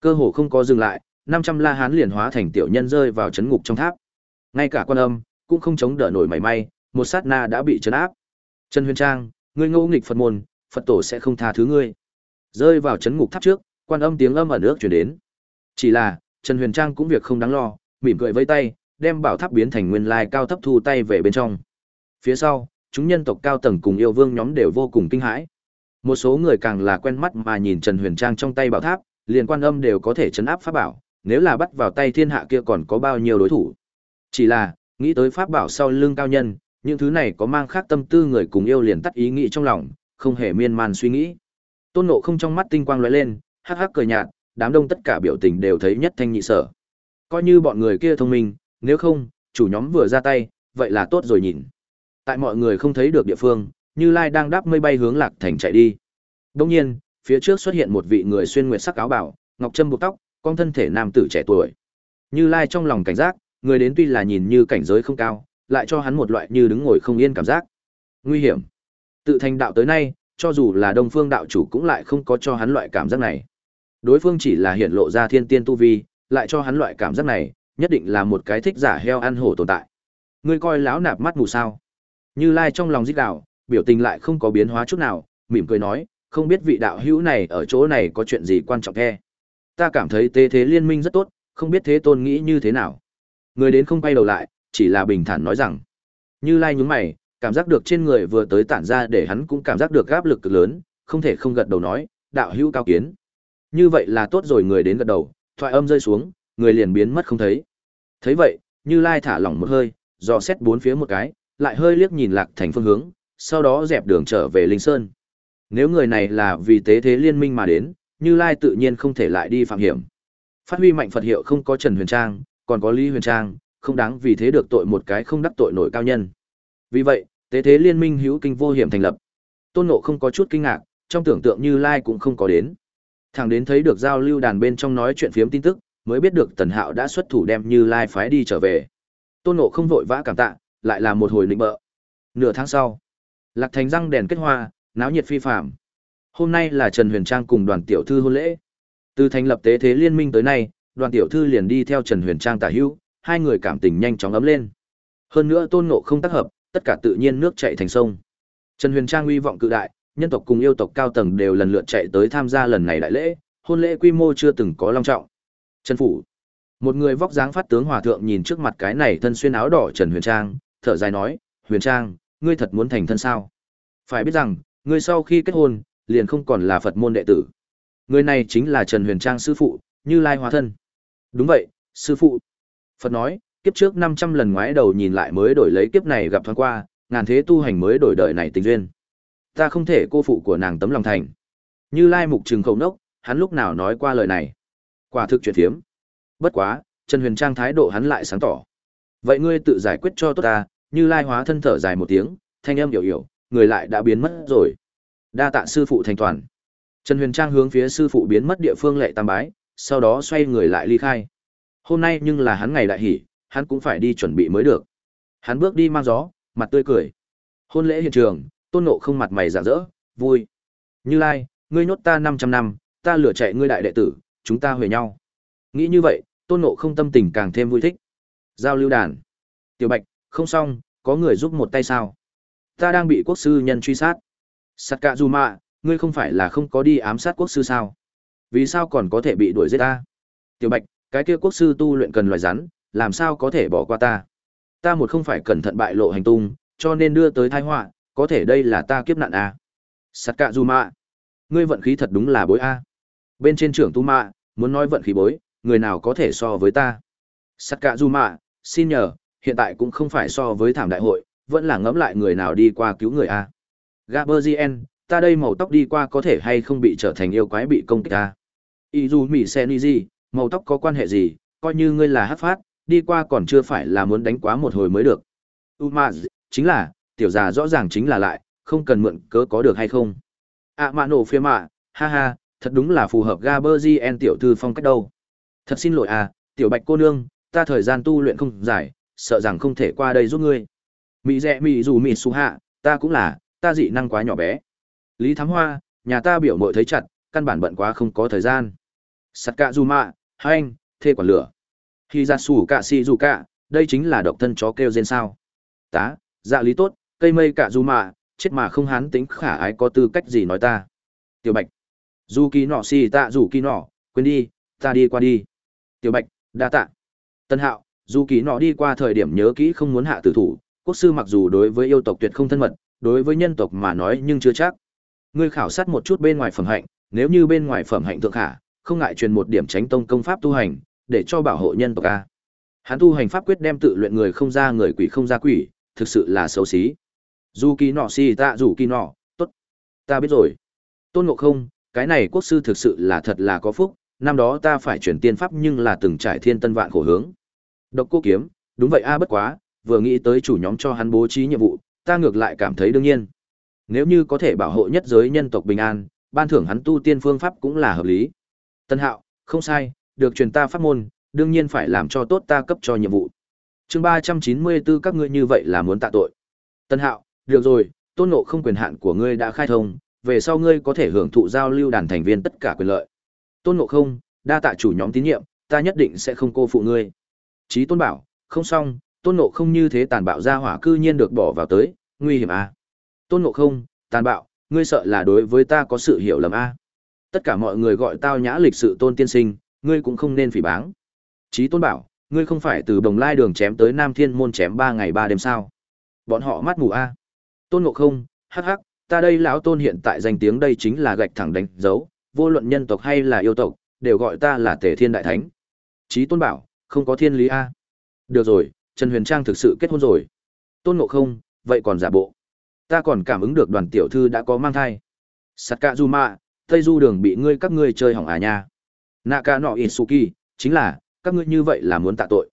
Cơ hồ không có dừng lại, 500 La Hán liền hóa thành tiểu nhân rơi vào chấn ngục trong tháp. Ngay cả quan âm cũng không chống đỡ nổi mảy may, một sát na đã bị chấn áp. Trần Huyền Trang, ngươi ngẫu nghịch Phật môn, Phật tổ sẽ không tha thứ ngươi. Rơi vào chấn ngục tháp trước, quan âm tiếng âm ở nước truyền đến. Chỉ là, Trần Huyền Trang cũng việc không đáng lo, mỉm cười vẫy tay, đem bảo tháp biến thành nguyên lai cao thấp thu tay về bên trong. Phía sau, chúng nhân tộc cao tầng cùng yêu vương nhóm đều vô cùng kinh hãi. Một số người càng là quen mắt mà nhìn Trần Huyền Trang trong tay bảo tháp, liền quan âm đều có thể chấn áp pháp bảo, nếu là bắt vào tay thiên hạ kia còn có bao nhiêu đối thủ. Chỉ là, nghĩ tới pháp bảo sau lưng cao nhân, những thứ này có mang khác tâm tư người cùng yêu liền tắt ý nghĩ trong lòng, không hề miên man suy nghĩ. Tôn Ngộ không trong mắt tinh quang lóe lên, hắc hắc cười nhạt, đám đông tất cả biểu tình đều thấy nhất thanh nhị sở. Coi như bọn người kia thông minh, nếu không, chủ nhóm vừa ra tay, vậy là tốt rồi nhìn. Tại mọi người không thấy được địa phương, Như Lai đang đáp mây bay hướng Lạc Thành chạy đi. đông nhiên, phía trước xuất hiện một vị người xuyên nguyệt sắc áo bảo, ngọc trâm buộc tóc, con thân thể nam tử trẻ tuổi. Như Lai trong lòng cảnh giác, người đến tuy là nhìn như cảnh giới không cao, lại cho hắn một loại như đứng ngồi không yên cảm giác. Nguy hiểm. Tự thành đạo tới nay, cho dù là Đông Phương đạo chủ cũng lại không có cho hắn loại cảm giác này. Đối phương chỉ là hiện lộ ra thiên tiên tu vi, lại cho hắn loại cảm giác này, nhất định là một cái thích giả heo ăn hổ tồn tại. Ngươi coi lão nạp mắt mù sao? Như Lai trong lòng rít đảo, biểu tình lại không có biến hóa chút nào, mỉm cười nói, không biết vị đạo hữu này ở chỗ này có chuyện gì quan trọng khe. Ta cảm thấy tế thế liên minh rất tốt, không biết thế tôn nghĩ như thế nào. Người đến không quay đầu lại, chỉ là bình thản nói rằng. Như Lai nhúng mày, cảm giác được trên người vừa tới tản ra để hắn cũng cảm giác được áp lực cực lớn, không thể không gật đầu nói, đạo hữu cao kiến. Như vậy là tốt rồi người đến gật đầu, thoại âm rơi xuống, người liền biến mất không thấy. Thấy vậy, Như Lai thả lỏng một hơi, dò xét bốn phía một cái, lại hơi liếc nhìn lạc thành phương hướng, sau đó dẹp đường trở về Linh Sơn. Nếu người này là vì tế thế liên minh mà đến, Như Lai tự nhiên không thể lại đi phạm hiểm. Phát huy mạnh Phật hiệu không có Trần Huyền Trang, còn có Lý Huyền Trang, không đáng vì thế được tội một cái không đắc tội nổi cao nhân. Vì vậy, tế thế liên minh hữu kinh vô hiểm thành lập. Tôn Ngộ không có chút kinh ngạc, trong tưởng tượng Như Lai cũng không có đến. Thằng đến thấy được giao lưu đàn bên trong nói chuyện phiếm tin tức, mới biết được Tần Hạo đã xuất thủ đem Như Lai phái đi trở về. Tôn Ngộ không vội vã cảm tạ, lại là một hồi nịnh bợ. Nửa tháng sau, Lạc Thành răng đèn kết hoa, náo nhiệt phi phạm. Hôm nay là Trần Huyền Trang cùng đoàn tiểu thư hôn lễ. Từ thành lập tế thế liên minh tới nay, đoàn tiểu thư liền đi theo Trần Huyền Trang tả hữu, hai người cảm tình nhanh chóng ấm lên. Hơn nữa Tôn Ngộ không tác hợp, tất cả tự nhiên nước chảy thành sông. Trần Huyền Trang uy vọng cự đại, nhân tộc cùng yêu tộc cao tầng đều lần lượt chạy tới tham gia lần này đại lễ, hôn lễ quy mô chưa từng có long trọng. Trần phủ. Một người vóc dáng phát tướng hòa thượng nhìn trước mặt cái này thân xuyên áo đỏ Trần Huyền Trang, thở dài nói, "Huyền Trang, ngươi thật muốn thành thân sao? Phải biết rằng, ngươi sau khi kết hôn, liền không còn là Phật môn đệ tử." Người này chính là Trần Huyền Trang sư phụ, Như Lai hóa thân. "Đúng vậy, sư phụ." Phật nói, kiếp trước 500 lần ngoái đầu nhìn lại mới đổi lấy kiếp này gặp thoáng qua, ngàn thế tu hành mới đổi đời này tình duyên. Ta không thể cô phụ của nàng tấm lòng thành. Như Lai mục trừng khẩu nốc, hắn lúc nào nói qua lời này. Quả thực chuyện thiếm. Bất quá, Trần Huyền Trang thái độ hắn lại sáng tỏ. Vậy ngươi tự giải quyết cho tốt ta, Như Lai hóa thân thở dài một tiếng, thanh âm hiểu hiểu, người lại đã biến mất rồi. Đa tạ sư phụ thành toàn. Trần Huyền Trang hướng phía sư phụ biến mất địa phương lệ tam bái, sau đó xoay người lại ly khai. Hôm nay nhưng là hắn ngày đại hỉ hắn cũng phải đi chuẩn bị mới được. Hắn bước đi mang gió, mặt tươi cười. Hôn lễ hiện trường, Tôn Ngộ không mặt mày rạng rỡ, vui. Như Lai, ngươi nhốt ta 500 năm, ta lửa chạy ngươi đại đệ tử, chúng ta huề nhau. Nghĩ như vậy, Tôn Ngộ không tâm tình càng thêm vui thích. Giao lưu đàn. Tiểu Bạch, không xong, có người giúp một tay sao? Ta đang bị quốc sư nhân truy sát. Sát cạ dù mạ, ngươi không phải là không có đi ám sát quốc sư sao? Vì sao còn có thể bị đuổi giết ta? Tiểu Bạch, cái kia quốc sư tu luyện cần loài rắn, làm sao có thể bỏ qua ta? Ta một không phải cẩn thận bại lộ hành tung, cho nên đưa tới tai họa, có thể đây là ta kiếp nạn à? Sát cạ dù mạ, ngươi vận khí thật đúng là bối a. Bên trên trưởng tu mạ, muốn nói vận khí bối, người nào có thể so với ta? Sát cạ dù mạ, xin nhờ, hiện tại cũng không phải so với thảm đại hội, vẫn là ngẫm lại người nào đi qua cứu người a. Gaberzien, ta đây màu tóc đi qua có thể hay không bị trở thành yêu quái bị công kích a. Izumi Seniji, màu tóc có quan hệ gì, coi như ngươi là hát phát, đi qua còn chưa phải là muốn đánh quá một hồi mới được. Umaz, chính là, tiểu già rõ ràng chính là lại, không cần mượn cớ có được hay không. À mạ nổ phía mạ, ha ha, thật đúng là phù hợp Gaberzien tiểu thư phong cách đâu. Thật xin lỗi à, tiểu bạch cô nương, ta thời gian tu luyện không dài, sợ rằng không thể qua đây giúp ngươi. Mỹ rẽ mỹ dù mỹ su hạ, ta cũng là, ta dị năng quá nhỏ bé. Lý Thám Hoa, nhà ta biểu mội thấy chặt, căn bản bận quá không có thời gian. Sắt cạ dù mạ, hai anh, thê quả lửa. Khi ra sủ cạ si dù cạ, đây chính là độc thân chó kêu rên sao. Tá, dạ lý tốt, cây mây cạ dù mạ, chết mà không hán tính khả ái có tư cách gì nói ta. Tiểu Bạch, dù kỳ nọ si tạ dù kỳ nọ, quên đi, ta đi qua đi. Tiểu Bạch, đa tạ. Tân Hạo, dù kỳ nọ đi qua thời điểm nhớ kỹ không muốn hạ tử thủ, quốc sư mặc dù đối với yêu tộc tuyệt không thân mật, đối với nhân tộc mà nói nhưng chưa chắc. Ngươi khảo sát một chút bên ngoài phẩm hạnh, nếu như bên ngoài phẩm hạnh thượng hạ, không ngại truyền một điểm tránh tông công pháp tu hành, để cho bảo hộ nhân tộc a. Hắn tu hành pháp quyết đem tự luyện người không ra người quỷ không ra quỷ, thực sự là xấu xí. Dù kỳ nọ si ta dù kỳ nọ, tốt. Ta biết rồi. Tôn Ngộ Không, cái này quốc sư thực sự là thật là có phúc, năm đó ta phải chuyển tiên pháp nhưng là từng trải thiên tân vạn khổ hướng. Độc cô kiếm, đúng vậy a bất quá, vừa nghĩ tới chủ nhóm cho hắn bố trí nhiệm vụ, ta ngược lại cảm thấy đương nhiên. Nếu như có thể bảo hộ nhất giới nhân tộc bình an, ban thưởng hắn tu tiên phương pháp cũng là hợp lý. Tân Hạo, không sai, được truyền ta pháp môn, đương nhiên phải làm cho tốt ta cấp cho nhiệm vụ. Chương ba trăm chín mươi 394 các ngươi như vậy là muốn tạ tội. Tân Hạo, được rồi, tôn ngộ không quyền hạn của ngươi đã khai thông, về sau ngươi có thể hưởng thụ giao lưu đàn thành viên tất cả quyền lợi. Tôn ngộ không, đa tạ chủ nhóm tín nhiệm, ta nhất định sẽ không cô phụ ngươi. Chí tôn bảo, không xong, tôn ngộ không như thế tàn bạo ra hỏa cư nhiên được bỏ vào tới, nguy hiểm à. Tôn ngộ không, tàn bạo, ngươi sợ là đối với ta có sự hiểu lầm à. Tất cả mọi người gọi tao nhã lịch sự tôn tiên sinh, ngươi cũng không nên phỉ báng. Chí tôn bảo, ngươi không phải từ Bồng lai đường chém tới Nam Thiên môn chém ba ngày ba đêm sao? Bọn họ mắt mù a. À. Tôn Ngộ Không, hắc hắc, ta đây lão tôn hiện tại danh tiếng đây chính là gạch thẳng đánh dấu, vô luận nhân tộc hay là yêu tộc, đều gọi ta là Tề Thiên Đại Thánh. Chí Tôn bảo, không có thiên lý a. Được rồi, Trần Huyền Trang thực sự kết hôn rồi. Tôn Ngộ Không, vậy còn giả bộ? Ta còn cảm ứng được đoàn tiểu thư đã có mang thai. Sắt cạ du mạ tây du đường bị ngươi các ngươi chơi hỏng à nha. Nạ ca nọ isuki chính là các ngươi như vậy là muốn tạ tội.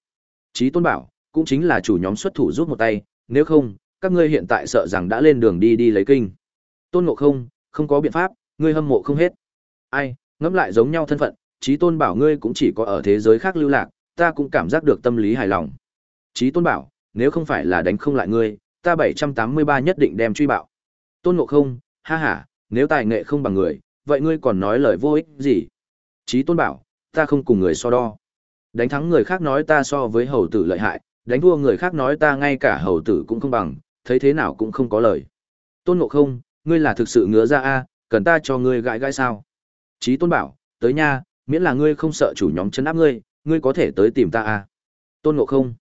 Trí tôn bảo cũng chính là chủ nhóm xuất thủ rút một tay nếu không các ngươi hiện tại sợ rằng đã lên đường đi đi lấy kinh. Tôn ngộ không không có biện pháp ngươi hâm mộ không hết. Ai ngẫm lại giống nhau thân phận trí tôn bảo ngươi cũng chỉ có ở thế giới khác lưu lạc ta cũng cảm giác được tâm lý hài lòng. Chí tôn bảo, nếu không phải là đánh không lại ngươi, ta bảy trăm tám mươi ba nhất định đem truy bạo. Tôn ngộ không, ha ha, nếu tài nghệ không bằng người, vậy ngươi còn nói lời vô ích gì? Chí tôn bảo, ta không cùng người so đo. Đánh thắng người khác nói ta so với hầu tử lợi hại, đánh thua người khác nói ta ngay cả hầu tử cũng không bằng, thấy thế nào cũng không có lời. Tôn ngộ không, ngươi là thực sự ngứa ra a, cần ta cho ngươi gãi gãi sao? Chí tôn bảo, tới nha, miễn là ngươi không sợ chủ nhóm chấn áp ngươi ngươi có thể tới tìm ta a tôn ngộ không.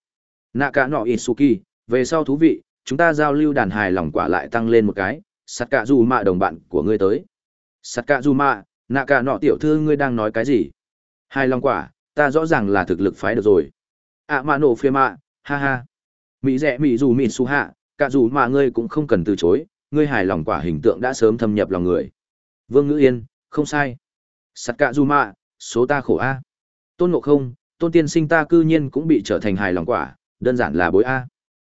Nạ cả nọ isuki, về sau thú vị, chúng ta giao lưu đàn hài lòng quả lại tăng lên một cái. Sạt cả dù mạ đồng bạn của ngươi tới. Sạt cả dù mạ nạ cả nọ tiểu thư ngươi đang nói cái gì? Hài lòng quả, ta rõ ràng là thực lực phái được rồi. Ạ mạ nổ phê mạ ha ha. Mỹ rẽ mỹ dù mỹ su hạ cả dù mà ngươi cũng không cần từ chối, ngươi hài lòng quả hình tượng đã sớm thâm nhập lòng người. Vương ngữ yên, không sai. Sạt cả dù mạ số ta khổ a tôn ngộ không, tôn tiên sinh ta cư nhiên cũng bị trở thành hài lòng quả, đơn giản là bối a.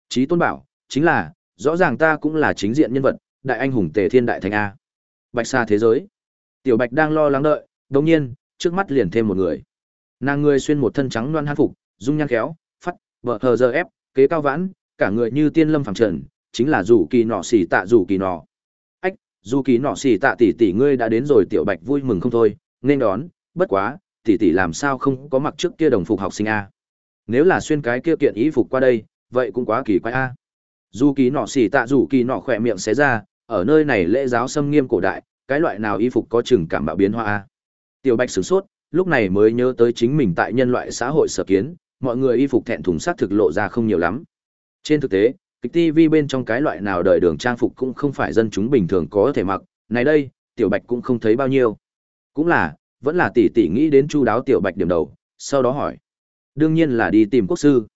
Trí tôn bảo, chính là, rõ ràng ta cũng là chính diện nhân vật, đại anh hùng tề thiên đại thành a. Bạch xa thế giới. Tiểu bạch đang lo lắng đợi đột nhiên, trước mắt liền thêm một người. Nàng người xuyên một thân trắng loan hát phục, dung nhan khéo phát vợ hờ giờ ép, kế cao vãn, cả người như tiên lâm phẳng trần, chính là dù kỳ nọ xỉ tạ dù kỳ nọ. Ách, dù kỳ nọ xỉ tạ tỷ tỷ ngươi đã đến rồi, tiểu bạch vui mừng không thôi, nên đón, bất quá tỷ tỷ làm sao không có mặc trước kia đồng phục học sinh a? Nếu là xuyên cái kia kiện ý phục qua đây, vậy cũng quá kỳ quái a. Dù kỳ nọ xỉ tạ dù kỳ nọ khỏe miệng xé ra, ở nơi này lễ giáo xâm nghiêm cổ đại, cái loại nào y phục có chừng cảm bạo biến hoa a? Tiểu bạch sửng sốt, lúc này mới nhớ tới chính mình tại nhân loại xã hội sở kiến, mọi người y phục thẹn thùng sát thực lộ ra không nhiều lắm. Trên thực tế, kịch TV bên trong cái loại nào đời đường trang phục cũng không phải dân chúng bình thường có thể mặc, này đây, tiểu bạch cũng không thấy bao nhiêu. Cũng là vẫn là tỷ tỷ nghĩ đến chu đáo tiểu bạch điểm đầu, sau đó hỏi. Đương nhiên là đi tìm quốc sư.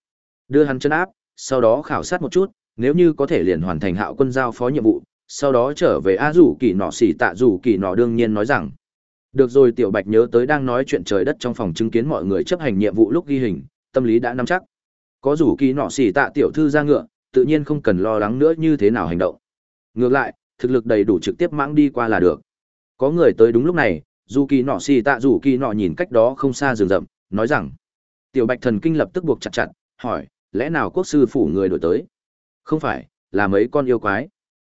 Đưa hắn chân áp, sau đó khảo sát một chút, nếu như có thể liền hoàn thành hạo quân giao phó nhiệm vụ, sau đó trở về a rủ kỳ nọ xỉ tạ rủ kỳ nọ đương nhiên nói rằng, được rồi, tiểu bạch nhớ tới đang nói chuyện trời đất trong phòng chứng kiến mọi người chấp hành nhiệm vụ lúc ghi hình, tâm lý đã nắm chắc. Có rủ kỳ nọ xỉ tạ tiểu thư ra ngựa, tự nhiên không cần lo lắng nữa như thế nào hành động. Ngược lại, thực lực đầy đủ trực tiếp mãng đi qua là được. Có người tới đúng lúc này dù kỳ nọ xì tạ dù kỳ nọ nhìn cách đó không xa rừng rậm, nói rằng, tiểu bạch thần kinh lập tức buộc chặt chặt, hỏi, lẽ nào quốc sư phủ người đổi tới? Không phải, là mấy con yêu quái.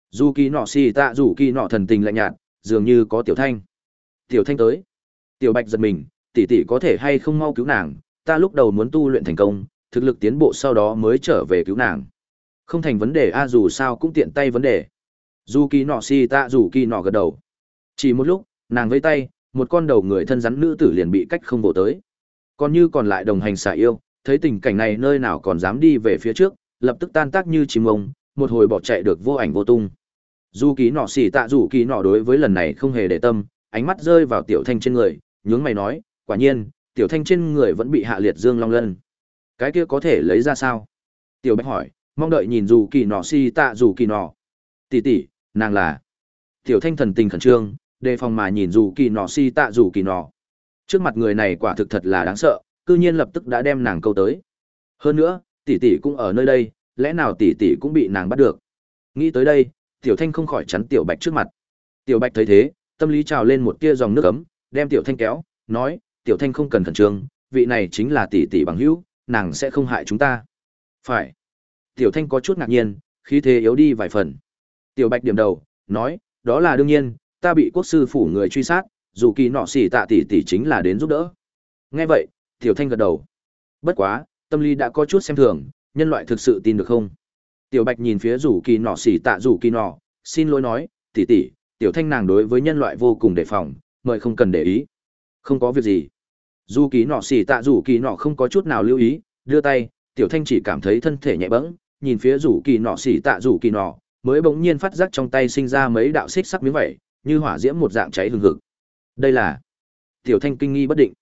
Dù kỳ nọ xì tạ dù kỳ nọ thần tình lạnh nhạt, dường như có tiểu thanh. Tiểu thanh tới. Tiểu bạch giật mình, tỷ tỷ có thể hay không mau cứu nàng? Ta lúc đầu muốn tu luyện thành công, thực lực tiến bộ sau đó mới trở về cứu nàng. Không thành vấn đề, a, dù sao cũng tiện tay vấn đề. Dù kỳ nọ xì tạ dù kỳ nọ gật đầu. Chỉ một lúc, nàng vây tay một con đầu người thân rắn nữ tử liền bị cách không bổ tới. Còn như còn lại đồng hành xả yêu, thấy tình cảnh này nơi nào còn dám đi về phía trước, lập tức tan tác như chim ông, một hồi bỏ chạy được vô ảnh vô tung. Dù ký nọ xỉ tạ dù ký nọ đối với lần này không hề để tâm, ánh mắt rơi vào tiểu thanh trên người, nhướng mày nói, quả nhiên, tiểu thanh trên người vẫn bị hạ liệt dương long lân. Cái kia có thể lấy ra sao? Tiểu bạch hỏi, mong đợi nhìn dù kỳ nọ xỉ tạ dù kỳ nọ. Tỷ tỷ, nàng là tiểu thanh thần tình khẩn trương đề phòng mà nhìn dù kỳ nọ, si tạ dù kỳ nọ. Trước mặt người này quả thực thật là đáng sợ, cư nhiên lập tức đã đem nàng câu tới. Hơn nữa, tỷ tỷ cũng ở nơi đây, lẽ nào tỷ tỷ cũng bị nàng bắt được? Nghĩ tới đây, tiểu thanh không khỏi chắn tiểu bạch trước mặt. Tiểu bạch thấy thế, tâm lý trào lên một tia dòng nước ấm, đem tiểu thanh kéo, nói, tiểu thanh không cần khẩn trương, vị này chính là tỷ tỷ bằng hữu, nàng sẽ không hại chúng ta. Phải. Tiểu thanh có chút ngạc nhiên, khí thế yếu đi vài phần. Tiểu bạch điểm đầu, nói, đó là đương nhiên ta bị quốc sư phủ người truy sát, dù kỳ nọ xỉ tạ tỷ tỷ chính là đến giúp đỡ. Nghe vậy, tiểu thanh gật đầu. Bất quá, tâm lý đã có chút xem thường, nhân loại thực sự tin được không? Tiểu bạch nhìn phía rủ kỳ nọ xỉ tạ rủ kỳ nọ, xin lỗi nói, tỷ tỷ, tiểu thanh nàng đối với nhân loại vô cùng đề phòng, mời không cần để ý. Không có việc gì. Dù kỳ nọ xỉ tạ rủ kỳ nọ không có chút nào lưu ý, đưa tay, tiểu thanh chỉ cảm thấy thân thể nhẹ bẫng, nhìn phía rủ kỳ nọ xỉ tạ rủ kỳ nọ, mới bỗng nhiên phát giác trong tay sinh ra mấy đạo xích sắc miếng vẩy như hỏa diễm một dạng cháy hừng hực đây là tiểu thanh kinh nghi bất định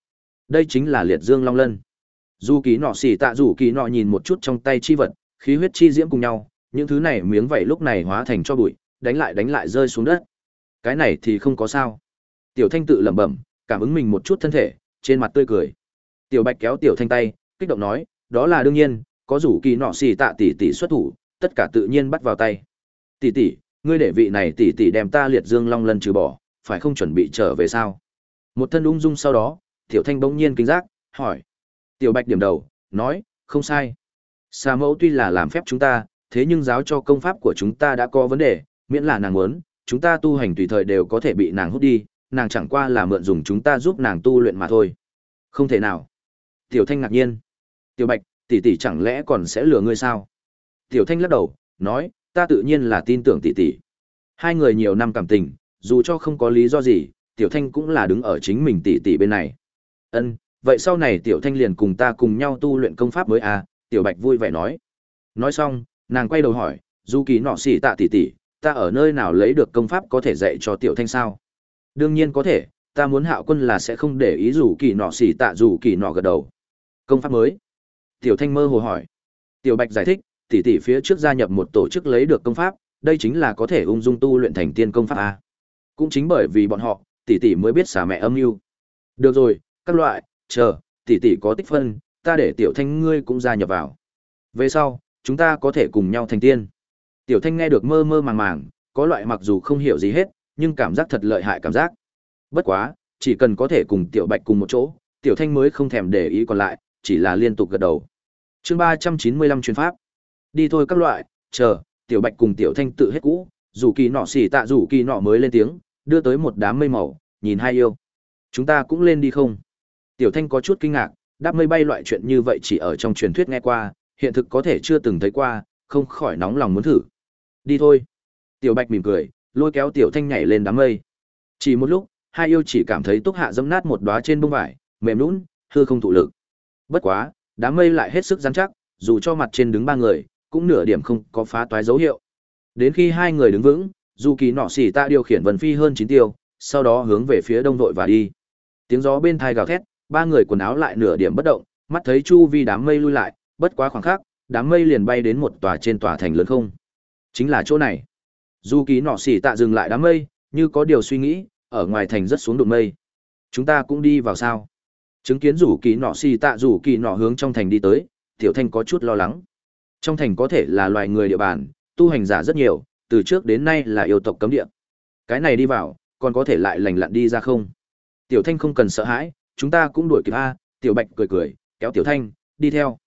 đây chính là liệt dương long lân dù kỳ nọ xỉ tạ rủ kỳ nọ nhìn một chút trong tay chi vật khí huyết chi diễm cùng nhau những thứ này miếng vảy lúc này hóa thành cho bụi, đánh lại đánh lại rơi xuống đất. Cái này thì không có sao. Tiểu Thanh tự lẩm bẩm, cảm ứng mình một chút thân thể, trên mặt tươi cười. Tiểu Bạch kéo Tiểu Thanh tay, kích động nói, đó là đương nhiên, có rủ kỳ nọ xì tạ tỷ tỷ xuất thủ, tất cả tự nhiên bắt vào tay. Tỷ tỷ, ngươi để vị này tỷ tỷ đem ta liệt dương long lân trừ bỏ, phải không chuẩn bị trở về sao? Một thân ung dung sau đó, Tiểu Thanh bỗng nhiên kinh giác, hỏi. Tiểu Bạch điểm đầu, nói, không sai. Xà mẫu tuy là làm phép chúng ta, thế nhưng giáo cho công pháp của chúng ta đã có vấn đề, miễn là nàng muốn, chúng ta tu hành tùy thời đều có thể bị nàng hút đi, nàng chẳng qua là mượn dùng chúng ta giúp nàng tu luyện mà thôi. Không thể nào. Tiểu Thanh ngạc nhiên. Tiểu Bạch, tỷ tỷ chẳng lẽ còn sẽ lừa ngươi sao? Tiểu Thanh lắc đầu, nói, ta tự nhiên là tin tưởng tỷ tỷ. Hai người nhiều năm cảm tình, dù cho không có lý do gì, Tiểu Thanh cũng là đứng ở chính mình tỷ tỷ bên này. Ân, vậy sau này Tiểu Thanh liền cùng ta cùng nhau tu luyện công pháp mới à? Tiểu Bạch vui vẻ nói. Nói xong, nàng quay đầu hỏi, Du Kỳ nọ xỉ tạ tỷ tỷ, ta ở nơi nào lấy được công pháp có thể dạy cho Tiểu Thanh sao? Đương nhiên có thể, ta muốn Hạo Quân là sẽ không để ý dù Kỳ nọ xỉ tạ dù Kỳ nọ gật đầu. Công pháp mới? Tiểu Thanh mơ hồ hỏi. Tiểu Bạch giải thích, tỷ tỷ phía trước gia nhập một tổ chức lấy được công pháp, đây chính là có thể ung dung tu luyện thành tiên công pháp a. Cũng chính bởi vì bọn họ, tỷ tỷ mới biết xả mẹ âm mưu. Được rồi, các loại, chờ, tỷ tỷ có tích phân, ta để Tiểu Thanh ngươi cũng gia nhập vào. Về sau, chúng ta có thể cùng nhau thành tiên. Tiểu Thanh nghe được mơ mơ màng màng, có loại mặc dù không hiểu gì hết, nhưng cảm giác thật lợi hại cảm giác. Bất quá, chỉ cần có thể cùng Tiểu Bạch cùng một chỗ, Tiểu Thanh mới không thèm để ý còn lại, chỉ là liên tục gật đầu. Chương ba trăm chín mươi lăm chuyên pháp. Đi thôi các loại, chờ, Tiểu Bạch cùng Tiểu Thanh tự hết cũ, dù kỳ nọ xỉ tạ dù kỳ nọ mới lên tiếng, đưa tới một đám mây màu, nhìn hai yêu. Chúng ta cũng lên đi không? Tiểu Thanh có chút kinh ngạc, đáp mây bay loại chuyện như vậy chỉ ở trong truyền thuyết nghe qua, hiện thực có thể chưa từng thấy qua, không khỏi nóng lòng muốn thử. Đi thôi. Tiểu Bạch mỉm cười, lôi kéo Tiểu Thanh nhảy lên đám mây. Chỉ một lúc, hai yêu chỉ cảm thấy túc hạ dẫm nát một đóa trên bông vải, mềm lún hư không thụ lực. Bất quá, đám mây lại hết sức dán chắc, dù cho mặt trên đứng ba người, cũng nửa điểm không có phá toái dấu hiệu. Đến khi hai người đứng vững, dù kỳ nọ xỉ ta điều khiển vần phi hơn chín tiêu, sau đó hướng về phía đông đội và đi. Tiếng gió bên thai gào thét, ba người quần áo lại nửa điểm bất động, mắt thấy chu vi đám mây lui lại, bất quá khoảng khắc, đám mây liền bay đến một tòa trên tòa thành lớn không. Chính là chỗ này. Dù kỳ nọ xỉ tạ dừng lại đám mây, như có điều suy nghĩ, ở ngoài thành rất xuống đụng mây. Chúng ta cũng đi vào sao? Chứng kiến rủ kỳ nọ xì tạ rủ kỳ nọ hướng trong thành đi tới, tiểu thanh có chút lo lắng. Trong thành có thể là loài người địa bàn, tu hành giả rất nhiều, từ trước đến nay là yêu tộc cấm địa. Cái này đi vào, còn có thể lại lành lặn đi ra không? Tiểu thanh không cần sợ hãi, chúng ta cũng đuổi kịp a. Tiểu bạch cười cười, kéo tiểu thanh, đi theo.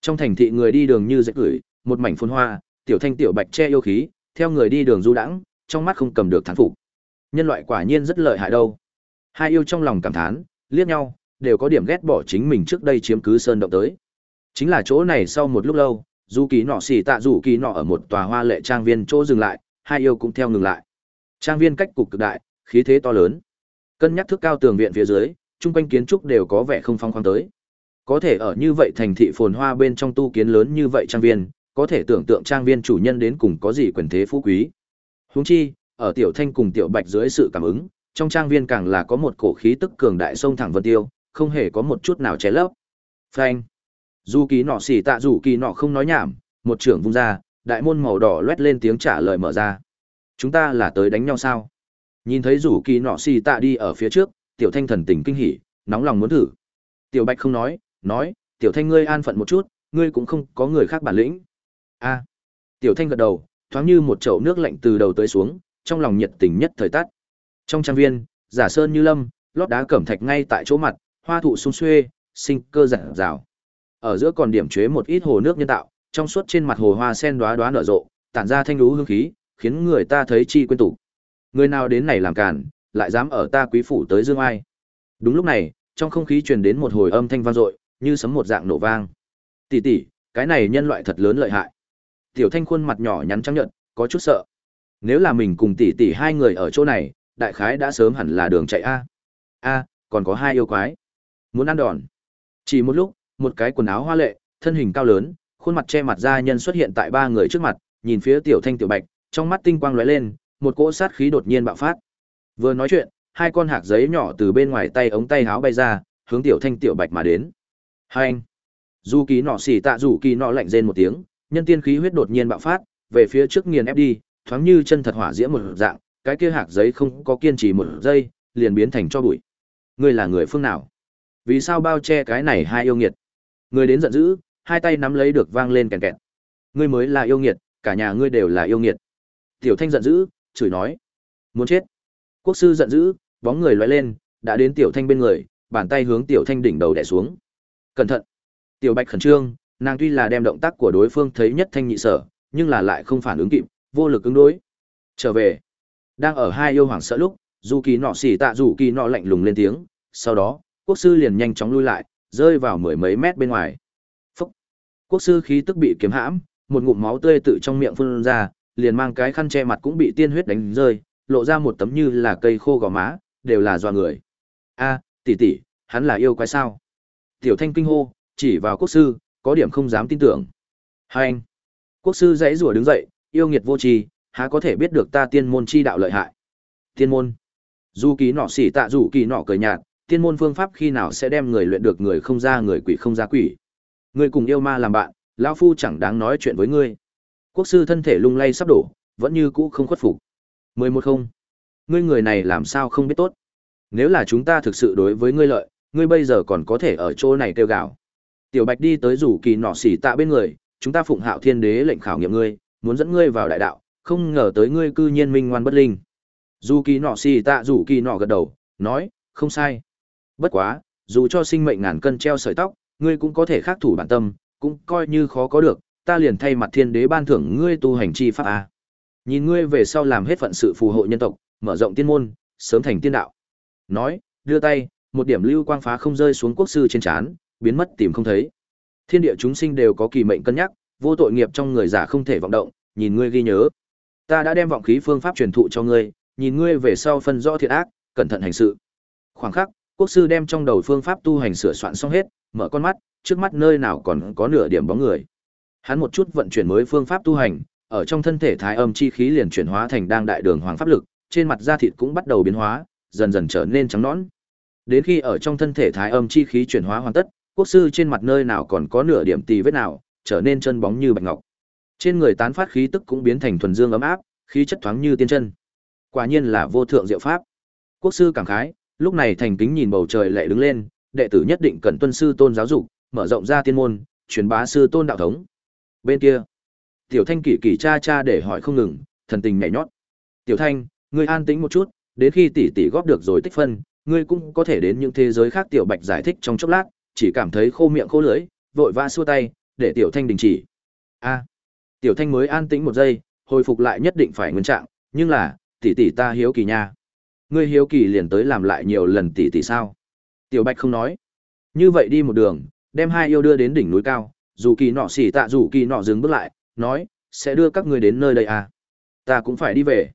Trong thành thị người đi đường như dễ gửi, một mảnh phồn hoa, tiểu thanh tiểu bạch che yêu khí, theo người đi đường du đãng, trong mắt không cầm được thán phục. Nhân loại quả nhiên rất lợi hại đâu. Hai yêu trong lòng cảm thán, liếc nhau, đều có điểm ghét bỏ chính mình trước đây chiếm cứ sơn động tới. Chính là chỗ này sau một lúc lâu, dù kỳ nọ xỉ tạ dù kỳ nọ ở một tòa hoa lệ trang viên chỗ dừng lại, hai yêu cũng theo ngừng lại. Trang viên cách cục cực đại, khí thế to lớn. Cân nhắc thước cao tường viện phía dưới, chung quanh kiến trúc đều có vẻ không phong khoáng tới. Có thể ở như vậy thành thị phồn hoa bên trong tu kiến lớn như vậy trang viên, có thể tưởng tượng trang viên chủ nhân đến cùng có gì quyền thế phú quý. Huống chi, ở tiểu thanh cùng tiểu bạch dưới sự cảm ứng, trong trang viên càng là có một cổ khí tức cường đại sông thẳng vân tiêu, không hề có một chút nào che lấp. Phanh. Dù kỳ nọ xỉ tạ dù kỳ nọ không nói nhảm, một trưởng vung ra, đại môn màu đỏ loét lên tiếng trả lời mở ra. Chúng ta là tới đánh nhau sao? Nhìn thấy rủ kỳ nọ xì tạ đi ở phía trước, tiểu thanh thần tình kinh hỉ, nóng lòng muốn thử. Tiểu bạch không nói, nói, tiểu thanh ngươi an phận một chút, ngươi cũng không có người khác bản lĩnh. A. Tiểu thanh gật đầu, thoáng như một chậu nước lạnh từ đầu tới xuống, trong lòng nhiệt tình nhất thời tắt. Trong trang viên, giả sơn như lâm, lót đá cẩm thạch ngay tại chỗ mặt, hoa thụ sung xuê, sinh cơ giản rào. Ở giữa còn điểm chế một ít hồ nước nhân tạo, trong suốt trên mặt hồ hoa sen đóa đóa nở rộ, tản ra thanh lũ hương khí, khiến người ta thấy chi quên tụ. Người nào đến này làm cản, lại dám ở ta quý phủ tới dương ai. Đúng lúc này, trong không khí truyền đến một hồi âm thanh vang dội, như sấm một dạng nổ vang. Tỷ tỷ, cái này nhân loại thật lớn lợi hại. Tiểu Thanh khuôn mặt nhỏ nhắn trắng nhợt, có chút sợ. Nếu là mình cùng tỷ tỷ hai người ở chỗ này, đại khái đã sớm hẳn là đường chạy a. A, còn có hai yêu quái. Muốn ăn đòn. Chỉ một lúc, một cái quần áo hoa lệ, thân hình cao lớn, khuôn mặt che mặt da nhân xuất hiện tại ba người trước mặt, nhìn phía Tiểu Thanh Tiểu Bạch, trong mắt tinh quang lóe lên, một cỗ sát khí đột nhiên bạo phát. Vừa nói chuyện, hai con hạc giấy nhỏ từ bên ngoài tay ống tay háo bay ra, hướng Tiểu Thanh Tiểu Bạch mà đến. Hai anh. Du ký nọ xỉ tạ rủ kỳ nọ lạnh rên một tiếng, nhân tiên khí huyết đột nhiên bạo phát, về phía trước nghiền ép đi, thoáng như chân thật hỏa diễm một dạng, cái kia hạt giấy không có kiên trì một giây, liền biến thành cho bụi. Ngươi là người phương nào? Vì sao bao che cái này hai yêu nghiệt? Người đến giận dữ, hai tay nắm lấy được vang lên kèn kẹt. Ngươi mới là yêu nghiệt, cả nhà ngươi đều là yêu nghiệt. Tiểu Thanh giận dữ, chửi nói: "Muốn chết." Quốc sư giận dữ, bóng người loay lên, đã đến Tiểu Thanh bên người, bàn tay hướng Tiểu Thanh đỉnh đầu đè xuống. "Cẩn thận." Tiểu Bạch khẩn trương, nàng tuy là đem động tác của đối phương thấy nhất thanh nhị sở, nhưng là lại không phản ứng kịp, vô lực ứng đối. Trở về. Đang ở hai yêu hoàng sợ lúc, dù kỳ nọ xỉ tạ dù kỳ nọ lạnh lùng lên tiếng, sau đó, quốc sư liền nhanh chóng lui lại, rơi vào mười mấy mét bên ngoài. Phúc! Quốc sư khí tức bị kiếm hãm, một ngụm máu tươi tự trong miệng phun ra, liền mang cái khăn che mặt cũng bị tiên huyết đánh rơi, lộ ra một tấm như là cây khô gò má, đều là doa người. A, tỷ tỷ, hắn là yêu quái sao? Tiểu Thanh kinh hô, chỉ vào quốc sư, có điểm không dám tin tưởng. hành! Quốc sư dãy rủa đứng dậy, yêu nghiệt vô tri, há có thể biết được ta tiên môn chi đạo lợi hại. Tiên môn. Dù kỳ nọ xỉ tạ dù kỳ nọ cười nhạt, tiên môn phương pháp khi nào sẽ đem người luyện được người không ra người quỷ không ra quỷ. Ngươi cùng yêu ma làm bạn, lão phu chẳng đáng nói chuyện với ngươi. Quốc sư thân thể lung lay sắp đổ, vẫn như cũ không khuất phục. Mười một không. Ngươi người này làm sao không biết tốt. Nếu là chúng ta thực sự đối với ngươi lợi, ngươi bây giờ còn có thể ở chỗ này kêu gào. Tiểu Bạch đi tới rủ kỳ nọ xỉ tạ bên người, chúng ta phụng hạo thiên đế lệnh khảo nghiệm ngươi, muốn dẫn ngươi vào đại đạo, không ngờ tới ngươi cư nhiên minh ngoan bất linh. Dù kỳ nọ xì tạ dù kỳ nọ gật đầu, nói, không sai. Bất quá, dù cho sinh mệnh ngàn cân treo sợi tóc, ngươi cũng có thể khắc thủ bản tâm, cũng coi như khó có được, ta liền thay mặt thiên đế ban thưởng ngươi tu hành chi pháp a. Nhìn ngươi về sau làm hết phận sự phù hộ nhân tộc, mở rộng tiên môn, sớm thành tiên đạo. Nói, đưa tay, một điểm lưu quang phá không rơi xuống quốc sư trên trán, biến mất tìm không thấy. Thiên địa chúng sinh đều có kỳ mệnh cân nhắc, vô tội nghiệp trong người giả không thể vọng động, nhìn ngươi ghi nhớ. Ta đã đem vọng khí phương pháp truyền thụ cho ngươi, nhìn ngươi về sau phân rõ thiện ác, cẩn thận hành sự. Khoảng khắc, quốc sư đem trong đầu phương pháp tu hành sửa soạn xong hết, mở con mắt, trước mắt nơi nào còn có nửa điểm bóng người. Hắn một chút vận chuyển mới phương pháp tu hành, ở trong thân thể thái âm chi khí liền chuyển hóa thành đang đại đường hoàng pháp lực, trên mặt da thịt cũng bắt đầu biến hóa, dần dần trở nên trắng nõn. Đến khi ở trong thân thể thái âm chi khí chuyển hóa hoàn tất, quốc sư trên mặt nơi nào còn có nửa điểm tì vết nào, trở nên chân bóng như bạch ngọc. Trên người tán phát khí tức cũng biến thành thuần dương ấm áp, khí chất thoáng như tiên chân. Quả nhiên là vô thượng diệu pháp. Quốc sư cảm khái, lúc này thành kính nhìn bầu trời lệ đứng lên, đệ tử nhất định cần tuân sư tôn giáo dục, mở rộng ra tiên môn, truyền bá sư tôn đạo thống. Bên kia, Tiểu Thanh kỳ kỳ cha cha để hỏi không ngừng, thần tình nhảy nhót. Tiểu Thanh, ngươi an tĩnh một chút, đến khi tỷ tỷ góp được rồi tích phân, ngươi cũng có thể đến những thế giới khác tiểu Bạch giải thích trong chốc lát, chỉ cảm thấy khô miệng khô lưỡi, vội vã xua tay, để Tiểu Thanh đình chỉ. A. Tiểu Thanh mới an tĩnh một giây, hồi phục lại nhất định phải nguyên trạng, nhưng là, tỷ tỷ ta hiếu kỳ nha. Ngươi hiếu kỳ liền tới làm lại nhiều lần tỷ tỷ sao? Tiểu Bạch không nói. Như vậy đi một đường, đem hai yêu đưa đến đỉnh núi cao, dù kỳ nọ xỉ tạ dù kỳ nọ dừng bước lại, nói, sẽ đưa các ngươi đến nơi đây à? Ta cũng phải đi về.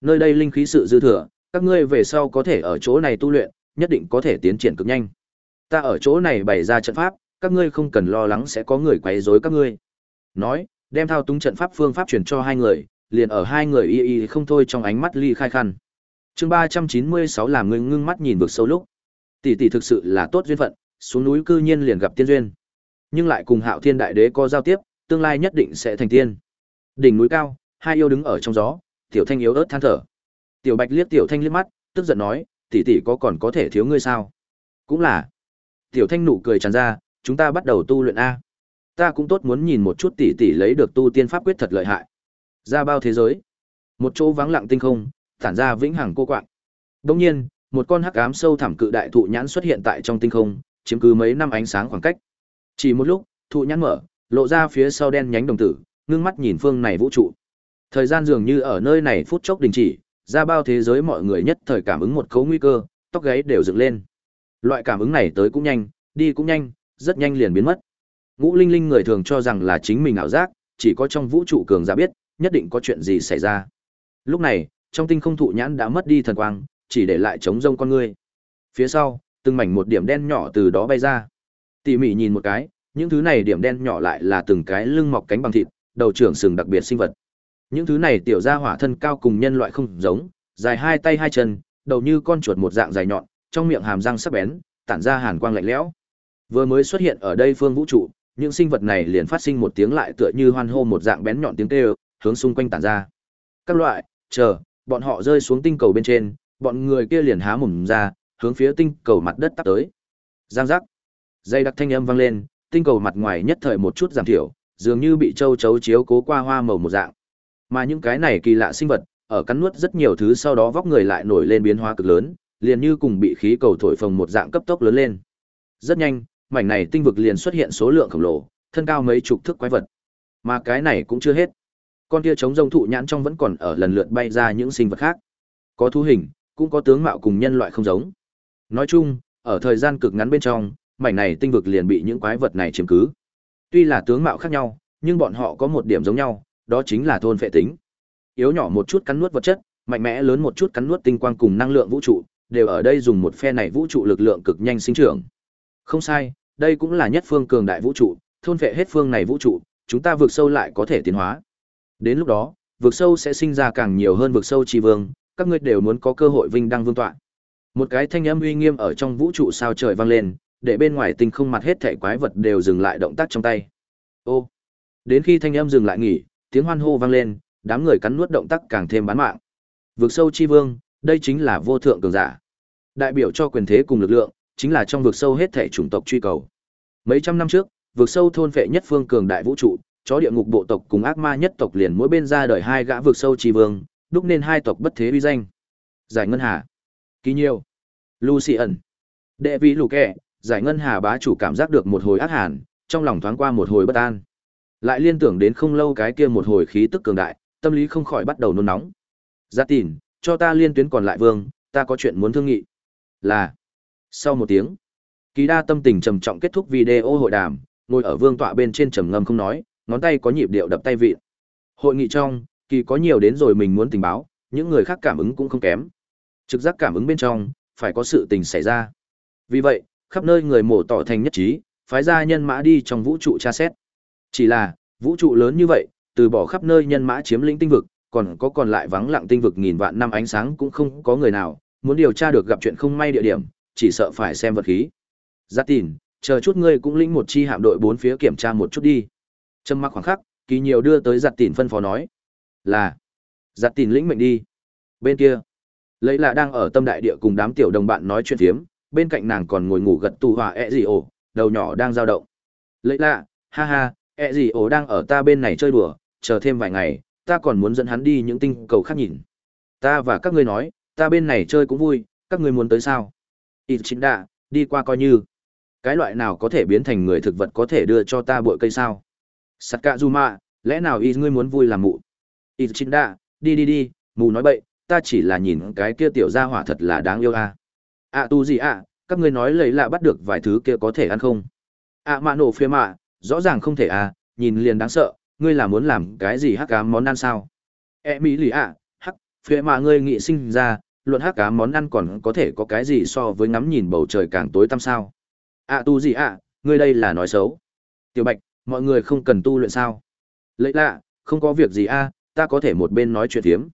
Nơi đây linh khí sự dư thừa, các ngươi về sau có thể ở chỗ này tu luyện, nhất định có thể tiến triển cực nhanh. Ta ở chỗ này bày ra trận pháp, các ngươi không cần lo lắng sẽ có người quấy rối các ngươi. Nói, đem thao túng trận pháp phương pháp truyền cho hai người, liền ở hai người y y không thôi trong ánh mắt ly khai khăn. Chương ba trăm chín mươi sáu làm người ngưng mắt nhìn vực sâu lúc. Tỷ tỷ thực sự là tốt duyên phận, xuống núi cư nhiên liền gặp tiên duyên. Nhưng lại cùng Hạo Thiên Đại Đế có giao tiếp, tương lai nhất định sẽ thành tiên. Đỉnh núi cao, hai yêu đứng ở trong gió, Tiểu Thanh yếu ớt than thở. Tiểu Bạch liếc Tiểu Thanh liếc mắt, tức giận nói, tỷ tỷ có còn có thể thiếu ngươi sao? Cũng là. Tiểu Thanh nụ cười tràn ra, chúng ta bắt đầu tu luyện a. Ta cũng tốt muốn nhìn một chút tỷ tỷ lấy được tu tiên pháp quyết thật lợi hại. Ra bao thế giới, một chỗ vắng lặng tinh không, tản ra vĩnh hằng cô quạng. Đương nhiên, một con hắc ám sâu thẳm cự đại thụ nhãn xuất hiện tại trong tinh không, chiếm cứ mấy năm ánh sáng khoảng cách. Chỉ một lúc, thụ nhãn mở, lộ ra phía sau đen nhánh đồng tử, ngưng mắt nhìn phương này vũ trụ. Thời gian dường như ở nơi này phút chốc đình chỉ, ra bao thế giới mọi người nhất thời cảm ứng một cấu nguy cơ, tóc gáy đều dựng lên. Loại cảm ứng này tới cũng nhanh, đi cũng nhanh, rất nhanh liền biến mất. Ngũ Linh Linh người thường cho rằng là chính mình ảo giác, chỉ có trong vũ trụ cường giả biết, nhất định có chuyện gì xảy ra. Lúc này, trong tinh không thụ nhãn đã mất đi thần quang, chỉ để lại trống rông con ngươi. Phía sau, từng mảnh một điểm đen nhỏ từ đó bay ra. Tỉ mỉ nhìn một cái, những thứ này điểm đen nhỏ lại là từng cái lưng mọc cánh bằng thịt, đầu trưởng sừng đặc biệt sinh vật. Những thứ này tiểu gia hỏa thân cao cùng nhân loại không giống, dài hai tay hai chân, đầu như con chuột một dạng dài nhọn, trong miệng hàm răng sắc bén, tản ra hàn quang lạnh lẽo. Vừa mới xuất hiện ở đây phương vũ trụ, những sinh vật này liền phát sinh một tiếng lại tựa như hoan hô một dạng bén nhọn tiếng kêu, hướng xung quanh tản ra. Các loại, chờ, bọn họ rơi xuống tinh cầu bên trên, bọn người kia liền há mồm ra, hướng phía tinh cầu mặt đất tấp tới. Giang giác. Dây đặc thanh âm vang lên, tinh cầu mặt ngoài nhất thời một chút giảm thiểu, dường như bị châu chấu chiếu cố qua hoa màu một dạng. Mà những cái này kỳ lạ sinh vật, ở cắn nuốt rất nhiều thứ sau đó vóc người lại nổi lên biến hóa cực lớn, liền như cùng bị khí cầu thổi phồng một dạng cấp tốc lớn lên. Rất nhanh, mảnh này tinh vực liền xuất hiện số lượng khổng lồ, thân cao mấy chục thước quái vật. Mà cái này cũng chưa hết. Con kia chống rông thụ nhãn trong vẫn còn ở lần lượt bay ra những sinh vật khác. Có thú hình, cũng có tướng mạo cùng nhân loại không giống. Nói chung, ở thời gian cực ngắn bên trong, mảnh này tinh vực liền bị những quái vật này chiếm cứ. Tuy là tướng mạo khác nhau, nhưng bọn họ có một điểm giống nhau, đó chính là thôn phệ tính. Yếu nhỏ một chút cắn nuốt vật chất, mạnh mẽ lớn một chút cắn nuốt tinh quang cùng năng lượng vũ trụ, đều ở đây dùng một phe này vũ trụ lực lượng cực nhanh sinh trưởng. Không sai, đây cũng là nhất phương cường đại vũ trụ, thôn phệ hết phương này vũ trụ, chúng ta vượt sâu lại có thể tiến hóa. Đến lúc đó, vực sâu sẽ sinh ra càng nhiều hơn vực sâu chi vương, các ngươi đều muốn có cơ hội vinh đăng vương tọa. Một cái thanh âm uy nghiêm ở trong vũ trụ sao trời vang lên, để bên ngoài tinh không mặt hết thảy quái vật đều dừng lại động tác trong tay. Ô. Đến khi thanh âm dừng lại nghỉ, tiếng hoan hô vang lên, đám người cắn nuốt động tác càng thêm bán mạng. Vực sâu chi vương, đây chính là vô thượng cường giả. Đại biểu cho quyền thế cùng lực lượng, chính là trong vực sâu hết thảy chủng tộc truy cầu. Mấy trăm năm trước, vực sâu thôn phệ nhất phương cường đại vũ trụ, chó địa ngục bộ tộc cùng ác ma nhất tộc liền mỗi bên ra đời hai gã vực sâu trì vương, đúc nên hai tộc bất thế uy danh. Giải ngân hà. Ký nhiêu. Lucian. Đệ vị lù kẹ, giải ngân hà bá chủ cảm giác được một hồi ác hàn, trong lòng thoáng qua một hồi bất an. Lại liên tưởng đến không lâu cái kia một hồi khí tức cường đại, tâm lý không khỏi bắt đầu nôn nóng. Gia tìn, cho ta liên tuyến còn lại vương, ta có chuyện muốn thương nghị. Là. Sau một tiếng, Kỳ đa tâm tình trầm trọng kết thúc video hội đàm, ngồi ở vương tọa bên trên trầm ngâm không nói, ngón tay có nhịp điệu đập tay vị. Hội nghị trong, kỳ có nhiều đến rồi mình muốn tình báo, những người khác cảm ứng cũng không kém. Trực giác cảm ứng bên trong, phải có sự tình xảy ra. Vì vậy, khắp nơi người mổ tỏ thành nhất trí, phái ra nhân mã đi trong vũ trụ tra xét. Chỉ là, vũ trụ lớn như vậy, từ bỏ khắp nơi nhân mã chiếm lĩnh tinh vực, còn có còn lại vắng lặng tinh vực nghìn vạn năm ánh sáng cũng không có người nào, muốn điều tra được gặp chuyện không may địa điểm, chỉ sợ phải xem vật khí. Giác tìn, chờ chút ngươi cũng lĩnh một chi hạm đội bốn phía kiểm tra một chút đi trâm mặc khoảng khắc, kỳ nhiều đưa tới giặt tỉn phân phó nói. Là, giặt tỉn lĩnh mệnh đi. Bên kia, lấy là đang ở tâm đại địa cùng đám tiểu đồng bạn nói chuyện phiếm, bên cạnh nàng còn ngồi ngủ gật tù hòa ẹ gì ổ, đầu nhỏ đang dao động. Lấy lạ, ha ha, ẹ gì ổ đang ở ta bên này chơi đùa, chờ thêm vài ngày, ta còn muốn dẫn hắn đi những tinh cầu khác nhìn. Ta và các ngươi nói, ta bên này chơi cũng vui, các ngươi muốn tới sao? Ít chính đạ, đi qua coi như. Cái loại nào có thể biến thành người thực vật có thể đưa cho ta bội cây sao? Sakazuma, lẽ nào y ngươi muốn vui làm mụ? Y chính đạ, đi đi đi, mù nói bậy, ta chỉ là nhìn cái kia tiểu gia hỏa thật là đáng yêu a. À. à tu gì à, các ngươi nói lấy lạ bắt được vài thứ kia có thể ăn không? À mạ nổ phía mạ, rõ ràng không thể à, nhìn liền đáng sợ, ngươi là muốn làm cái gì hắc cá món ăn sao? E mỹ lì à, hắc, phía mạ ngươi nghị sinh ra, luận hắc cá món ăn còn có thể có cái gì so với ngắm nhìn bầu trời càng tối tăm sao? À tu gì à, ngươi đây là nói xấu. Tiểu Bạch, mọi người không cần tu luyện sao? Lấy lạ, không có việc gì a, ta có thể một bên nói chuyện thiếm.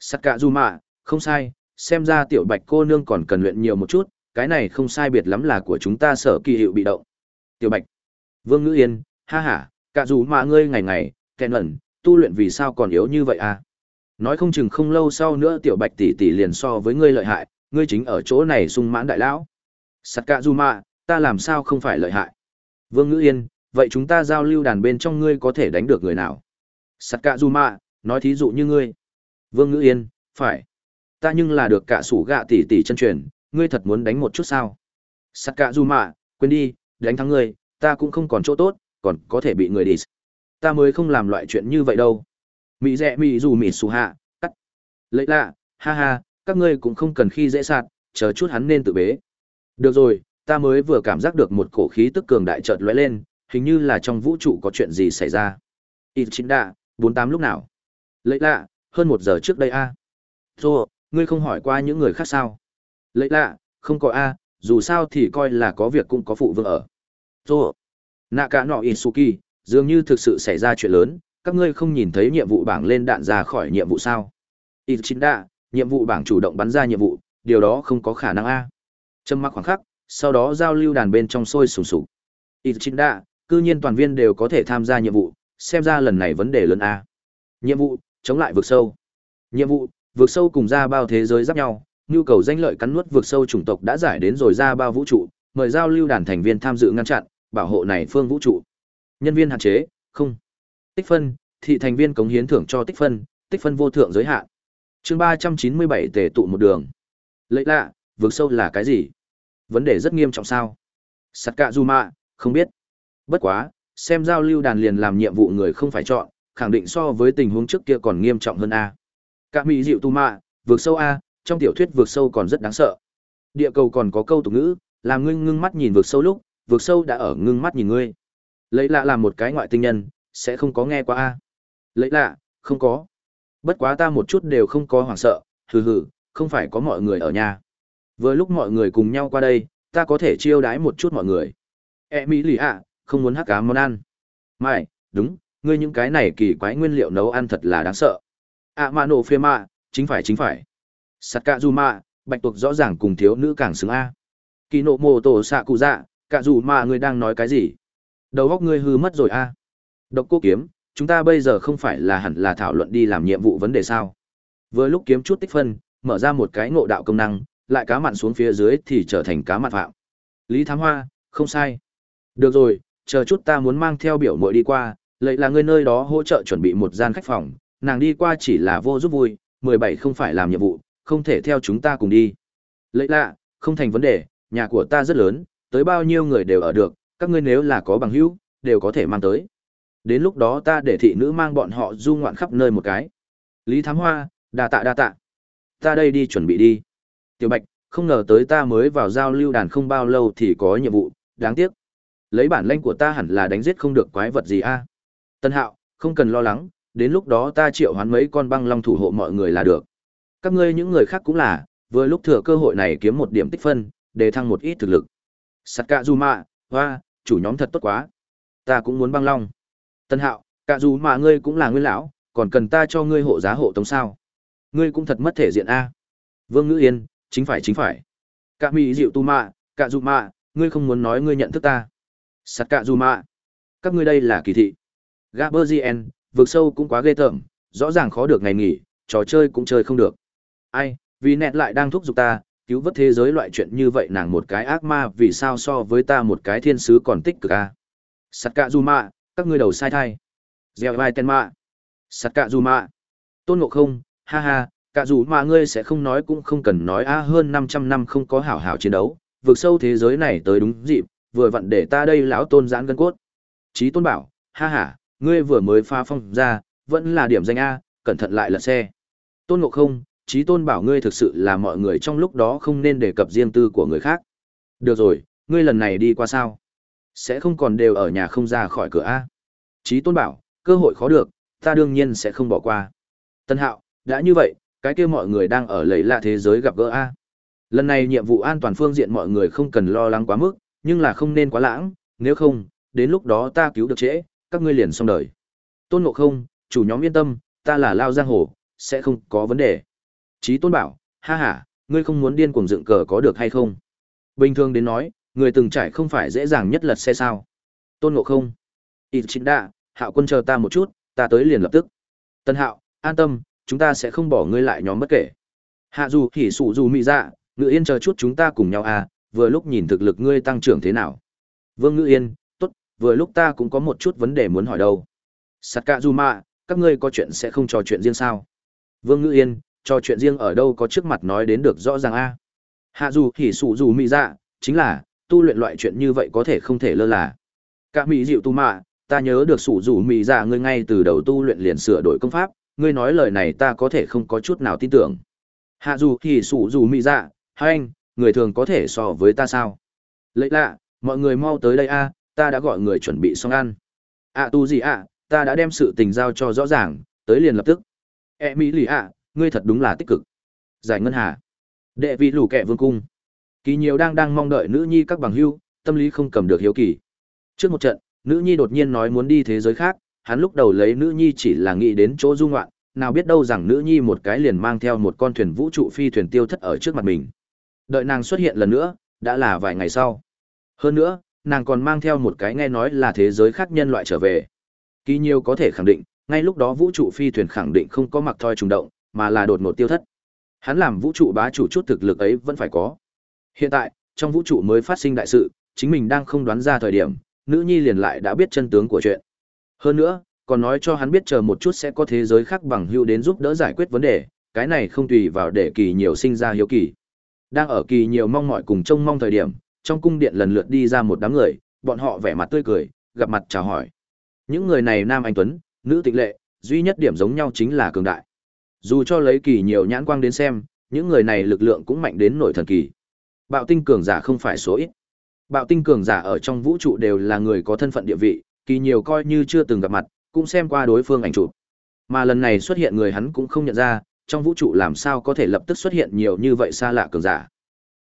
sắt cạ du mạ, không sai, xem ra tiểu Bạch cô nương còn cần luyện nhiều một chút, cái này không sai biệt lắm là của chúng ta sở kỳ hiệu bị động. Tiểu Bạch, Vương Ngữ Yên, ha ha, cả dù mà ngươi ngày ngày, kèn ẩn, tu luyện vì sao còn yếu như vậy à? Nói không chừng không lâu sau nữa tiểu Bạch tỷ tỷ liền so với ngươi lợi hại, ngươi chính ở chỗ này sung mãn đại lão. Sakazuma, ta làm sao không phải lợi hại? Vương Ngữ Yên, vậy chúng ta giao lưu đàn bên trong ngươi có thể đánh được người nào? Sakazuma, nói thí dụ như ngươi. Vương Ngữ Yên, phải. Ta nhưng là được cả sủ gạ tỷ tỷ chân truyền, ngươi thật muốn đánh một chút sao? Sakazuma, quên đi, đánh thắng ngươi, ta cũng không còn chỗ tốt, còn có thể bị người đi. Ta mới không làm loại chuyện như vậy đâu. Mỹ rẽ mỹ dù mỹ xù hạ, cắt. Lấy lạ, ha ha, các ngươi cũng không cần khi dễ sạt, chờ chút hắn nên tự bế. Được rồi, ta mới vừa cảm giác được một cổ khí tức cường đại chợt lóe lên, hình như là trong vũ trụ có chuyện gì xảy ra. Ít chính đạ, bốn tám lúc nào? Lấy lạ, hơn một giờ trước đây a. À. Ngươi không hỏi qua những người khác sao? Lấy lạ, không có a, dù sao thì coi là có việc cũng có phụ vương ở. Rồi, nạ cả nọ Isuki, dường như thực sự xảy ra chuyện lớn, các ngươi không nhìn thấy nhiệm vụ bảng lên đạn ra khỏi nhiệm vụ sao? Ít chính đạ, nhiệm vụ bảng chủ động bắn ra nhiệm vụ, điều đó không có khả năng a. Trâm mặc khoảng khắc, sau đó giao lưu đàn bên trong sôi sùng sục. Ít chính đạ, cư nhiên toàn viên đều có thể tham gia nhiệm vụ, xem ra lần này vấn đề lớn a. Nhiệm vụ, chống lại vực sâu. Nhiệm vụ, vực sâu cùng ra bao thế giới giáp nhau, nhu cầu danh lợi cắn nuốt vực sâu chủng tộc đã giải đến rồi ra bao vũ trụ, mời giao lưu đàn thành viên tham dự ngăn chặn, bảo hộ này phương vũ trụ. Nhân viên hạn chế, không. Tích phân, thị thành viên cống hiến thưởng cho tích phân, tích phân vô thượng giới hạn. Chương ba trăm chín mươi bảy tề tụ một đường. Lấy lạ, vực sâu là cái gì? Vấn đề rất nghiêm trọng sao? Sakazuma, không biết. Bất quá, xem giao lưu đàn liền làm nhiệm vụ người không phải chọn, khẳng định so với tình huống trước kia còn nghiêm trọng hơn a. Cả mỹ dịu tu mạ, vượt sâu a, trong tiểu thuyết vượt sâu còn rất đáng sợ. Địa cầu còn có câu tục ngữ, làm ngươi ngưng mắt nhìn vượt sâu lúc, vượt sâu đã ở ngưng mắt nhìn ngươi. Lấy lạ làm một cái ngoại tinh nhân, sẽ không có nghe qua a. Lấy lạ, không có. Bất quá ta một chút đều không có hoảng sợ, hừ hừ, không phải có mọi người ở nhà. Vừa lúc mọi người cùng nhau qua đây, ta có thể chiêu đái một chút mọi người. E mỹ lì ạ, không muốn hắc cá món ăn. Mai, đúng, ngươi những cái này kỳ quái nguyên liệu nấu ăn thật là đáng sợ. À mà nổ phê mạ, chính phải chính phải. sạt cạ dù mạ, bạch tuộc rõ ràng cùng thiếu nữ càng xứng A. Kỳ nộ mồ tổ xạ cụ dạ, cạ dù mạ ngươi đang nói cái gì? Đầu óc ngươi hư mất rồi A. Độc cô kiếm, chúng ta bây giờ không phải là hẳn là thảo luận đi làm nhiệm vụ vấn đề sao? Vừa lúc kiếm chút tích phân, mở ra một cái ngộ đạo công năng, lại cá mặn xuống phía dưới thì trở thành cá mặn phạm. Lý Thám Hoa, không sai. Được rồi, chờ chút ta muốn mang theo biểu muội đi qua, lấy là người nơi đó hỗ trợ chuẩn bị một gian khách phòng, nàng đi qua chỉ là vô giúp vui, 17 không phải làm nhiệm vụ, không thể theo chúng ta cùng đi. Lấy lạ, không thành vấn đề, nhà của ta rất lớn, tới bao nhiêu người đều ở được, các ngươi nếu là có bằng hữu, đều có thể mang tới. Đến lúc đó ta để thị nữ mang bọn họ du ngoạn khắp nơi một cái. Lý Thám Hoa, đa tạ đa tạ. Ta đây đi chuẩn bị đi. Tiểu Bạch, không ngờ tới ta mới vào giao lưu đàn không bao lâu thì có nhiệm vụ, đáng tiếc. Lấy bản lĩnh của ta hẳn là đánh giết không được quái vật gì a. Tân Hạo, không cần lo lắng, đến lúc đó ta triệu hoán mấy con băng long thủ hộ mọi người là được. Các ngươi những người khác cũng là, vừa lúc thừa cơ hội này kiếm một điểm tích phân, để thăng một ít thực lực. Sắt cạ dù mạ, hoa, chủ nhóm thật tốt quá. Ta cũng muốn băng long. Tân Hạo, cạ dù mạ ngươi cũng là nguyên lão, còn cần ta cho ngươi hộ giá hộ tống sao? Ngươi cũng thật mất thể diện a. Vương Ngữ Yên, chính phải chính phải. Cạ mỹ dịu tu mạ, cạ dù mạ, ngươi không muốn nói ngươi nhận thức ta. Sắt cạ dù mạ. Các ngươi đây là kỳ thị. Gaberzien, vượt sâu cũng quá ghê tởm, rõ ràng khó được ngày nghỉ, trò chơi cũng chơi không được. Ai, vì nẹt lại đang thúc giục ta, cứu vớt thế giới loại chuyện như vậy nàng một cái ác ma vì sao so với ta một cái thiên sứ còn tích cực a. Sắt cạ dù mạ, các ngươi đầu sai thai. Gieo vai tên mạ. Sắt cạ dù mạ. Tôn ngộ không, ha ha, cả dù mà ngươi sẽ không nói cũng không cần nói a hơn 500 năm không có hảo hảo chiến đấu, vượt sâu thế giới này tới đúng dịp, vừa vặn để ta đây lão tôn giãn gân cốt. Chí tôn bảo, ha ha, ngươi vừa mới pha phong ra, vẫn là điểm danh A, cẩn thận lại lật xe. Tôn ngộ không, chí tôn bảo ngươi thực sự là mọi người trong lúc đó không nên đề cập riêng tư của người khác. Được rồi, ngươi lần này đi qua sao? Sẽ không còn đều ở nhà không ra khỏi cửa A. Chí tôn bảo, cơ hội khó được, ta đương nhiên sẽ không bỏ qua. Tân hạo, đã như vậy, cái kia mọi người đang ở lấy lạ thế giới gặp gỡ A. Lần này nhiệm vụ an toàn phương diện mọi người không cần lo lắng quá mức, nhưng là không nên quá lãng, nếu không, đến lúc đó ta cứu được trễ, các ngươi liền xong đời. Tôn Ngộ Không, chủ nhóm yên tâm, ta là Lao Giang Hồ, sẽ không có vấn đề. Chí Tôn bảo, ha ha, ngươi không muốn điên cuồng dựng cờ có được hay không? Bình thường đến nói, người từng trải không phải dễ dàng nhất lật xe sao. Tôn Ngộ Không. Ít chính đạ, hạo quân chờ ta một chút, ta tới liền lập tức. Tân hạo, an tâm, chúng ta sẽ không bỏ ngươi lại nhóm bất kể. Hạ dù thì sụ dù mị dạ, ngựa yên chờ chút chúng ta cùng nhau à, vừa lúc nhìn thực lực ngươi tăng trưởng thế nào. Vương ngữ yên, tốt, vừa lúc ta cũng có một chút vấn đề muốn hỏi đâu. Sakazuma, các ngươi có chuyện sẽ không trò chuyện riêng sao? Vương Ngữ Yên, trò chuyện riêng ở đâu có trước mặt nói đến được rõ ràng a. Hạ dù hỉ sụ dù mị dạ, chính là, tu luyện loại chuyện như vậy có thể không thể lơ là. Cả mỹ dịu tu mạ, ta nhớ được sụ dù mị dạ ngươi ngay từ đầu tu luyện liền sửa đổi công pháp, ngươi nói lời này ta có thể không có chút nào tin tưởng. Hạ dù hỉ sụ dù mị dạ, hai anh, người thường có thể so với ta sao? Lấy lạ, mọi người mau tới đây a, ta đã gọi người chuẩn bị xong ăn. À tu gì ạ, ta đã đem sự tình giao cho rõ ràng, tới liền lập tức. E mỹ lì ạ, ngươi thật đúng là tích cực. Giải ngân hà. Đệ vị lù kẹ vương cung. Kỳ nhiều đang đang mong đợi nữ nhi các bằng hưu, tâm lý không cầm được hiếu kỳ. Trước một trận, nữ nhi đột nhiên nói muốn đi thế giới khác, hắn lúc đầu lấy nữ nhi chỉ là nghĩ đến chỗ du ngoạn, nào biết đâu rằng nữ nhi một cái liền mang theo một con thuyền vũ trụ phi thuyền tiêu thất ở trước mặt mình. Đợi nàng xuất hiện lần nữa, đã là vài ngày sau. Hơn nữa, nàng còn mang theo một cái nghe nói là thế giới khác nhân loại trở về. Kỳ nhiều có thể khẳng định, ngay lúc đó vũ trụ phi thuyền khẳng định không có mặc thoi trùng động, mà là đột ngột tiêu thất. Hắn làm vũ trụ bá chủ chút thực lực ấy vẫn phải có. Hiện tại, trong vũ trụ mới phát sinh đại sự, chính mình đang không đoán ra thời điểm, nữ nhi liền lại đã biết chân tướng của chuyện. Hơn nữa, còn nói cho hắn biết chờ một chút sẽ có thế giới khác bằng hữu đến giúp đỡ giải quyết vấn đề, cái này không tùy vào để kỳ nhiều sinh ra hiếu kỳ. Đang ở kỳ nhiều mong mỏi cùng trông mong thời điểm, trong cung điện lần lượt đi ra một đám người, bọn họ vẻ mặt tươi cười, gặp mặt chào hỏi. Những người này nam anh tuấn, nữ tịch lệ, duy nhất điểm giống nhau chính là cường đại. Dù cho lấy kỳ nhiều nhãn quang đến xem, những người này lực lượng cũng mạnh đến nổi thần kỳ. Bạo tinh cường giả không phải số ít. Bạo tinh cường giả ở trong vũ trụ đều là người có thân phận địa vị, kỳ nhiều coi như chưa từng gặp mặt, cũng xem qua đối phương ảnh chụp. Mà lần này xuất hiện người hắn cũng không nhận ra, trong vũ trụ làm sao có thể lập tức xuất hiện nhiều như vậy xa lạ cường giả.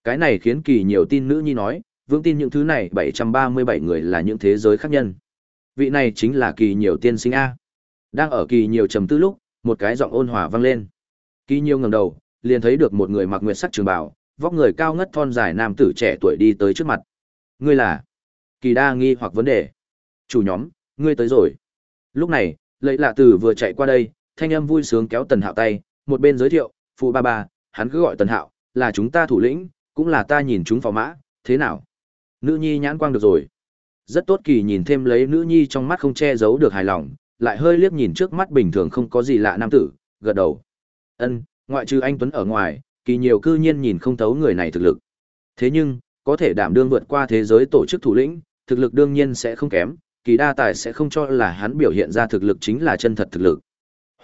Cái này khiến kỳ nhiều tin nữ nhi nói, vững tin những thứ này 737 người là những thế giới khác nhân. Vị này chính là kỳ nhiều tiên sinh A. Đang ở kỳ nhiều trầm tư lúc, một cái giọng ôn hòa vang lên. Kỳ nhiều ngẩng đầu, liền thấy được một người mặc nguyệt sắc trường bào, vóc người cao ngất thon dài nam tử trẻ tuổi đi tới trước mặt. Ngươi là? Kỳ đa nghi hoặc vấn đề. Chủ nhóm, ngươi tới rồi. Lúc này, lấy Lạ Tử vừa chạy qua đây, thanh âm vui sướng kéo Tần Hạo tay, một bên giới thiệu, "Phụ ba ba, hắn cứ gọi Tần Hạo, là chúng ta thủ lĩnh, cũng là ta nhìn chúng phò mã, thế nào?" Nữ nhi nhãn quang được rồi. Rất tốt kỳ nhìn thêm lấy nữ nhi trong mắt không che giấu được hài lòng, lại hơi liếc nhìn trước mắt bình thường không có gì lạ nam tử, gật đầu. Ân, ngoại trừ anh Tuấn ở ngoài, kỳ nhiều cư nhiên nhìn không thấu người này thực lực. Thế nhưng, có thể đảm đương vượt qua thế giới tổ chức thủ lĩnh, thực lực đương nhiên sẽ không kém, kỳ đa tài sẽ không cho là hắn biểu hiện ra thực lực chính là chân thật thực lực.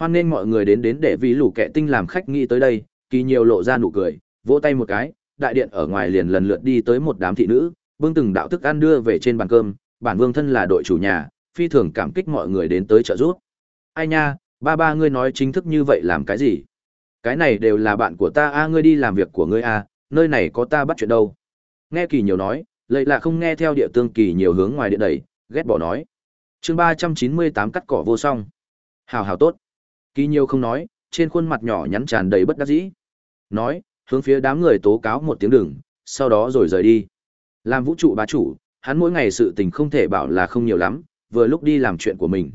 Hoan nên mọi người đến đến để vì lũ kẻ tinh làm khách nghĩ tới đây, kỳ nhiều lộ ra nụ cười, vỗ tay một cái, đại điện ở ngoài liền lần lượt đi tới một đám thị nữ, bưng từng đạo thức ăn đưa về trên bàn cơm, bản vương thân là đội chủ nhà, phi thường cảm kích mọi người đến tới trợ giúp. Ai nha, ba ba ngươi nói chính thức như vậy làm cái gì? Cái này đều là bạn của ta a ngươi đi làm việc của ngươi a, nơi này có ta bắt chuyện đâu. Nghe kỳ nhiều nói, lệ là không nghe theo địa tương kỳ nhiều hướng ngoài điện đẩy, ghét bỏ nói. chương ba trăm chín mươi tám cắt cỏ vô song. Hào hào tốt. Kỳ nhiều không nói, trên khuôn mặt nhỏ nhắn tràn đầy bất đắc dĩ. Nói, hướng phía đám người tố cáo một tiếng đừng, sau đó rồi rời đi. Làm vũ trụ bá chủ, hắn mỗi ngày sự tình không thể bảo là không nhiều lắm, vừa lúc đi làm chuyện của mình.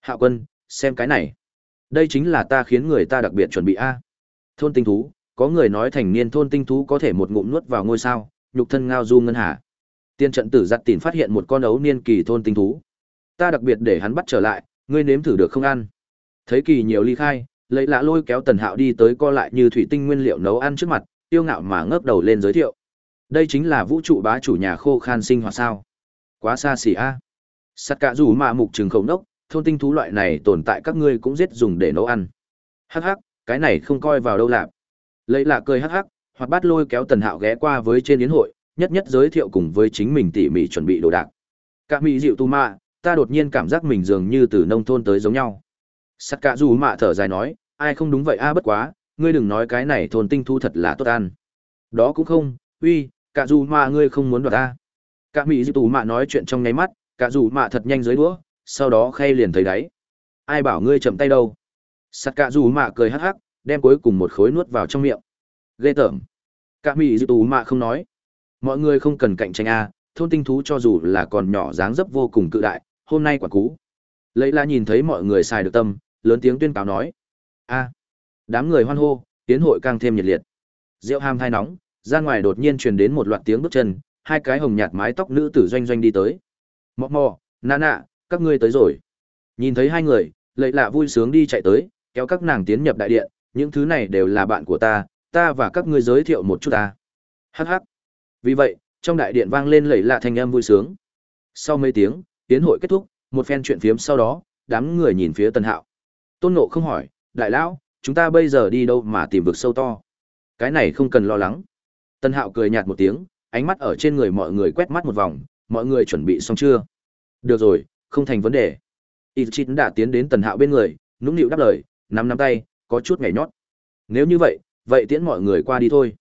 Hạo quân, xem cái này. Đây chính là ta khiến người ta đặc biệt chuẩn bị A. Thôn tinh thú, có người nói thành niên thôn tinh thú có thể một ngụm nuốt vào ngôi sao, nhục thân ngao du ngân hà. Tiên trận tử giặt tìm phát hiện một con ấu niên kỳ thôn tinh thú. Ta đặc biệt để hắn bắt trở lại, ngươi nếm thử được không ăn. Thấy kỳ nhiều ly khai, lấy lạ lôi kéo tần hạo đi tới co lại như thủy tinh nguyên liệu nấu ăn trước mặt, tiêu ngạo mà ngớp đầu lên giới thiệu. Đây chính là vũ trụ bá chủ nhà khô khan sinh hoạt sao. Quá xa xỉ a. Sắt cả dù mà mục trường khẩu đốc, thôn tinh thú loại này tồn tại các ngươi cũng giết dùng để nấu ăn. Hắc hắc, cái này không coi vào đâu lạp. Lấy lạ cười hắc hắc, hoặc bắt lôi kéo tần hạo ghé qua với trên yến hội, nhất nhất giới thiệu cùng với chính mình tỉ mỉ chuẩn bị đồ đạc. Cả mỹ dịu tu mạ, ta đột nhiên cảm giác mình dường như từ nông thôn tới giống nhau. Sắt cả dù mạ thở dài nói, ai không đúng vậy a bất quá, ngươi đừng nói cái này thôn tinh thu thật là tốt ăn. Đó cũng không, uy, cả dù mạ ngươi không muốn đoạt ta. Cả mỹ dư tù mạ nói chuyện trong nháy mắt, cả dù mạ thật nhanh dưới đũa, sau đó khay liền thấy đáy. Ai bảo ngươi chậm tay đâu? Sắt cả dù mạ cười hắc hắc, đem cuối cùng một khối nuốt vào trong miệng. Ghê tởm. Cả mỹ dư tù mạ không nói. Mọi người không cần cạnh tranh a, thôn tinh thú cho dù là còn nhỏ dáng dấp vô cùng cự đại, hôm nay quả cú. Lấy là nhìn thấy mọi người xài được tâm, lớn tiếng tuyên cáo nói. a đám người hoan hô, tiến hội càng thêm nhiệt liệt. Rượu ham thai nóng, ra ngoài đột nhiên truyền đến một loạt tiếng bước chân, hai cái hồng nhạt mái tóc nữ tử doanh doanh đi tới. Mọ mọ, nà nạ, các ngươi tới rồi. Nhìn thấy hai người, lệ lạ vui sướng đi chạy tới, kéo các nàng tiến nhập đại điện, những thứ này đều là bạn của ta, ta và các ngươi giới thiệu một chút ta. Hắc hắc. Vì vậy, trong đại điện vang lên lẩy lạ thanh âm vui sướng. Sau mấy tiếng, tiến hội kết thúc, một phen chuyện phiếm sau đó, đám người nhìn phía Tân Hạo. Tôn Ngộ không hỏi, đại lão, chúng ta bây giờ đi đâu mà tìm vực sâu to? Cái này không cần lo lắng. Tân Hạo cười nhạt một tiếng, ánh mắt ở trên người mọi người quét mắt một vòng, mọi người chuẩn bị xong chưa? Được rồi, không thành vấn đề. Ichit đã tiến đến Tần Hạo bên người, nũng nịu đáp lời, nắm nắm tay, có chút nhảy nhót. Nếu như vậy, vậy tiễn mọi người qua đi thôi.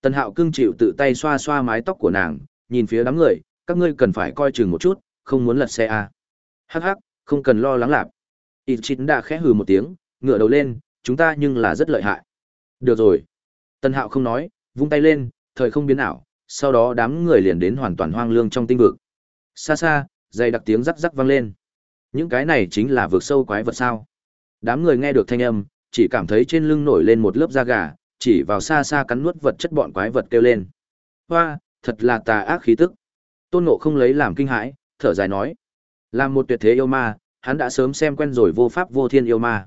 Tần Hạo cưng chịu tự tay xoa xoa mái tóc của nàng, nhìn phía đám người, các ngươi cần phải coi chừng một chút, không muốn lật xe à. Hắc hắc, không cần lo lắng lạp. Ichit đã khẽ hừ một tiếng, ngửa đầu lên, chúng ta nhưng là rất lợi hại. Được rồi. Tân Hạo không nói, vung tay lên, thời không biến ảo, sau đó đám người liền đến hoàn toàn hoang lương trong tinh vực. Xa xa, dày đặc tiếng rắc rắc vang lên. Những cái này chính là vượt sâu quái vật sao? Đám người nghe được thanh âm, chỉ cảm thấy trên lưng nổi lên một lớp da gà, chỉ vào xa xa cắn nuốt vật chất bọn quái vật kêu lên. Hoa, thật là tà ác khí tức. Tôn Ngộ không lấy làm kinh hãi, thở dài nói. Làm một tuyệt thế yêu ma, hắn đã sớm xem quen rồi vô pháp vô thiên yêu ma.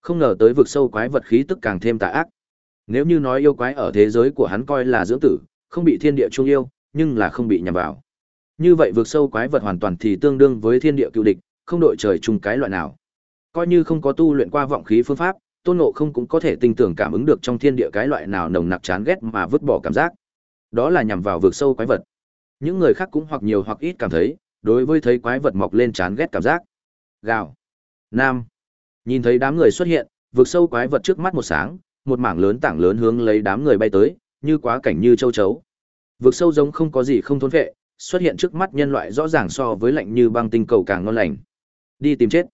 Không ngờ tới vực sâu quái vật khí tức càng thêm tà ác. Nếu như nói yêu quái ở thế giới của hắn coi là dưỡng tử, không bị thiên địa chung yêu, nhưng là không bị nhằm vào. Như vậy vực sâu quái vật hoàn toàn thì tương đương với thiên địa cựu địch, không đội trời chung cái loại nào. Coi như không có tu luyện qua vọng khí phương pháp, Tôn Ngộ không cũng có thể tinh tưởng cảm ứng được trong thiên địa cái loại nào nồng nặc chán ghét mà vứt bỏ cảm giác. Đó là nhằm vào vực sâu quái vật. Những người khác cũng hoặc nhiều hoặc ít cảm thấy, đối với thấy quái vật mọc lên chán ghét cảm giác. Gào. Nam. Nhìn thấy đám người xuất hiện, vực sâu quái vật trước mắt một sáng, một mảng lớn tảng lớn hướng lấy đám người bay tới, như quá cảnh như châu chấu. Vực sâu giống không có gì không thốn vệ, xuất hiện trước mắt nhân loại rõ ràng so với lạnh như băng tinh cầu càng ngon lành. Đi tìm chết.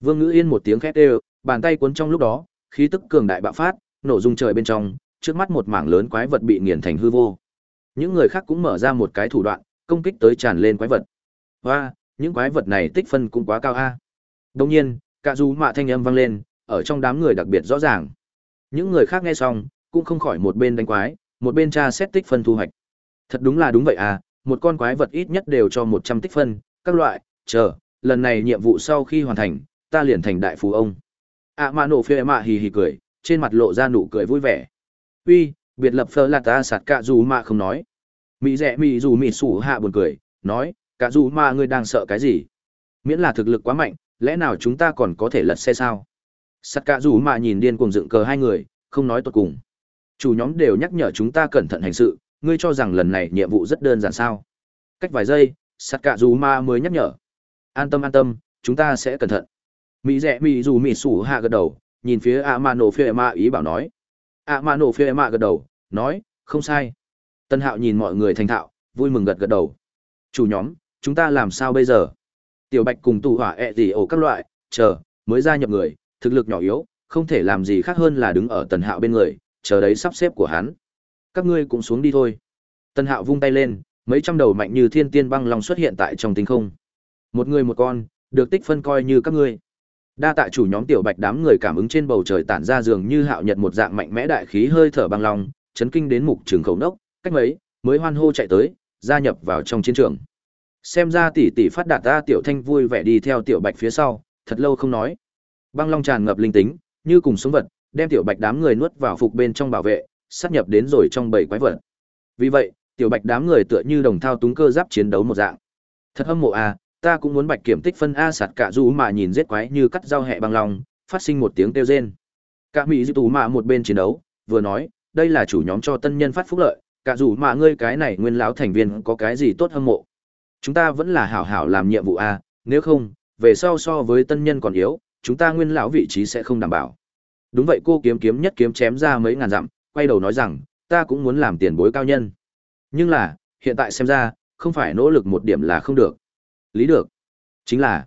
Vương Ngữ Yên một tiếng khét đều, bàn tay cuốn trong lúc đó, khí tức cường đại bạo phát, nổ rung trời bên trong, trước mắt một mảng lớn quái vật bị nghiền thành hư vô. Những người khác cũng mở ra một cái thủ đoạn, công kích tới tràn lên quái vật. Hoa, những quái vật này tích phân cũng quá cao a. Đồng nhiên, cả dù mạ thanh âm vang lên, ở trong đám người đặc biệt rõ ràng. Những người khác nghe xong, cũng không khỏi một bên đánh quái, một bên tra xét tích phân thu hoạch. Thật đúng là đúng vậy à, một con quái vật ít nhất đều cho 100 tích phân, các loại, chờ, lần này nhiệm vụ sau khi hoàn thành, ta liền thành đại phú ông. À mà nổ phê mạ hì hì cười, trên mặt lộ ra nụ cười vui vẻ. Uy, biệt lập phơ là ta sạt cả dù mà không nói. Mỹ rẻ mỹ dù mỹ sủ hạ buồn cười, nói, cả dù mà ngươi đang sợ cái gì? Miễn là thực lực quá mạnh, lẽ nào chúng ta còn có thể lật xe sao? sắt cả dù mà nhìn điên cuồng dựng cờ hai người, không nói tột cùng. Chủ nhóm đều nhắc nhở chúng ta cẩn thận hành sự, ngươi cho rằng lần này nhiệm vụ rất đơn giản sao? Cách vài giây, sắt cả dù mà mới nhắc nhở. An tâm an tâm, chúng ta sẽ cẩn thận. Mỹ rẽ mỹ dù mỹ sủ hạ gật đầu, nhìn phía a mà nổ phê ma ý bảo nói. a mà nổ phê ma gật đầu, nói, không sai. Tân hạo nhìn mọi người thành thạo, vui mừng gật gật đầu. Chủ nhóm, chúng ta làm sao bây giờ? Tiểu bạch cùng tù hỏa ẹ gì ổ các loại, chờ, mới gia nhập người, thực lực nhỏ yếu, không thể làm gì khác hơn là đứng ở tần hạo bên người, chờ đấy sắp xếp của hắn. Các ngươi cũng xuống đi thôi. Tần hạo vung tay lên, mấy trăm đầu mạnh như thiên tiên băng long xuất hiện tại trong tinh không. Một người một con, được tích phân coi như các ngươi. Đa tạ chủ nhóm tiểu bạch đám người cảm ứng trên bầu trời tản ra dường như hạo nhật một dạng mạnh mẽ đại khí hơi thở băng long, chấn kinh đến mục trường khẩu nốc, cách mấy, mới hoan hô chạy tới, gia nhập vào trong chiến trường. Xem ra tỷ tỷ phát đạt ta tiểu thanh vui vẻ đi theo tiểu bạch phía sau, thật lâu không nói. Băng long tràn ngập linh tính, như cùng sống vật, đem tiểu bạch đám người nuốt vào phục bên trong bảo vệ, sát nhập đến rồi trong bảy quái vật. Vì vậy, tiểu bạch đám người tựa như đồng thao túng cơ giáp chiến đấu một dạng. Thật hâm mộ à, ta cũng muốn bạch kiểm tích phân a sạt cả dù mà nhìn giết quái như cắt dao hẹ băng long, phát sinh một tiếng kêu rên. Cả mỹ dư tù mạ một bên chiến đấu, vừa nói, đây là chủ nhóm cho tân nhân phát phúc lợi, cả dù mà ngươi cái này nguyên lão thành viên có cái gì tốt hâm mộ. Chúng ta vẫn là hảo hảo làm nhiệm vụ a, nếu không, về sau so với tân nhân còn yếu, chúng ta nguyên lão vị trí sẽ không đảm bảo. Đúng vậy cô kiếm kiếm nhất kiếm chém ra mấy ngàn dặm, quay đầu nói rằng, ta cũng muốn làm tiền bối cao nhân. Nhưng là, hiện tại xem ra, không phải nỗ lực một điểm là không được. Lý được. Chính là,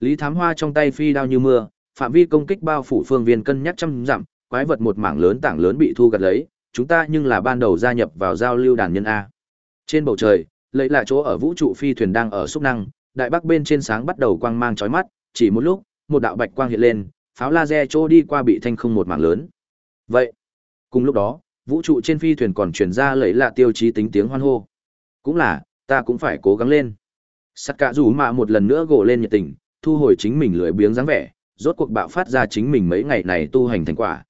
Lý Thám Hoa trong tay phi đao như mưa, phạm vi công kích bao phủ phương viên cân nhắc trăm dặm, quái vật một mảng lớn tảng lớn bị thu gặt lấy, chúng ta nhưng là ban đầu gia nhập vào giao lưu đàn nhân A. Trên bầu trời, lấy là chỗ ở vũ trụ phi thuyền đang ở xúc năng, đại bắc bên trên sáng bắt đầu quang mang chói mắt, chỉ một lúc, một đạo bạch quang hiện lên, pháo laser chỗ đi qua bị thanh không một mảng lớn. Vậy, cùng lúc đó, vũ trụ trên phi thuyền còn truyền ra lấy lạ tiêu chí tính tiếng hoan hô. Cũng là, ta cũng phải cố gắng lên. Sắt cả rủ mạ một lần nữa gồ lên nhiệt tình, thu hồi chính mình lười biếng dáng vẻ, rốt cuộc bạo phát ra chính mình mấy ngày này tu hành thành quả.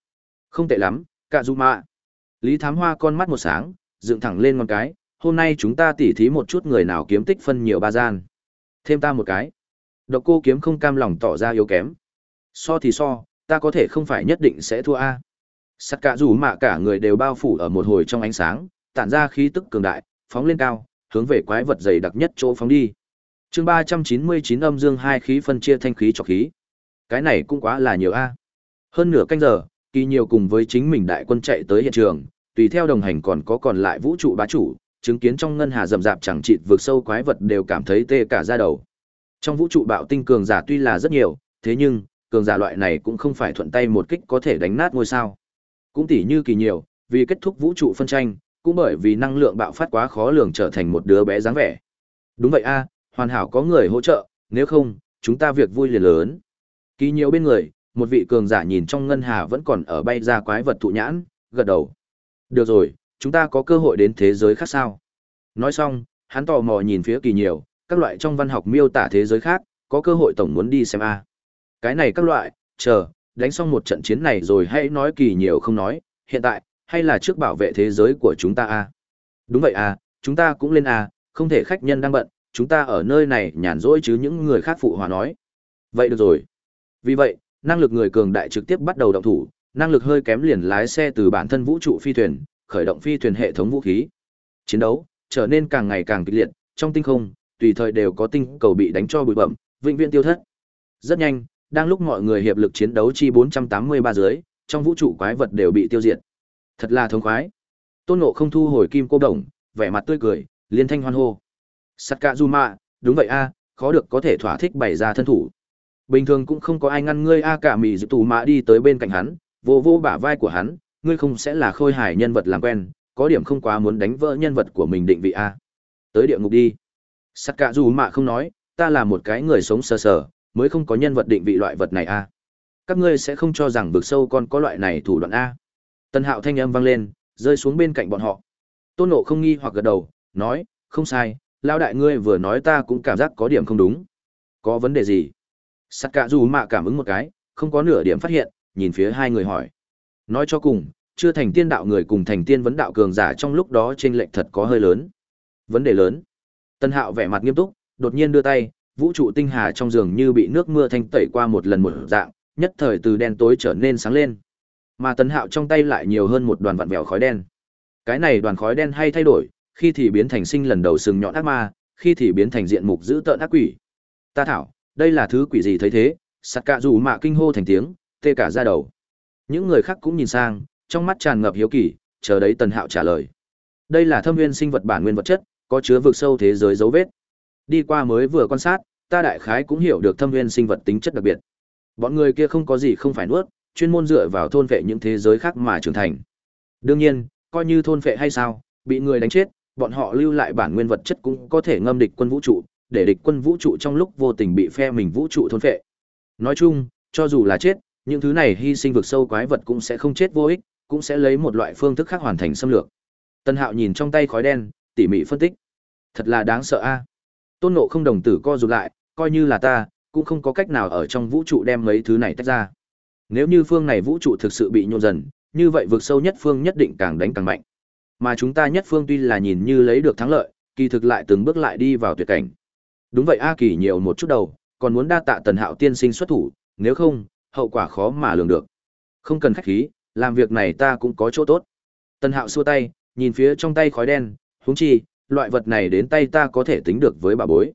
Không tệ lắm, cả rủ mạ. Lý Thám Hoa con mắt một sáng, dựng thẳng lên một cái, hôm nay chúng ta tỉ thí một chút người nào kiếm tích phân nhiều ba gian. Thêm ta một cái. Độc cô kiếm không cam lòng tỏ ra yếu kém. So thì so, ta có thể không phải nhất định sẽ thua A. Sắt cả dù mạ cả người đều bao phủ ở một hồi trong ánh sáng, tản ra khí tức cường đại, phóng lên cao, hướng về quái vật dày đặc nhất chỗ phóng đi chương ba trăm chín mươi chín âm dương hai khí phân chia thanh khí cho khí cái này cũng quá là nhiều a hơn nửa canh giờ kỳ nhiều cùng với chính mình đại quân chạy tới hiện trường tùy theo đồng hành còn có còn lại vũ trụ bá chủ chứng kiến trong ngân hà rậm rạp chẳng chịt vượt sâu quái vật đều cảm thấy tê cả ra đầu trong vũ trụ bạo tinh cường giả tuy là rất nhiều thế nhưng cường giả loại này cũng không phải thuận tay một kích có thể đánh nát ngôi sao cũng tỉ như kỳ nhiều vì kết thúc vũ trụ phân tranh cũng bởi vì năng lượng bạo phát quá khó lường trở thành một đứa bé dáng vẻ đúng vậy a hoàn hảo có người hỗ trợ, nếu không, chúng ta việc vui liền lớn. Kỳ nhiều bên người, một vị cường giả nhìn trong ngân hà vẫn còn ở bay ra quái vật thụ nhãn, gật đầu. Được rồi, chúng ta có cơ hội đến thế giới khác sao? Nói xong, hắn tò mò nhìn phía kỳ nhiều, các loại trong văn học miêu tả thế giới khác, có cơ hội tổng muốn đi xem a. Cái này các loại, chờ, đánh xong một trận chiến này rồi hãy nói kỳ nhiều không nói, hiện tại, hay là trước bảo vệ thế giới của chúng ta a. Đúng vậy a, chúng ta cũng lên a, không thể khách nhân đang bận, chúng ta ở nơi này nhàn rỗi chứ những người khác phụ hòa nói. Vậy được rồi. Vì vậy, năng lực người cường đại trực tiếp bắt đầu động thủ, năng lực hơi kém liền lái xe từ bản thân vũ trụ phi thuyền, khởi động phi thuyền hệ thống vũ khí. Chiến đấu trở nên càng ngày càng kịch liệt, trong tinh không, tùy thời đều có tinh cầu bị đánh cho bụi bặm, vĩnh viễn tiêu thất. Rất nhanh, đang lúc mọi người hiệp lực chiến đấu chi 483 dưới, trong vũ trụ quái vật đều bị tiêu diệt. Thật là thống khoái. Tôn Ngộ không thu hồi kim cô đồng, vẻ mặt tươi cười, liên thanh hoan hô. Sakazuma, đúng vậy a, khó được có thể thỏa thích bày ra thân thủ. Bình thường cũng không có ai ngăn ngươi a cả mì dự tù mã đi tới bên cạnh hắn, vô vô bả vai của hắn, ngươi không sẽ là khôi hài nhân vật làm quen, có điểm không quá muốn đánh vỡ nhân vật của mình định vị a. Tới địa ngục đi. Sắt Cả Dù Mạ không nói, ta là một cái người sống sờ sờ, mới không có nhân vật định vị loại vật này a. Các ngươi sẽ không cho rằng vực sâu còn có loại này thủ đoạn a. Tân Hạo thanh âm vang lên, rơi xuống bên cạnh bọn họ. Tôn Nộ không nghi hoặc gật đầu, nói, không sai, lao đại ngươi vừa nói ta cũng cảm giác có điểm không đúng. Có vấn đề gì? Sắt cả dù mạ cảm ứng một cái, không có nửa điểm phát hiện, nhìn phía hai người hỏi. Nói cho cùng, chưa thành tiên đạo người cùng thành tiên vấn đạo cường giả trong lúc đó trên lệnh thật có hơi lớn. Vấn đề lớn. Tân hạo vẻ mặt nghiêm túc, đột nhiên đưa tay, vũ trụ tinh hà trong giường như bị nước mưa thanh tẩy qua một lần một dạng, nhất thời từ đen tối trở nên sáng lên. Mà Tân Hạo trong tay lại nhiều hơn một đoàn vặn vẹo khói đen. Cái này đoàn khói đen hay thay đổi, khi thì biến thành sinh lần đầu sừng nhọn ác ma, khi thì biến thành diện mục dữ tợn ác quỷ. Ta thảo, đây là thứ quỷ gì thấy thế? Sắt cạ dù mạ kinh hô thành tiếng, tê cả da đầu. Những người khác cũng nhìn sang, trong mắt tràn ngập hiếu kỳ, chờ đấy Tần Hạo trả lời. Đây là thâm nguyên sinh vật bản nguyên vật chất, có chứa vực sâu thế giới dấu vết. Đi qua mới vừa quan sát, ta đại khái cũng hiểu được thâm nguyên sinh vật tính chất đặc biệt. Bọn người kia không có gì không phải nuốt, chuyên môn dựa vào thôn vệ những thế giới khác mà trưởng thành. Đương nhiên, coi như thôn vệ hay sao, bị người đánh chết, bọn họ lưu lại bản nguyên vật chất cũng có thể ngâm địch quân vũ trụ, để địch quân vũ trụ trong lúc vô tình bị phe mình vũ trụ thôn vệ. Nói chung, cho dù là chết, những thứ này hy sinh vực sâu quái vật cũng sẽ không chết vô ích, cũng sẽ lấy một loại phương thức khác hoàn thành xâm lược. Tân Hạo nhìn trong tay khói đen, tỉ mỉ phân tích. Thật là đáng sợ a. Tôn Ngộ không đồng tử co rụt lại, coi như là ta, cũng không có cách nào ở trong vũ trụ đem mấy thứ này tách ra. Nếu như phương này vũ trụ thực sự bị nhộn dần, như vậy vực sâu nhất phương nhất định càng đánh càng mạnh. Mà chúng ta nhất phương tuy là nhìn như lấy được thắng lợi, kỳ thực lại từng bước lại đi vào tuyệt cảnh. Đúng vậy A Kỳ nhiều một chút đầu, còn muốn đa tạ Tần Hạo tiên sinh xuất thủ, nếu không, hậu quả khó mà lường được. Không cần khách khí, làm việc này ta cũng có chỗ tốt. Tần Hạo xua tay, nhìn phía trong tay khói đen, huống chi, loại vật này đến tay ta có thể tính được với bà bối.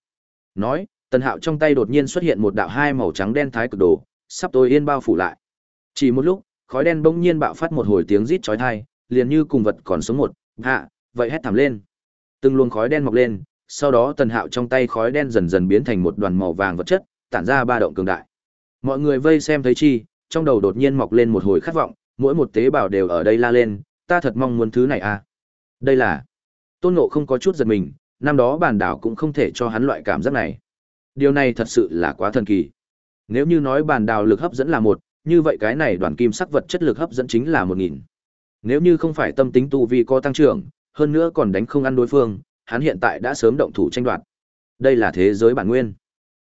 Nói, Tần Hạo trong tay đột nhiên xuất hiện một đạo hai màu trắng đen thái cực đồ, sắp tôi yên bao phủ lại. Chỉ một lúc, khói đen bỗng nhiên bạo phát một hồi tiếng rít chói tai, liền như cùng vật còn sống một, hạ, vậy hét thảm lên. Từng luồng khói đen mọc lên, sau đó Tần Hạo trong tay khói đen dần dần biến thành một đoàn màu vàng vật chất, tản ra ba động cường đại. Mọi người vây xem thấy chi, trong đầu đột nhiên mọc lên một hồi khát vọng, mỗi một tế bào đều ở đây la lên, ta thật mong muốn thứ này à. Đây là Tôn Ngộ không có chút giật mình, năm đó bản đảo cũng không thể cho hắn loại cảm giác này. Điều này thật sự là quá thần kỳ. Nếu như nói bản đảo lực hấp dẫn là một, như vậy cái này đoàn kim sắc vật chất lực hấp dẫn chính là một nghìn. Nếu như không phải tâm tính tu vi có tăng trưởng, hơn nữa còn đánh không ăn đối phương, hắn hiện tại đã sớm động thủ tranh đoạt. Đây là thế giới bản nguyên.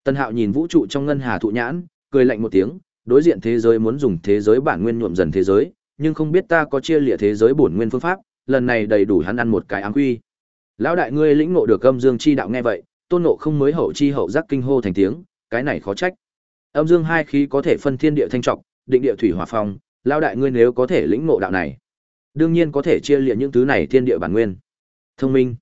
Tân Hạo nhìn vũ trụ trong ngân hà thụ nhãn, cười lạnh một tiếng, đối diện thế giới muốn dùng thế giới bản nguyên nhuộm dần thế giới, nhưng không biết ta có chia lịa thế giới bổn nguyên phương pháp, lần này đầy đủ hắn ăn một cái áng quy. Lão đại ngươi lĩnh ngộ được âm dương chi đạo nghe vậy, Tôn Ngộ không mới hậu chi hậu giác kinh hô thành tiếng, cái này khó trách. Âm dương hai khí có thể phân thiên địa thanh trọng, định địa thủy hỏa phong, lão đại ngươi nếu có thể lĩnh ngộ đạo này, đương nhiên có thể chia liệt những thứ này thiên địa bản nguyên. Thông minh.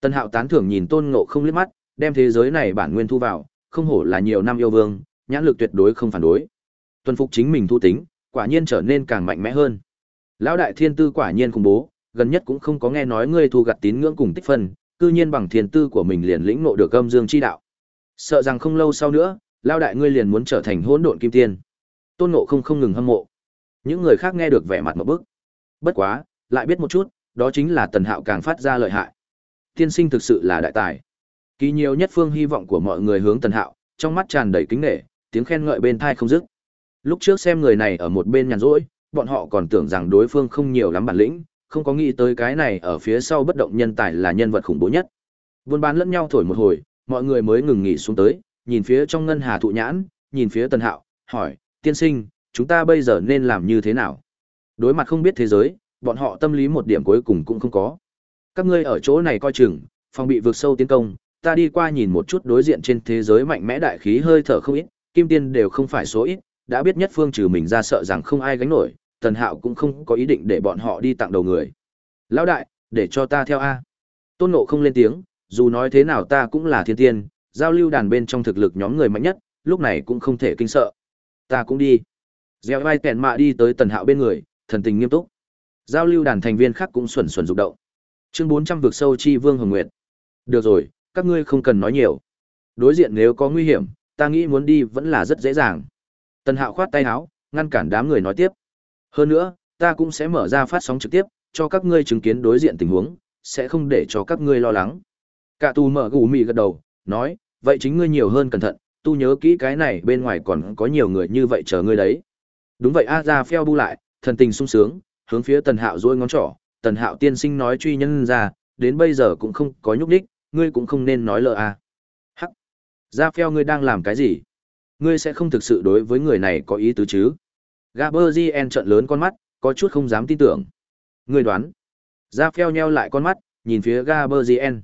Tân Hạo tán thưởng nhìn Tôn Ngộ không liếc mắt, đem thế giới này bản nguyên thu vào, không hổ là nhiều năm yêu vương, nhãn lực tuyệt đối không phản đối. Tuân phục chính mình thu tính, quả nhiên trở nên càng mạnh mẽ hơn. Lão đại thiên tư quả nhiên khủng bố, gần nhất cũng không có nghe nói ngươi thu gặt tín ngưỡng cùng tích phân, cư nhiên bằng thiên tư của mình liền lĩnh ngộ được âm dương chi đạo. Sợ rằng không lâu sau nữa, lão đại ngươi liền muốn trở thành hỗn độn kim tiên. Tôn Ngộ không không ngừng hâm mộ. Những người khác nghe được vẻ mặt một bức. Bất quá, lại biết một chút, đó chính là Tần Hạo càng phát ra lợi hại. Tiên sinh thực sự là đại tài. Kỳ nhiều nhất phương hy vọng của mọi người hướng Tần Hạo, trong mắt tràn đầy kính nể, tiếng khen ngợi bên thai không dứt. Lúc trước xem người này ở một bên nhàn rỗi, bọn họ còn tưởng rằng đối phương không nhiều lắm bản lĩnh, không có nghĩ tới cái này ở phía sau bất động nhân tài là nhân vật khủng bố nhất. Buôn bán lẫn nhau thổi một hồi, mọi người mới ngừng nghỉ xuống tới, nhìn phía trong ngân hà thụ nhãn, nhìn phía Tần Hạo, hỏi, tiên sinh, chúng ta bây giờ nên làm như thế nào? Đối mặt không biết thế giới, bọn họ tâm lý một điểm cuối cùng cũng không có. Các ngươi ở chỗ này coi chừng, phòng bị vượt sâu tiến công, ta đi qua nhìn một chút đối diện trên thế giới mạnh mẽ đại khí hơi thở không ít, kim tiên đều không phải số ít, đã biết nhất phương trừ mình ra sợ rằng không ai gánh nổi, Tần Hạo cũng không có ý định để bọn họ đi tặng đầu người. Lão đại, để cho ta theo a. Tôn Nộ không lên tiếng, dù nói thế nào ta cũng là thiên tiên, giao lưu đàn bên trong thực lực nhóm người mạnh nhất, lúc này cũng không thể kinh sợ. Ta cũng đi. Gieo vai kẹn mạ đi tới Tần Hạo bên người, thần tình nghiêm túc. Giao lưu đàn thành viên khác cũng xuẩn xuẩn rục động. Chương 400 vực sâu chi vương hồng nguyệt. Được rồi, các ngươi không cần nói nhiều. Đối diện nếu có nguy hiểm, ta nghĩ muốn đi vẫn là rất dễ dàng. Tần Hạo khoát tay áo, ngăn cản đám người nói tiếp. Hơn nữa, ta cũng sẽ mở ra phát sóng trực tiếp, cho các ngươi chứng kiến đối diện tình huống, sẽ không để cho các ngươi lo lắng. Cả tù mở gù mì gật đầu, nói, vậy chính ngươi nhiều hơn cẩn thận, tu nhớ kỹ cái này bên ngoài còn có nhiều người như vậy chờ ngươi đấy. Đúng vậy A ra pheo bu lại, thần tình sung sướng, hướng phía tần hạo dôi ngón trỏ, tần hạo tiên sinh nói truy nhân ra, đến bây giờ cũng không có nhúc đích, ngươi cũng không nên nói lỡ A. Ra pheo ngươi đang làm cái gì? Ngươi sẽ không thực sự đối với người này có ý tứ chứ? Gaberzien trợn lớn con mắt, có chút không dám tin tưởng. Ngươi đoán. Ra pheo nheo lại con mắt, nhìn phía Gaberzien.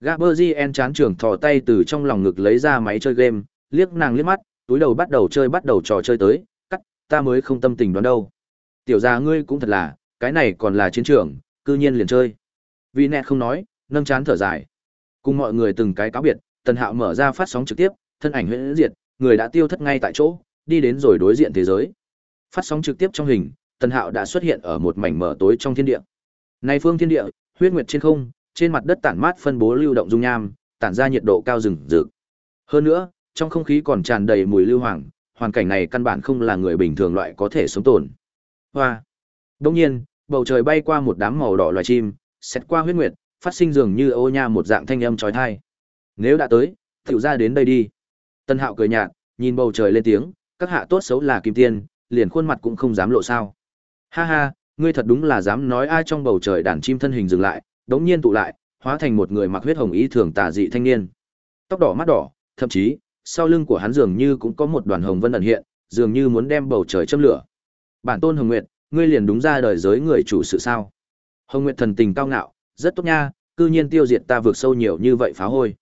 Gaberzien chán trường thò tay từ trong lòng ngực lấy ra máy chơi game, liếc nàng liếc mắt, túi đầu bắt đầu chơi bắt đầu trò chơi tới, cắt, ta mới không tâm tình đoán đâu. Tiểu gia ngươi cũng thật là, cái này còn là chiến trường, cư nhiên liền chơi. Vì nẹ không nói, nâng chán thở dài. Cùng mọi người từng cái cáo biệt, Tần Hạo mở ra phát sóng trực tiếp, thân ảnh huyễn diệt, người đã tiêu thất ngay tại chỗ, đi đến rồi đối diện thế giới. Phát sóng trực tiếp trong hình, Tần Hạo đã xuất hiện ở một mảnh mở tối trong thiên địa. Này phương thiên địa, huyết nguyệt trên không, trên mặt đất tản mát phân bố lưu động dung nham, tản ra nhiệt độ cao rừng rực. Hơn nữa, trong không khí còn tràn đầy mùi lưu hoàng, hoàn cảnh này căn bản không là người bình thường loại có thể sống tồn. Hoa. đông nhiên, bầu trời bay qua một đám màu đỏ loài chim, xét qua huyết nguyệt, phát sinh dường như ô nha một dạng thanh âm trói thai nếu đã tới, tiểu ra đến đây đi. Tân Hạo cười nhạt, nhìn bầu trời lên tiếng, các hạ tốt xấu là kim tiên, liền khuôn mặt cũng không dám lộ sao. Ha ha, ngươi thật đúng là dám nói ai trong bầu trời đàn chim thân hình dừng lại, đống nhiên tụ lại, hóa thành một người mặc huyết hồng ý thường tà dị thanh niên. Tóc đỏ mắt đỏ, thậm chí, sau lưng của hắn dường như cũng có một đoàn hồng vân ẩn hiện, dường như muốn đem bầu trời châm lửa. Bản tôn Hồng Nguyệt, ngươi liền đúng ra đời giới người chủ sự sao? Hồng Nguyệt thần tình cao ngạo, rất tốt nha, cư nhiên tiêu diệt ta vượt sâu nhiều như vậy phá hôi.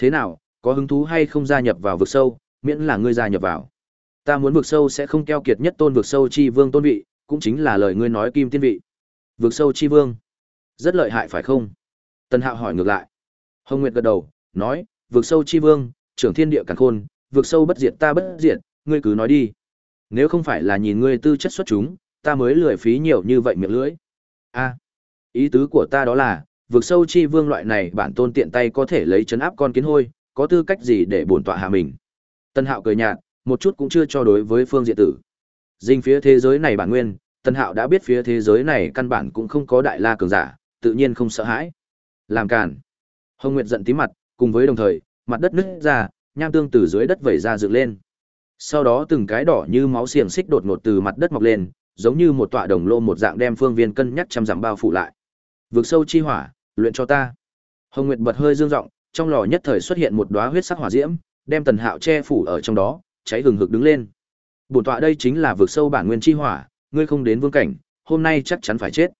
Thế nào, có hứng thú hay không gia nhập vào vực sâu, miễn là ngươi gia nhập vào. Ta muốn vực sâu sẽ không keo kiệt nhất tôn vực sâu chi vương tôn vị, cũng chính là lời ngươi nói kim tiên vị. Vực sâu chi vương. Rất lợi hại phải không? Tân Hạo hỏi ngược lại. Hồng Nguyệt gật đầu, nói, vực sâu chi vương, trưởng thiên địa càn khôn, vực sâu bất diệt ta bất diệt, ngươi cứ nói đi. Nếu không phải là nhìn ngươi tư chất xuất chúng, ta mới lười phí nhiều như vậy miệng lưỡi. A, ý tứ của ta đó là, vực sâu chi vương loại này bản tôn tiện tay có thể lấy chấn áp con kiến hôi, có tư cách gì để bổn tọa hạ mình. Tân Hạo cười nhạt, một chút cũng chưa cho đối với phương diện tử. Dinh phía thế giới này bản nguyên, Tân Hạo đã biết phía thế giới này căn bản cũng không có đại la cường giả, tự nhiên không sợ hãi. Làm cản. Hồng Nguyệt giận tím mặt, cùng với đồng thời, mặt đất nứt ra, nham tương từ dưới đất vẩy ra dựng lên. Sau đó từng cái đỏ như máu xiềng xích đột ngột từ mặt đất mọc lên, giống như một tọa đồng lô một dạng đem phương viên cân nhắc trăm dặm bao phủ lại. Vực sâu chi hỏa, luyện cho ta. Hồng Nguyệt bật hơi dương giọng, trong lò nhất thời xuất hiện một đóa huyết sắc hỏa diễm, đem Tần Hạo che phủ ở trong đó, cháy hừng hực đứng lên. Bổn tọa đây chính là vực sâu bản nguyên chi hỏa, ngươi không đến vương cảnh, hôm nay chắc chắn phải chết.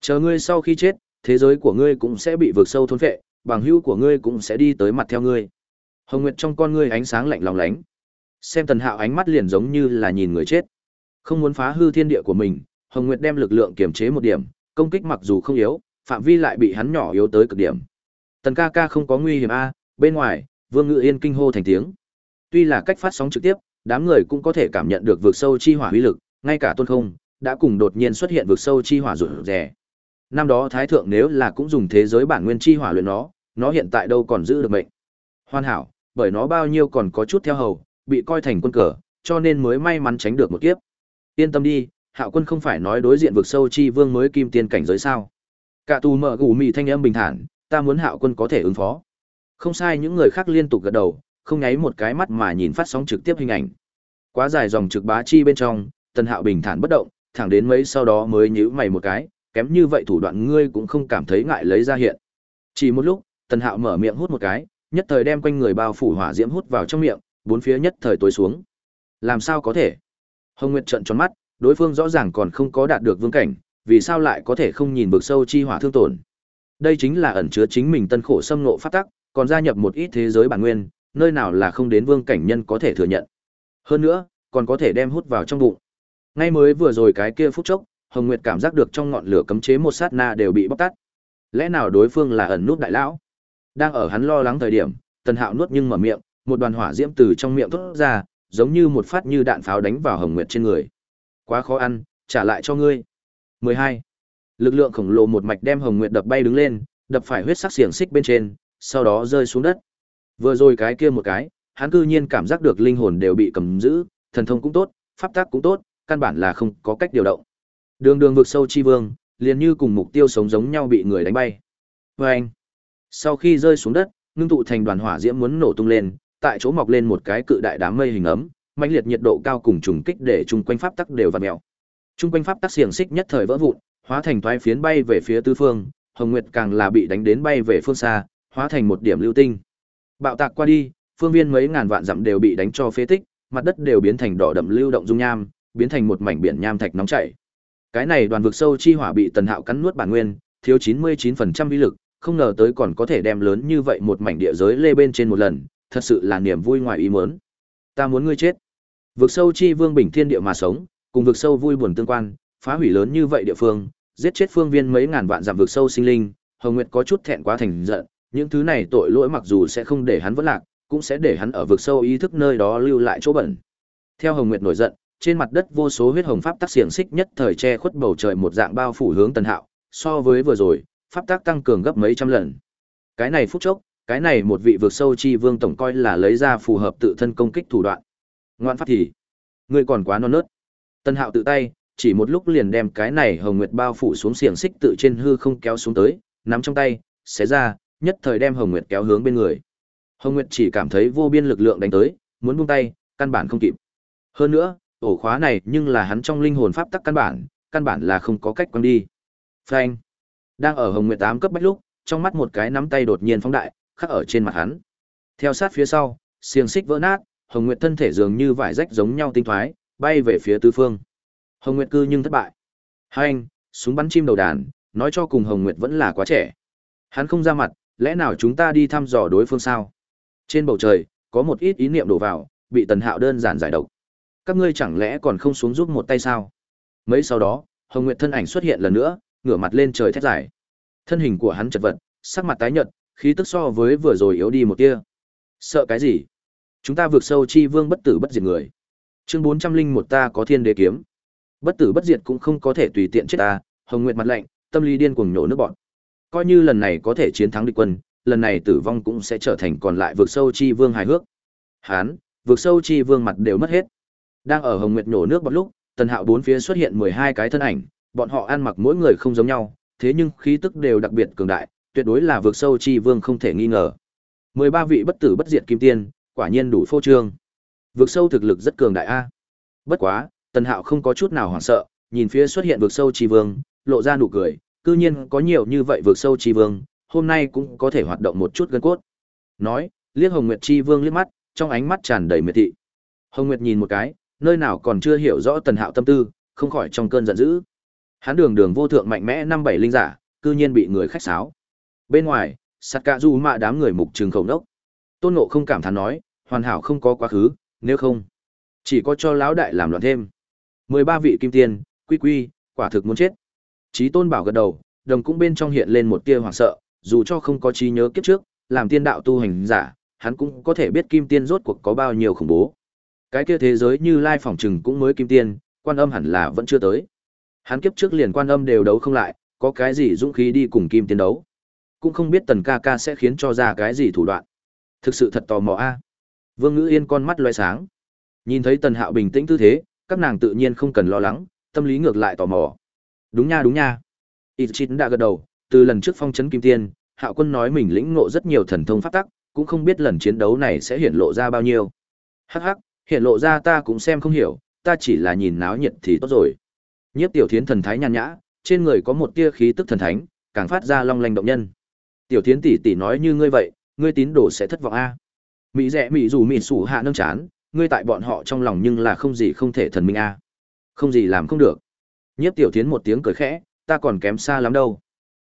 Chờ ngươi sau khi chết, thế giới của ngươi cũng sẽ bị vực sâu thôn phệ, bằng hữu của ngươi cũng sẽ đi tới mặt theo ngươi. Hồng Nguyệt trong con ngươi ánh sáng lạnh lòng lánh. Xem Tần Hạo ánh mắt liền giống như là nhìn người chết. Không muốn phá hư thiên địa của mình, Hồng Nguyệt đem lực lượng kiềm chế một điểm, công kích mặc dù không yếu, phạm vi lại bị hắn nhỏ yếu tới cực điểm. Tần ca ca không có nguy hiểm a, bên ngoài, Vương Ngự Yên kinh hô thành tiếng. Tuy là cách phát sóng trực tiếp, đám người cũng có thể cảm nhận được vực sâu chi hỏa uy lực, ngay cả Tôn Không đã cùng đột nhiên xuất hiện vực sâu chi hỏa rủi rẻ. Năm đó Thái thượng nếu là cũng dùng thế giới bản nguyên chi hỏa luyện nó, nó hiện tại đâu còn giữ được mệnh. Hoàn hảo, bởi nó bao nhiêu còn có chút theo hầu, bị coi thành quân cờ, cho nên mới may mắn tránh được một kiếp. Yên tâm đi, Hạo Quân không phải nói đối diện vực sâu chi vương mới kim tiên cảnh giới sao? Cả tù mở gù mì thanh âm bình thản, ta muốn Hạo Quân có thể ứng phó. Không sai những người khác liên tục gật đầu, không nháy một cái mắt mà nhìn phát sóng trực tiếp hình ảnh. Quá dài dòng trực bá chi bên trong, Tần Hạo bình thản bất động, thẳng đến mấy sau đó mới nhíu mày một cái, kém như vậy thủ đoạn ngươi cũng không cảm thấy ngại lấy ra hiện. Chỉ một lúc, Tần Hạo mở miệng hút một cái, nhất thời đem quanh người bao phủ hỏa diễm hút vào trong miệng, bốn phía nhất thời tối xuống. Làm sao có thể? Hồng Nguyệt trợn tròn mắt, đối phương rõ ràng còn không có đạt được vương cảnh, vì sao lại có thể không nhìn vực sâu chi hỏa thương tổn? Đây chính là ẩn chứa chính mình tân khổ xâm nộ phát tắc, còn gia nhập một ít thế giới bản nguyên, nơi nào là không đến vương cảnh nhân có thể thừa nhận. Hơn nữa, còn có thể đem hút vào trong bụng. Ngay mới vừa rồi cái kia phút chốc, Hồng Nguyệt cảm giác được trong ngọn lửa cấm chế một sát na đều bị bóc tắt. Lẽ nào đối phương là ẩn nút đại lão? Đang ở hắn lo lắng thời điểm, Tần Hạo nuốt nhưng mở miệng, một đoàn hỏa diễm từ trong miệng thoát ra, giống như một phát như đạn pháo đánh vào Hồng Nguyệt trên người. Quá khó ăn, trả lại cho ngươi. 12. Lực lượng khổng lồ một mạch đem Hồng Nguyệt đập bay đứng lên, đập phải huyết sắc xiển xích bên trên, sau đó rơi xuống đất. Vừa rồi cái kia một cái, hắn cư nhiên cảm giác được linh hồn đều bị cầm giữ, thần thông cũng tốt, pháp tác cũng tốt, căn bản là không có cách điều động. Đường đường vực sâu chi vương, liền như cùng mục tiêu sống giống nhau bị người đánh bay. Và anh, sau khi rơi xuống đất, ngưng tụ thành đoàn hỏa diễm muốn nổ tung lên, tại chỗ mọc lên một cái cự đại đám mây hình ấm, mãnh liệt nhiệt độ cao cùng trùng kích để chung quanh pháp tắc đều vặn mèo. Trung quanh pháp tắc xiềng xích nhất thời vỡ vụn, hóa thành toái phiến bay về phía tứ phương, Hồng Nguyệt càng là bị đánh đến bay về phương xa, hóa thành một điểm lưu tinh. Bạo tạc qua đi, phương viên mấy ngàn vạn dặm đều bị đánh cho phế tích, mặt đất đều biến thành đỏ đậm lưu động dung nham, biến thành một mảnh biển nham thạch nóng chảy. Cái này đoàn vực sâu chi hỏa bị Tần Hạo cắn nuốt bản nguyên, thiếu 99% uy lực, không ngờ tới còn có thể đem lớn như vậy một mảnh địa giới lê bên trên một lần, thật sự là niềm vui ngoài ý muốn. Ta muốn ngươi chết. Vực sâu chi vương bình thiên địa mà sống, cùng vực sâu vui buồn tương quan, phá hủy lớn như vậy địa phương, giết chết phương viên mấy ngàn vạn giảm vực sâu sinh linh, Hồng Nguyệt có chút thẹn quá thành giận, những thứ này tội lỗi mặc dù sẽ không để hắn vẫn lạc, cũng sẽ để hắn ở vực sâu ý thức nơi đó lưu lại chỗ bẩn. Theo Hồng Nguyệt nổi giận, trên mặt đất vô số huyết hồng pháp tác xiềng xích nhất thời che khuất bầu trời một dạng bao phủ hướng Tần Hạo, so với vừa rồi, pháp tác tăng cường gấp mấy trăm lần. Cái này phút chốc, cái này một vị vực sâu chi vương tổng coi là lấy ra phù hợp tự thân công kích thủ đoạn. Ngoan pháp thì, ngươi còn quá non nớt. Tân Hạo tự tay, chỉ một lúc liền đem cái này hồng nguyệt bao phủ xuống xiềng xích tự trên hư không kéo xuống tới, nắm trong tay, xé ra, nhất thời đem hồng nguyệt kéo hướng bên người. Hồng Nguyệt chỉ cảm thấy vô biên lực lượng đánh tới, muốn buông tay, căn bản không kịp. Hơn nữa, ổ khóa này nhưng là hắn trong linh hồn pháp tắc căn bản, căn bản là không có cách quăng đi. Phanh. Đang ở Hồng Nguyệt tám cấp bách lúc, trong mắt một cái nắm tay đột nhiên phóng đại, khắc ở trên mặt hắn. Theo sát phía sau, xiềng xích vỡ nát, Hồng Nguyệt thân thể dường như vải rách giống nhau tinh thoái, bay về phía tứ phương. Hồng Nguyệt cư nhưng thất bại. Hai anh, súng bắn chim đầu đàn, nói cho cùng Hồng Nguyệt vẫn là quá trẻ. Hắn không ra mặt, lẽ nào chúng ta đi thăm dò đối phương sao? Trên bầu trời, có một ít ý niệm đổ vào, bị Tần Hạo đơn giản giải độc. Các ngươi chẳng lẽ còn không xuống giúp một tay sao? Mấy sau đó, Hồng Nguyệt thân ảnh xuất hiện lần nữa, ngửa mặt lên trời thét giải. Thân hình của hắn chật vật, sắc mặt tái nhợt, khí tức so với vừa rồi yếu đi một tia. Sợ cái gì? Chúng ta vượt sâu chi vương bất tử bất diệt người. Chương bốn trăm linh một ta có thiên đế kiếm. Bất tử bất diệt cũng không có thể tùy tiện chết ta, Hồng Nguyệt mặt lạnh, tâm lý điên cuồng nhổ nước bọt. Coi như lần này có thể chiến thắng địch quân, lần này tử vong cũng sẽ trở thành còn lại vượt sâu chi vương hài hước. Hán, vượt sâu chi vương mặt đều mất hết. Đang ở Hồng Nguyệt nhổ nước bọt lúc, Tần Hạo bốn phía xuất hiện 12 cái thân ảnh, bọn họ ăn mặc mỗi người không giống nhau, thế nhưng khí tức đều đặc biệt cường đại, tuyệt đối là vượt sâu chi vương không thể nghi ngờ. 13 vị bất tử bất diệt kim tiên, quả nhiên đủ phô trương. Vượt sâu thực lực rất cường đại a. Bất quá, Tần Hạo không có chút nào hoảng sợ, nhìn phía xuất hiện vượt sâu chi vương, lộ ra nụ cười, cư nhiên có nhiều như vậy vượt sâu chi vương, hôm nay cũng có thể hoạt động một chút gân cốt. Nói, liếc Hồng Nguyệt Chi Vương liếc mắt, trong ánh mắt tràn đầy miệt thị. Hồng Nguyệt nhìn một cái, nơi nào còn chưa hiểu rõ Tần Hạo tâm tư, không khỏi trong cơn giận dữ. Hắn đường đường vô thượng mạnh mẽ năm bảy linh giả, cư nhiên bị người khách sáo. Bên ngoài, sát cạ du mạ đám người mục trừng khẩu đốc. Tôn Ngộ không cảm thán nói, hoàn hảo không có quá khứ, nếu không, chỉ có cho lão đại làm loạn thêm. 13 vị kim tiên, quy quy, quả thực muốn chết. Chí Tôn bảo gật đầu, đồng cũng bên trong hiện lên một tia hoảng sợ, dù cho không có trí nhớ kiếp trước, làm tiên đạo tu hành giả, hắn cũng có thể biết kim tiên rốt cuộc có bao nhiêu khủng bố. Cái kia thế giới như lai phỏng trừng cũng mới kim tiên, quan âm hẳn là vẫn chưa tới. Hắn kiếp trước liền quan âm đều đấu không lại, có cái gì dũng khí đi cùng kim tiên đấu. Cũng không biết tần ca ca sẽ khiến cho ra cái gì thủ đoạn. Thực sự thật tò mò a. Vương Ngữ Yên con mắt loe sáng. Nhìn thấy tần hạo bình tĩnh tư thế, các nàng tự nhiên không cần lo lắng, tâm lý ngược lại tò mò. Đúng nha đúng nha. Ít đã gật đầu, từ lần trước phong trấn kim tiên, Hạo Quân nói mình lĩnh ngộ rất nhiều thần thông pháp tắc, cũng không biết lần chiến đấu này sẽ hiện lộ ra bao nhiêu. Hắc hắc, hiện lộ ra ta cũng xem không hiểu, ta chỉ là nhìn náo nhiệt thì tốt rồi. Nhiếp Tiểu Thiến thần thái nhàn nhã, trên người có một tia khí tức thần thánh, càng phát ra long lanh động nhân. Tiểu Thiến tỷ tỷ nói như ngươi vậy, ngươi tín đồ sẽ thất vọng a. Mỹ rẻ mỹ dù mỹ sủ hạ nâng chán, ngươi tại bọn họ trong lòng nhưng là không gì không thể thần minh a. Không gì làm không được. Nhiếp Tiểu tiến một tiếng cười khẽ, ta còn kém xa lắm đâu.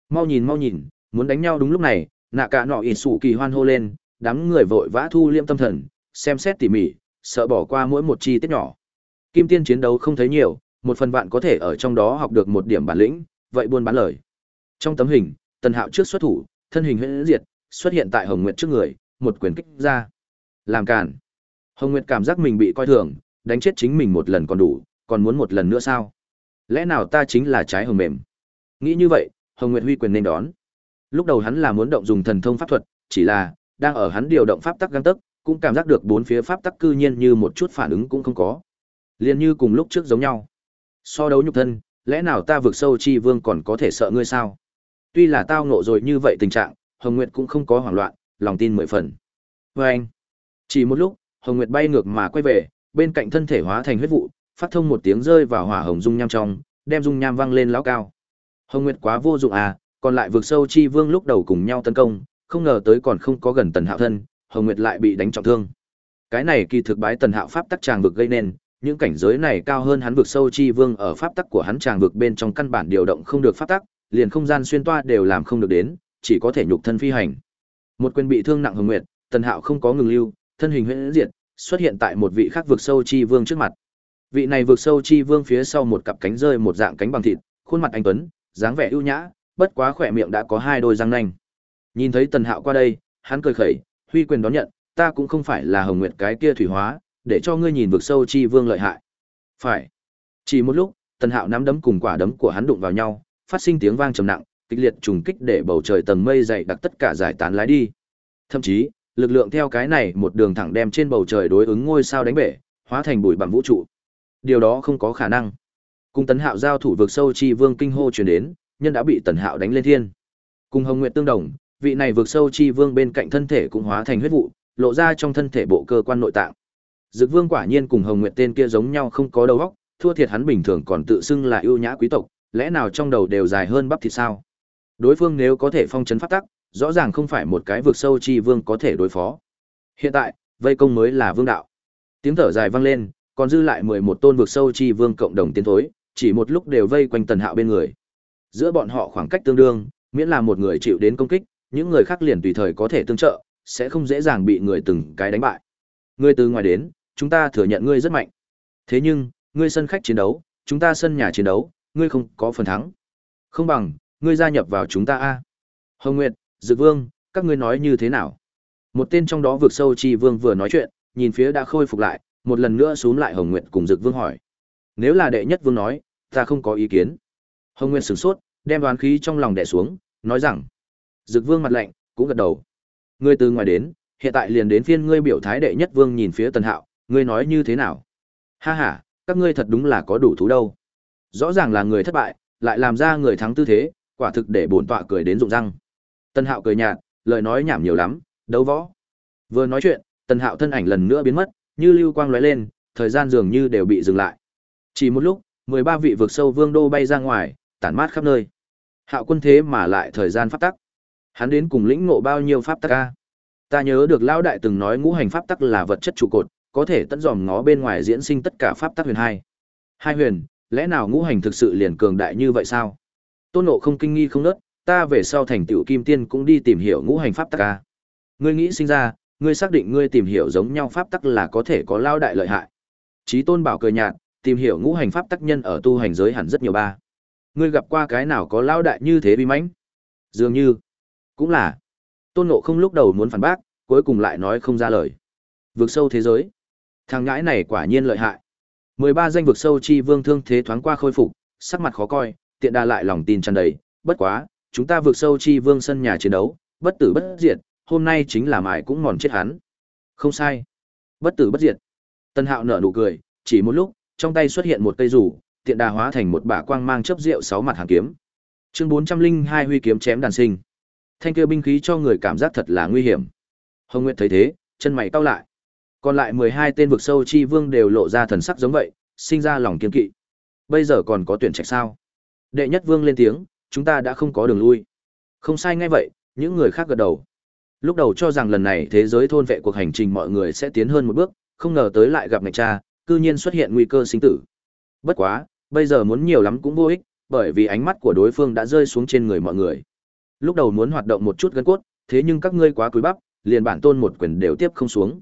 Mau nhìn mau nhìn, muốn đánh nhau đúng lúc này, nạ cả nọ ỉ sủ kỳ hoan hô lên, đám người vội vã thu liêm tâm thần, xem xét tỉ mỉ, sợ bỏ qua mỗi một chi tiết nhỏ. Kim tiên chiến đấu không thấy nhiều, một phần bạn có thể ở trong đó học được một điểm bản lĩnh, vậy buôn bán lời. Trong tấm hình, Tần Hạo trước xuất thủ, thân hình huyễn diệt, xuất hiện tại Hồng Nguyệt trước người, một quyền kích ra. Làm cản. Hồng Nguyệt cảm giác mình bị coi thường, đánh chết chính mình một lần còn đủ, còn muốn một lần nữa sao? Lẽ nào ta chính là trái hồng mềm? Nghĩ như vậy, Hồng Nguyệt huy quyền nên đón. Lúc đầu hắn là muốn động dùng thần thông pháp thuật, chỉ là đang ở hắn điều động pháp tắc găng tấc, cũng cảm giác được bốn phía pháp tắc cư nhiên như một chút phản ứng cũng không có. Liên như cùng lúc trước giống nhau. So đấu nhục thân, lẽ nào ta vượt sâu chi vương còn có thể sợ ngươi sao? Tuy là tao ngộ rồi như vậy tình trạng, Hồng Nguyệt cũng không có hoảng loạn, lòng tin mười phần. Và anh, chỉ một lúc, Hồng Nguyệt bay ngược mà quay về, bên cạnh thân thể hóa thành huyết vụ, phát thông một tiếng rơi vào hỏa hồng dung nham trong, đem dung nham văng lên lão cao. Hồng Nguyệt quá vô dụng à, còn lại vượt sâu chi vương lúc đầu cùng nhau tấn công, không ngờ tới còn không có gần Tần Hạo thân, Hồng Nguyệt lại bị đánh trọng thương. Cái này kỳ thực bái Tần Hạo pháp tắc tràng vực gây nên, những cảnh giới này cao hơn hắn vực sâu chi vương ở pháp tắc của hắn tràng vực bên trong căn bản điều động không được pháp tắc, liền không gian xuyên toa đều làm không được đến, chỉ có thể nhục thân phi hành. Một quyền bị thương nặng Hồng Nguyệt, Tần Hạo không có ngừng lưu, thân hình huyễn diệt, xuất hiện tại một vị khác vực sâu chi vương trước mặt. Vị này vực sâu chi vương phía sau một cặp cánh rơi một dạng cánh bằng thịt, khuôn mặt anh tuấn, dáng vẻ ưu nhã, bất quá khỏe miệng đã có hai đôi răng nanh. Nhìn thấy Tần Hạo qua đây, hắn cười khẩy, huy quyền đón nhận, ta cũng không phải là Hồng Nguyệt cái kia thủy hóa, để cho ngươi nhìn vực sâu chi vương lợi hại. Phải. Chỉ một lúc, Tần Hạo nắm đấm cùng quả đấm của hắn đụng vào nhau, phát sinh tiếng vang trầm nặng, kịch liệt trùng kích để bầu trời tầng mây dày đặc tất cả giải tán lái đi. Thậm chí, lực lượng theo cái này một đường thẳng đem trên bầu trời đối ứng ngôi sao đánh bể, hóa thành bụi bặm vũ trụ. Điều đó không có khả năng. Cùng tấn Hạo giao thủ vực sâu chi vương kinh hô truyền đến, nhân đã bị Tần Hạo đánh lên thiên. Cùng Hồng Nguyệt tương đồng, vị này vực sâu chi vương bên cạnh thân thể cũng hóa thành huyết vụ, lộ ra trong thân thể bộ cơ quan nội tạng. Dực Vương quả nhiên cùng Hồng Nguyệt tên kia giống nhau không có đầu óc, thua thiệt hắn bình thường còn tự xưng là ưu nhã quý tộc, lẽ nào trong đầu đều dài hơn bắp thịt sao? Đối phương nếu có thể phong trấn pháp tắc, rõ ràng không phải một cái vực sâu chi vương có thể đối phó. Hiện tại, vây công mới là vương đạo. Tiếng thở dài vang lên, còn dư lại mười một tôn vực sâu chi vương cộng đồng tiến thối, chỉ một lúc đều vây quanh Tần Hạo bên người. Giữa bọn họ khoảng cách tương đương, miễn là một người chịu đến công kích, những người khác liền tùy thời có thể tương trợ, sẽ không dễ dàng bị người từng cái đánh bại. Người từ ngoài đến, chúng ta thừa nhận ngươi rất mạnh. Thế nhưng, ngươi sân khách chiến đấu, chúng ta sân nhà chiến đấu, ngươi không có phần thắng. Không bằng, ngươi gia nhập vào chúng ta a. Hồng Nguyệt, Dược Vương, các ngươi nói như thế nào? Một tên trong đó vượt sâu chi vương vừa nói chuyện, nhìn phía đã khôi phục lại, một lần nữa xuống lại Hồng Nguyệt cùng Dược Vương hỏi. Nếu là đệ nhất vương nói, ta không có ý kiến. Hồng Nguyệt sửng sốt, đem đoán khí trong lòng đè xuống, nói rằng. Dược Vương mặt lạnh, cũng gật đầu. Ngươi từ ngoài đến, hiện tại liền đến phiên ngươi biểu thái đệ nhất vương nhìn phía Tần Hạo, ngươi nói như thế nào? Ha ha, các ngươi thật đúng là có đủ thú đâu. Rõ ràng là người thất bại, lại làm ra người thắng tư thế, quả thực để bổn tọa cười đến rụng răng. Tân Hạo cười nhạt, lời nói nhảm nhiều lắm, đấu võ. Vừa nói chuyện, Tân Hạo thân ảnh lần nữa biến mất, như lưu quang lóe lên, thời gian dường như đều bị dừng lại. Chỉ một lúc, 13 vị vực sâu vương đô bay ra ngoài, tản mát khắp nơi. Hạo quân thế mà lại thời gian pháp tắc. Hắn đến cùng lĩnh ngộ bao nhiêu pháp tắc a? Ta nhớ được lão đại từng nói ngũ hành pháp tắc là vật chất trụ cột, có thể tận dòm ngó bên ngoài diễn sinh tất cả pháp tắc huyền hai. Hai huyền, lẽ nào ngũ hành thực sự liền cường đại như vậy sao? Tôn Ngộ không kinh nghi không nớt, ta về sau thành tựu kim tiên cũng đi tìm hiểu ngũ hành pháp tắc a. Ngươi nghĩ sinh ra, ngươi xác định ngươi tìm hiểu giống nhau pháp tắc là có thể có lao đại lợi hại. Chí Tôn bảo cười nhạt, tìm hiểu ngũ hành pháp tắc nhân ở tu hành giới hẳn rất nhiều ba. Ngươi gặp qua cái nào có lao đại như thế bi mãnh? Dường như cũng là. Tôn Ngộ không lúc đầu muốn phản bác, cuối cùng lại nói không ra lời. Vượt sâu thế giới. Thằng ngãi này quả nhiên lợi hại. 13 danh vực sâu chi vương thương thế thoáng qua khôi phục, sắc mặt khó coi, tiện đa lại lòng tin tràn đầy, bất quá, chúng ta vượt sâu chi vương sân nhà chiến đấu, bất tử bất diệt, hôm nay chính là mãi cũng mòn chết hắn. Không sai. Bất tử bất diệt. Tân Hạo nở nụ cười, chỉ một lúc, trong tay xuất hiện một cây rủ, tiện đà hóa thành một bả quang mang chớp rượu sáu mặt hàng kiếm. Chương 402 huy kiếm chém đàn sinh. Thanh kia binh khí cho người cảm giác thật là nguy hiểm. Hồng Nguyệt thấy thế, chân mày cau lại. Còn lại 12 tên vực sâu chi vương đều lộ ra thần sắc giống vậy, sinh ra lòng kiên kỵ. Bây giờ còn có tuyển trạch sao? Đệ nhất vương lên tiếng, chúng ta đã không có đường lui. Không sai ngay vậy, những người khác gật đầu. Lúc đầu cho rằng lần này thế giới thôn vệ cuộc hành trình mọi người sẽ tiến hơn một bước, không ngờ tới lại gặp ngạch cha, cư nhiên xuất hiện nguy cơ sinh tử. Bất quá, bây giờ muốn nhiều lắm cũng vô ích, bởi vì ánh mắt của đối phương đã rơi xuống trên người mọi người. Lúc đầu muốn hoạt động một chút gân cốt, thế nhưng các ngươi quá cúi bắp, liền bản tôn một quyền đều tiếp không xuống.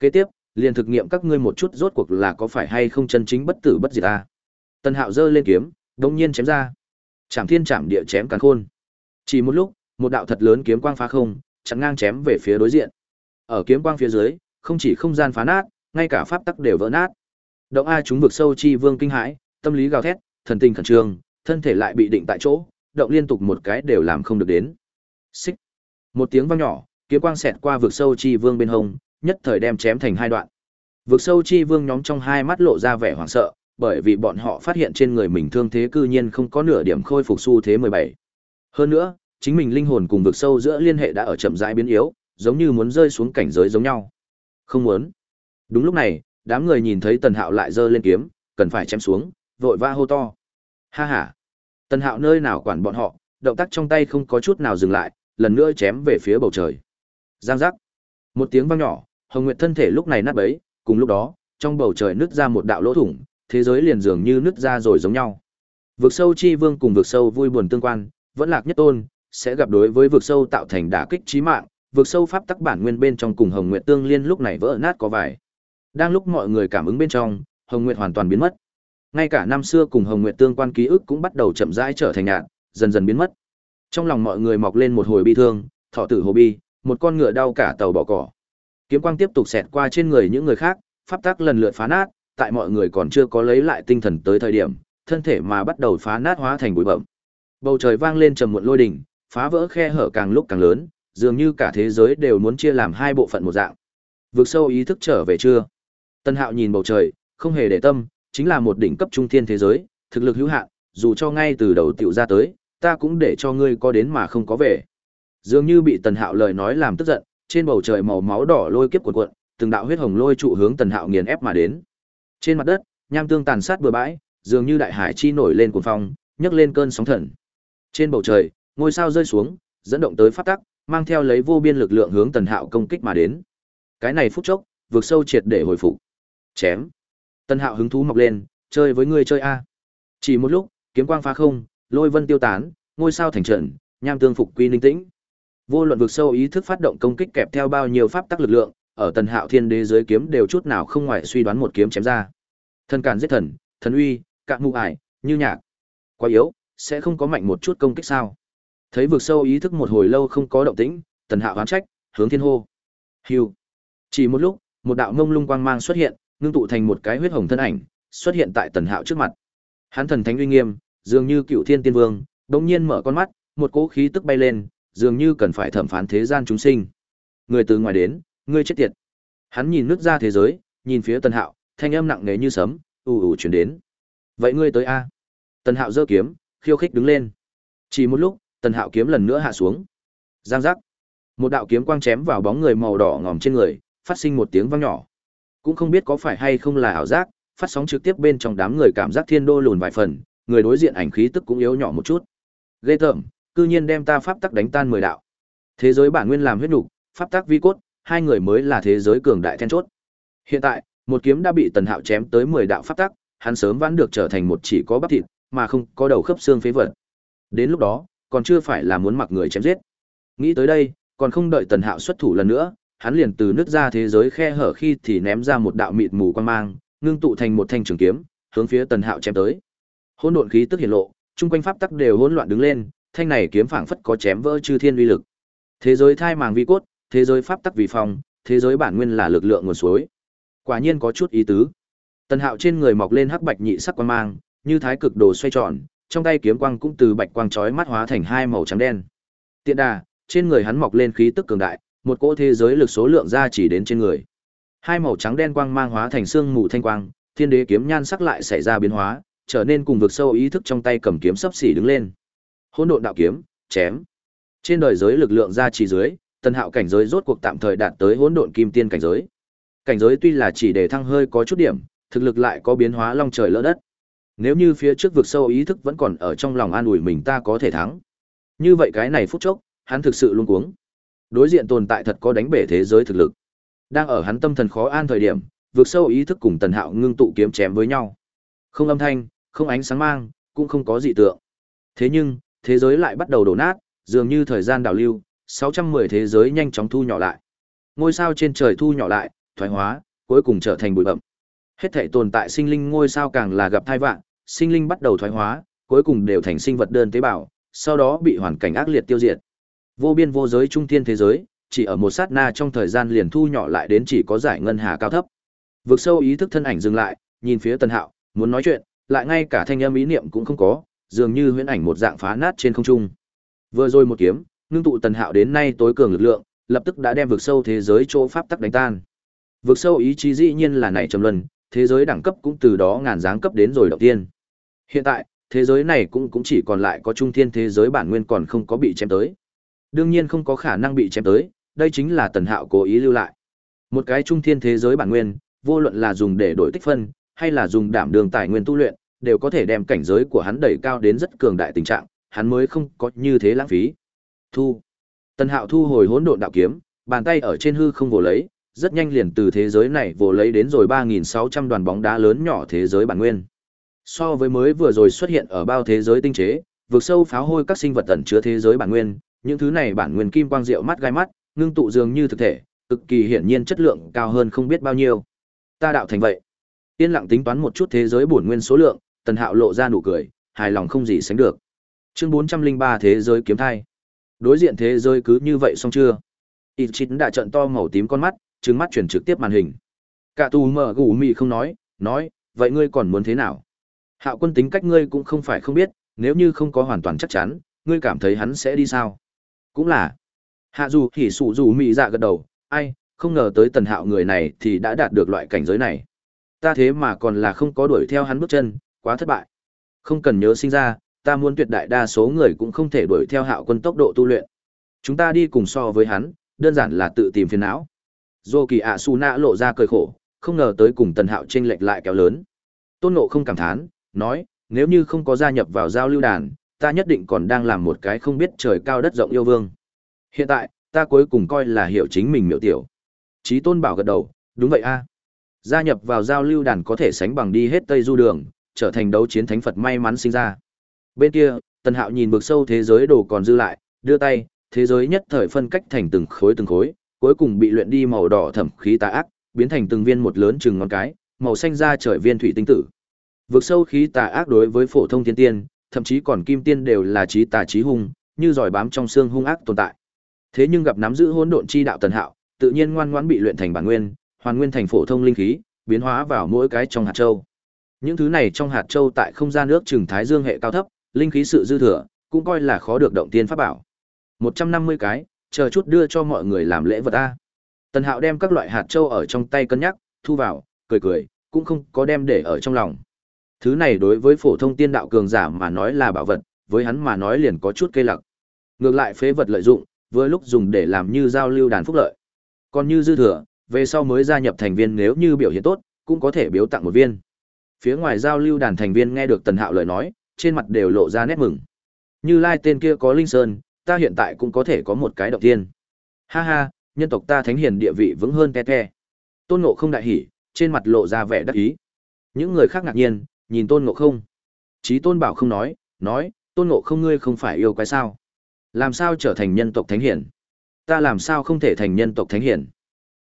Kế tiếp, liền thực nghiệm các ngươi một chút rốt cuộc là có phải hay không chân chính bất tử bất diệt a? Tân Hạo giơ lên kiếm, đột nhiên chém ra. Chạm thiên chạm địa chém càn khôn. Chỉ một lúc, một đạo thật lớn kiếm quang phá không, chặn ngang chém về phía đối diện. Ở kiếm quang phía dưới, không chỉ không gian phá nát, ngay cả pháp tắc đều vỡ nát. Động A chúng vực sâu chi vương kinh hãi, tâm lý gào thét, thần tình khẩn trương, thân thể lại bị định tại chỗ, động liên tục một cái đều làm không được đến. Xích. Một tiếng vang nhỏ, kiếm quang xẹt qua vực sâu chi vương bên hông, nhất thời đem chém thành hai đoạn. Vực sâu chi vương nhóm trong hai mắt lộ ra vẻ hoảng sợ, bởi vì bọn họ phát hiện trên người mình thương thế cư nhiên không có nửa điểm khôi phục xu thế 17. Hơn nữa, chính mình linh hồn cùng vực sâu giữa liên hệ đã ở chậm rãi biến yếu, giống như muốn rơi xuống cảnh giới giống nhau. Không muốn. Đúng lúc này, đám người nhìn thấy Tần Hạo lại giơ lên kiếm, cần phải chém xuống, vội va hô to. Ha ha. Tần Hạo nơi nào quản bọn họ, động tác trong tay không có chút nào dừng lại, lần nữa chém về phía bầu trời. Giang giác. Một tiếng vang nhỏ, Hồng Nguyệt thân thể lúc này nát bấy, cùng lúc đó, trong bầu trời nứt ra một đạo lỗ thủng, thế giới liền dường như nứt ra rồi giống nhau. Vực sâu chi vương cùng vực sâu vui buồn tương quan, vẫn lạc nhất tôn, sẽ gặp đối với vực sâu tạo thành đả kích chí mạng, vực sâu pháp tắc bản nguyên bên trong cùng Hồng Nguyệt tương liên lúc này vỡ nát có vài. Đang lúc mọi người cảm ứng bên trong, Hồng Nguyệt hoàn toàn biến mất. Ngay cả năm xưa cùng Hồng Nguyệt tương quan ký ức cũng bắt đầu chậm rãi trở thành nhạt, dần dần biến mất. Trong lòng mọi người mọc lên một hồi bi thương, thọ tử hồ bi, một con ngựa đau cả tàu bỏ cỏ. Kiếm quang tiếp tục xẹt qua trên người những người khác, pháp tắc lần lượt phá nát, tại mọi người còn chưa có lấy lại tinh thần tới thời điểm, thân thể mà bắt đầu phá nát hóa thành bụi bậm. Bầu trời vang lên trầm muộn lôi đình, phá vỡ khe hở càng lúc càng lớn, dường như cả thế giới đều muốn chia làm hai bộ phận một dạng. Vượt sâu ý thức trở về chưa? Tân Hạo nhìn bầu trời, không hề để tâm, chính là một đỉnh cấp trung thiên thế giới, thực lực hữu hạn, dù cho ngay từ đầu tiểu ra tới, ta cũng để cho ngươi có đến mà không có về. Dường như bị Tần Hạo lời nói làm tức giận, trên bầu trời màu máu đỏ lôi kiếp cuộn cuộn, từng đạo huyết hồng lôi trụ hướng Tần Hạo nghiền ép mà đến. Trên mặt đất, nham tương tàn sát bừa bãi, dường như đại hải chi nổi lên cuồng phong, nhấc lên cơn sóng thần. Trên bầu trời, ngôi sao rơi xuống, dẫn động tới phát tắc, mang theo lấy vô biên lực lượng hướng Tần Hạo công kích mà đến. Cái này phút chốc, vượt sâu triệt để hồi phục. Chém. Tần Hạo hứng thú mọc lên, chơi với ngươi chơi a. Chỉ một lúc, kiếm quang phá không, lôi vân tiêu tán, ngôi sao thành trận, nham tương phục quy ninh tĩnh. Vô luận vượt sâu ý thức phát động công kích kẹp theo bao nhiêu pháp tắc lực lượng, ở Tần Hạo Thiên Đế dưới kiếm đều chút nào không ngoại suy đoán một kiếm chém ra. Thần càn giết thần, thần uy, cạn mụ ải, như nhạc. Quá yếu, sẽ không có mạnh một chút công kích sao? Thấy vực sâu ý thức một hồi lâu không có động tĩnh, Tần Hạo oán trách, hướng thiên hô. Hưu. Chỉ một lúc, một đạo mông lung quang mang xuất hiện, ngưng tụ thành một cái huyết hồng thân ảnh, xuất hiện tại Tần Hạo trước mặt. Hắn thần thánh uy nghiêm, dường như cựu thiên tiên vương, đống nhiên mở con mắt, một cỗ khí tức bay lên, dường như cần phải thẩm phán thế gian chúng sinh. Người từ ngoài đến, ngươi chết tiệt. Hắn nhìn nước ra thế giới, nhìn phía Tần Hạo, thanh âm nặng nề như sấm, ù ù truyền đến. Vậy ngươi tới a? Tần Hạo giơ kiếm, khiêu khích đứng lên. Chỉ một lúc, Tần Hạo kiếm lần nữa hạ xuống. Giang giác. Một đạo kiếm quang chém vào bóng người màu đỏ ngòm trên người, phát sinh một tiếng vang nhỏ. Cũng không biết có phải hay không là ảo giác, phát sóng trực tiếp bên trong đám người cảm giác thiên đô lùn vài phần, người đối diện ảnh khí tức cũng yếu nhỏ một chút. Ghê tởm, cư nhiên đem ta pháp tắc đánh tan mười đạo. Thế giới bản nguyên làm huyết nục, pháp tắc vi cốt, hai người mới là thế giới cường đại then chốt. Hiện tại, một kiếm đã bị Tần Hạo chém tới 10 đạo pháp tắc, hắn sớm vãn được trở thành một chỉ có bắp thịt, mà không có đầu khớp xương phế vật. Đến lúc đó, còn chưa phải là muốn mặc người chém giết. Nghĩ tới đây, còn không đợi Tần Hạo xuất thủ lần nữa, hắn liền từ nứt ra thế giới khe hở khi thì ném ra một đạo mịt mù quang mang, ngưng tụ thành một thanh trường kiếm, hướng phía Tần Hạo chém tới. Hỗn độn khí tức hiện lộ, chung quanh pháp tắc đều hỗn loạn đứng lên, thanh này kiếm phảng phất có chém vỡ chư thiên uy lực. Thế giới thai màng vi cốt, thế giới pháp tắc vì phong, thế giới bản nguyên là lực lượng nguồn suối. Quả nhiên có chút ý tứ. Tần Hạo trên người mọc lên hắc bạch nhị sắc quang mang, như thái cực đồ xoay tròn, trong tay kiếm quang cũng từ bạch quang chói mắt hóa thành hai màu trắng đen. Tiện đà, trên người hắn mọc lên khí tức cường đại, một cỗ thế giới lực số lượng ra chỉ đến trên người. Hai màu trắng đen quang mang hóa thành xương mù thanh quang, thiên đế kiếm nhan sắc lại xảy ra biến hóa, trở nên cùng vực sâu ý thức trong tay cầm kiếm sắp xỉ đứng lên. Hỗn độn đạo kiếm, chém. Trên đời giới lực lượng ra chỉ dưới, Tần Hạo cảnh giới rốt cuộc tạm thời đạt tới hỗn độn kim tiên cảnh giới. Cảnh giới tuy là chỉ để thăng hơi có chút điểm, thực lực lại có biến hóa long trời lỡ đất. Nếu như phía trước vực sâu ý thức vẫn còn ở trong lòng an ủi mình ta có thể thắng. Như vậy cái này phút chốc, hắn thực sự luống cuống. Đối diện tồn tại thật có đánh bể thế giới thực lực. Đang ở hắn tâm thần khó an thời điểm, vực sâu ý thức cùng Tần Hạo ngưng tụ kiếm chém với nhau. Không âm thanh, không ánh sáng mang, cũng không có dị tượng. Thế nhưng, thế giới lại bắt đầu đổ nát, dường như thời gian đảo lưu, 610 thế giới nhanh chóng thu nhỏ lại. Ngôi sao trên trời thu nhỏ lại, thoái hóa, cuối cùng trở thành bụi bậm. Hết thể tồn tại sinh linh ngôi sao càng là gặp thai vạn, sinh linh bắt đầu thoái hóa, cuối cùng đều thành sinh vật đơn tế bào, sau đó bị hoàn cảnh ác liệt tiêu diệt. Vô biên vô giới trung thiên thế giới, chỉ ở một sát na trong thời gian liền thu nhỏ lại đến chỉ có giải ngân hà cao thấp. Vực sâu ý thức thân ảnh dừng lại, nhìn phía Tần Hạo, muốn nói chuyện, lại ngay cả thanh âm ý niệm cũng không có, dường như huyễn ảnh một dạng phá nát trên không trung. Vừa rồi một kiếm, ngưng tụ Tần Hạo đến nay tối cường lực lượng, lập tức đã đem vực sâu thế giới chỗ pháp tắc đánh tan. Vực sâu ý chí dĩ nhiên là này trầm luân, thế giới đẳng cấp cũng từ đó ngàn dáng cấp đến rồi đầu tiên. Hiện tại, thế giới này cũng cũng chỉ còn lại có trung thiên thế giới bản nguyên còn không có bị chém tới. Đương nhiên không có khả năng bị chém tới, đây chính là Tần Hạo cố ý lưu lại. Một cái trung thiên thế giới bản nguyên, vô luận là dùng để đổi tích phân, hay là dùng đảm đường tài nguyên tu luyện, đều có thể đem cảnh giới của hắn đẩy cao đến rất cường đại tình trạng, hắn mới không có như thế lãng phí. Thu. Tần Hạo thu hồi hỗn độn đạo kiếm, bàn tay ở trên hư không vồ lấy, rất nhanh liền từ thế giới này vồ lấy đến rồi 3600 đoàn bóng đá lớn nhỏ thế giới bản nguyên. So với mới vừa rồi xuất hiện ở bao thế giới tinh chế, vượt sâu pháo hôi các sinh vật tẩn chứa thế giới bản nguyên, những thứ này bản nguyên kim quang diệu mắt gai mắt, ngưng tụ dường như thực thể, cực kỳ hiển nhiên chất lượng cao hơn không biết bao nhiêu. Ta đạo thành vậy. Yên lặng tính toán một chút thế giới bổn nguyên số lượng, Tần Hạo lộ ra nụ cười, hài lòng không gì sánh được. Chương 403 thế giới kiếm thai. Đối diện thế giới cứ như vậy xong chưa? Ít chín đã trận to màu tím con mắt, trừng mắt chuyển trực tiếp màn hình. Cả tù mở gù mị không nói, nói, vậy ngươi còn muốn thế nào? Hạo quân tính cách ngươi cũng không phải không biết, nếu như không có hoàn toàn chắc chắn, ngươi cảm thấy hắn sẽ đi sao? Cũng là. Hạ dù hỉ sụ dù mị dạ gật đầu, ai, không ngờ tới tần hạo người này thì đã đạt được loại cảnh giới này. Ta thế mà còn là không có đuổi theo hắn bước chân, quá thất bại. Không cần nhớ sinh ra, ta muốn tuyệt đại đa số người cũng không thể đuổi theo hạo quân tốc độ tu luyện. Chúng ta đi cùng so với hắn, đơn giản là tự tìm phiền não. Dô kỳ ạ su nạ lộ ra cười khổ, không ngờ tới cùng tần hạo tranh lệch lại kéo lớn. Tôn nộ không cảm thán, nói, nếu như không có gia nhập vào giao lưu đàn, ta nhất định còn đang làm một cái không biết trời cao đất rộng yêu vương. Hiện tại, ta cuối cùng coi là hiểu chính mình miểu tiểu. Chí tôn bảo gật đầu, đúng vậy a. Gia nhập vào giao lưu đàn có thể sánh bằng đi hết Tây Du Đường, trở thành đấu chiến thánh Phật may mắn sinh ra. Bên kia, Tần Hạo nhìn vực sâu thế giới đồ còn dư lại, đưa tay, thế giới nhất thời phân cách thành từng khối từng khối, cuối cùng bị luyện đi màu đỏ thẩm khí tà ác, biến thành từng viên một lớn chừng ngón cái, màu xanh ra trời viên thủy tinh tử. Vực sâu khí tà ác đối với phổ thông thiên tiên, thậm chí còn kim tiên đều là trí tà trí hung, như giỏi bám trong xương hung ác tồn tại. Thế nhưng gặp nắm giữ hỗn độn chi đạo tần hạo, tự nhiên ngoan ngoãn bị luyện thành bản nguyên, hoàn nguyên thành phổ thông linh khí, biến hóa vào mỗi cái trong hạt châu. Những thứ này trong hạt châu tại không gian nước trường thái dương hệ cao thấp, linh khí sự dư thừa, cũng coi là khó được động tiên pháp bảo. 150 cái, chờ chút đưa cho mọi người làm lễ vật a. Tần Hạo đem các loại hạt châu ở trong tay cân nhắc, thu vào, cười cười, cũng không có đem để ở trong lòng. Thứ này đối với phổ thông tiên đạo cường giả mà nói là bảo vật, với hắn mà nói liền có chút cây lặc. Ngược lại phế vật lợi dụng, với lúc dùng để làm như giao lưu đàn phúc lợi. Còn như dư thừa, về sau mới gia nhập thành viên nếu như biểu hiện tốt, cũng có thể biếu tặng một viên. Phía ngoài giao lưu đàn thành viên nghe được Tần Hạo lời nói, trên mặt đều lộ ra nét mừng. Như Lai tên kia có Linh Sơn, ta hiện tại cũng có thể có một cái động tiên. Ha ha, nhân tộc ta thánh hiền địa vị vững hơn te te. Tôn Ngộ không đại hỉ, trên mặt lộ ra vẻ đắc ý. Những người khác ngạc nhiên, nhìn Tôn Ngộ không. Chí Tôn Bảo không nói, nói, Tôn Ngộ không ngươi không phải yêu quái sao? Làm sao trở thành nhân tộc thánh hiển? Ta làm sao không thể thành nhân tộc thánh hiển?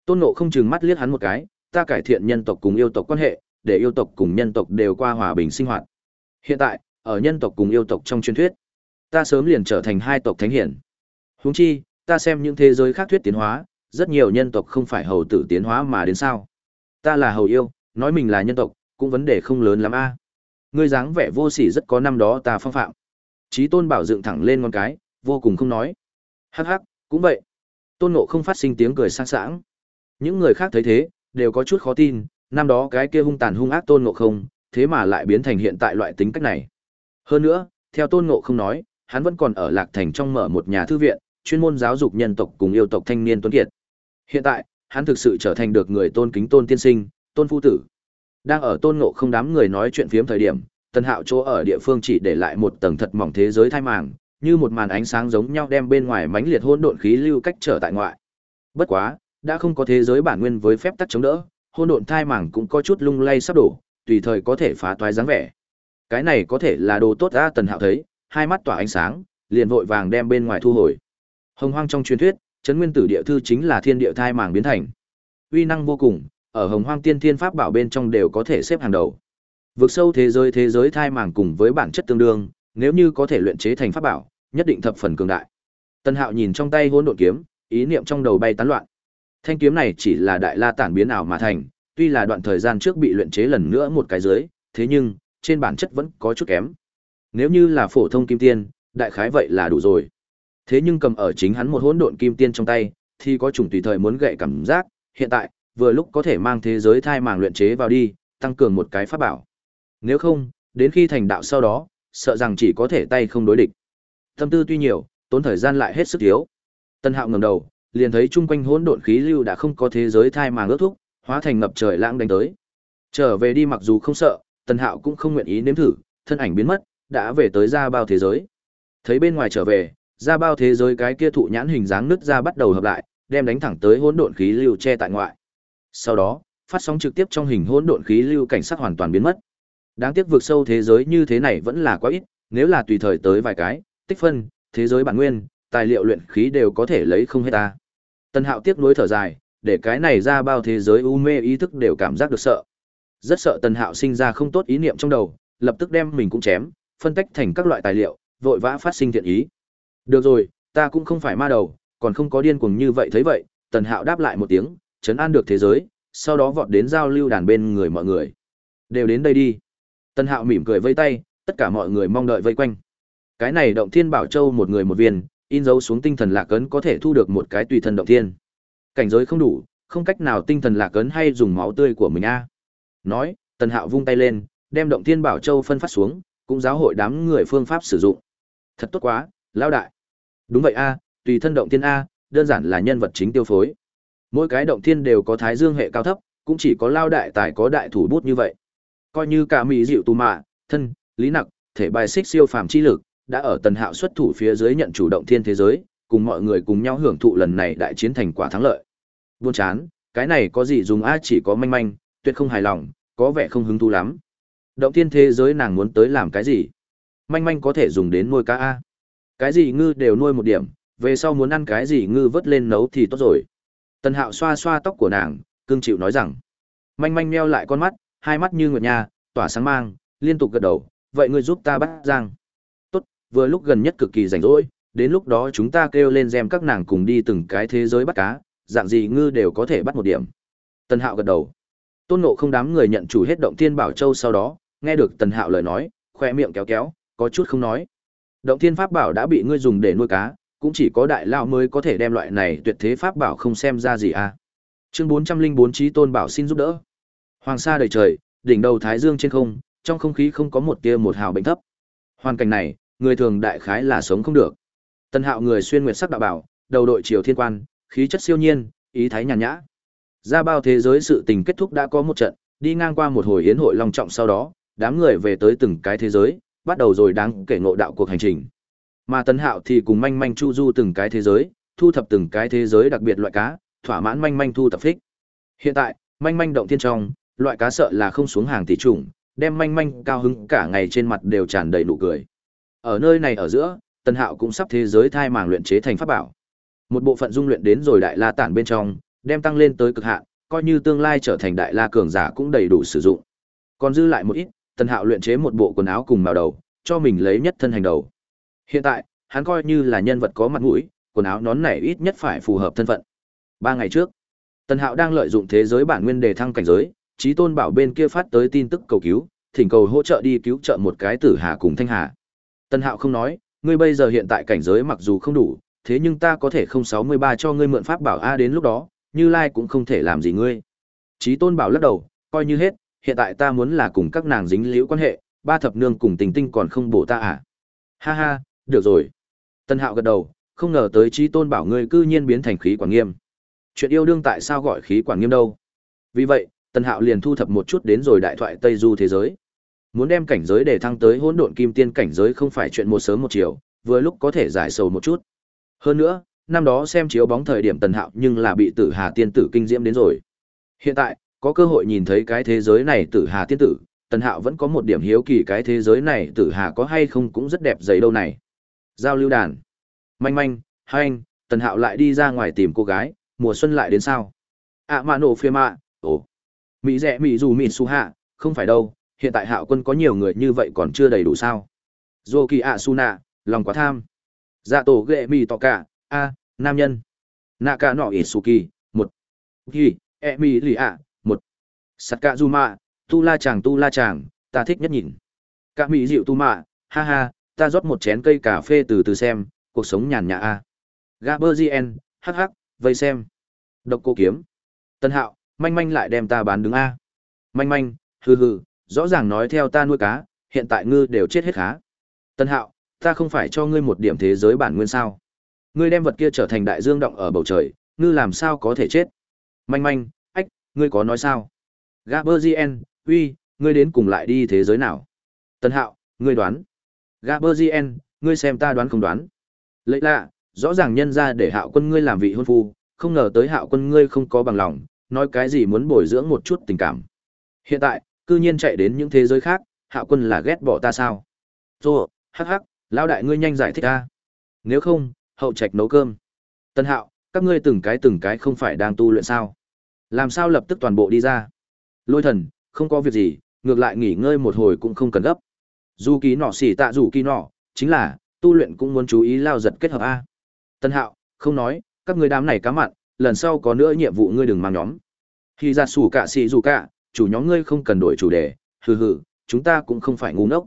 Tôn Ngộ không chừng mắt liếc hắn một cái, ta cải thiện nhân tộc cùng yêu tộc quan hệ, để yêu tộc cùng nhân tộc đều qua hòa bình sinh hoạt. Hiện tại, ở nhân tộc cùng yêu tộc trong truyền thuyết, ta sớm liền trở thành hai tộc thánh hiển. Huống chi, ta xem những thế giới khác thuyết tiến hóa, rất nhiều nhân tộc không phải hầu tử tiến hóa mà đến sao? Ta là hầu yêu, nói mình là nhân tộc, cũng vấn đề không lớn lắm a. Ngươi dáng vẻ vô sỉ rất có năm đó ta phong phạm. Chí Tôn Bảo dựng thẳng lên ngón cái, vô cùng không nói. Hắc hắc, cũng vậy. Tôn nộ không phát sinh tiếng cười sang sảng. Những người khác thấy thế, đều có chút khó tin, năm đó cái kia hung tàn hung ác Tôn nộ không, thế mà lại biến thành hiện tại loại tính cách này. Hơn nữa, theo Tôn Ngộ không nói, hắn vẫn còn ở Lạc Thành trong mở một nhà thư viện, chuyên môn giáo dục nhân tộc cùng yêu tộc thanh niên tuấn kiệt. Hiện tại, hắn thực sự trở thành được người tôn kính tôn tiên sinh, tôn phu tử. Đang ở tôn ngộ không đám người nói chuyện phiếm thời điểm, Tân Hạo chỗ ở địa phương chỉ để lại một tầng thật mỏng thế giới thai màng, như một màn ánh sáng giống nhau đem bên ngoài mãnh liệt hỗn độn khí lưu cách trở tại ngoại. Bất quá, đã không có thế giới bản nguyên với phép tắc chống đỡ, hỗn độn thai màng cũng có chút lung lay sắp đổ, tùy thời có thể phá toái dáng vẻ. Cái này có thể là đồ tốt ra Tần Hạo thấy, hai mắt tỏa ánh sáng, liền vội vàng đem bên ngoài thu hồi. Hồng Hoang trong truyền thuyết, chấn nguyên tử địa thư chính là thiên địa thai màng biến thành. Uy năng vô cùng, ở Hồng Hoang Tiên Thiên Pháp bảo bên trong đều có thể xếp hàng đầu. Vực sâu thế giới thế giới thai màng cùng với bản chất tương đương, nếu như có thể luyện chế thành pháp bảo, nhất định thập phần cường đại. Tân Hạo nhìn trong tay hỗn độn kiếm, ý niệm trong đầu bay tán loạn. Thanh kiếm này chỉ là đại la tản biến ảo mà thành, tuy là đoạn thời gian trước bị luyện chế lần nữa một cái dưới, thế nhưng trên bản chất vẫn có chút kém. Nếu như là phổ thông kim tiên, đại khái vậy là đủ rồi. Thế nhưng cầm ở chính hắn một hỗn độn kim tiên trong tay, thì có chủng tùy thời muốn gậy cảm giác, hiện tại, vừa lúc có thể mang thế giới thai màng luyện chế vào đi, tăng cường một cái pháp bảo. Nếu không, đến khi thành đạo sau đó, sợ rằng chỉ có thể tay không đối địch. Tâm tư tuy nhiều, tốn thời gian lại hết sức thiếu. Tân Hạo ngẩng đầu, liền thấy chung quanh hỗn độn khí lưu đã không có thế giới thai màng ước thúc, hóa thành ngập trời lãng đánh tới. Trở về đi mặc dù không sợ, Tân Hạo cũng không nguyện ý nếm thử, thân ảnh biến mất, đã về tới ra bao thế giới. Thấy bên ngoài trở về, ra bao thế giới cái kia thụ nhãn hình dáng nứt ra bắt đầu hợp lại, đem đánh thẳng tới hỗn độn khí lưu che tại ngoại. Sau đó, phát sóng trực tiếp trong hình hỗn độn khí lưu cảnh sắc hoàn toàn biến mất. Đáng tiếc vượt sâu thế giới như thế này vẫn là quá ít, nếu là tùy thời tới vài cái, tích phân, thế giới bản nguyên, tài liệu luyện khí đều có thể lấy không hết ta. Tân Hạo tiếc nuối thở dài, để cái này ra bao thế giới u mê ý thức đều cảm giác được sợ. Rất sợ tần Hạo sinh ra không tốt ý niệm trong đầu, lập tức đem mình cũng chém, phân tách thành các loại tài liệu, vội vã phát sinh thiện ý. Được rồi, ta cũng không phải ma đầu, còn không có điên cuồng như vậy thấy vậy, Tần Hạo đáp lại một tiếng, chấn an được thế giới, sau đó vọt đến giao lưu đàn bên người mọi người. Đều đến đây đi. Tần Hạo mỉm cười vây tay, tất cả mọi người mong đợi vây quanh. Cái này động thiên bảo châu một người một viên, in dấu xuống tinh thần lạc ấn có thể thu được một cái tùy thân động thiên. Cảnh giới không đủ, không cách nào tinh thần lạc ấn hay dùng máu tươi của mình a. Nói, Tần Hạo vung tay lên, đem động thiên bảo châu phân phát xuống, cũng giáo hội đám người phương pháp sử dụng. Thật tốt quá, lão đại. Đúng vậy a, tùy thân động thiên a, đơn giản là nhân vật chính tiêu phối. Mỗi cái động thiên đều có thái dương hệ cao thấp, cũng chỉ có lao đại tài có đại thủ bút như vậy. Coi như cả mỹ dịu tù mạ, thân, lý nặc, thể bài xích siêu phàm chi lực, đã ở tần hạo xuất thủ phía dưới nhận chủ động thiên thế giới, cùng mọi người cùng nhau hưởng thụ lần này đại chiến thành quả thắng lợi. Buôn chán, cái này có gì dùng a chỉ có manh manh, tuyệt không hài lòng, có vẻ không hứng thú lắm. Động thiên thế giới nàng muốn tới làm cái gì? Manh manh có thể dùng đến nuôi cá a. Cái gì ngư đều nuôi một điểm, về sau muốn ăn cái gì ngư vớt lên nấu thì tốt rồi. Tần Hạo xoa xoa tóc của nàng, cương chịu nói rằng. Manh manh meo lại con mắt, hai mắt như nguyệt nha, tỏa sáng mang, liên tục gật đầu, vậy ngươi giúp ta bắt giang. Tốt, vừa lúc gần nhất cực kỳ rảnh rỗi, đến lúc đó chúng ta kêu lên xem các nàng cùng đi từng cái thế giới bắt cá, dạng gì ngư đều có thể bắt một điểm. Tần Hạo gật đầu. Tôn Ngộ không đám người nhận chủ hết động Thiên Bảo Châu sau đó, nghe được Tần Hạo lời nói, khoe miệng kéo kéo, có chút không nói. Động Thiên Pháp Bảo đã bị ngươi dùng để nuôi cá, cũng chỉ có đại lao mới có thể đem loại này tuyệt thế pháp bảo không xem ra gì à. Chương bốn trăm linh bốn trí Tôn Bảo xin giúp đỡ. Hoàng sa đầy trời, đỉnh đầu thái dương trên không, trong không khí không có một tia một hào bệnh thấp. Hoàn cảnh này, người thường đại khái là sống không được. tần Hạo người xuyên nguyệt sắc đạo bảo, đầu đội triều thiên quan, khí chất siêu nhiên, ý thái nhàn nhã. Ra bao thế giới sự tình kết thúc đã có một trận, đi ngang qua một hồi yến hội long trọng sau đó, đám người về tới từng cái thế giới, bắt đầu rồi đáng kể ngộ đạo cuộc hành trình. Mà Tấn Hạo thì cùng manh manh chu du từng cái thế giới, thu thập từng cái thế giới đặc biệt loại cá, thỏa mãn manh manh thu tập thích Hiện tại, manh manh động thiên trong, loại cá sợ là không xuống hàng tỷ trùng, đem manh manh cao hứng cả ngày trên mặt đều tràn đầy nụ cười. Ở nơi này ở giữa, Tần Hạo cũng sắp thế giới thai màng luyện chế thành pháp bảo. Một bộ phận dung luyện đến rồi đại la tản bên trong, đem tăng lên tới cực hạn, coi như tương lai trở thành đại la cường giả cũng đầy đủ sử dụng. Còn dư lại một ít, Tần Hạo luyện chế một bộ quần áo cùng màu đầu, cho mình lấy nhất thân hành đầu. Hiện tại, hắn coi như là nhân vật có mặt mũi, quần áo nón này ít nhất phải phù hợp thân phận. Ba ngày trước, Tần Hạo đang lợi dụng thế giới bản nguyên đề thăng cảnh giới, Chí Tôn Bảo bên kia phát tới tin tức cầu cứu, thỉnh cầu hỗ trợ đi cứu trợ một cái Tử Hà cùng Thanh Hà. Tần Hạo không nói, ngươi bây giờ hiện tại cảnh giới mặc dù không đủ, thế nhưng ta có thể không sáu mươi ba cho ngươi mượn pháp bảo a đến lúc đó, như Lai cũng không thể làm gì ngươi. Chí Tôn Bảo lắc đầu, coi như hết, hiện tại ta muốn là cùng các nàng dính liễu quan hệ, ba thập nương cùng Tình Tinh còn không bổ ta à? Ha ha, được rồi. Tân Hạo gật đầu, không ngờ tới trí tôn bảo ngươi cư nhiên biến thành khí quản nghiêm. Chuyện yêu đương tại sao gọi khí quản nghiêm đâu? Vì vậy, Tần Hạo liền thu thập một chút đến rồi đại thoại Tây Du thế giới. Muốn đem cảnh giới để thăng tới hỗn độn kim tiên cảnh giới không phải chuyện một sớm một chiều, vừa lúc có thể giải sầu một chút. Hơn nữa, năm đó xem chiếu bóng thời điểm Tần Hạo nhưng là bị Tử Hà tiên tử kinh diễm đến rồi. Hiện tại, có cơ hội nhìn thấy cái thế giới này Tử Hà tiên tử, Tần Hạo vẫn có một điểm hiếu kỳ cái thế giới này Tử Hà có hay không cũng rất đẹp giấy đâu này. Giao lưu đàn. Manh manh, hai anh, Tần Hạo lại đi ra ngoài tìm cô gái, mùa xuân lại đến sao? À mà nổ phê mạ, ồ. Mỹ rẻ mỹ dù mỹ su hạ, không phải đâu, hiện tại Hạo quân có nhiều người như vậy còn chưa đầy đủ sao? Dô kỳ ạ su nạ, lòng quá tham. Dạ tổ ghệ mỹ tọ cả, a, nam nhân. Nạ cả nọ ít su kỳ, một. Hi, e mỹ lì ạ, một. Sắt cả du mạ, tu la chàng tu la chàng, ta thích nhất nhìn. Cả mỹ dịu tu mạ, ha ha, ta rót một chén cây cà phê từ từ xem, cuộc sống nhàn nhã a. Gaberzien, hắc hắc, vây xem. Độc cô kiếm. Tân hạo, manh manh lại đem ta bán đứng a. Manh manh, hừ hừ, rõ ràng nói theo ta nuôi cá, hiện tại ngư đều chết hết khá. Tân hạo, ta không phải cho ngươi một điểm thế giới bản nguyên sao. Ngươi đem vật kia trở thành đại dương động ở bầu trời, ngư làm sao có thể chết. Manh manh, ách, ngươi có nói sao? Gaberzien, uy, ngươi đến cùng lại đi thế giới nào? Tân hạo, ngươi đoán. Gaberzien, ngươi xem ta đoán không đoán. Lệ lạ, rõ ràng nhân ra để hạo quân ngươi làm vị hôn phu, không ngờ tới hạo quân ngươi không có bằng lòng, nói cái gì muốn bồi dưỡng một chút tình cảm. Hiện tại, cư nhiên chạy đến những thế giới khác, hạo quân là ghét bỏ ta sao? Rồi, hắc hắc, lão đại ngươi nhanh giải thích ta. Nếu không, hậu trạch nấu cơm. Tân hạo, các ngươi từng cái từng cái không phải đang tu luyện sao? Làm sao lập tức toàn bộ đi ra? Lôi thần, không có việc gì, ngược lại nghỉ ngơi một hồi cũng không cần gấp. Dù ký nọ xỉ tạ dù ký nọ, chính là, tu luyện cũng muốn chú ý lao giật kết hợp A. Tân hạo, không nói, các người đám này cá mặn, lần sau có nữa nhiệm vụ ngươi đừng mang nhóm. Khi ra sủ cả xì dù cả, chủ nhóm ngươi không cần đổi chủ đề, hừ hừ, chúng ta cũng không phải ngu ngốc.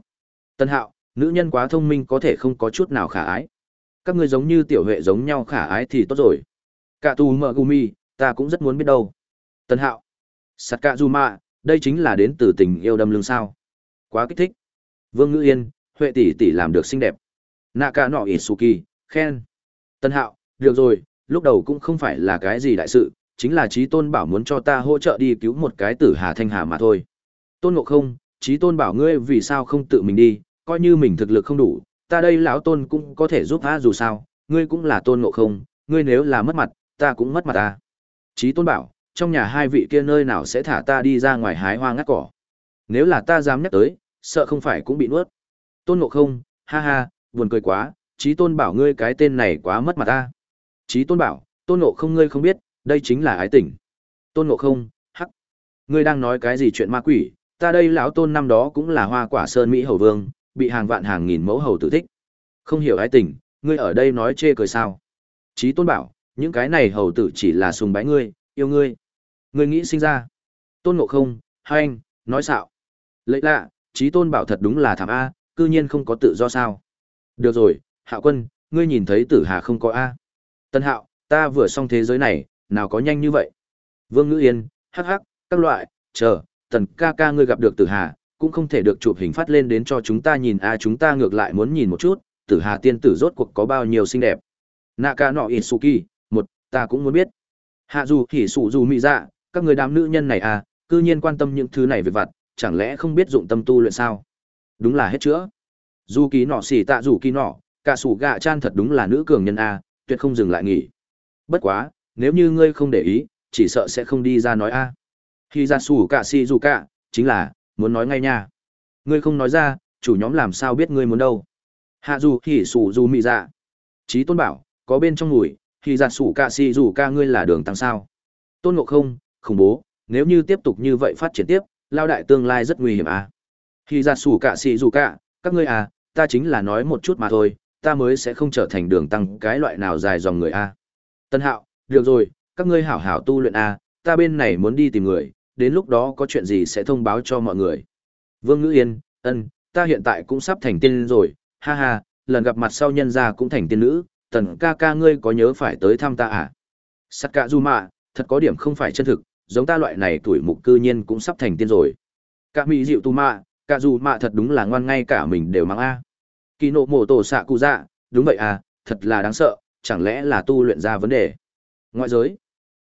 Tân hạo, nữ nhân quá thông minh có thể không có chút nào khả ái. Các ngươi giống như tiểu huệ giống nhau khả ái thì tốt rồi. Cả tù mở gumi, ta cũng rất muốn biết đâu. Tân hạo, sạt cả dù mạ, đây chính là đến từ tình yêu đâm lưng sao. Quá kích thích. Vương Ngữ Yên, Huệ tỷ tỷ làm được xinh đẹp. Naka nọ Isuki, khen. Tân Hạo, được rồi, lúc đầu cũng không phải là cái gì đại sự, chính là Chí Tôn bảo muốn cho ta hỗ trợ đi cứu một cái tử Hà Thanh Hà mà thôi. Tôn Ngộ Không, Chí Tôn bảo ngươi vì sao không tự mình đi, coi như mình thực lực không đủ, ta đây lão Tôn cũng có thể giúp a dù sao, ngươi cũng là Tôn Ngộ Không, ngươi nếu là mất mặt, ta cũng mất mặt ta. Chí Tôn bảo, trong nhà hai vị kia nơi nào sẽ thả ta đi ra ngoài hái hoa ngắt cỏ. Nếu là ta dám nhắc tới, sợ không phải cũng bị nuốt. Tôn Ngộ Không, ha ha, buồn cười quá, Chí Tôn bảo ngươi cái tên này quá mất mặt ta. Chí Tôn bảo, Tôn Ngộ Không ngươi không biết, đây chính là ái tình. Tôn Ngộ Không, hắc. Ngươi đang nói cái gì chuyện ma quỷ, ta đây lão Tôn năm đó cũng là hoa quả sơn Mỹ hầu vương, bị hàng vạn hàng nghìn mẫu hầu tử thích. Không hiểu ái tình, ngươi ở đây nói chê cười sao? Chí Tôn bảo, những cái này hầu tử chỉ là sùng bái ngươi, yêu ngươi. Ngươi nghĩ sinh ra. Tôn Ngộ Không, hai anh, nói xạo. Lấy lạ, Chí Tôn bảo thật đúng là thảm A, cư nhiên không có tự do sao. Được rồi, Hạo Quân, ngươi nhìn thấy Tử Hà không có A. Tân Hạo, ta vừa xong thế giới này, nào có nhanh như vậy. Vương Ngữ Yên, hắc hắc, các loại, chờ, tần ca ca ngươi gặp được Tử Hà, cũng không thể được chụp hình phát lên đến cho chúng ta nhìn a chúng ta ngược lại muốn nhìn một chút, Tử Hà tiên tử rốt cuộc có bao nhiêu xinh đẹp. Naka no Itsuki, một, ta cũng muốn biết. Hạ dù hỉ sụ dù mị dạ, các người đám nữ nhân này à, cư nhiên quan tâm những thứ này về vặt, chẳng lẽ không biết dụng tâm tu luyện sao? Đúng là hết chữa. Dù ký nọ xỉ tạ dù ký nọ, cả sủ gạ chan thật đúng là nữ cường nhân a, tuyệt không dừng lại nghỉ. Bất quá, nếu như ngươi không để ý, chỉ sợ sẽ không đi ra nói a. Khi ra sủ cả xỉ dù cả, chính là, muốn nói ngay nha. Ngươi không nói ra, chủ nhóm làm sao biết ngươi muốn đâu. Hạ dù hỉ sủ dù mị dạ. Chí tôn bảo, có bên trong mùi, khi ra dạ sủ cả si dù ca ngươi là đường tăng sao. Tôn ngộ không, khủng bố, nếu như tiếp tục như vậy phát triển tiếp, lao đại tương lai rất nguy hiểm à. Khi ra dạ sủ cả xì dù cả, các ngươi à, ta chính là nói một chút mà thôi, ta mới sẽ không trở thành đường tăng cái loại nào dài dòng người a. À. Tân Hạo, được rồi, các ngươi hảo hảo tu luyện a, à, ta bên này muốn đi tìm người, đến lúc đó có chuyện gì sẽ thông báo cho mọi người. Vương Ngữ Yên, ân, ta hiện tại cũng sắp thành tiên rồi, ha ha, lần gặp mặt sau nhân gia cũng thành tiên nữ, tần ca ca ngươi có nhớ phải tới thăm ta à? Sắc cả dù mà, thật có điểm không phải chân thực, giống ta loại này tuổi mục cư nhiên cũng sắp thành tiên rồi. Cả mỹ dịu tu mạ, cả dù mạ thật đúng là ngoan ngay cả mình đều mang a. Kỳ nộ mổ tổ xạ cụ dạ, đúng vậy à, thật là đáng sợ, chẳng lẽ là tu luyện ra vấn đề. Ngoại giới.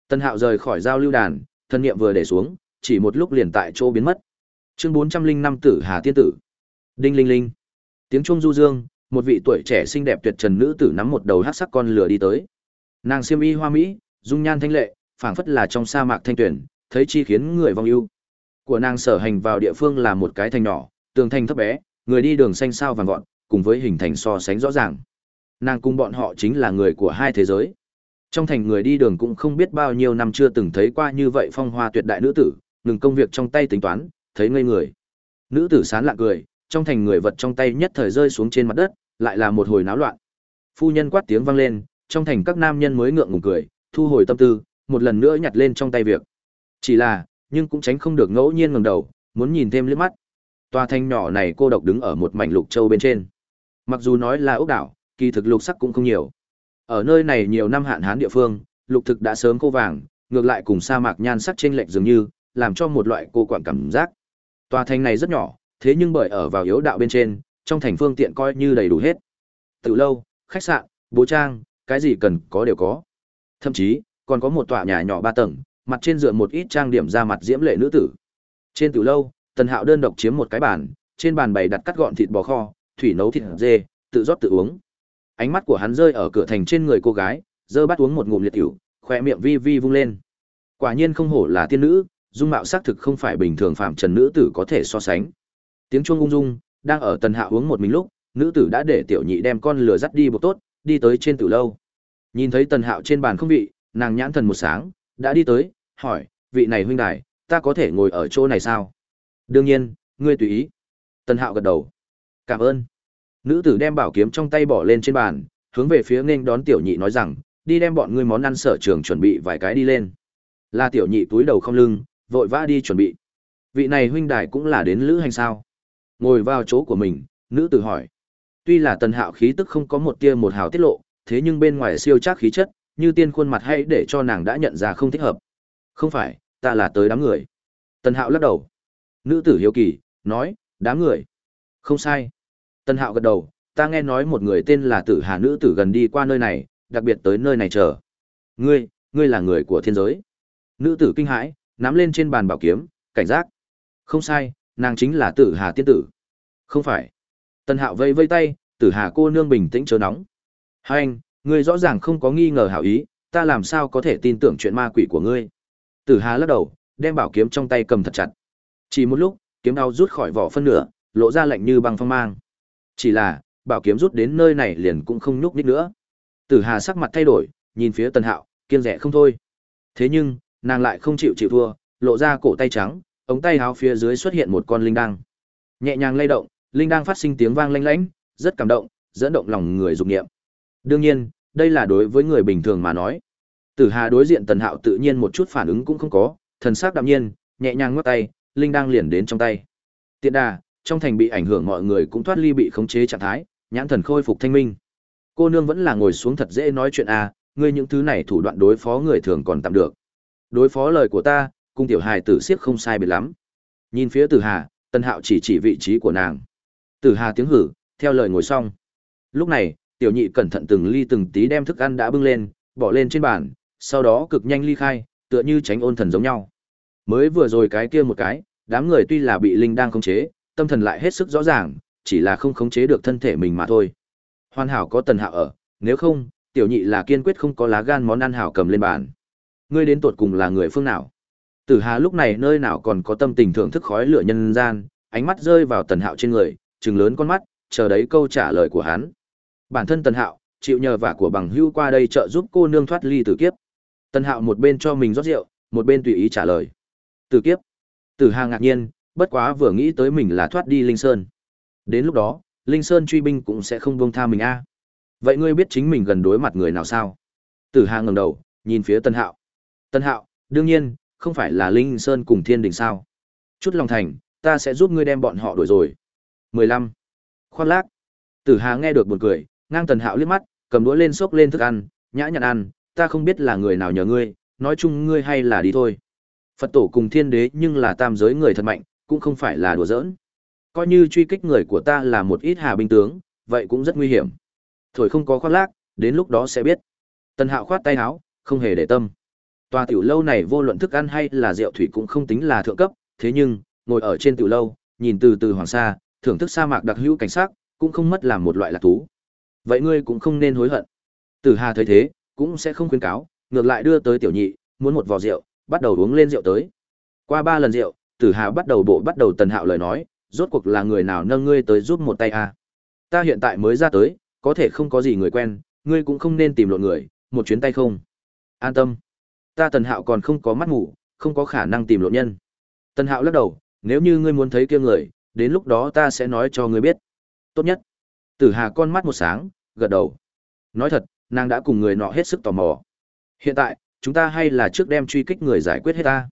Tân Hạo rời khỏi giao lưu đàn, thân niệm vừa để xuống, chỉ một lúc liền tại chỗ biến mất. Chương 405 Tử Hà Tiên tử. Đinh linh linh. Tiếng chuông du dương, một vị tuổi trẻ xinh đẹp tuyệt trần nữ tử nắm một đầu hắc sắc con lửa đi tới. Nàng xiêm y hoa mỹ, dung nhan thanh lệ, phảng phất là trong sa mạc thanh tuyển, thấy chi khiến người vong ưu. Của nàng sở hành vào địa phương là một cái thành nhỏ, tường thành thấp bé, người đi đường xanh sao vàng gọn, cùng với hình thành so sánh rõ ràng. Nàng cùng bọn họ chính là người của hai thế giới. Trong thành người đi đường cũng không biết bao nhiêu năm chưa từng thấy qua như vậy phong hoa tuyệt đại nữ tử, ngừng công việc trong tay tính toán, thấy ngây người. Nữ tử sán lạ cười, trong thành người vật trong tay nhất thời rơi xuống trên mặt đất, lại là một hồi náo loạn. Phu nhân quát tiếng vang lên, trong thành các nam nhân mới ngượng ngùng cười, thu hồi tâm tư, một lần nữa nhặt lên trong tay việc. Chỉ là, nhưng cũng tránh không được ngẫu nhiên ngẩng đầu, muốn nhìn thêm liếc mắt. Tòa thành nhỏ này cô độc đứng ở một mảnh lục châu bên trên. Mặc dù nói là ốc đảo, kỳ thực lục sắc cũng không nhiều. Ở nơi này nhiều năm hạn hán địa phương, lục thực đã sớm khô vàng, ngược lại cùng sa mạc nhan sắc chênh lệch dường như, làm cho một loại cô quặn cảm giác. Tòa thành này rất nhỏ, thế nhưng bởi ở vào yếu đạo bên trên, trong thành phương tiện coi như đầy đủ hết. Từ lâu, khách sạn, bố trang, cái gì cần có đều có. Thậm chí, còn có một tòa nhà nhỏ ba tầng, mặt trên dựa một ít trang điểm ra mặt diễm lệ nữ tử. Trên từ lâu, Tần Hạo đơn độc chiếm một cái bàn, trên bàn bày đặt cắt gọn thịt bò kho, thủy nấu thịt dê, tự rót tự uống. Ánh mắt của hắn rơi ở cửa thành trên người cô gái, dơ bát uống một ngụm liệt tiểu, khoe miệng vi vi vung lên. Quả nhiên không hổ là tiên nữ, dung mạo xác thực không phải bình thường phạm trần nữ tử có thể so sánh. Tiếng chuông ung dung, đang ở Tần hạ uống một mình lúc, nữ tử đã để tiểu nhị đem con lửa dắt đi một tốt, đi tới trên tử lâu. Nhìn thấy Tần Hạo trên bàn không vị, nàng nhãn thần một sáng, đã đi tới, hỏi, vị này huynh đài, ta có thể ngồi ở chỗ này sao? Đương nhiên, ngươi tùy ý. Tần Hạo gật đầu. Cảm ơn. Nữ tử đem bảo kiếm trong tay bỏ lên trên bàn, hướng về phía nghênh đón tiểu nhị nói rằng, đi đem bọn ngươi món ăn sở trường chuẩn bị vài cái đi lên. La tiểu nhị túi đầu không lưng, vội vã đi chuẩn bị. Vị này huynh đài cũng là đến lữ hành sao? Ngồi vào chỗ của mình, nữ tử hỏi. Tuy là tần hạo khí tức không có một tia một hào tiết lộ, thế nhưng bên ngoài siêu chắc khí chất, như tiên khuôn mặt hay để cho nàng đã nhận ra không thích hợp. Không phải, ta là tới đám người. Tần hạo lắc đầu. Nữ tử hiếu kỳ, nói, đám người. Không sai. Tân hạo gật đầu, ta nghe nói một người tên là tử hà nữ tử gần đi qua nơi này, đặc biệt tới nơi này chờ. Ngươi, ngươi là người của thiên giới. Nữ tử kinh hãi, nắm lên trên bàn bảo kiếm, cảnh giác. Không sai, nàng chính là tử hà tiên tử. Không phải. Tân hạo vây vây tay, tử hà cô nương bình tĩnh chớ nóng. Hai anh, ngươi rõ ràng không có nghi ngờ hảo ý, ta làm sao có thể tin tưởng chuyện ma quỷ của ngươi. Tử hà lắc đầu, đem bảo kiếm trong tay cầm thật chặt. Chỉ một lúc, kiếm đao rút khỏi vỏ phân nửa, lộ ra lạnh như băng phong mang. Chỉ là, bảo kiếm rút đến nơi này liền cũng không nhúc nhích nữa. Tử Hà sắc mặt thay đổi, nhìn phía Tần Hạo, kiên rẻ không thôi. Thế nhưng, nàng lại không chịu chịu thua, lộ ra cổ tay trắng, ống tay áo phía dưới xuất hiện một con linh đăng. Nhẹ nhàng lay động, linh đăng phát sinh tiếng vang lanh lảnh, rất cảm động, dẫn động lòng người dục niệm. Đương nhiên, đây là đối với người bình thường mà nói. Tử Hà đối diện Tần Hạo tự nhiên một chút phản ứng cũng không có, thần sắc đạm nhiên, nhẹ nhàng ngoắc tay, linh đăng liền đến trong tay. Tiện đà, trong thành bị ảnh hưởng mọi người cũng thoát ly bị khống chế trạng thái, nhãn thần khôi phục thanh minh. Cô nương vẫn là ngồi xuống thật dễ nói chuyện à, ngươi những thứ này thủ đoạn đối phó người thường còn tạm được. Đối phó lời của ta, cung tiểu hài tử siết không sai biệt lắm. Nhìn phía Tử Hà, Tân Hạo chỉ chỉ vị trí của nàng. Tử Hà tiếng hử, theo lời ngồi xong. Lúc này, tiểu nhị cẩn thận từng ly từng tí đem thức ăn đã bưng lên, bỏ lên trên bàn, sau đó cực nhanh ly khai, tựa như tránh ôn thần giống nhau. Mới vừa rồi cái kia một cái, đám người tuy là bị linh đang khống chế, tâm thần lại hết sức rõ ràng, chỉ là không khống chế được thân thể mình mà thôi. Hoàn hảo có tần hạo ở, nếu không, tiểu nhị là kiên quyết không có lá gan món ăn hảo cầm lên bàn. Ngươi đến tuột cùng là người phương nào? Tử Hà lúc này nơi nào còn có tâm tình thưởng thức khói lửa nhân gian, ánh mắt rơi vào tần hạo trên người, trừng lớn con mắt, chờ đấy câu trả lời của hắn. Bản thân tần hạo, chịu nhờ vả của bằng hưu qua đây trợ giúp cô nương thoát ly tử kiếp. Tần hạo một bên cho mình rót rượu, một bên tùy ý trả lời. Tử kiếp. Tử Hà ngạc nhiên, bất quá vừa nghĩ tới mình là thoát đi Linh Sơn. Đến lúc đó, Linh Sơn truy binh cũng sẽ không buông tha mình a. Vậy ngươi biết chính mình gần đối mặt người nào sao? Tử Hà ngẩng đầu, nhìn phía Tân Hạo. Tân Hạo, đương nhiên, không phải là Linh Sơn cùng Thiên Đình sao? Chút lòng thành, ta sẽ giúp ngươi đem bọn họ đuổi rồi. 15. Khoan lác. Tử Hà nghe được buồn cười, ngang Tần Hạo liếc mắt, cầm đũa lên xốc lên thức ăn, nhã nhặn ăn, ta không biết là người nào nhờ ngươi, nói chung ngươi hay là đi thôi. Phật tổ cùng thiên đế nhưng là tam giới người thật mạnh, cũng không phải là đùa giỡn. Coi như truy kích người của ta là một ít hà binh tướng, vậy cũng rất nguy hiểm. Thổi không có khoác lác, đến lúc đó sẽ biết. Tần Hạo khoát tay áo, không hề để tâm. Tòa tiểu lâu này vô luận thức ăn hay là rượu thủy cũng không tính là thượng cấp, thế nhưng, ngồi ở trên tiểu lâu, nhìn từ từ hoàng sa, thưởng thức sa mạc đặc hữu cảnh sắc, cũng không mất làm một loại lạc thú. Vậy ngươi cũng không nên hối hận. Tử Hà thấy thế, cũng sẽ không khuyên cáo, ngược lại đưa tới tiểu nhị, muốn một vò rượu, bắt đầu uống lên rượu tới. Qua ba lần rượu, Tử Hà bắt đầu bộ bắt đầu Tần Hạo lời nói, rốt cuộc là người nào nâng ngươi tới giúp một tay à? Ta hiện tại mới ra tới, có thể không có gì người quen, ngươi cũng không nên tìm lộn người, một chuyến tay không. An tâm. Ta Tần Hạo còn không có mắt ngủ, không có khả năng tìm lộn nhân. Tần Hạo lắc đầu, nếu như ngươi muốn thấy kia người, đến lúc đó ta sẽ nói cho ngươi biết. Tốt nhất. Tử Hà con mắt một sáng, gật đầu. Nói thật, nàng đã cùng người nọ hết sức tò mò. Hiện tại, chúng ta hay là trước đem truy kích người giải quyết hết ta.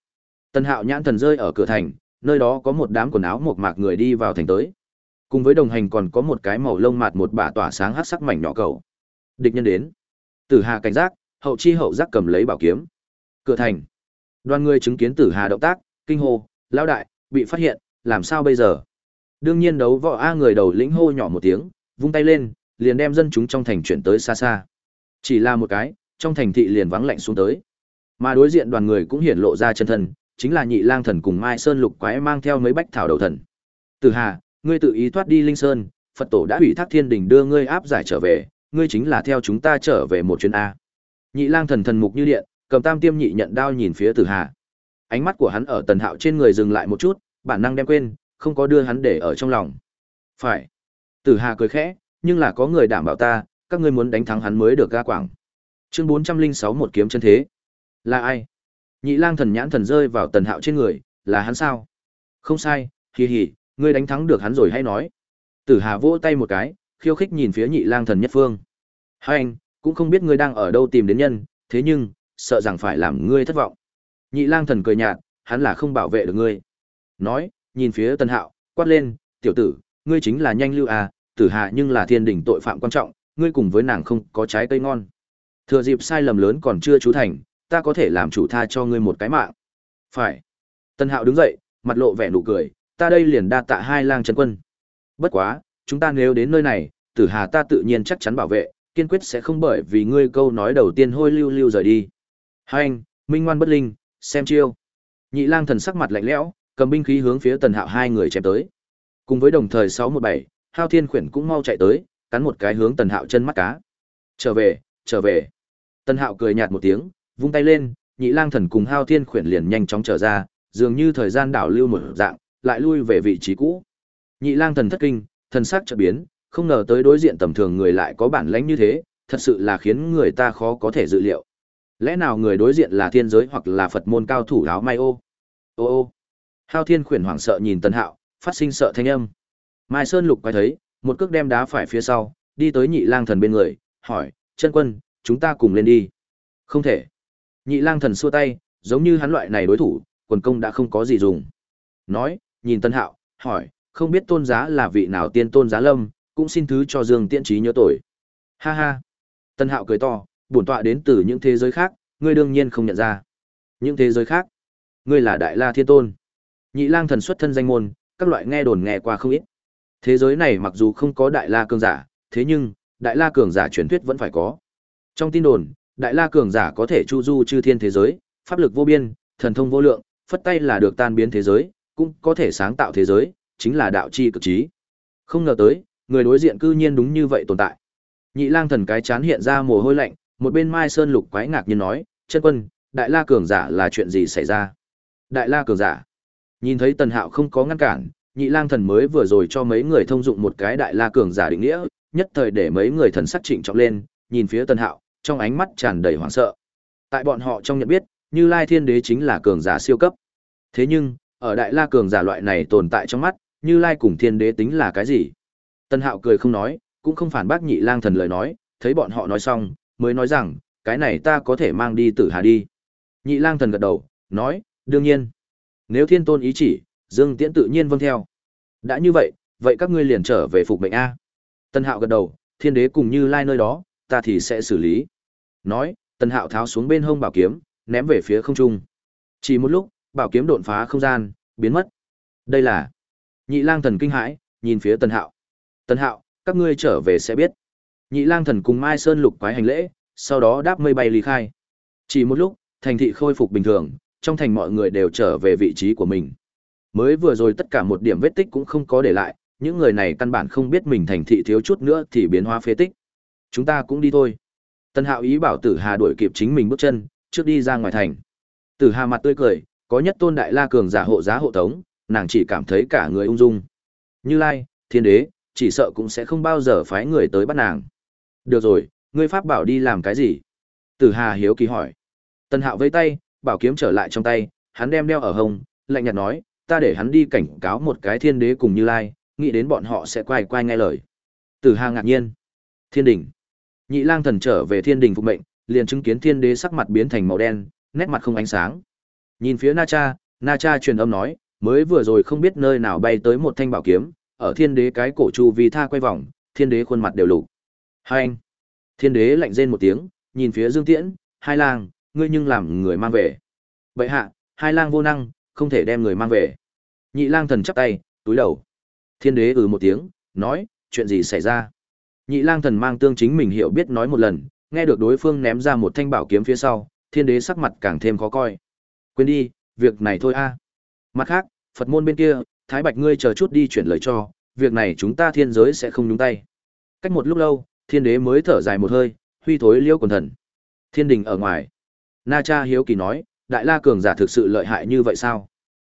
Tần Hạo nhãn thần rơi ở cửa thành, nơi đó có một đám quần áo một mạc người đi vào thành tới. Cùng với đồng hành còn có một cái màu lông mạt một bả tỏa sáng hắc sắc mảnh nhỏ cầu. Địch nhân đến. Tử Hà cảnh giác, hậu chi hậu giác cầm lấy bảo kiếm. Cửa thành. Đoàn người chứng kiến Tử Hà động tác, kinh hô, lão đại, bị phát hiện, làm sao bây giờ? Đương nhiên đấu võ a người đầu lĩnh hô nhỏ một tiếng, vung tay lên, liền đem dân chúng trong thành chuyển tới xa xa. Chỉ là một cái, trong thành thị liền vắng lạnh xuống tới. Mà đối diện đoàn người cũng hiển lộ ra chân thân, chính là Nhị Lang thần cùng Mai Sơn Lục Quái mang theo mấy bách thảo đầu thần. Từ Hà, ngươi tự ý thoát đi Linh Sơn, Phật tổ đã ủy thác thiên đình đưa ngươi áp giải trở về, ngươi chính là theo chúng ta trở về một chuyến a. Nhị Lang thần thần mục như điện, cầm tam tiêm nhị nhận đao nhìn phía Từ Hà. Ánh mắt của hắn ở Tần Hạo trên người dừng lại một chút, bản năng đem quên, không có đưa hắn để ở trong lòng. Phải. Từ Hà cười khẽ, nhưng là có người đảm bảo ta, các ngươi muốn đánh thắng hắn mới được ga quảng. Chương 406 một kiếm chân thế. Là ai? Nhị lang thần nhãn thần rơi vào tần hạo trên người, là hắn sao? Không sai, hì hì, ngươi đánh thắng được hắn rồi hay nói. Tử Hà vỗ tay một cái, khiêu khích nhìn phía nhị lang thần nhất phương. Hai anh, cũng không biết ngươi đang ở đâu tìm đến nhân, thế nhưng, sợ rằng phải làm ngươi thất vọng. Nhị lang thần cười nhạt, hắn là không bảo vệ được ngươi. Nói, nhìn phía tần hạo, quát lên, tiểu tử, ngươi chính là nhanh lưu à, tử hà nhưng là thiên đỉnh tội phạm quan trọng, ngươi cùng với nàng không có trái cây ngon. Thừa dịp sai lầm lớn còn chưa chú thành, ta có thể làm chủ tha cho ngươi một cái mạng. Phải. Tân Hạo đứng dậy, mặt lộ vẻ nụ cười, ta đây liền đa tạ hai lang chân quân. Bất quá, chúng ta nếu đến nơi này, tử hà ta tự nhiên chắc chắn bảo vệ, kiên quyết sẽ không bởi vì ngươi câu nói đầu tiên hôi lưu lưu rời đi. Hai anh, minh ngoan bất linh, xem chiêu. Nhị lang thần sắc mặt lạnh lẽo, cầm binh khí hướng phía tần hạo hai người chém tới. Cùng với đồng thời 617, Hao Thiên Khuyển cũng mau chạy tới, cắn một cái hướng tần hạo chân mắt cá. Trở về, trở về. Tần hạo cười nhạt một tiếng, vung tay lên, nhị lang thần cùng hao thiên khuyển liền nhanh chóng trở ra, dường như thời gian đảo lưu một dạng, lại lui về vị trí cũ. Nhị lang thần thất kinh, thần sắc chợt biến, không ngờ tới đối diện tầm thường người lại có bản lãnh như thế, thật sự là khiến người ta khó có thể dự liệu. Lẽ nào người đối diện là thiên giới hoặc là Phật môn cao thủ áo may ô? Ô ô. Hao Thiên khuyển hoảng sợ nhìn Tân Hạo, phát sinh sợ thanh âm. Mai Sơn Lục quay thấy, một cước đem đá phải phía sau, đi tới Nhị Lang Thần bên người, hỏi: "Chân quân, chúng ta cùng lên đi." "Không thể." Nhị lang thần xua tay, giống như hắn loại này đối thủ, quần công đã không có gì dùng. Nói, nhìn Tân Hạo, hỏi, không biết tôn giá là vị nào tiên tôn giá lâm, cũng xin thứ cho Dương Tiễn Trí nhớ tội. Ha ha. Tân Hạo cười to, bổn tọa đến từ những thế giới khác, ngươi đương nhiên không nhận ra. Những thế giới khác? Ngươi là Đại La Thiên Tôn. Nhị lang thần xuất thân danh môn, các loại nghe đồn nghe qua không ít. Thế giới này mặc dù không có Đại La cường giả, thế nhưng, Đại La cường giả truyền thuyết vẫn phải có. Trong tin đồn, Đại La cường giả có thể chu du chư thiên thế giới, pháp lực vô biên, thần thông vô lượng, phất tay là được tan biến thế giới, cũng có thể sáng tạo thế giới, chính là đạo chi cực trí. Không ngờ tới, người đối diện cư nhiên đúng như vậy tồn tại. Nhị Lang thần cái chán hiện ra mồ hôi lạnh, một bên Mai Sơn Lục quái ngạc nhiên nói, "Chân quân, Đại La cường giả là chuyện gì xảy ra?" Đại La cường giả. Nhìn thấy Tần Hạo không có ngăn cản, Nhị Lang thần mới vừa rồi cho mấy người thông dụng một cái Đại La cường giả định nghĩa, nhất thời để mấy người thần sắc trịnh trọng lên, nhìn phía Tần Hạo, trong ánh mắt tràn đầy hoảng sợ. Tại bọn họ trong nhận biết, Như Lai Thiên Đế chính là cường giả siêu cấp. Thế nhưng, ở Đại La cường giả loại này tồn tại trong mắt, Như Lai cùng Thiên Đế tính là cái gì? Tân Hạo cười không nói, cũng không phản bác Nhị Lang thần lời nói, thấy bọn họ nói xong, mới nói rằng, cái này ta có thể mang đi Tử Hà đi. Nhị Lang thần gật đầu, nói, đương nhiên. Nếu Thiên Tôn ý chỉ, Dương Tiễn tự nhiên vâng theo. Đã như vậy, vậy các ngươi liền trở về phục mệnh a. Tân Hạo gật đầu, Thiên Đế cùng Như Lai nơi đó, ta thì sẽ xử lý. Nói, Tần Hạo tháo xuống bên hông bảo kiếm, ném về phía không trung. Chỉ một lúc, bảo kiếm đột phá không gian, biến mất. Đây là Nhị Lang Thần kinh hãi, nhìn phía Tần Hạo. Tần Hạo, các ngươi trở về sẽ biết. Nhị Lang Thần cùng Mai Sơn Lục quái hành lễ, sau đó đáp mây bay ly khai. Chỉ một lúc, thành thị khôi phục bình thường, trong thành mọi người đều trở về vị trí của mình. Mới vừa rồi tất cả một điểm vết tích cũng không có để lại, những người này căn bản không biết mình thành thị thiếu chút nữa thì biến hóa phế tích. Chúng ta cũng đi thôi. Tần Hạo ý bảo Tử Hà đuổi kịp chính mình bước chân, trước đi ra ngoài thành. Tử Hà mặt tươi cười, có nhất tôn đại la cường giả hộ giá hộ tống, nàng chỉ cảm thấy cả người ung dung. Như Lai, Thiên Đế, chỉ sợ cũng sẽ không bao giờ phái người tới bắt nàng. Được rồi, ngươi pháp bảo đi làm cái gì? Tử Hà hiếu kỳ hỏi. Tần Hạo vây tay, bảo kiếm trở lại trong tay, hắn đem đeo ở hông, lạnh nhạt nói, ta để hắn đi cảnh cáo một cái Thiên Đế cùng Như Lai, nghĩ đến bọn họ sẽ quay quay nghe lời. Tử Hà ngạc nhiên. Thiên đình. Nhị Lang thần trở về Thiên đình phục mệnh, liền chứng kiến Thiên Đế sắc mặt biến thành màu đen, nét mặt không ánh sáng. Nhìn phía Na Cha, Na Cha truyền âm nói, mới vừa rồi không biết nơi nào bay tới một thanh bảo kiếm, ở Thiên Đế cái cổ chu vi tha quay vòng, Thiên Đế khuôn mặt đều lục. Hai anh. Thiên Đế lạnh rên một tiếng, nhìn phía Dương Tiễn, Hai Lang, ngươi nhưng làm người mang về. Bệ hạ, Hai Lang vô năng, không thể đem người mang về. Nhị Lang thần chắp tay, túi đầu. Thiên đế ừ một tiếng, nói, chuyện gì xảy ra? Nhị lang thần mang tương chính mình hiểu biết nói một lần, nghe được đối phương ném ra một thanh bảo kiếm phía sau, thiên đế sắc mặt càng thêm khó coi. Quên đi, việc này thôi a. Mặt khác, Phật môn bên kia, Thái Bạch ngươi chờ chút đi chuyển lời cho, việc này chúng ta thiên giới sẽ không nhúng tay. Cách một lúc lâu, thiên đế mới thở dài một hơi, huy thối liêu quần thần. Thiên đình ở ngoài. Na Cha hiếu kỳ nói, Đại La Cường giả thực sự lợi hại như vậy sao?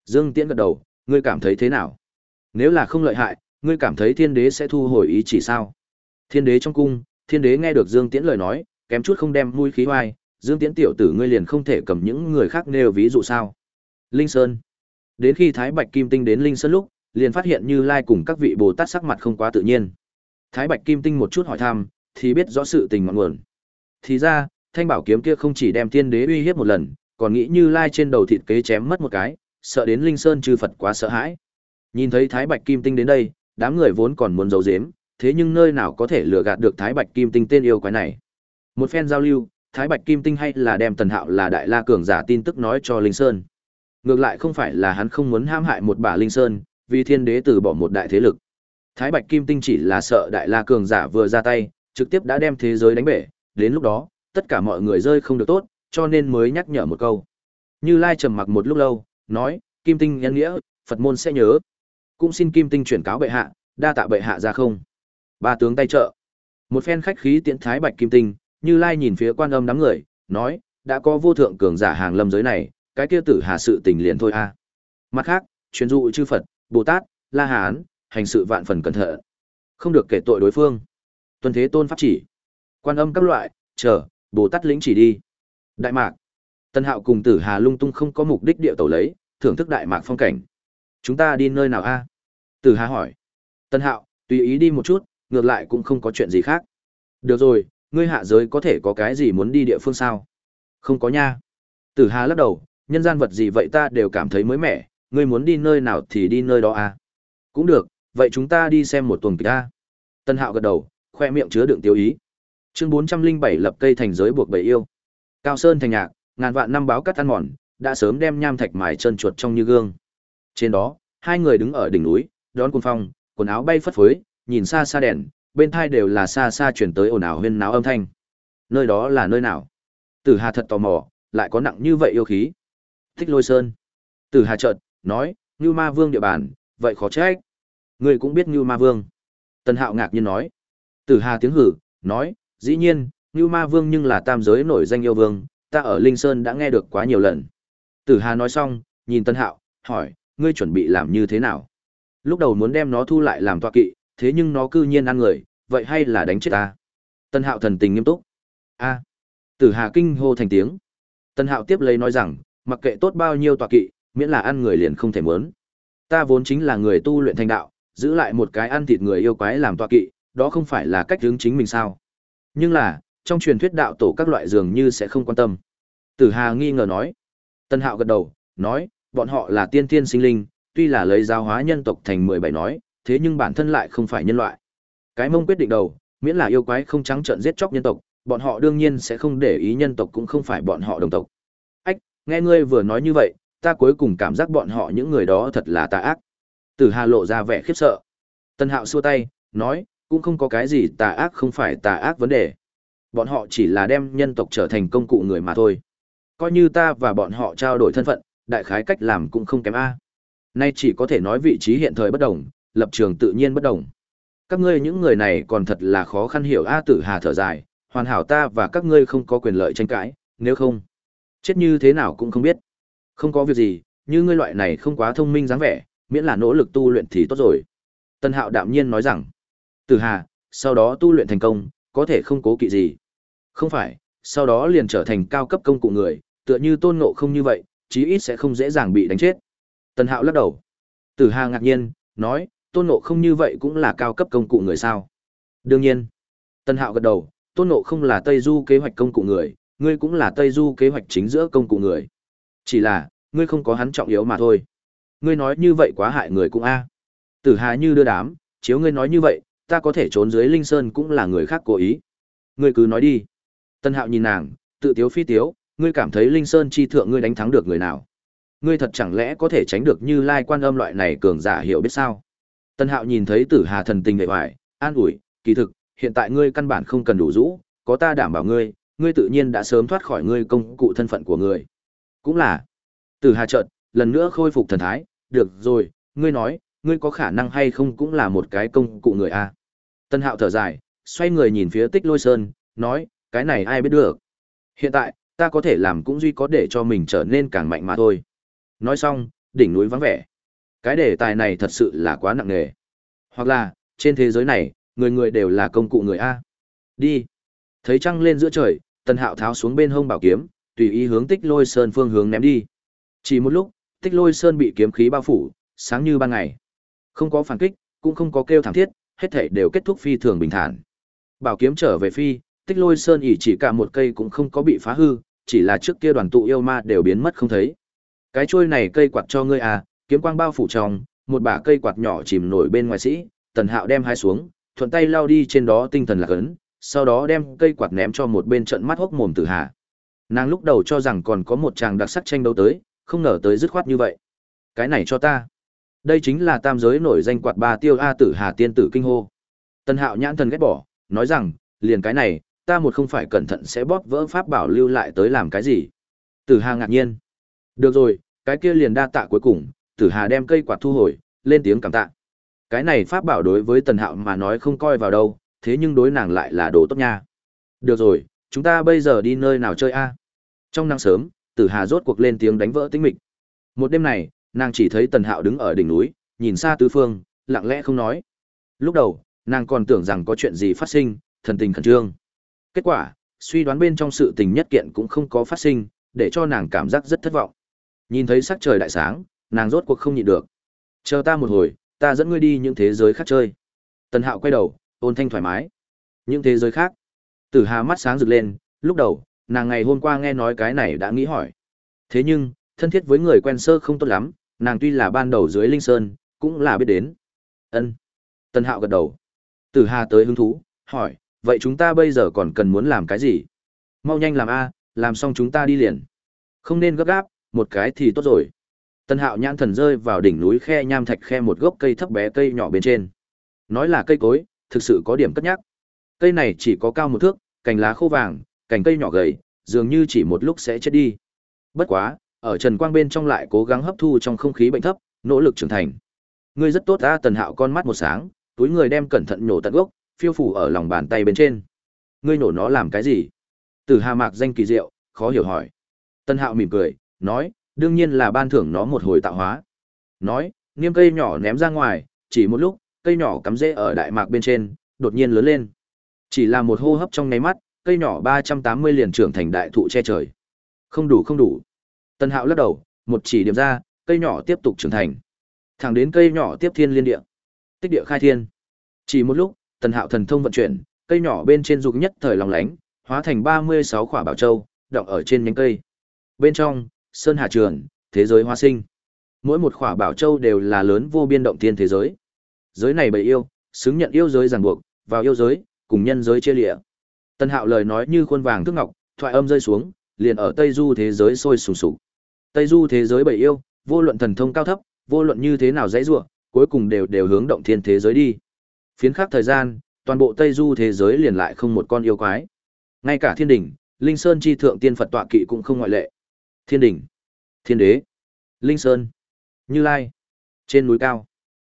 Dương Tiễn gật đầu, ngươi cảm thấy thế nào? Nếu là không lợi hại, ngươi cảm thấy thiên đế sẽ thu hồi ý chỉ sao? Thiên đế trong cung, thiên đế nghe được Dương Tiễn lời nói, kém chút không đem mũi khí hoài, Dương Tiễn tiểu tử ngươi liền không thể cầm những người khác nêu ví dụ sao? Linh Sơn. Đến khi Thái Bạch Kim Tinh đến Linh Sơn lúc, liền phát hiện Như Lai cùng các vị Bồ Tát sắc mặt không quá tự nhiên. Thái Bạch Kim Tinh một chút hỏi thăm, thì biết rõ sự tình ngọn nguồn. Thì ra, thanh bảo kiếm kia không chỉ đem thiên đế uy hiếp một lần, còn nghĩ Như Lai trên đầu thịt kế chém mất một cái, sợ đến Linh Sơn chư Phật quá sợ hãi. Nhìn thấy Thái Bạch Kim Tinh đến đây, đám người vốn còn muốn giấu giếm, thế nhưng nơi nào có thể lừa gạt được Thái Bạch Kim Tinh tên yêu quái này. Một phen giao lưu, Thái Bạch Kim Tinh hay là đem Tần Hạo là đại la cường giả tin tức nói cho Linh Sơn. Ngược lại không phải là hắn không muốn ham hại một bà Linh Sơn, vì thiên đế từ bỏ một đại thế lực. Thái Bạch Kim Tinh chỉ là sợ đại la cường giả vừa ra tay, trực tiếp đã đem thế giới đánh bể, đến lúc đó, tất cả mọi người rơi không được tốt, cho nên mới nhắc nhở một câu. Như Lai trầm mặc một lúc lâu, nói, Kim Tinh nhân nghĩa, Phật môn sẽ nhớ cũng xin kim tinh chuyển cáo bệ hạ đa tạ bệ hạ ra không ba tướng tay trợ. Một phen khách khí tiễn thái bạch kim tinh như lai nhìn phía quan âm đám người nói đã có vô thượng cường giả hàng lâm giới này cái kia tử hà sự tình liền thôi a. Mặt khác truyền dụ chư phật bồ tát la hán hành sự vạn phần cẩn thận không được kể tội đối phương. Tuân thế tôn pháp chỉ. Quan âm các loại chờ bồ tát lĩnh chỉ đi. Đại mạc. Tân hạo cùng tử hà lung tung không có mục đích địa tẩu lấy thưởng thức đại mạc phong cảnh. Chúng ta đi nơi nào a? Tử Hà hỏi. Tân Hạo, tùy ý đi một chút, ngược lại cũng không có chuyện gì khác. Được rồi, ngươi hạ giới có thể có cái gì muốn đi địa phương sao? Không có nha. Tử Hà lắc đầu, nhân gian vật gì vậy ta đều cảm thấy mới mẻ, ngươi muốn đi nơi nào thì đi nơi đó à? Cũng được, vậy chúng ta đi xem một tuần kịch a. Tân Hạo gật đầu, khoe miệng chứa đựng tiêu ý. Chương 407 lập cây thành giới buộc bầy yêu. Cao Sơn thành nhạc, ngàn vạn năm báo cắt ăn mòn, đã sớm đem nham thạch mài chân chuột trong như gương. Trên đó, hai người đứng ở đỉnh núi, đón cuồng phong, quần áo bay phất phới, nhìn xa xa đèn, bên thai đều là xa xa chuyển tới ồn ào huyên náo âm thanh. Nơi đó là nơi nào? Tử Hà thật tò mò, lại có nặng như vậy yêu khí. Thích Lôi Sơn. Tử Hà chợt nói, Như Ma Vương địa bàn, vậy khó trách. Người cũng biết Như Ma Vương. Tần Hạo ngạc nhiên nói. Tử Hà tiếng hử, nói, dĩ nhiên, Như Ma Vương nhưng là tam giới nổi danh yêu vương, ta ở Linh Sơn đã nghe được quá nhiều lần. Tử Hà nói xong, nhìn Tân Hạo, hỏi, ngươi chuẩn bị làm như thế nào? Lúc đầu muốn đem nó thu lại làm tọa kỵ, thế nhưng nó cư nhiên ăn người, vậy hay là đánh chết ta? Tân Hạo thần tình nghiêm túc. A. Tử Hà kinh hô thành tiếng. Tân Hạo tiếp lấy nói rằng, mặc kệ tốt bao nhiêu tọa kỵ, miễn là ăn người liền không thể muốn. Ta vốn chính là người tu luyện thành đạo, giữ lại một cái ăn thịt người yêu quái làm tọa kỵ, đó không phải là cách hướng chính mình sao? Nhưng là, trong truyền thuyết đạo tổ các loại dường như sẽ không quan tâm. Tử Hà nghi ngờ nói. Tân Hạo gật đầu, nói, bọn họ là tiên thiên sinh linh, tuy là lấy giáo hóa nhân tộc thành 17 nói, thế nhưng bản thân lại không phải nhân loại. Cái mông quyết định đầu, miễn là yêu quái không trắng trợn giết chóc nhân tộc, bọn họ đương nhiên sẽ không để ý nhân tộc cũng không phải bọn họ đồng tộc. Ách, nghe ngươi vừa nói như vậy, ta cuối cùng cảm giác bọn họ những người đó thật là tà ác. Tử Hà lộ ra vẻ khiếp sợ. Tân Hạo xua tay, nói, cũng không có cái gì tà ác không phải tà ác vấn đề. Bọn họ chỉ là đem nhân tộc trở thành công cụ người mà thôi. Coi như ta và bọn họ trao đổi thân phận, đại khái cách làm cũng không kém A. Nay chỉ có thể nói vị trí hiện thời bất đồng, lập trường tự nhiên bất đồng. Các ngươi những người này còn thật là khó khăn hiểu A tử hà thở dài, hoàn hảo ta và các ngươi không có quyền lợi tranh cãi, nếu không, chết như thế nào cũng không biết. Không có việc gì, như ngươi loại này không quá thông minh dáng vẻ, miễn là nỗ lực tu luyện thì tốt rồi. Tân Hạo đạm nhiên nói rằng, Tử Hà, sau đó tu luyện thành công, có thể không cố kỵ gì. Không phải, sau đó liền trở thành cao cấp công cụ người, tựa như tôn ngộ không như vậy, chí ít sẽ không dễ dàng bị đánh chết. Tân Hạo lắc đầu. Tử Hà ngạc nhiên, nói, tôn ngộ không như vậy cũng là cao cấp công cụ người sao? Đương nhiên. Tân Hạo gật đầu, tôn ngộ không là Tây Du kế hoạch công cụ người, ngươi cũng là Tây Du kế hoạch chính giữa công cụ người. Chỉ là, ngươi không có hắn trọng yếu mà thôi. Ngươi nói như vậy quá hại người cũng a. Tử Hà như đưa đám, chiếu ngươi nói như vậy, ta có thể trốn dưới Linh Sơn cũng là người khác cố ý. Ngươi cứ nói đi. Tân Hạo nhìn nàng, tự tiếu phi tiếu, ngươi cảm thấy Linh Sơn chi thượng ngươi đánh thắng được người nào? Ngươi thật chẳng lẽ có thể tránh được như Lai Quan Âm loại này cường giả hiểu biết sao? Tân Hạo nhìn thấy Tử Hà thần tình nghệ hoài, an ủi, kỳ thực, hiện tại ngươi căn bản không cần đủ rũ, có ta đảm bảo ngươi, ngươi tự nhiên đã sớm thoát khỏi ngươi công cụ thân phận của ngươi. Cũng là. Tử Hà chợt lần nữa khôi phục thần thái, được rồi, ngươi nói, ngươi có khả năng hay không cũng là một cái công cụ người a. Tân Hạo thở dài, xoay người nhìn phía Tích Lôi Sơn, nói, cái này ai biết được. Hiện tại, ta có thể làm cũng duy có để cho mình trở nên càng mạnh mà thôi. Nói xong, đỉnh núi vắng vẻ. Cái đề tài này thật sự là quá nặng nề. Hoặc là, trên thế giới này, người người đều là công cụ người A. Đi. Thấy trăng lên giữa trời, Tần Hạo tháo xuống bên hông bảo kiếm, tùy ý hướng Tích Lôi Sơn phương hướng ném đi. Chỉ một lúc, Tích Lôi Sơn bị kiếm khí bao phủ, sáng như ban ngày. Không có phản kích, cũng không có kêu thảm thiết, hết thảy đều kết thúc phi thường bình thản. Bảo kiếm trở về phi, Tích Lôi Sơn ỉ chỉ cả một cây cũng không có bị phá hư, chỉ là trước kia đoàn tụ yêu ma đều biến mất không thấy. Cái chuôi này cây quạt cho ngươi à, kiếm quang bao phủ trong, một bả cây quạt nhỏ chìm nổi bên ngoài sĩ, Tần Hạo đem hai xuống, thuận tay lao đi trên đó tinh thần lạc ấn, sau đó đem cây quạt ném cho một bên trận mắt hốc mồm Tử Hà. Nàng lúc đầu cho rằng còn có một chàng đặc sắc tranh đấu tới, không ngờ tới dứt khoát như vậy. Cái này cho ta. Đây chính là tam giới nổi danh quạt ba tiêu A Tử Hà tiên tử kinh hô. Tần Hạo nhãn thần ghét bỏ, nói rằng, liền cái này, ta một không phải cẩn thận sẽ bóp vỡ pháp bảo lưu lại tới làm cái gì. Tử Hà ngạc nhiên. Được rồi, cái kia liền đa tạ cuối cùng, Tử Hà đem cây quạt thu hồi, lên tiếng cảm tạ. Cái này pháp bảo đối với Tần Hạo mà nói không coi vào đâu, thế nhưng đối nàng lại là đồ tốt nha. Được rồi, chúng ta bây giờ đi nơi nào chơi a? Trong nắng sớm, Tử Hà rốt cuộc lên tiếng đánh vỡ tĩnh mịch. Một đêm này, nàng chỉ thấy Tần Hạo đứng ở đỉnh núi, nhìn xa tứ phương, lặng lẽ không nói. Lúc đầu, nàng còn tưởng rằng có chuyện gì phát sinh, thần tình khẩn trương. Kết quả, suy đoán bên trong sự tình nhất kiện cũng không có phát sinh, để cho nàng cảm giác rất thất vọng. Nhìn thấy sắc trời đại sáng, nàng rốt cuộc không nhịn được. Chờ ta một hồi, ta dẫn ngươi đi những thế giới khác chơi. Tần Hạo quay đầu, ôn thanh thoải mái. Những thế giới khác. Tử Hà mắt sáng rực lên, lúc đầu, nàng ngày hôm qua nghe nói cái này đã nghĩ hỏi. Thế nhưng, thân thiết với người quen sơ không tốt lắm, nàng tuy là ban đầu dưới Linh Sơn, cũng là biết đến. Ân. Tần Hạo gật đầu. Tử Hà tới hứng thú, hỏi, vậy chúng ta bây giờ còn cần muốn làm cái gì? Mau nhanh làm A, làm xong chúng ta đi liền. Không nên gấp gáp, một cái thì tốt rồi. Tân hạo nhãn thần rơi vào đỉnh núi khe nham thạch khe một gốc cây thấp bé cây nhỏ bên trên. Nói là cây cối, thực sự có điểm cất nhắc. Cây này chỉ có cao một thước, cành lá khô vàng, cành cây nhỏ gầy, dường như chỉ một lúc sẽ chết đi. Bất quá, ở trần quang bên trong lại cố gắng hấp thu trong không khí bệnh thấp, nỗ lực trưởng thành. Ngươi rất tốt ta tần hạo con mắt một sáng, túi người đem cẩn thận nhổ tận gốc, phiêu phủ ở lòng bàn tay bên trên. Ngươi nổ nó làm cái gì? Từ Hà Mạc danh kỳ diệu, khó hiểu hỏi. Tân Hạo mỉm cười, nói, đương nhiên là ban thưởng nó một hồi tạo hóa. Nói, niêm cây nhỏ ném ra ngoài, chỉ một lúc, cây nhỏ cắm rễ ở đại mạc bên trên, đột nhiên lớn lên. Chỉ là một hô hấp trong nháy mắt, cây nhỏ 380 liền trưởng thành đại thụ che trời. Không đủ không đủ. Tân Hạo lắc đầu, một chỉ điểm ra, cây nhỏ tiếp tục trưởng thành. Thẳng đến cây nhỏ tiếp thiên liên địa. Tích địa khai thiên. Chỉ một lúc, Tần Hạo thần thông vận chuyển, cây nhỏ bên trên dục nhất thời lòng lánh, hóa thành 36 quả bảo châu, đọng ở trên nhánh cây. Bên trong, sơn hà trường, thế giới hoa sinh. Mỗi một khỏa bảo châu đều là lớn vô biên động thiên thế giới. Giới này bầy yêu, xứng nhận yêu giới ràng buộc, vào yêu giới, cùng nhân giới chia lịa. Tần Hạo lời nói như khuôn vàng thước ngọc, thoại âm rơi xuống, liền ở Tây Du thế giới sôi sùng sục. Tây Du thế giới bầy yêu, vô luận thần thông cao thấp, vô luận như thế nào dãy rủa, cuối cùng đều đều hướng động thiên thế giới đi. Phiến khắc thời gian, toàn bộ Tây Du thế giới liền lại không một con yêu quái. Ngay cả thiên đỉnh, Linh Sơn chi thượng tiên Phật tọa kỵ cũng không ngoại lệ. Thiên đình, Thiên đế, Linh Sơn, Như Lai, trên núi cao.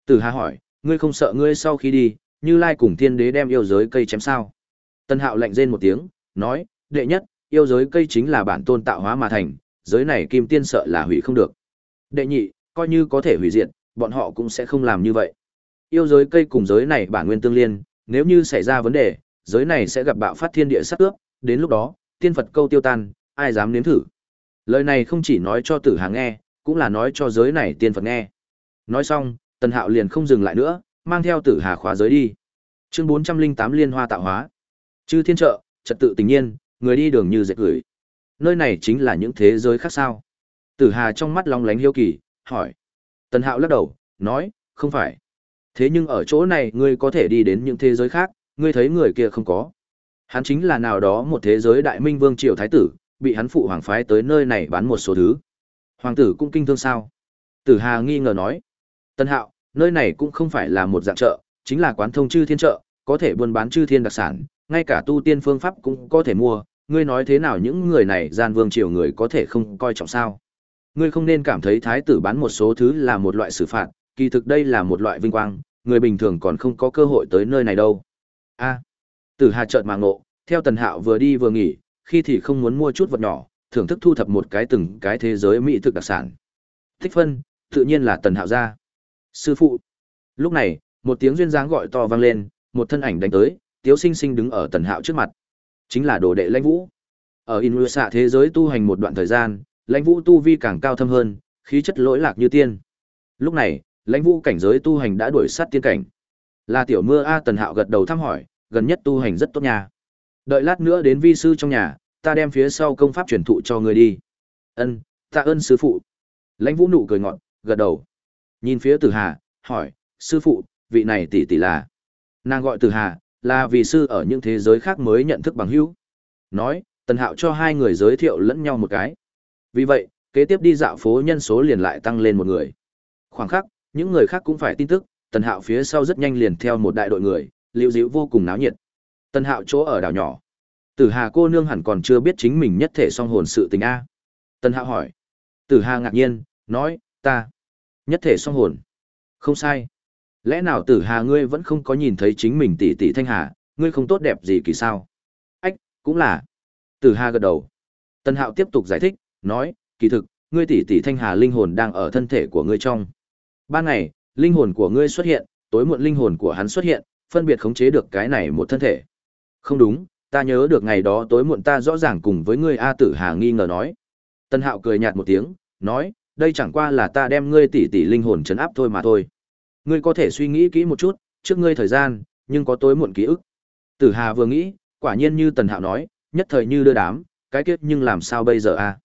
Tử Hà hỏi, ngươi không sợ ngươi sau khi đi, Như Lai cùng thiên đế đem yêu giới cây chém sao? Tân Hạo lạnh rên một tiếng, nói, đệ nhất, yêu giới cây chính là bản tôn tạo hóa mà thành, giới này kim tiên sợ là hủy không được. Đệ nhị, coi như có thể hủy diệt, bọn họ cũng sẽ không làm như vậy. Yêu giới cây cùng giới này bản nguyên tương liên, nếu như xảy ra vấn đề, giới này sẽ gặp bạo phát thiên địa sát ước, đến lúc đó, tiên Phật câu tiêu tan, ai dám nếm thử. Lời này không chỉ nói cho Tử Hà nghe, cũng là nói cho giới này tiên Phật nghe. Nói xong, Tần Hạo liền không dừng lại nữa, mang theo Tử Hà khóa giới đi. Chương 408 Liên Hoa tạo hóa. Chư thiên trợ, trật tự tình nhiên, người đi đường như dệt gửi. Nơi này chính là những thế giới khác sao? Tử Hà trong mắt long lánh hiếu kỳ, hỏi. Tần Hạo lắc đầu, nói, không phải. Thế nhưng ở chỗ này ngươi có thể đi đến những thế giới khác, ngươi thấy người kia không có. Hắn chính là nào đó một thế giới đại minh vương triều thái tử, bị hắn phụ hoàng phái tới nơi này bán một số thứ. Hoàng tử cũng kinh thương sao? Tử Hà nghi ngờ nói. Tân Hạo, nơi này cũng không phải là một dạng chợ, chính là quán thông chư thiên chợ, có thể buôn bán chư thiên đặc sản, ngay cả tu tiên phương pháp cũng có thể mua, ngươi nói thế nào những người này gian vương triều người có thể không coi trọng sao? Ngươi không nên cảm thấy thái tử bán một số thứ là một loại xử phạt, kỳ thực đây là một loại vinh quang, người bình thường còn không có cơ hội tới nơi này đâu. A. Tử Hà chợt mà ngộ, theo Tần Hạo vừa đi vừa nghỉ, khi thì không muốn mua chút vật nhỏ, thưởng thức thu thập một cái từng cái thế giới mỹ thực đặc sản. Thích phân, tự nhiên là Tần Hạo ra. Sư phụ. Lúc này, một tiếng duyên dáng gọi to vang lên, một thân ảnh đánh tới, Tiếu Sinh Sinh đứng ở Tần Hạo trước mặt. Chính là đồ đệ Lãnh Vũ. Ở Inusa thế giới tu hành một đoạn thời gian, Lãnh Vũ tu vi càng cao thâm hơn, khí chất lỗi lạc như tiên. Lúc này, Lãnh Vũ cảnh giới tu hành đã đuổi sát tiên cảnh. la tiểu mưa a Tần Hạo gật đầu thăm hỏi, gần nhất tu hành rất tốt nha. Đợi lát nữa đến vi sư trong nhà, ta đem phía sau công pháp truyền thụ cho ngươi đi. Ân, tạ ơn sư phụ. Lãnh Vũ nụ cười ngọt, gật đầu. Nhìn phía Tử Hà, hỏi, sư phụ, vị này tỷ tỷ là? Nàng gọi Tử Hà, là vì sư ở những thế giới khác mới nhận thức bằng hữu. Nói, Tần Hạo cho hai người giới thiệu lẫn nhau một cái. Vì vậy, kế tiếp đi dạo phố nhân số liền lại tăng lên một người. Khoảng khắc, những người khác cũng phải tin tức, Tần Hạo phía sau rất nhanh liền theo một đại đội người, liễu dịu vô cùng náo nhiệt. Tân Hạo chỗ ở đảo nhỏ. Tử Hà cô nương hẳn còn chưa biết chính mình nhất thể song hồn sự tình a. Tân Hạo hỏi. Tử Hà ngạc nhiên, nói, ta nhất thể song hồn. Không sai. Lẽ nào Tử Hà ngươi vẫn không có nhìn thấy chính mình tỷ tỷ Thanh Hà, ngươi không tốt đẹp gì kỳ sao? Ách, cũng là. Tử Hà gật đầu. Tân Hạo tiếp tục giải thích, nói, kỳ thực, ngươi tỷ tỷ Thanh Hà linh hồn đang ở thân thể của ngươi trong. Ban ngày, linh hồn của ngươi xuất hiện, tối muộn linh hồn của hắn xuất hiện, phân biệt khống chế được cái này một thân thể. Không đúng, ta nhớ được ngày đó tối muộn ta rõ ràng cùng với ngươi A Tử Hà nghi ngờ nói. Tân Hạo cười nhạt một tiếng, nói, đây chẳng qua là ta đem ngươi tỷ tỷ linh hồn chấn áp thôi mà thôi. Ngươi có thể suy nghĩ kỹ một chút, trước ngươi thời gian, nhưng có tối muộn ký ức. Tử Hà vừa nghĩ, quả nhiên như Tần Hạo nói, nhất thời như đưa đám, cái kết nhưng làm sao bây giờ a?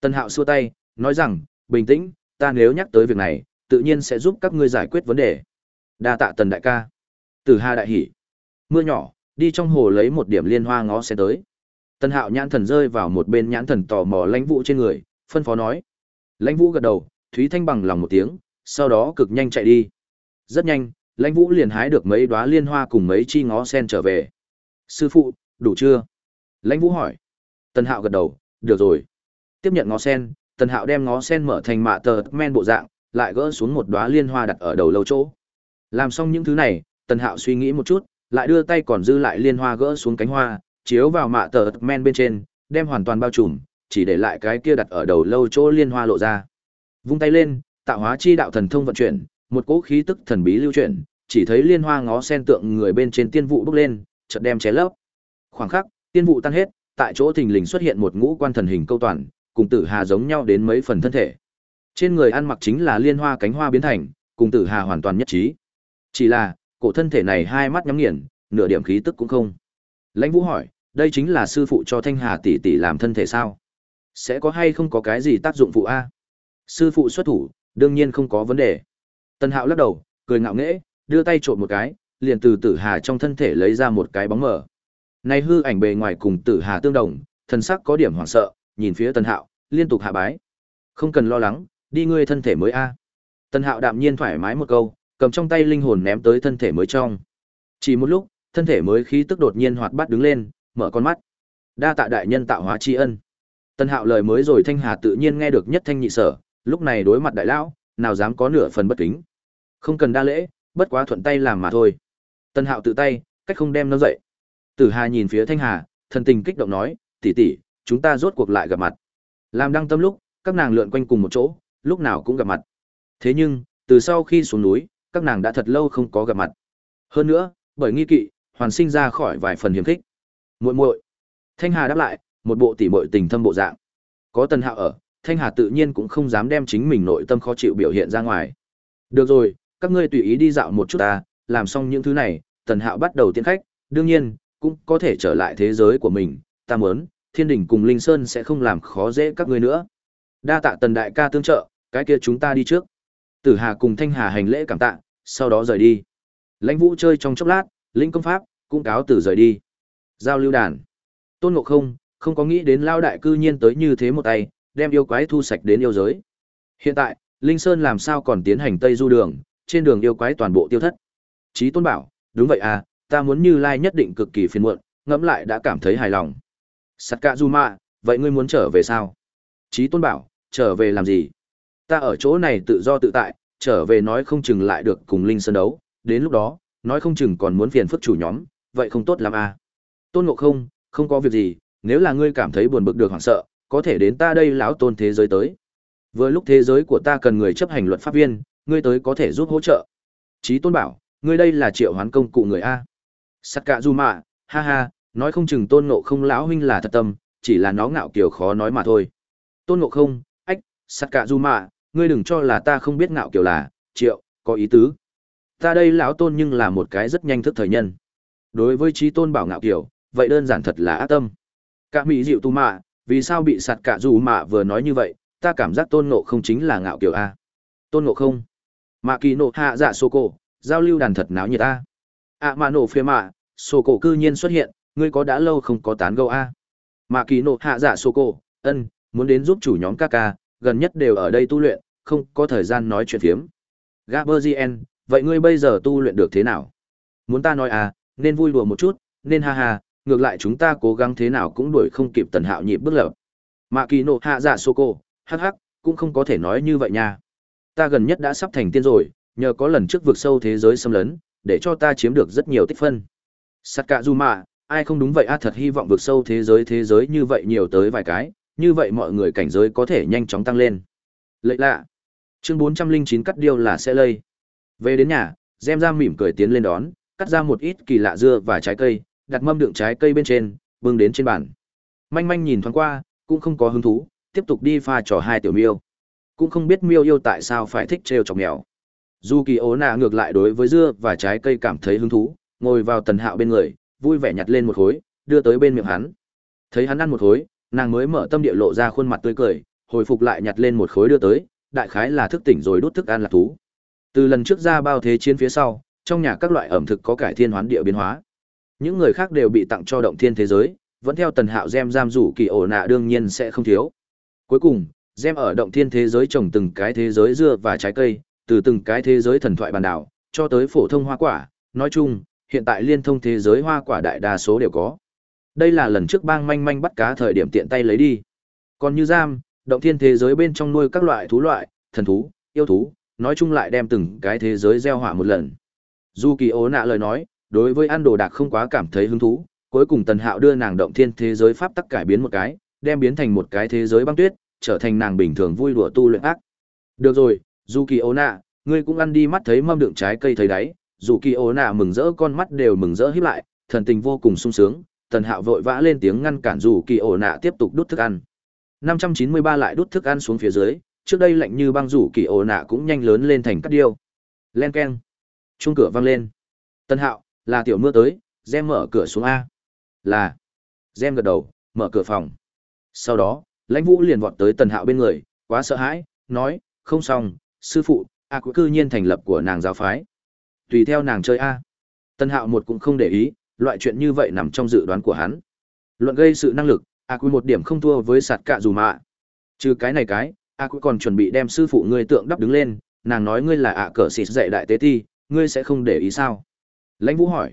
Tần Hạo xua tay, nói rằng, bình tĩnh, ta nếu nhắc tới việc này, tự nhiên sẽ giúp các ngươi giải quyết vấn đề. Đa tạ Tần đại ca. Tử Hà đại hỉ. Mưa nhỏ, đi trong hồ lấy một điểm liên hoa ngó sẽ tới. Tần Hạo nhãn thần rơi vào một bên nhãn thần tò mò lãnh vũ trên người, phân phó nói. Lãnh vũ gật đầu, Thúy Thanh bằng lòng một tiếng, sau đó cực nhanh chạy đi. Rất nhanh, lãnh vũ liền hái được mấy đóa liên hoa cùng mấy chi ngó sen trở về. Sư phụ, đủ chưa? Lãnh vũ hỏi. Tần Hạo gật đầu, được rồi. Tiếp nhận ngó sen, Tần Hạo đem ngó sen mở thành mạ tờ men bộ dạng, lại gỡ xuống một đóa liên hoa đặt ở đầu lâu chỗ. Làm xong những thứ này, Tần Hạo suy nghĩ một chút, lại đưa tay còn dư lại liên hoa gỡ xuống cánh hoa, chiếu vào mạ tờ men bên trên, đem hoàn toàn bao trùm, chỉ để lại cái kia đặt ở đầu lâu chỗ liên hoa lộ ra. Vung tay lên, tạo hóa chi đạo thần thông vận chuyển, một cỗ khí tức thần bí lưu chuyển, chỉ thấy liên hoa ngó sen tượng người bên trên tiên vụ bốc lên, chợt đem chế lấp. Khoảng khắc, tiên vụ tan hết, tại chỗ thình lình xuất hiện một ngũ quan thần hình câu toàn, cùng Tử Hà giống nhau đến mấy phần thân thể. Trên người ăn mặc chính là liên hoa cánh hoa biến thành, cùng Tử Hà hoàn toàn nhất trí. Chỉ là, cổ thân thể này hai mắt nhắm nghiền, nửa điểm khí tức cũng không. Lãnh Vũ hỏi, đây chính là sư phụ cho Thanh Hà tỷ tỷ làm thân thể sao? Sẽ có hay không có cái gì tác dụng phụ a? Sư phụ xuất thủ, đương nhiên không có vấn đề. Tân Hạo lắc đầu, cười ngạo nghễ, đưa tay trộn một cái, liền từ Tử Hà trong thân thể lấy ra một cái bóng mờ. Này hư ảnh bề ngoài cùng Tử Hà tương đồng, thần sắc có điểm hoảng sợ, nhìn phía Tân Hạo, liên tục hạ bái. Không cần lo lắng, đi ngươi thân thể mới a. Tân Hạo đạm nhiên thoải mái một câu, cầm trong tay linh hồn ném tới thân thể mới trong. Chỉ một lúc, thân thể mới khí tức đột nhiên hoạt bát đứng lên, mở con mắt. đa tạ đại nhân tạo hóa tri ân. Tân hạo lời mới rồi thanh hà tự nhiên nghe được nhất thanh nhị sở lúc này đối mặt đại lão nào dám có nửa phần bất kính. Không cần đa lễ bất quá thuận tay làm mà thôi. Tân hạo tự tay cách không đem nó dậy. Tử hà nhìn phía thanh hà thần tình kích động nói tỷ tỷ chúng ta rốt cuộc lại gặp mặt. Làm đăng tâm lúc các nàng lượn quanh cùng một chỗ lúc nào cũng gặp mặt. Thế nhưng từ sau khi xuống núi các nàng đã thật lâu không có gặp mặt. Hơn nữa, bởi nghi kỵ, hoàn sinh ra khỏi vài phần hiếm thích. muội muội. Thanh hà đáp lại, một bộ tỉ muội tình thâm bộ dạng. Có tần hạo ở, thanh hà tự nhiên cũng không dám đem chính mình nội tâm khó chịu biểu hiện ra ngoài. Được rồi, các ngươi tùy ý đi dạo một chút ta, làm xong những thứ này, tần hạo bắt đầu tiến khách, đương nhiên, cũng có thể trở lại thế giới của mình, ta muốn, thiên đình cùng linh sơn sẽ không làm khó dễ các ngươi nữa. Đa tạ tần đại ca tương trợ, cái kia chúng ta đi trước tử hà cùng thanh hà hành lễ cảm tạ sau đó rời đi. Lãnh vũ chơi trong chốc lát linh công pháp cũng cáo từ rời đi. Giao lưu đàn. Tôn ngộ không không có nghĩ đến lao đại cư nhiên tới như thế một tay đem yêu quái thu sạch đến yêu giới. Hiện tại linh sơn làm sao còn tiến hành tây du đường trên đường yêu quái toàn bộ tiêu thất. Chí tôn bảo đúng vậy à ta muốn như lai nhất định cực kỳ phiền muộn ngẫm lại đã cảm thấy hài lòng. Sắt cạ du Ma, vậy ngươi muốn trở về sao? Chí tôn bảo trở về làm gì? Ta ở chỗ này tự do tự tại, trở về nói không chừng lại được cùng linh sơn đấu. Đến lúc đó, nói không chừng còn muốn phiền phức chủ nhóm, vậy không tốt lắm à. Tôn ngộ không không có việc gì, nếu là ngươi cảm thấy buồn bực được hoảng sợ, có thể đến ta đây lão tôn thế giới tới. Vừa lúc thế giới của ta cần người chấp hành luật pháp viên, ngươi tới có thể giúp hỗ trợ. Chí tôn bảo, ngươi đây là triệu hoán công cụ người a. Sắt cạ du mạ ha ha, nói không chừng tôn ngộ không lão huynh là thật tâm, chỉ là nó ngạo kiểu khó nói mà thôi. Tôn ngộ không, ách sắt cạ du mạ ngươi đừng cho là ta không biết ngạo kiểu là, triệu, có ý tứ. Ta đây lão tôn nhưng là một cái rất nhanh thức thời nhân. Đối với trí tôn bảo ngạo kiểu, vậy đơn giản thật là ác tâm. Cả mỹ dịu tu mạ, vì sao bị sạt cả dù mạ vừa nói như vậy, ta cảm giác tôn ngộ không chính là ngạo kiểu a. Tôn ngộ không? Mạ kỳ nộ hạ dạ sô cổ, giao lưu đàn thật náo nhiệt a. Ạ mạ nổ phía mạ, sô cổ cư nhiên xuất hiện, ngươi có đã lâu không có tán gẫu a. Mạ kỳ nộ hạ dạ sô cổ, ân, muốn đến giúp chủ nhóm ca ca gần nhất đều ở đây tu luyện không có thời gian nói chuyện phiếm. Gaberzien vậy ngươi bây giờ tu luyện được thế nào? Muốn ta nói à nên vui đùa một chút nên ha ha ngược lại chúng ta cố gắng thế nào cũng đuổi không kịp tần hạo nhịp bước lập mạ kỳ nộ hạ dạ sô cô hắc hắc cũng không có thể nói như vậy nha. Ta gần nhất đã sắp thành tiên rồi nhờ có lần trước vượt sâu thế giới xâm lấn để cho ta chiếm được rất nhiều tích phân. Sát cả dù mà, ai không đúng vậy a thật hy vọng vượt sâu thế giới thế giới như vậy nhiều tới vài cái như vậy mọi người cảnh giới có thể nhanh chóng tăng lên lệ lạ chương bốn trăm linh chín cắt điêu là sẽ lây về đến nhà gem ra mỉm cười tiến lên đón cắt ra một ít kỳ lạ dưa và trái cây đặt mâm đựng trái cây bên trên, bưng đến trên bàn. Manh manh nhìn thoáng qua, cũng không có hứng thú, tiếp tục đi pha trò hai tiểu miêu. Cũng không biết miêu yêu tại sao phải thích trêu chọc mèo. Dù kỳ ố nạ ngược lại đối với dưa và trái cây cảm thấy hứng thú, ngồi vào tần hạo bên người, vui vẻ nhặt lên một khối, đưa tới bên miệng hắn. Thấy hắn ăn một khối, nàng mới mở tâm địa lộ ra khuôn mặt tươi cười, hồi phục lại nhặt lên một khối đưa tới, đại khái là thức tỉnh rồi đút thức ăn lạc thú. Từ lần trước ra bao thế chiến phía sau, trong nhà các loại ẩm thực có cải thiên hoán địa biến hóa. Những người khác đều bị tặng cho động thiên thế giới, vẫn theo tần hạo gem giam rủ kỳ ổ nạ đương nhiên sẽ không thiếu. Cuối cùng, gem ở động thiên thế giới trồng từng cái thế giới dưa và trái cây, từ từng cái thế giới thần thoại bàn đảo, cho tới phổ thông hoa quả, nói chung, hiện tại liên thông thế giới hoa quả đại đa số đều có. Đây là lần trước bang manh manh bắt cá thời điểm tiện tay lấy đi. Còn như giam, động thiên thế giới bên trong nuôi các loại thú loại, thần thú, yêu thú, nói chung lại đem từng cái thế giới gieo hỏa một lần. Du Kỳ Ố nạ lời nói, đối với ăn đồ đạc không quá cảm thấy hứng thú, cuối cùng Tần Hạo đưa nàng động thiên thế giới pháp tắc cải biến một cái, đem biến thành một cái thế giới băng tuyết, trở thành nàng bình thường vui đùa tu luyện ác. Được rồi, Dù Kỳ ố nạ, ngươi cũng ăn đi mắt thấy mâm đựng trái cây thấy đấy, Dù Kỳ ố nạ mừng rỡ con mắt đều mừng rỡ hiếp lại, thần tình vô cùng sung sướng, Tần Hạo vội vã lên tiếng ngăn cản Dù Kỳ Ona tiếp tục đút thức ăn. 593 lại đút thức ăn xuống phía dưới, trước đây lạnh như băng rủ Kỳ Ona cũng nhanh lớn lên thành cắt điêu. Len keng. chung cửa vang lên. Tần Hạo, là tiểu mưa tới gem mở cửa xuống a là gem gật đầu mở cửa phòng sau đó lãnh vũ liền vọt tới tần hạo bên người quá sợ hãi nói không xong sư phụ a à, cư nhiên thành lập của nàng giáo phái tùy theo nàng chơi a tần hạo một cũng không để ý loại chuyện như vậy nằm trong dự đoán của hắn. Luận gây sự năng lực, a quy một điểm không thua với sạt cạ dù mạ. Trừ cái này cái, a quy còn chuẩn bị đem sư phụ ngươi tượng đắp đứng lên, nàng nói ngươi là ạ cờ xịt dạy đại tế ti ngươi sẽ không để ý sao? Lãnh vũ hỏi.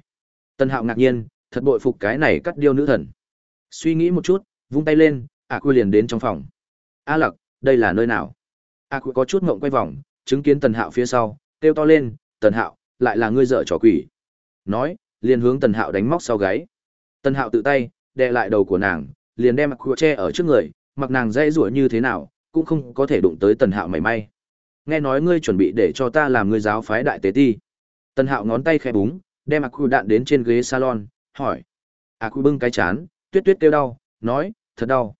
Tân hạo ngạc nhiên, thật bội phục cái này cắt điêu nữ thần. Suy nghĩ một chút, vung tay lên, a quy liền đến trong phòng. A lặc, đây là nơi nào? A quy có chút ngộng quay vòng, chứng kiến tần hạo phía sau, kêu to lên, tần hạo, lại là ngươi dợ trò quỷ. Nói liền hướng tần hạo đánh móc sau gáy. Tần hạo tự tay, đè lại đầu của nàng, liền đem mặc che ở trước người, mặc nàng dây rủa như thế nào, cũng không có thể đụng tới tần hạo mảy may. Nghe nói ngươi chuẩn bị để cho ta làm ngươi giáo phái đại tế ti. Tần hạo ngón tay khẽ búng, đem mặc đạn đến trên ghế salon, hỏi. A quy bưng cái chán, tuyết tuyết kêu đau, nói, thật đau.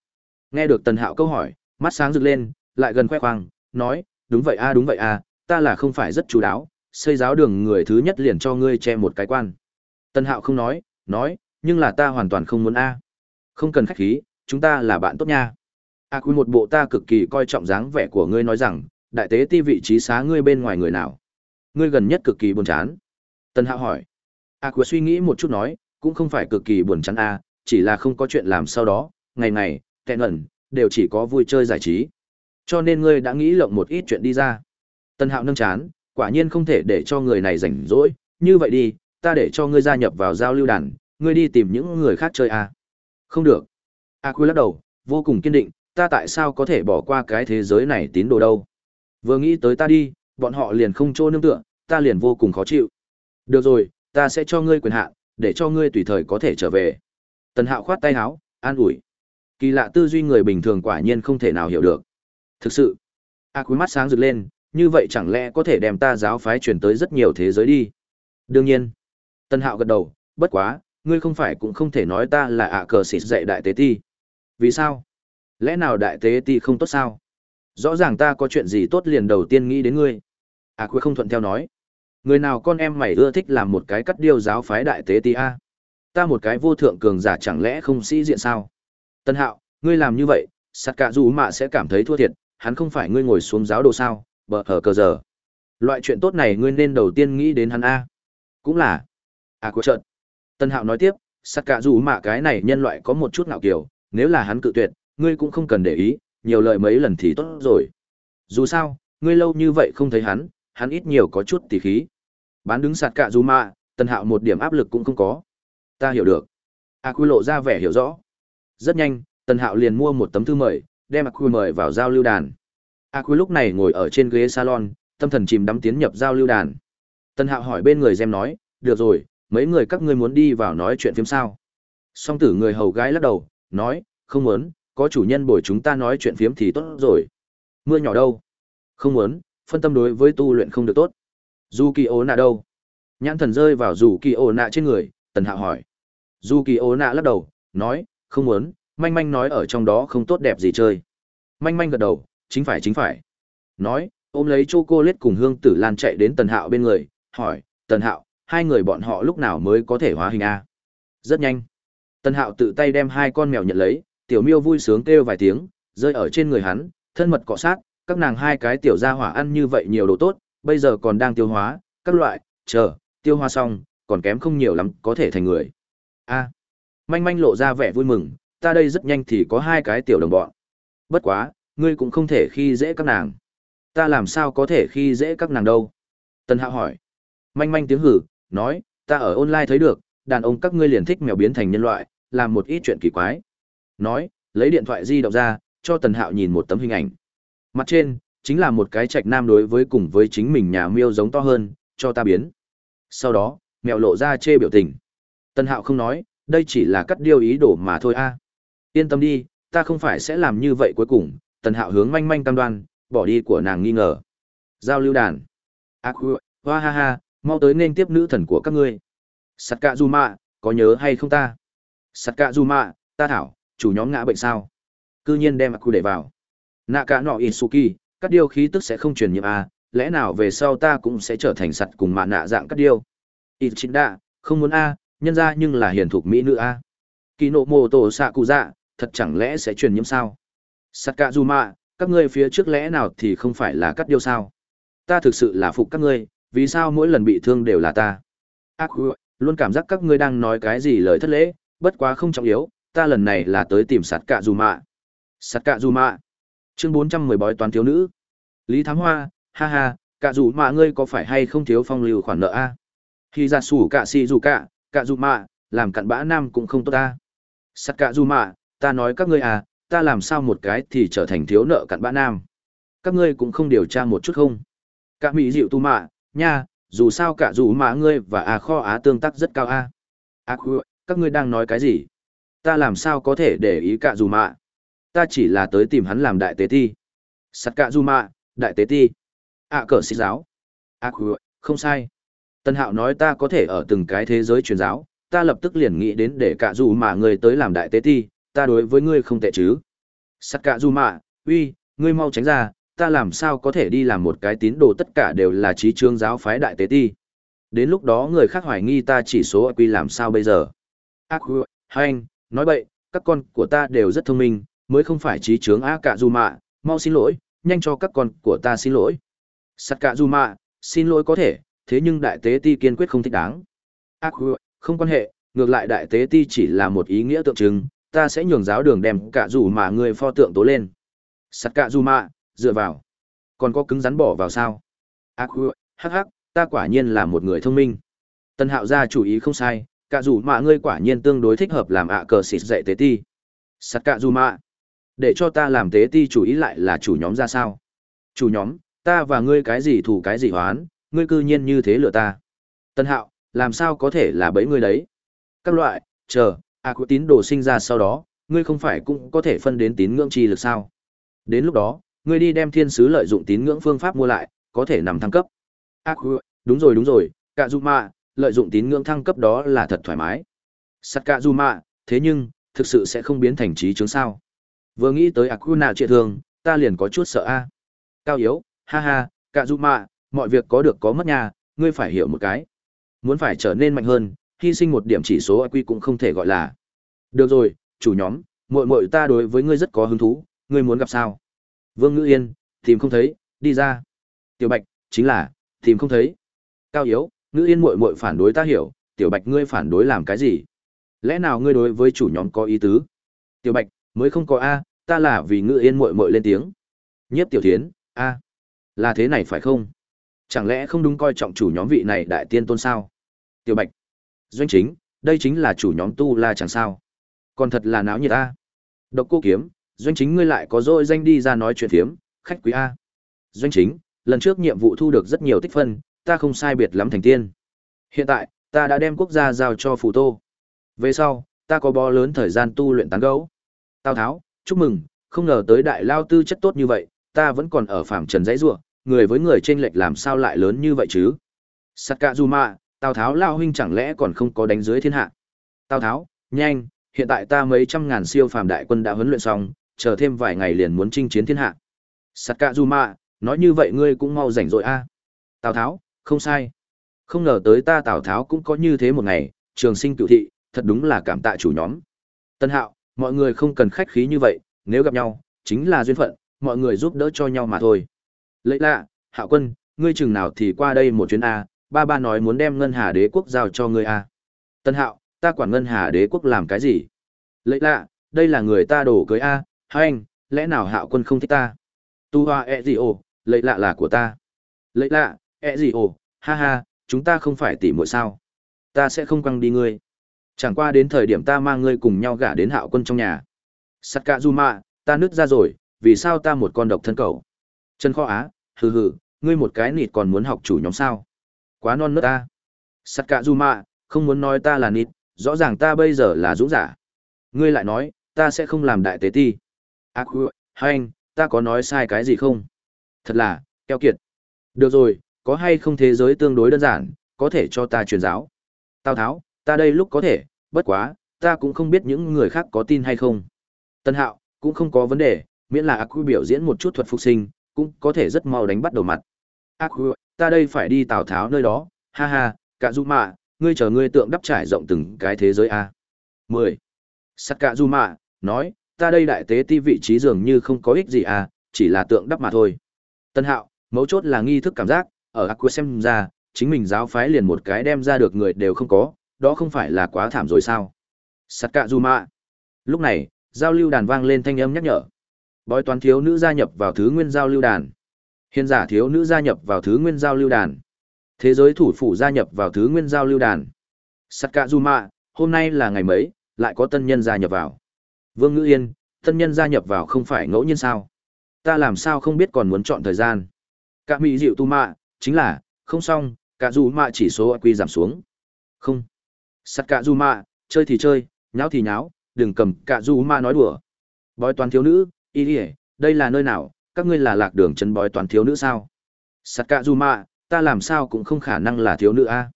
Nghe được tần hạo câu hỏi, mắt sáng rực lên, lại gần khoe khoang, nói, đúng vậy a, đúng vậy a, ta là không phải rất chú đáo, xây giáo đường người thứ nhất liền cho ngươi che một cái quan tần hạo không nói nói, nhưng là ta hoàn toàn không muốn a. Không cần khách khí, chúng ta là bạn tốt nha. A quy một bộ ta cực kỳ coi trọng dáng vẻ của ngươi nói rằng, đại tế ti vị trí xá ngươi bên ngoài người nào? Ngươi gần nhất cực kỳ buồn chán. Tần hạo hỏi. A quy suy nghĩ một chút nói, cũng không phải cực kỳ buồn chán a, chỉ là không có chuyện làm sau đó, ngày ngày tẹn ẩn đều chỉ có vui chơi giải trí. Cho nên ngươi đã nghĩ lộng một ít chuyện đi ra. Tần hạo nâng chán, quả nhiên không thể để cho người này rảnh rỗi, như vậy đi ta để cho ngươi gia nhập vào giao lưu đàn ngươi đi tìm những người khác chơi à. không được. A quy lắc đầu vô cùng kiên định ta tại sao có thể bỏ qua cái thế giới này tín đồ đâu? Vừa nghĩ tới ta đi bọn họ liền không chỗ nương tựa ta liền vô cùng khó chịu. Được rồi ta sẽ cho ngươi quyền hạn để cho ngươi tùy thời có thể trở về. Tần hạo khoát tay háo, an ủi. Kỳ lạ tư duy người bình thường quả nhiên không thể nào hiểu được. Thực sự a quý mắt sáng rực lên như vậy chẳng lẽ có thể đem ta giáo phái chuyển tới rất nhiều thế giới đi? Đương nhiên tân hạo gật đầu, bất quá, ngươi không phải cũng không thể nói ta là ạ cờ xịt dạy đại tế ti. Vì sao? Lẽ nào đại tế ti không tốt sao? Rõ ràng ta có chuyện gì tốt liền đầu tiên nghĩ đến ngươi. À quý không thuận theo nói, người nào con em mày ưa thích làm một cái cắt điêu giáo phái đại tế ti a? Ta một cái vô thượng cường giả chẳng lẽ không sĩ diện sao? Tân hạo, ngươi làm như vậy sạt cả dù mạ sẽ cảm thấy thua thiệt, hắn không phải ngươi ngồi xuống giáo đồ sao? Bờ hở cờ giờ. Loại chuyện tốt này ngươi nên đầu tiên nghĩ đến hắn a. Cũng là à của trận tân hạo nói tiếp, sắt cả dù mạ cái này nhân loại có một chút ngạo kiểu nếu là hắn cự tuyệt, ngươi cũng không cần để ý, nhiều lời mấy lần thì tốt rồi. Dù sao, ngươi lâu như vậy không thấy hắn hắn ít nhiều có chút tỉ khí. Bán đứng sạt cả dù mạ tân hạo một điểm áp lực cũng không có. Ta hiểu được. A quy lộ ra vẻ hiểu rõ. Rất nhanh tần hạo liền mua một tấm thư mời, đem a quy mời vào giao lưu đàn. A quy lúc này ngồi ở trên ghế salon, tâm thần chìm đắm tiến nhập giao lưu đàn. Tần hạo hỏi bên người xem nói, được rồi mấy người các ngươi muốn đi vào nói chuyện phiếm sao? Song tử người hầu gái lắc đầu, nói, không muốn, có chủ nhân bồi chúng ta nói chuyện phiếm thì tốt rồi. Mưa nhỏ đâu? Không muốn, phân tâm đối với tu luyện không được tốt. Dù kỳ ố nạ đâu? Nhãn thần rơi vào dù kỳ ố nạ trên người, tần hạo hỏi. Dù kỳ ố nạ lắc đầu, nói, không muốn, manh manh nói ở trong đó không tốt đẹp gì chơi. Manh manh gật đầu, chính phải chính phải. Nói, ôm lấy chô cô lết cùng hương tử lan chạy đến tần hạo bên người, hỏi, tần hạo hai người bọn họ lúc nào mới có thể hóa hình a? Rất nhanh. Tần hạo tự tay đem hai con mèo nhận lấy, tiểu miêu vui sướng kêu vài tiếng, rơi ở trên người hắn, thân mật cọ sát, các nàng hai cái tiểu ra hỏa ăn như vậy nhiều đồ tốt, bây giờ còn đang tiêu hóa, các loại, chờ, tiêu hóa xong, còn kém không nhiều lắm có thể thành người. A. Manh manh lộ ra vẻ vui mừng, ta đây rất nhanh thì có hai cái tiểu đồng bọn. Bất quá, ngươi cũng không thể khi dễ các nàng. Ta làm sao có thể khi dễ các nàng đâu? Tân hạo hỏi. Manh manh tiếng hử nói, ta ở online thấy được, đàn ông các ngươi liền thích mèo biến thành nhân loại, làm một ít chuyện kỳ quái. Nói, lấy điện thoại di động ra, cho tần hạo nhìn một tấm hình ảnh. Mặt trên, chính là một cái trạch nam đối với cùng với chính mình nhà miêu giống to hơn, cho ta biến. Sau đó, mèo lộ ra chê biểu tình. Tần hạo không nói, đây chỉ là cắt điêu ý đồ mà thôi a. Yên tâm đi, ta không phải sẽ làm như vậy cuối cùng. Tần hạo hướng manh manh cam đoan, bỏ đi của nàng nghi ngờ. Giao lưu đàn. Ác hoa ha ha mau tới nên tiếp nữ thần của các ngươi. Sắt cạ du mạ có nhớ hay không ta? Sắt cạ du mạ ta thảo, chủ nhóm ngã bệnh sao? Cư nhiên đem ác để vào. Nạ cả nọ isuki các điêu khí tức sẽ không truyền nhiễm a lẽ nào về sau ta cũng sẽ trở thành sặt cùng mạ nạ dạng các điêu? Ít chính đa không muốn a nhân ra nhưng là hiền thục mỹ nữ a kỳ nộ mô tổ xạ cụ dạ thật chẳng lẽ sẽ truyền nhiễm sao? Sắt cạ dù mạ các ngươi phía trước lẽ nào thì không phải là cắt điêu sao? Ta thực sự là phục các ngươi vì sao mỗi lần bị thương đều là ta? Ác luôn cảm giác các ngươi đang nói cái gì lời thất lễ bất quá không trọng yếu ta lần này là tới tìm sạt cạ dù mạ. Sạt cạ dù mạ. Chương bốn trăm mười bói toán thiếu nữ. Lý thám hoa ha ha cạ dù mạ ngươi có phải hay không thiếu phong lưu khoản nợ a? Khi ra sủ cạ xì dù cạ cạ dù mạ làm cặn bã nam cũng không tốt ta. Sạt cạ dù mạ, ta nói các ngươi à, ta làm sao một cái thì trở thành thiếu nợ cặn bã nam. Các ngươi cũng không điều tra một chút không? cạ mỹ dịu tu mạ, nha, dù sao cả dù mã ngươi và à kho á tương tác rất cao a. À. À khu, các ngươi đang nói cái gì? Ta làm sao có thể để ý cả dù mạ? Ta chỉ là tới tìm hắn làm đại tế ti. Sắt cả dù mạ, đại tế ti. À cờ sĩ giáo. À khu, không sai. Tân Hạo nói ta có thể ở từng cái thế giới truyền giáo, ta lập tức liền nghĩ đến để cả dù mà ngươi tới làm đại tế ti, ta đối với ngươi không tệ chứ. Sắt cả dù mạ, uy, ngươi mau tránh ra, ta làm sao có thể đi làm một cái tín đồ tất cả đều là trí trương giáo phái đại tế ti. Đến lúc đó người khác hoài nghi ta chỉ số quy làm sao bây giờ. Ác hành, nói bậy, các con của ta đều rất thông minh, mới không phải trí trướng á cả dù mạ, mau xin lỗi, nhanh cho các con của ta xin lỗi. Sắt cả dù mạ, xin lỗi có thể, thế nhưng đại tế ti kiên quyết không thích đáng. Ác không quan hệ, ngược lại đại tế ti chỉ là một ý nghĩa tượng trưng, ta sẽ nhường giáo đường đem cả dù mà người pho tượng tố lên. Sắt cả dù mạ, dựa vào. Còn có cứng rắn bỏ vào sao? À, Ác hắc hắc, ta quả nhiên là một người thông minh. Tân hạo gia chủ ý không sai, cả dù mạ ngươi quả nhiên tương đối thích hợp làm ạ cờ xịt dạy tế ti. Sắt cả dù mạ. Để cho ta làm tế ti chủ ý lại là chủ nhóm ra sao? Chủ nhóm, ta và ngươi cái gì thủ cái gì hoán, ngươi cư nhiên như thế lừa ta. Tân hạo, làm sao có thể là bẫy ngươi đấy? Các loại, chờ, à khu tín đồ sinh ra sau đó, ngươi không phải cũng có thể phân đến tín ngưỡng chi lực sao? Đến lúc đó, ngươi đi đem thiên sứ lợi dụng tín ngưỡng phương pháp mua lại, có thể nằm thăng cấp. Ác À, đúng rồi đúng rồi, cả dù lợi dụng tín ngưỡng thăng cấp đó là thật thoải mái. Sắt cả dù thế nhưng, thực sự sẽ không biến thành trí chứng sao? Vừa nghĩ tới Akuna triệt thường, ta liền có chút sợ a. Cao yếu, ha ha, cả dù mọi việc có được có mất nha, ngươi phải hiểu một cái. Muốn phải trở nên mạnh hơn, hy sinh một điểm chỉ số IQ cũng không thể gọi là. Được rồi, chủ nhóm, muội muội ta đối với ngươi rất có hứng thú, ngươi muốn gặp sao? Vương Ngữ Yên, tìm không thấy, đi ra. Tiểu Bạch, chính là, tìm không thấy. Cao Yếu, Ngữ Yên muội muội phản đối ta hiểu, Tiểu Bạch ngươi phản đối làm cái gì? Lẽ nào ngươi đối với chủ nhóm có ý tứ? Tiểu Bạch, mới không có a, ta là vì Ngữ Yên muội muội lên tiếng. Nhiếp Tiểu Thiến, a, là thế này phải không? Chẳng lẽ không đúng coi trọng chủ nhóm vị này đại tiên tôn sao? Tiểu Bạch, Doanh Chính, đây chính là chủ nhóm tu la chẳng sao? Còn thật là náo nhiệt a. Độc Cô Kiếm, Doanh Chính ngươi lại có dôi danh đi ra nói chuyện phiếm, khách quý a. Doanh Chính, lần trước nhiệm vụ thu được rất nhiều tích phân, ta không sai biệt lắm thành tiên. Hiện tại, ta đã đem quốc gia giao cho Phù Tô. Về sau, ta có bó lớn thời gian tu luyện tán gấu. Tào Tháo, chúc mừng, không ngờ tới đại lao tư chất tốt như vậy, ta vẫn còn ở phạm trần dãy rủa, người với người trên lệch làm sao lại lớn như vậy chứ? Sakazuma, Tào Tháo lao huynh chẳng lẽ còn không có đánh dưới thiên hạ? Tào Tháo, nhanh, hiện tại ta mấy trăm ngàn siêu phàm đại quân đã huấn luyện xong, chờ thêm vài ngày liền muốn chinh chiến thiên hạ. Sặt cạ du ma, nói như vậy ngươi cũng mau rảnh rồi a. Tào Tháo, không sai. Không ngờ tới ta Tào Tháo cũng có như thế một ngày, trường sinh cựu thị, thật đúng là cảm tạ chủ nhóm. Tân Hạo, mọi người không cần khách khí như vậy, nếu gặp nhau, chính là duyên phận, mọi người giúp đỡ cho nhau mà thôi. Lấy lạ, Hạo Quân, ngươi chừng nào thì qua đây một chuyến a, ba ba nói muốn đem Ngân Hà Đế quốc giao cho ngươi a. Tân Hạo, ta quản Ngân Hà Đế quốc làm cái gì? Lấy lạ, đây là người ta đổ cưới a, hai anh, lẽ nào Hạo Quân không thích ta? Tu Hoa e gì ồ, lấy lạ là của ta. Lấy lạ, e gì ồ, ha ha, chúng ta không phải tỉ muội sao? Ta sẽ không quăng đi ngươi. Chẳng qua đến thời điểm ta mang ngươi cùng nhau gả đến Hạo Quân trong nhà. Sakazuma, ta nứt ra rồi, vì sao ta một con độc thân cầu? Chân Kho Á, hừ hừ, ngươi một cái nịt còn muốn học chủ nhóm sao? Quá non nớt ta. Sakazuma, không muốn nói ta là nịt, rõ ràng ta bây giờ là dũng giả. Ngươi lại nói, ta sẽ không làm đại tế ti. Ác hai anh, ta có nói sai cái gì không? Thật là, keo kiệt. Được rồi, có hay không thế giới tương đối đơn giản, có thể cho ta truyền giáo. Tào Tháo, ta đây lúc có thể, bất quá, ta cũng không biết những người khác có tin hay không. Tân Hạo, cũng không có vấn đề, miễn là Ác biểu diễn một chút thuật phục sinh, cũng có thể rất mau đánh bắt đầu mặt. Ác ta đây phải đi Tào Tháo nơi đó, ha ha, cả du mạ, ngươi chờ ngươi tượng đắp trải rộng từng cái thế giới a. Mười, sắt cả du mạ, nói, ta đây đại tế ti vị trí dường như không có ích gì à, chỉ là tượng đắp mà thôi. Tân Hạo, mấu chốt là nghi thức cảm giác, ở Ác xem ra, chính mình giáo phái liền một cái đem ra được người đều không có, đó không phải là quá thảm rồi sao? Sắt cả Dù mạ. Lúc này, giao lưu đàn vang lên thanh âm nhắc nhở. Bói toán thiếu nữ gia nhập vào thứ nguyên giao lưu đàn. Hiền giả thiếu nữ gia nhập vào thứ nguyên giao lưu đàn. Thế giới thủ phủ gia nhập vào thứ nguyên giao lưu đàn. Sakazuma, hôm nay là ngày mấy, lại có tân nhân gia nhập vào. Vương Ngữ Yên, thân nhân gia nhập vào không phải ngẫu nhiên sao? Ta làm sao không biết còn muốn chọn thời gian? Cả mỹ dịu tu mạ, chính là, không xong, cả dù mạ chỉ số quy giảm xuống. Không. Sắt cả dù mạ, chơi thì chơi, nháo thì nháo, đừng cầm cả dù mạ nói đùa. Bói toàn thiếu nữ, y đi đây là nơi nào, các ngươi là lạc đường chân bói toàn thiếu nữ sao? Sắt cả dù mạ, ta làm sao cũng không khả năng là thiếu nữ a.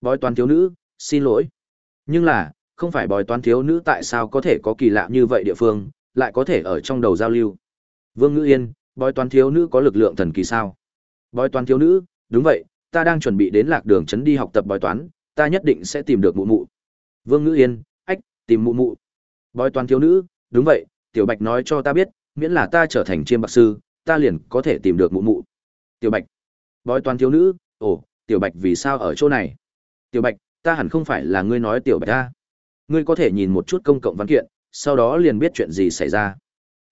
Bói toàn thiếu nữ, xin lỗi. Nhưng là, không phải bói toán thiếu nữ tại sao có thể có kỳ lạ như vậy địa phương, lại có thể ở trong đầu giao lưu. Vương Ngữ Yên, bói toán thiếu nữ có lực lượng thần kỳ sao? Bói toán thiếu nữ, đúng vậy, ta đang chuẩn bị đến lạc đường trấn đi học tập bói toán, ta nhất định sẽ tìm được mụ mụ. Vương Ngữ Yên, ách, tìm mụ mụ. Bói toán thiếu nữ, đúng vậy, Tiểu Bạch nói cho ta biết, miễn là ta trở thành chiêm bạc sư, ta liền có thể tìm được mụ mụ. Tiểu Bạch, bói toán thiếu nữ, ồ, Tiểu Bạch vì sao ở chỗ này? Tiểu Bạch, ta hẳn không phải là ngươi nói Tiểu Bạch ta. Ngươi có thể nhìn một chút công cộng văn kiện, sau đó liền biết chuyện gì xảy ra.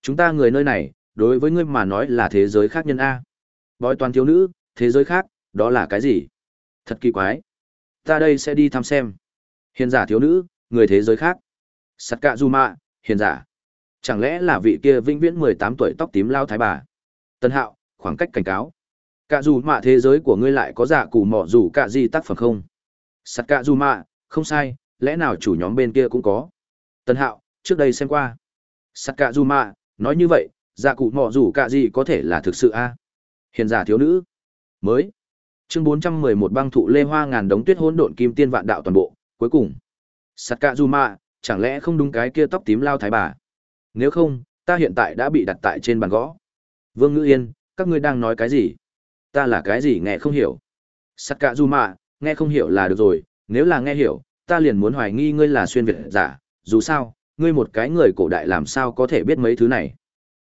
Chúng ta người nơi này, đối với ngươi mà nói là thế giới khác nhân A. Bói toàn thiếu nữ, thế giới khác, đó là cái gì? Thật kỳ quái. Ta đây sẽ đi thăm xem. Hiền giả thiếu nữ, người thế giới khác. Sắt cạ du mạ, hiền giả. Chẳng lẽ là vị kia vĩnh viễn mười tám tuổi tóc tím lao thái bà? Tân hạo, khoảng cách cảnh cáo. Cạ dù mạ thế giới của ngươi lại có giả củ mỏ dù cạ gì tác phẩm không? Sắt cạ dù mạ, không sai, lẽ nào chủ nhóm bên kia cũng có? Tân hạo, trước đây xem qua. Sắt cạ dù mạ, nói như vậy, giả cụ mỏ rủ cạ gì có thể là thực sự a? Hiền giả thiếu nữ. Mới. Chương 411 băng thụ lê hoa ngàn đống tuyết hỗn độn kim tiên vạn đạo toàn bộ, cuối cùng. Sakazuma, chẳng lẽ không đúng cái kia tóc tím lao thái bà? Nếu không, ta hiện tại đã bị đặt tại trên bàn gõ. Vương Ngữ Yên, các ngươi đang nói cái gì? Ta là cái gì nghe không hiểu? Sakazuma, nghe không hiểu là được rồi, nếu là nghe hiểu, ta liền muốn hoài nghi ngươi là xuyên việt giả, dù sao, ngươi một cái người cổ đại làm sao có thể biết mấy thứ này.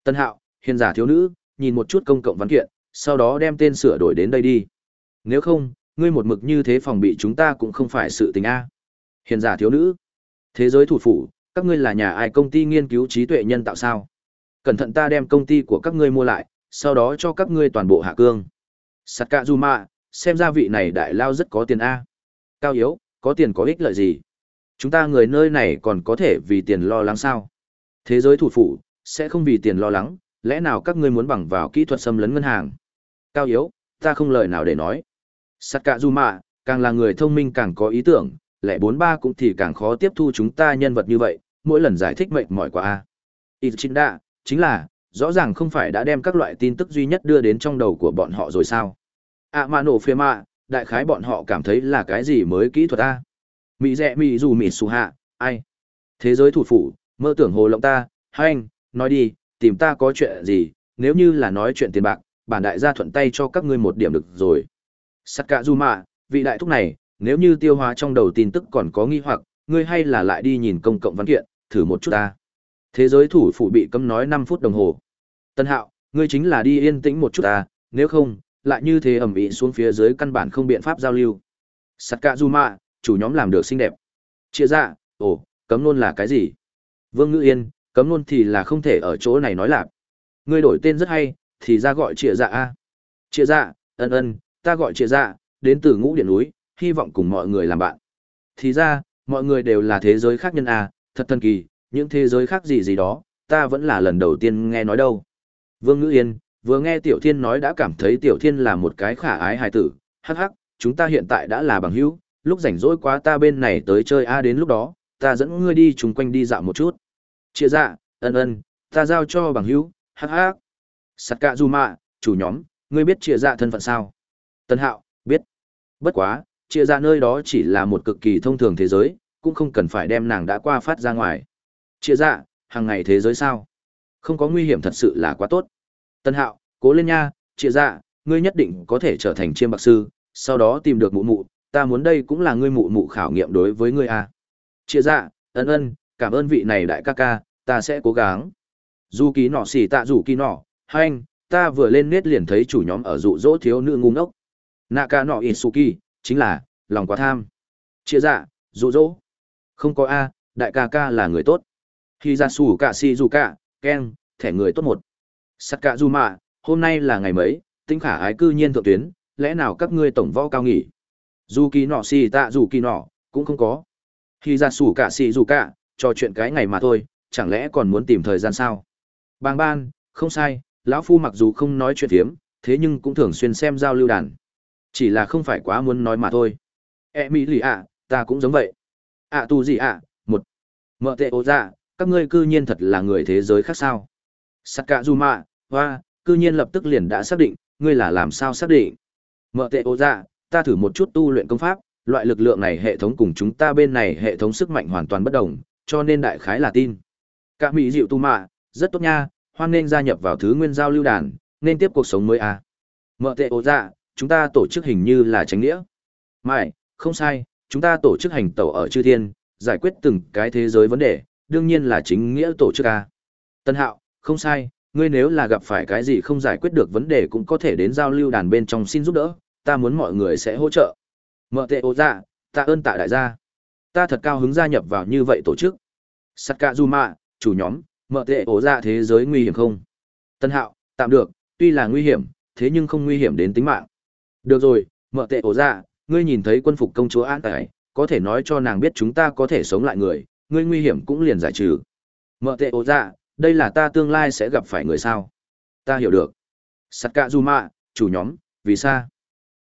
Tân Hạo, hiền giả thiếu nữ, nhìn một chút công cộng văn kiện, sau đó đem tên sửa đổi đến đây đi. Nếu không, ngươi một mực như thế phòng bị chúng ta cũng không phải sự tình a. Hiền giả thiếu nữ, thế giới thủ phủ, các ngươi là nhà ai công ty nghiên cứu trí tuệ nhân tạo sao? Cẩn thận ta đem công ty của các ngươi mua lại, sau đó cho các ngươi toàn bộ hạ cương. Sakazuma, xem ra vị này đại lao rất có tiền a. Cao yếu, có tiền có ích lợi gì? Chúng ta người nơi này còn có thể vì tiền lo lắng sao? Thế giới thủ phủ, sẽ không vì tiền lo lắng, lẽ nào các ngươi muốn bằng vào kỹ thuật xâm lấn ngân hàng? Cao yếu, ta không lời nào để nói. Sakazuma, càng là người thông minh càng có ý tưởng, lẽ bốn ba cũng thì càng khó tiếp thu chúng ta nhân vật như vậy, mỗi lần giải thích mệt mỏi quá a. Ichinda, chính là, rõ ràng không phải đã đem các loại tin tức duy nhất đưa đến trong đầu của bọn họ rồi sao? À mà nổ phê mạ, đại khái bọn họ cảm thấy là cái gì mới kỹ thuật a? Mỹ rẻ mỹ dù mỹ xù hạ, ai? Thế giới thủ phủ, mơ tưởng hồ lộng ta, hai anh, nói đi, tìm ta có chuyện gì, nếu như là nói chuyện tiền bạc, bản đại gia thuận tay cho các ngươi một điểm được rồi. Sắt cả du mạ, vị đại thúc này, nếu như tiêu hóa trong đầu tin tức còn có nghi hoặc, ngươi hay là lại đi nhìn công cộng văn kiện, thử một chút ta. Thế giới thủ phủ bị cấm nói năm phút đồng hồ. Tân hạo, ngươi chính là đi yên tĩnh một chút ta, nếu không, lại như thế ẩm ĩ xuống phía dưới căn bản không biện pháp giao lưu. Sắt cạ du mạ, chủ nhóm làm được xinh đẹp. Chia ra, ồ, cấm luôn là cái gì? Vương Ngữ Yên, cấm luôn thì là không thể ở chỗ này nói lạp Ngươi đổi tên rất hay, thì ra gọi chia dạ a chia dạ ân ân ta gọi chia dạ đến từ ngũ điện núi hy vọng cùng mọi người làm bạn thì ra mọi người đều là thế giới khác nhân a thật thần kỳ những thế giới khác gì gì đó ta vẫn là lần đầu tiên nghe nói đâu vương ngữ yên vừa nghe tiểu thiên nói đã cảm thấy tiểu thiên là một cái khả ái hài tử hắc hắc chúng ta hiện tại đã là bằng hữu lúc rảnh rỗi quá ta bên này tới chơi a đến lúc đó ta dẫn ngươi đi chung quanh đi dạo một chút chia dạ ân ân ta giao cho bằng hữu hắc hắc Sắt cạ du mạ, chủ nhóm, ngươi biết chia dạ thân phận sao? Tân hạo, biết. Bất quá, chia dạ nơi đó chỉ là một cực kỳ thông thường thế giới, cũng không cần phải đem nàng đã qua phát ra ngoài. Chia dạ, hàng ngày thế giới sao? Không có nguy hiểm thật sự là quá tốt. Tân hạo, cố lên nha, Chị dạ, ngươi nhất định có thể trở thành chiêm bạc sư, sau đó tìm được mụ mụ, ta muốn đây cũng là ngươi mụ mụ khảo nghiệm đối với ngươi à. a. Chị dạ, ân ân, cảm ơn vị này đại ca ca, ta sẽ cố gắng. Dù ký nọ xỉ tạ dù ký nọ, Hành, ta vừa lên nét liền thấy chủ nhóm ở dụ dỗ thiếu nữ ngu ngốc. Naka nọ isuki chính là lòng quá tham. Chia dạ dụ dỗ. Không có a đại ca ca là người tốt. Khi ra sủ cả si dù cả ken thẻ người tốt một sắt cả du mạ hôm nay là ngày mấy tinh khả ái cư nhiên thượng tuyến lẽ nào các ngươi tổng võ cao nghỉ dù kỳ nọ xì tạ dù kỳ nọ cũng không có khi ra sủ cả xì dù cả trò chuyện cái ngày mà thôi, chẳng lẽ còn muốn tìm thời gian sao? Bang ban, không sai, lão phu mặc dù không nói chuyện hiếm, thế nhưng cũng thường xuyên xem giao lưu đàn. Chỉ là không phải quá muốn nói mà thôi. E mỹ lì ạ, ta cũng giống vậy. ạ tu gì ạ, một. Mợ tệ ô dạ, các ngươi cư nhiên thật là người thế giới khác sao. sắt cả du mạ hoa, cư nhiên lập tức liền đã xác định, ngươi là làm sao xác định. Mợ tệ ô dạ, ta thử một chút tu luyện công pháp, loại lực lượng này hệ thống cùng chúng ta bên này hệ thống sức mạnh hoàn toàn bất đồng, cho nên đại khái là tin. Cả mỹ dịu tu mạ, rất tốt nha, hoan nên gia nhập vào thứ nguyên giao lưu đàn, nên tiếp cuộc sống mới à. Mợ tệ ô dạ, chúng ta tổ chức hình như là tránh nghĩa. Mai, không sai, chúng ta tổ chức hành tẩu ở chư thiên, giải quyết từng cái thế giới vấn đề, đương nhiên là chính nghĩa tổ chức à. Tân hạo, không sai, ngươi nếu là gặp phải cái gì không giải quyết được vấn đề cũng có thể đến giao lưu đàn bên trong xin giúp đỡ, ta muốn mọi người sẽ hỗ trợ. Mợ tệ ố dạ, tạ ơn tạ đại gia. Ta thật cao hứng gia nhập vào như vậy tổ chức. Sakazuma, chủ nhóm, mợ tệ ố dạ thế giới nguy hiểm không? Tân hạo, tạm được, tuy là nguy hiểm, thế nhưng không nguy hiểm đến tính mạng. Được rồi, mợ tệ ố dạ, ngươi nhìn thấy quân phục công chúa an tài, có thể nói cho nàng biết chúng ta có thể sống lại người, ngươi nguy hiểm cũng liền giải trừ. Mợ tệ ố dạ, đây là ta tương lai sẽ gặp phải người sao? Ta hiểu được. Sakazuma, chủ nhóm, vì sao?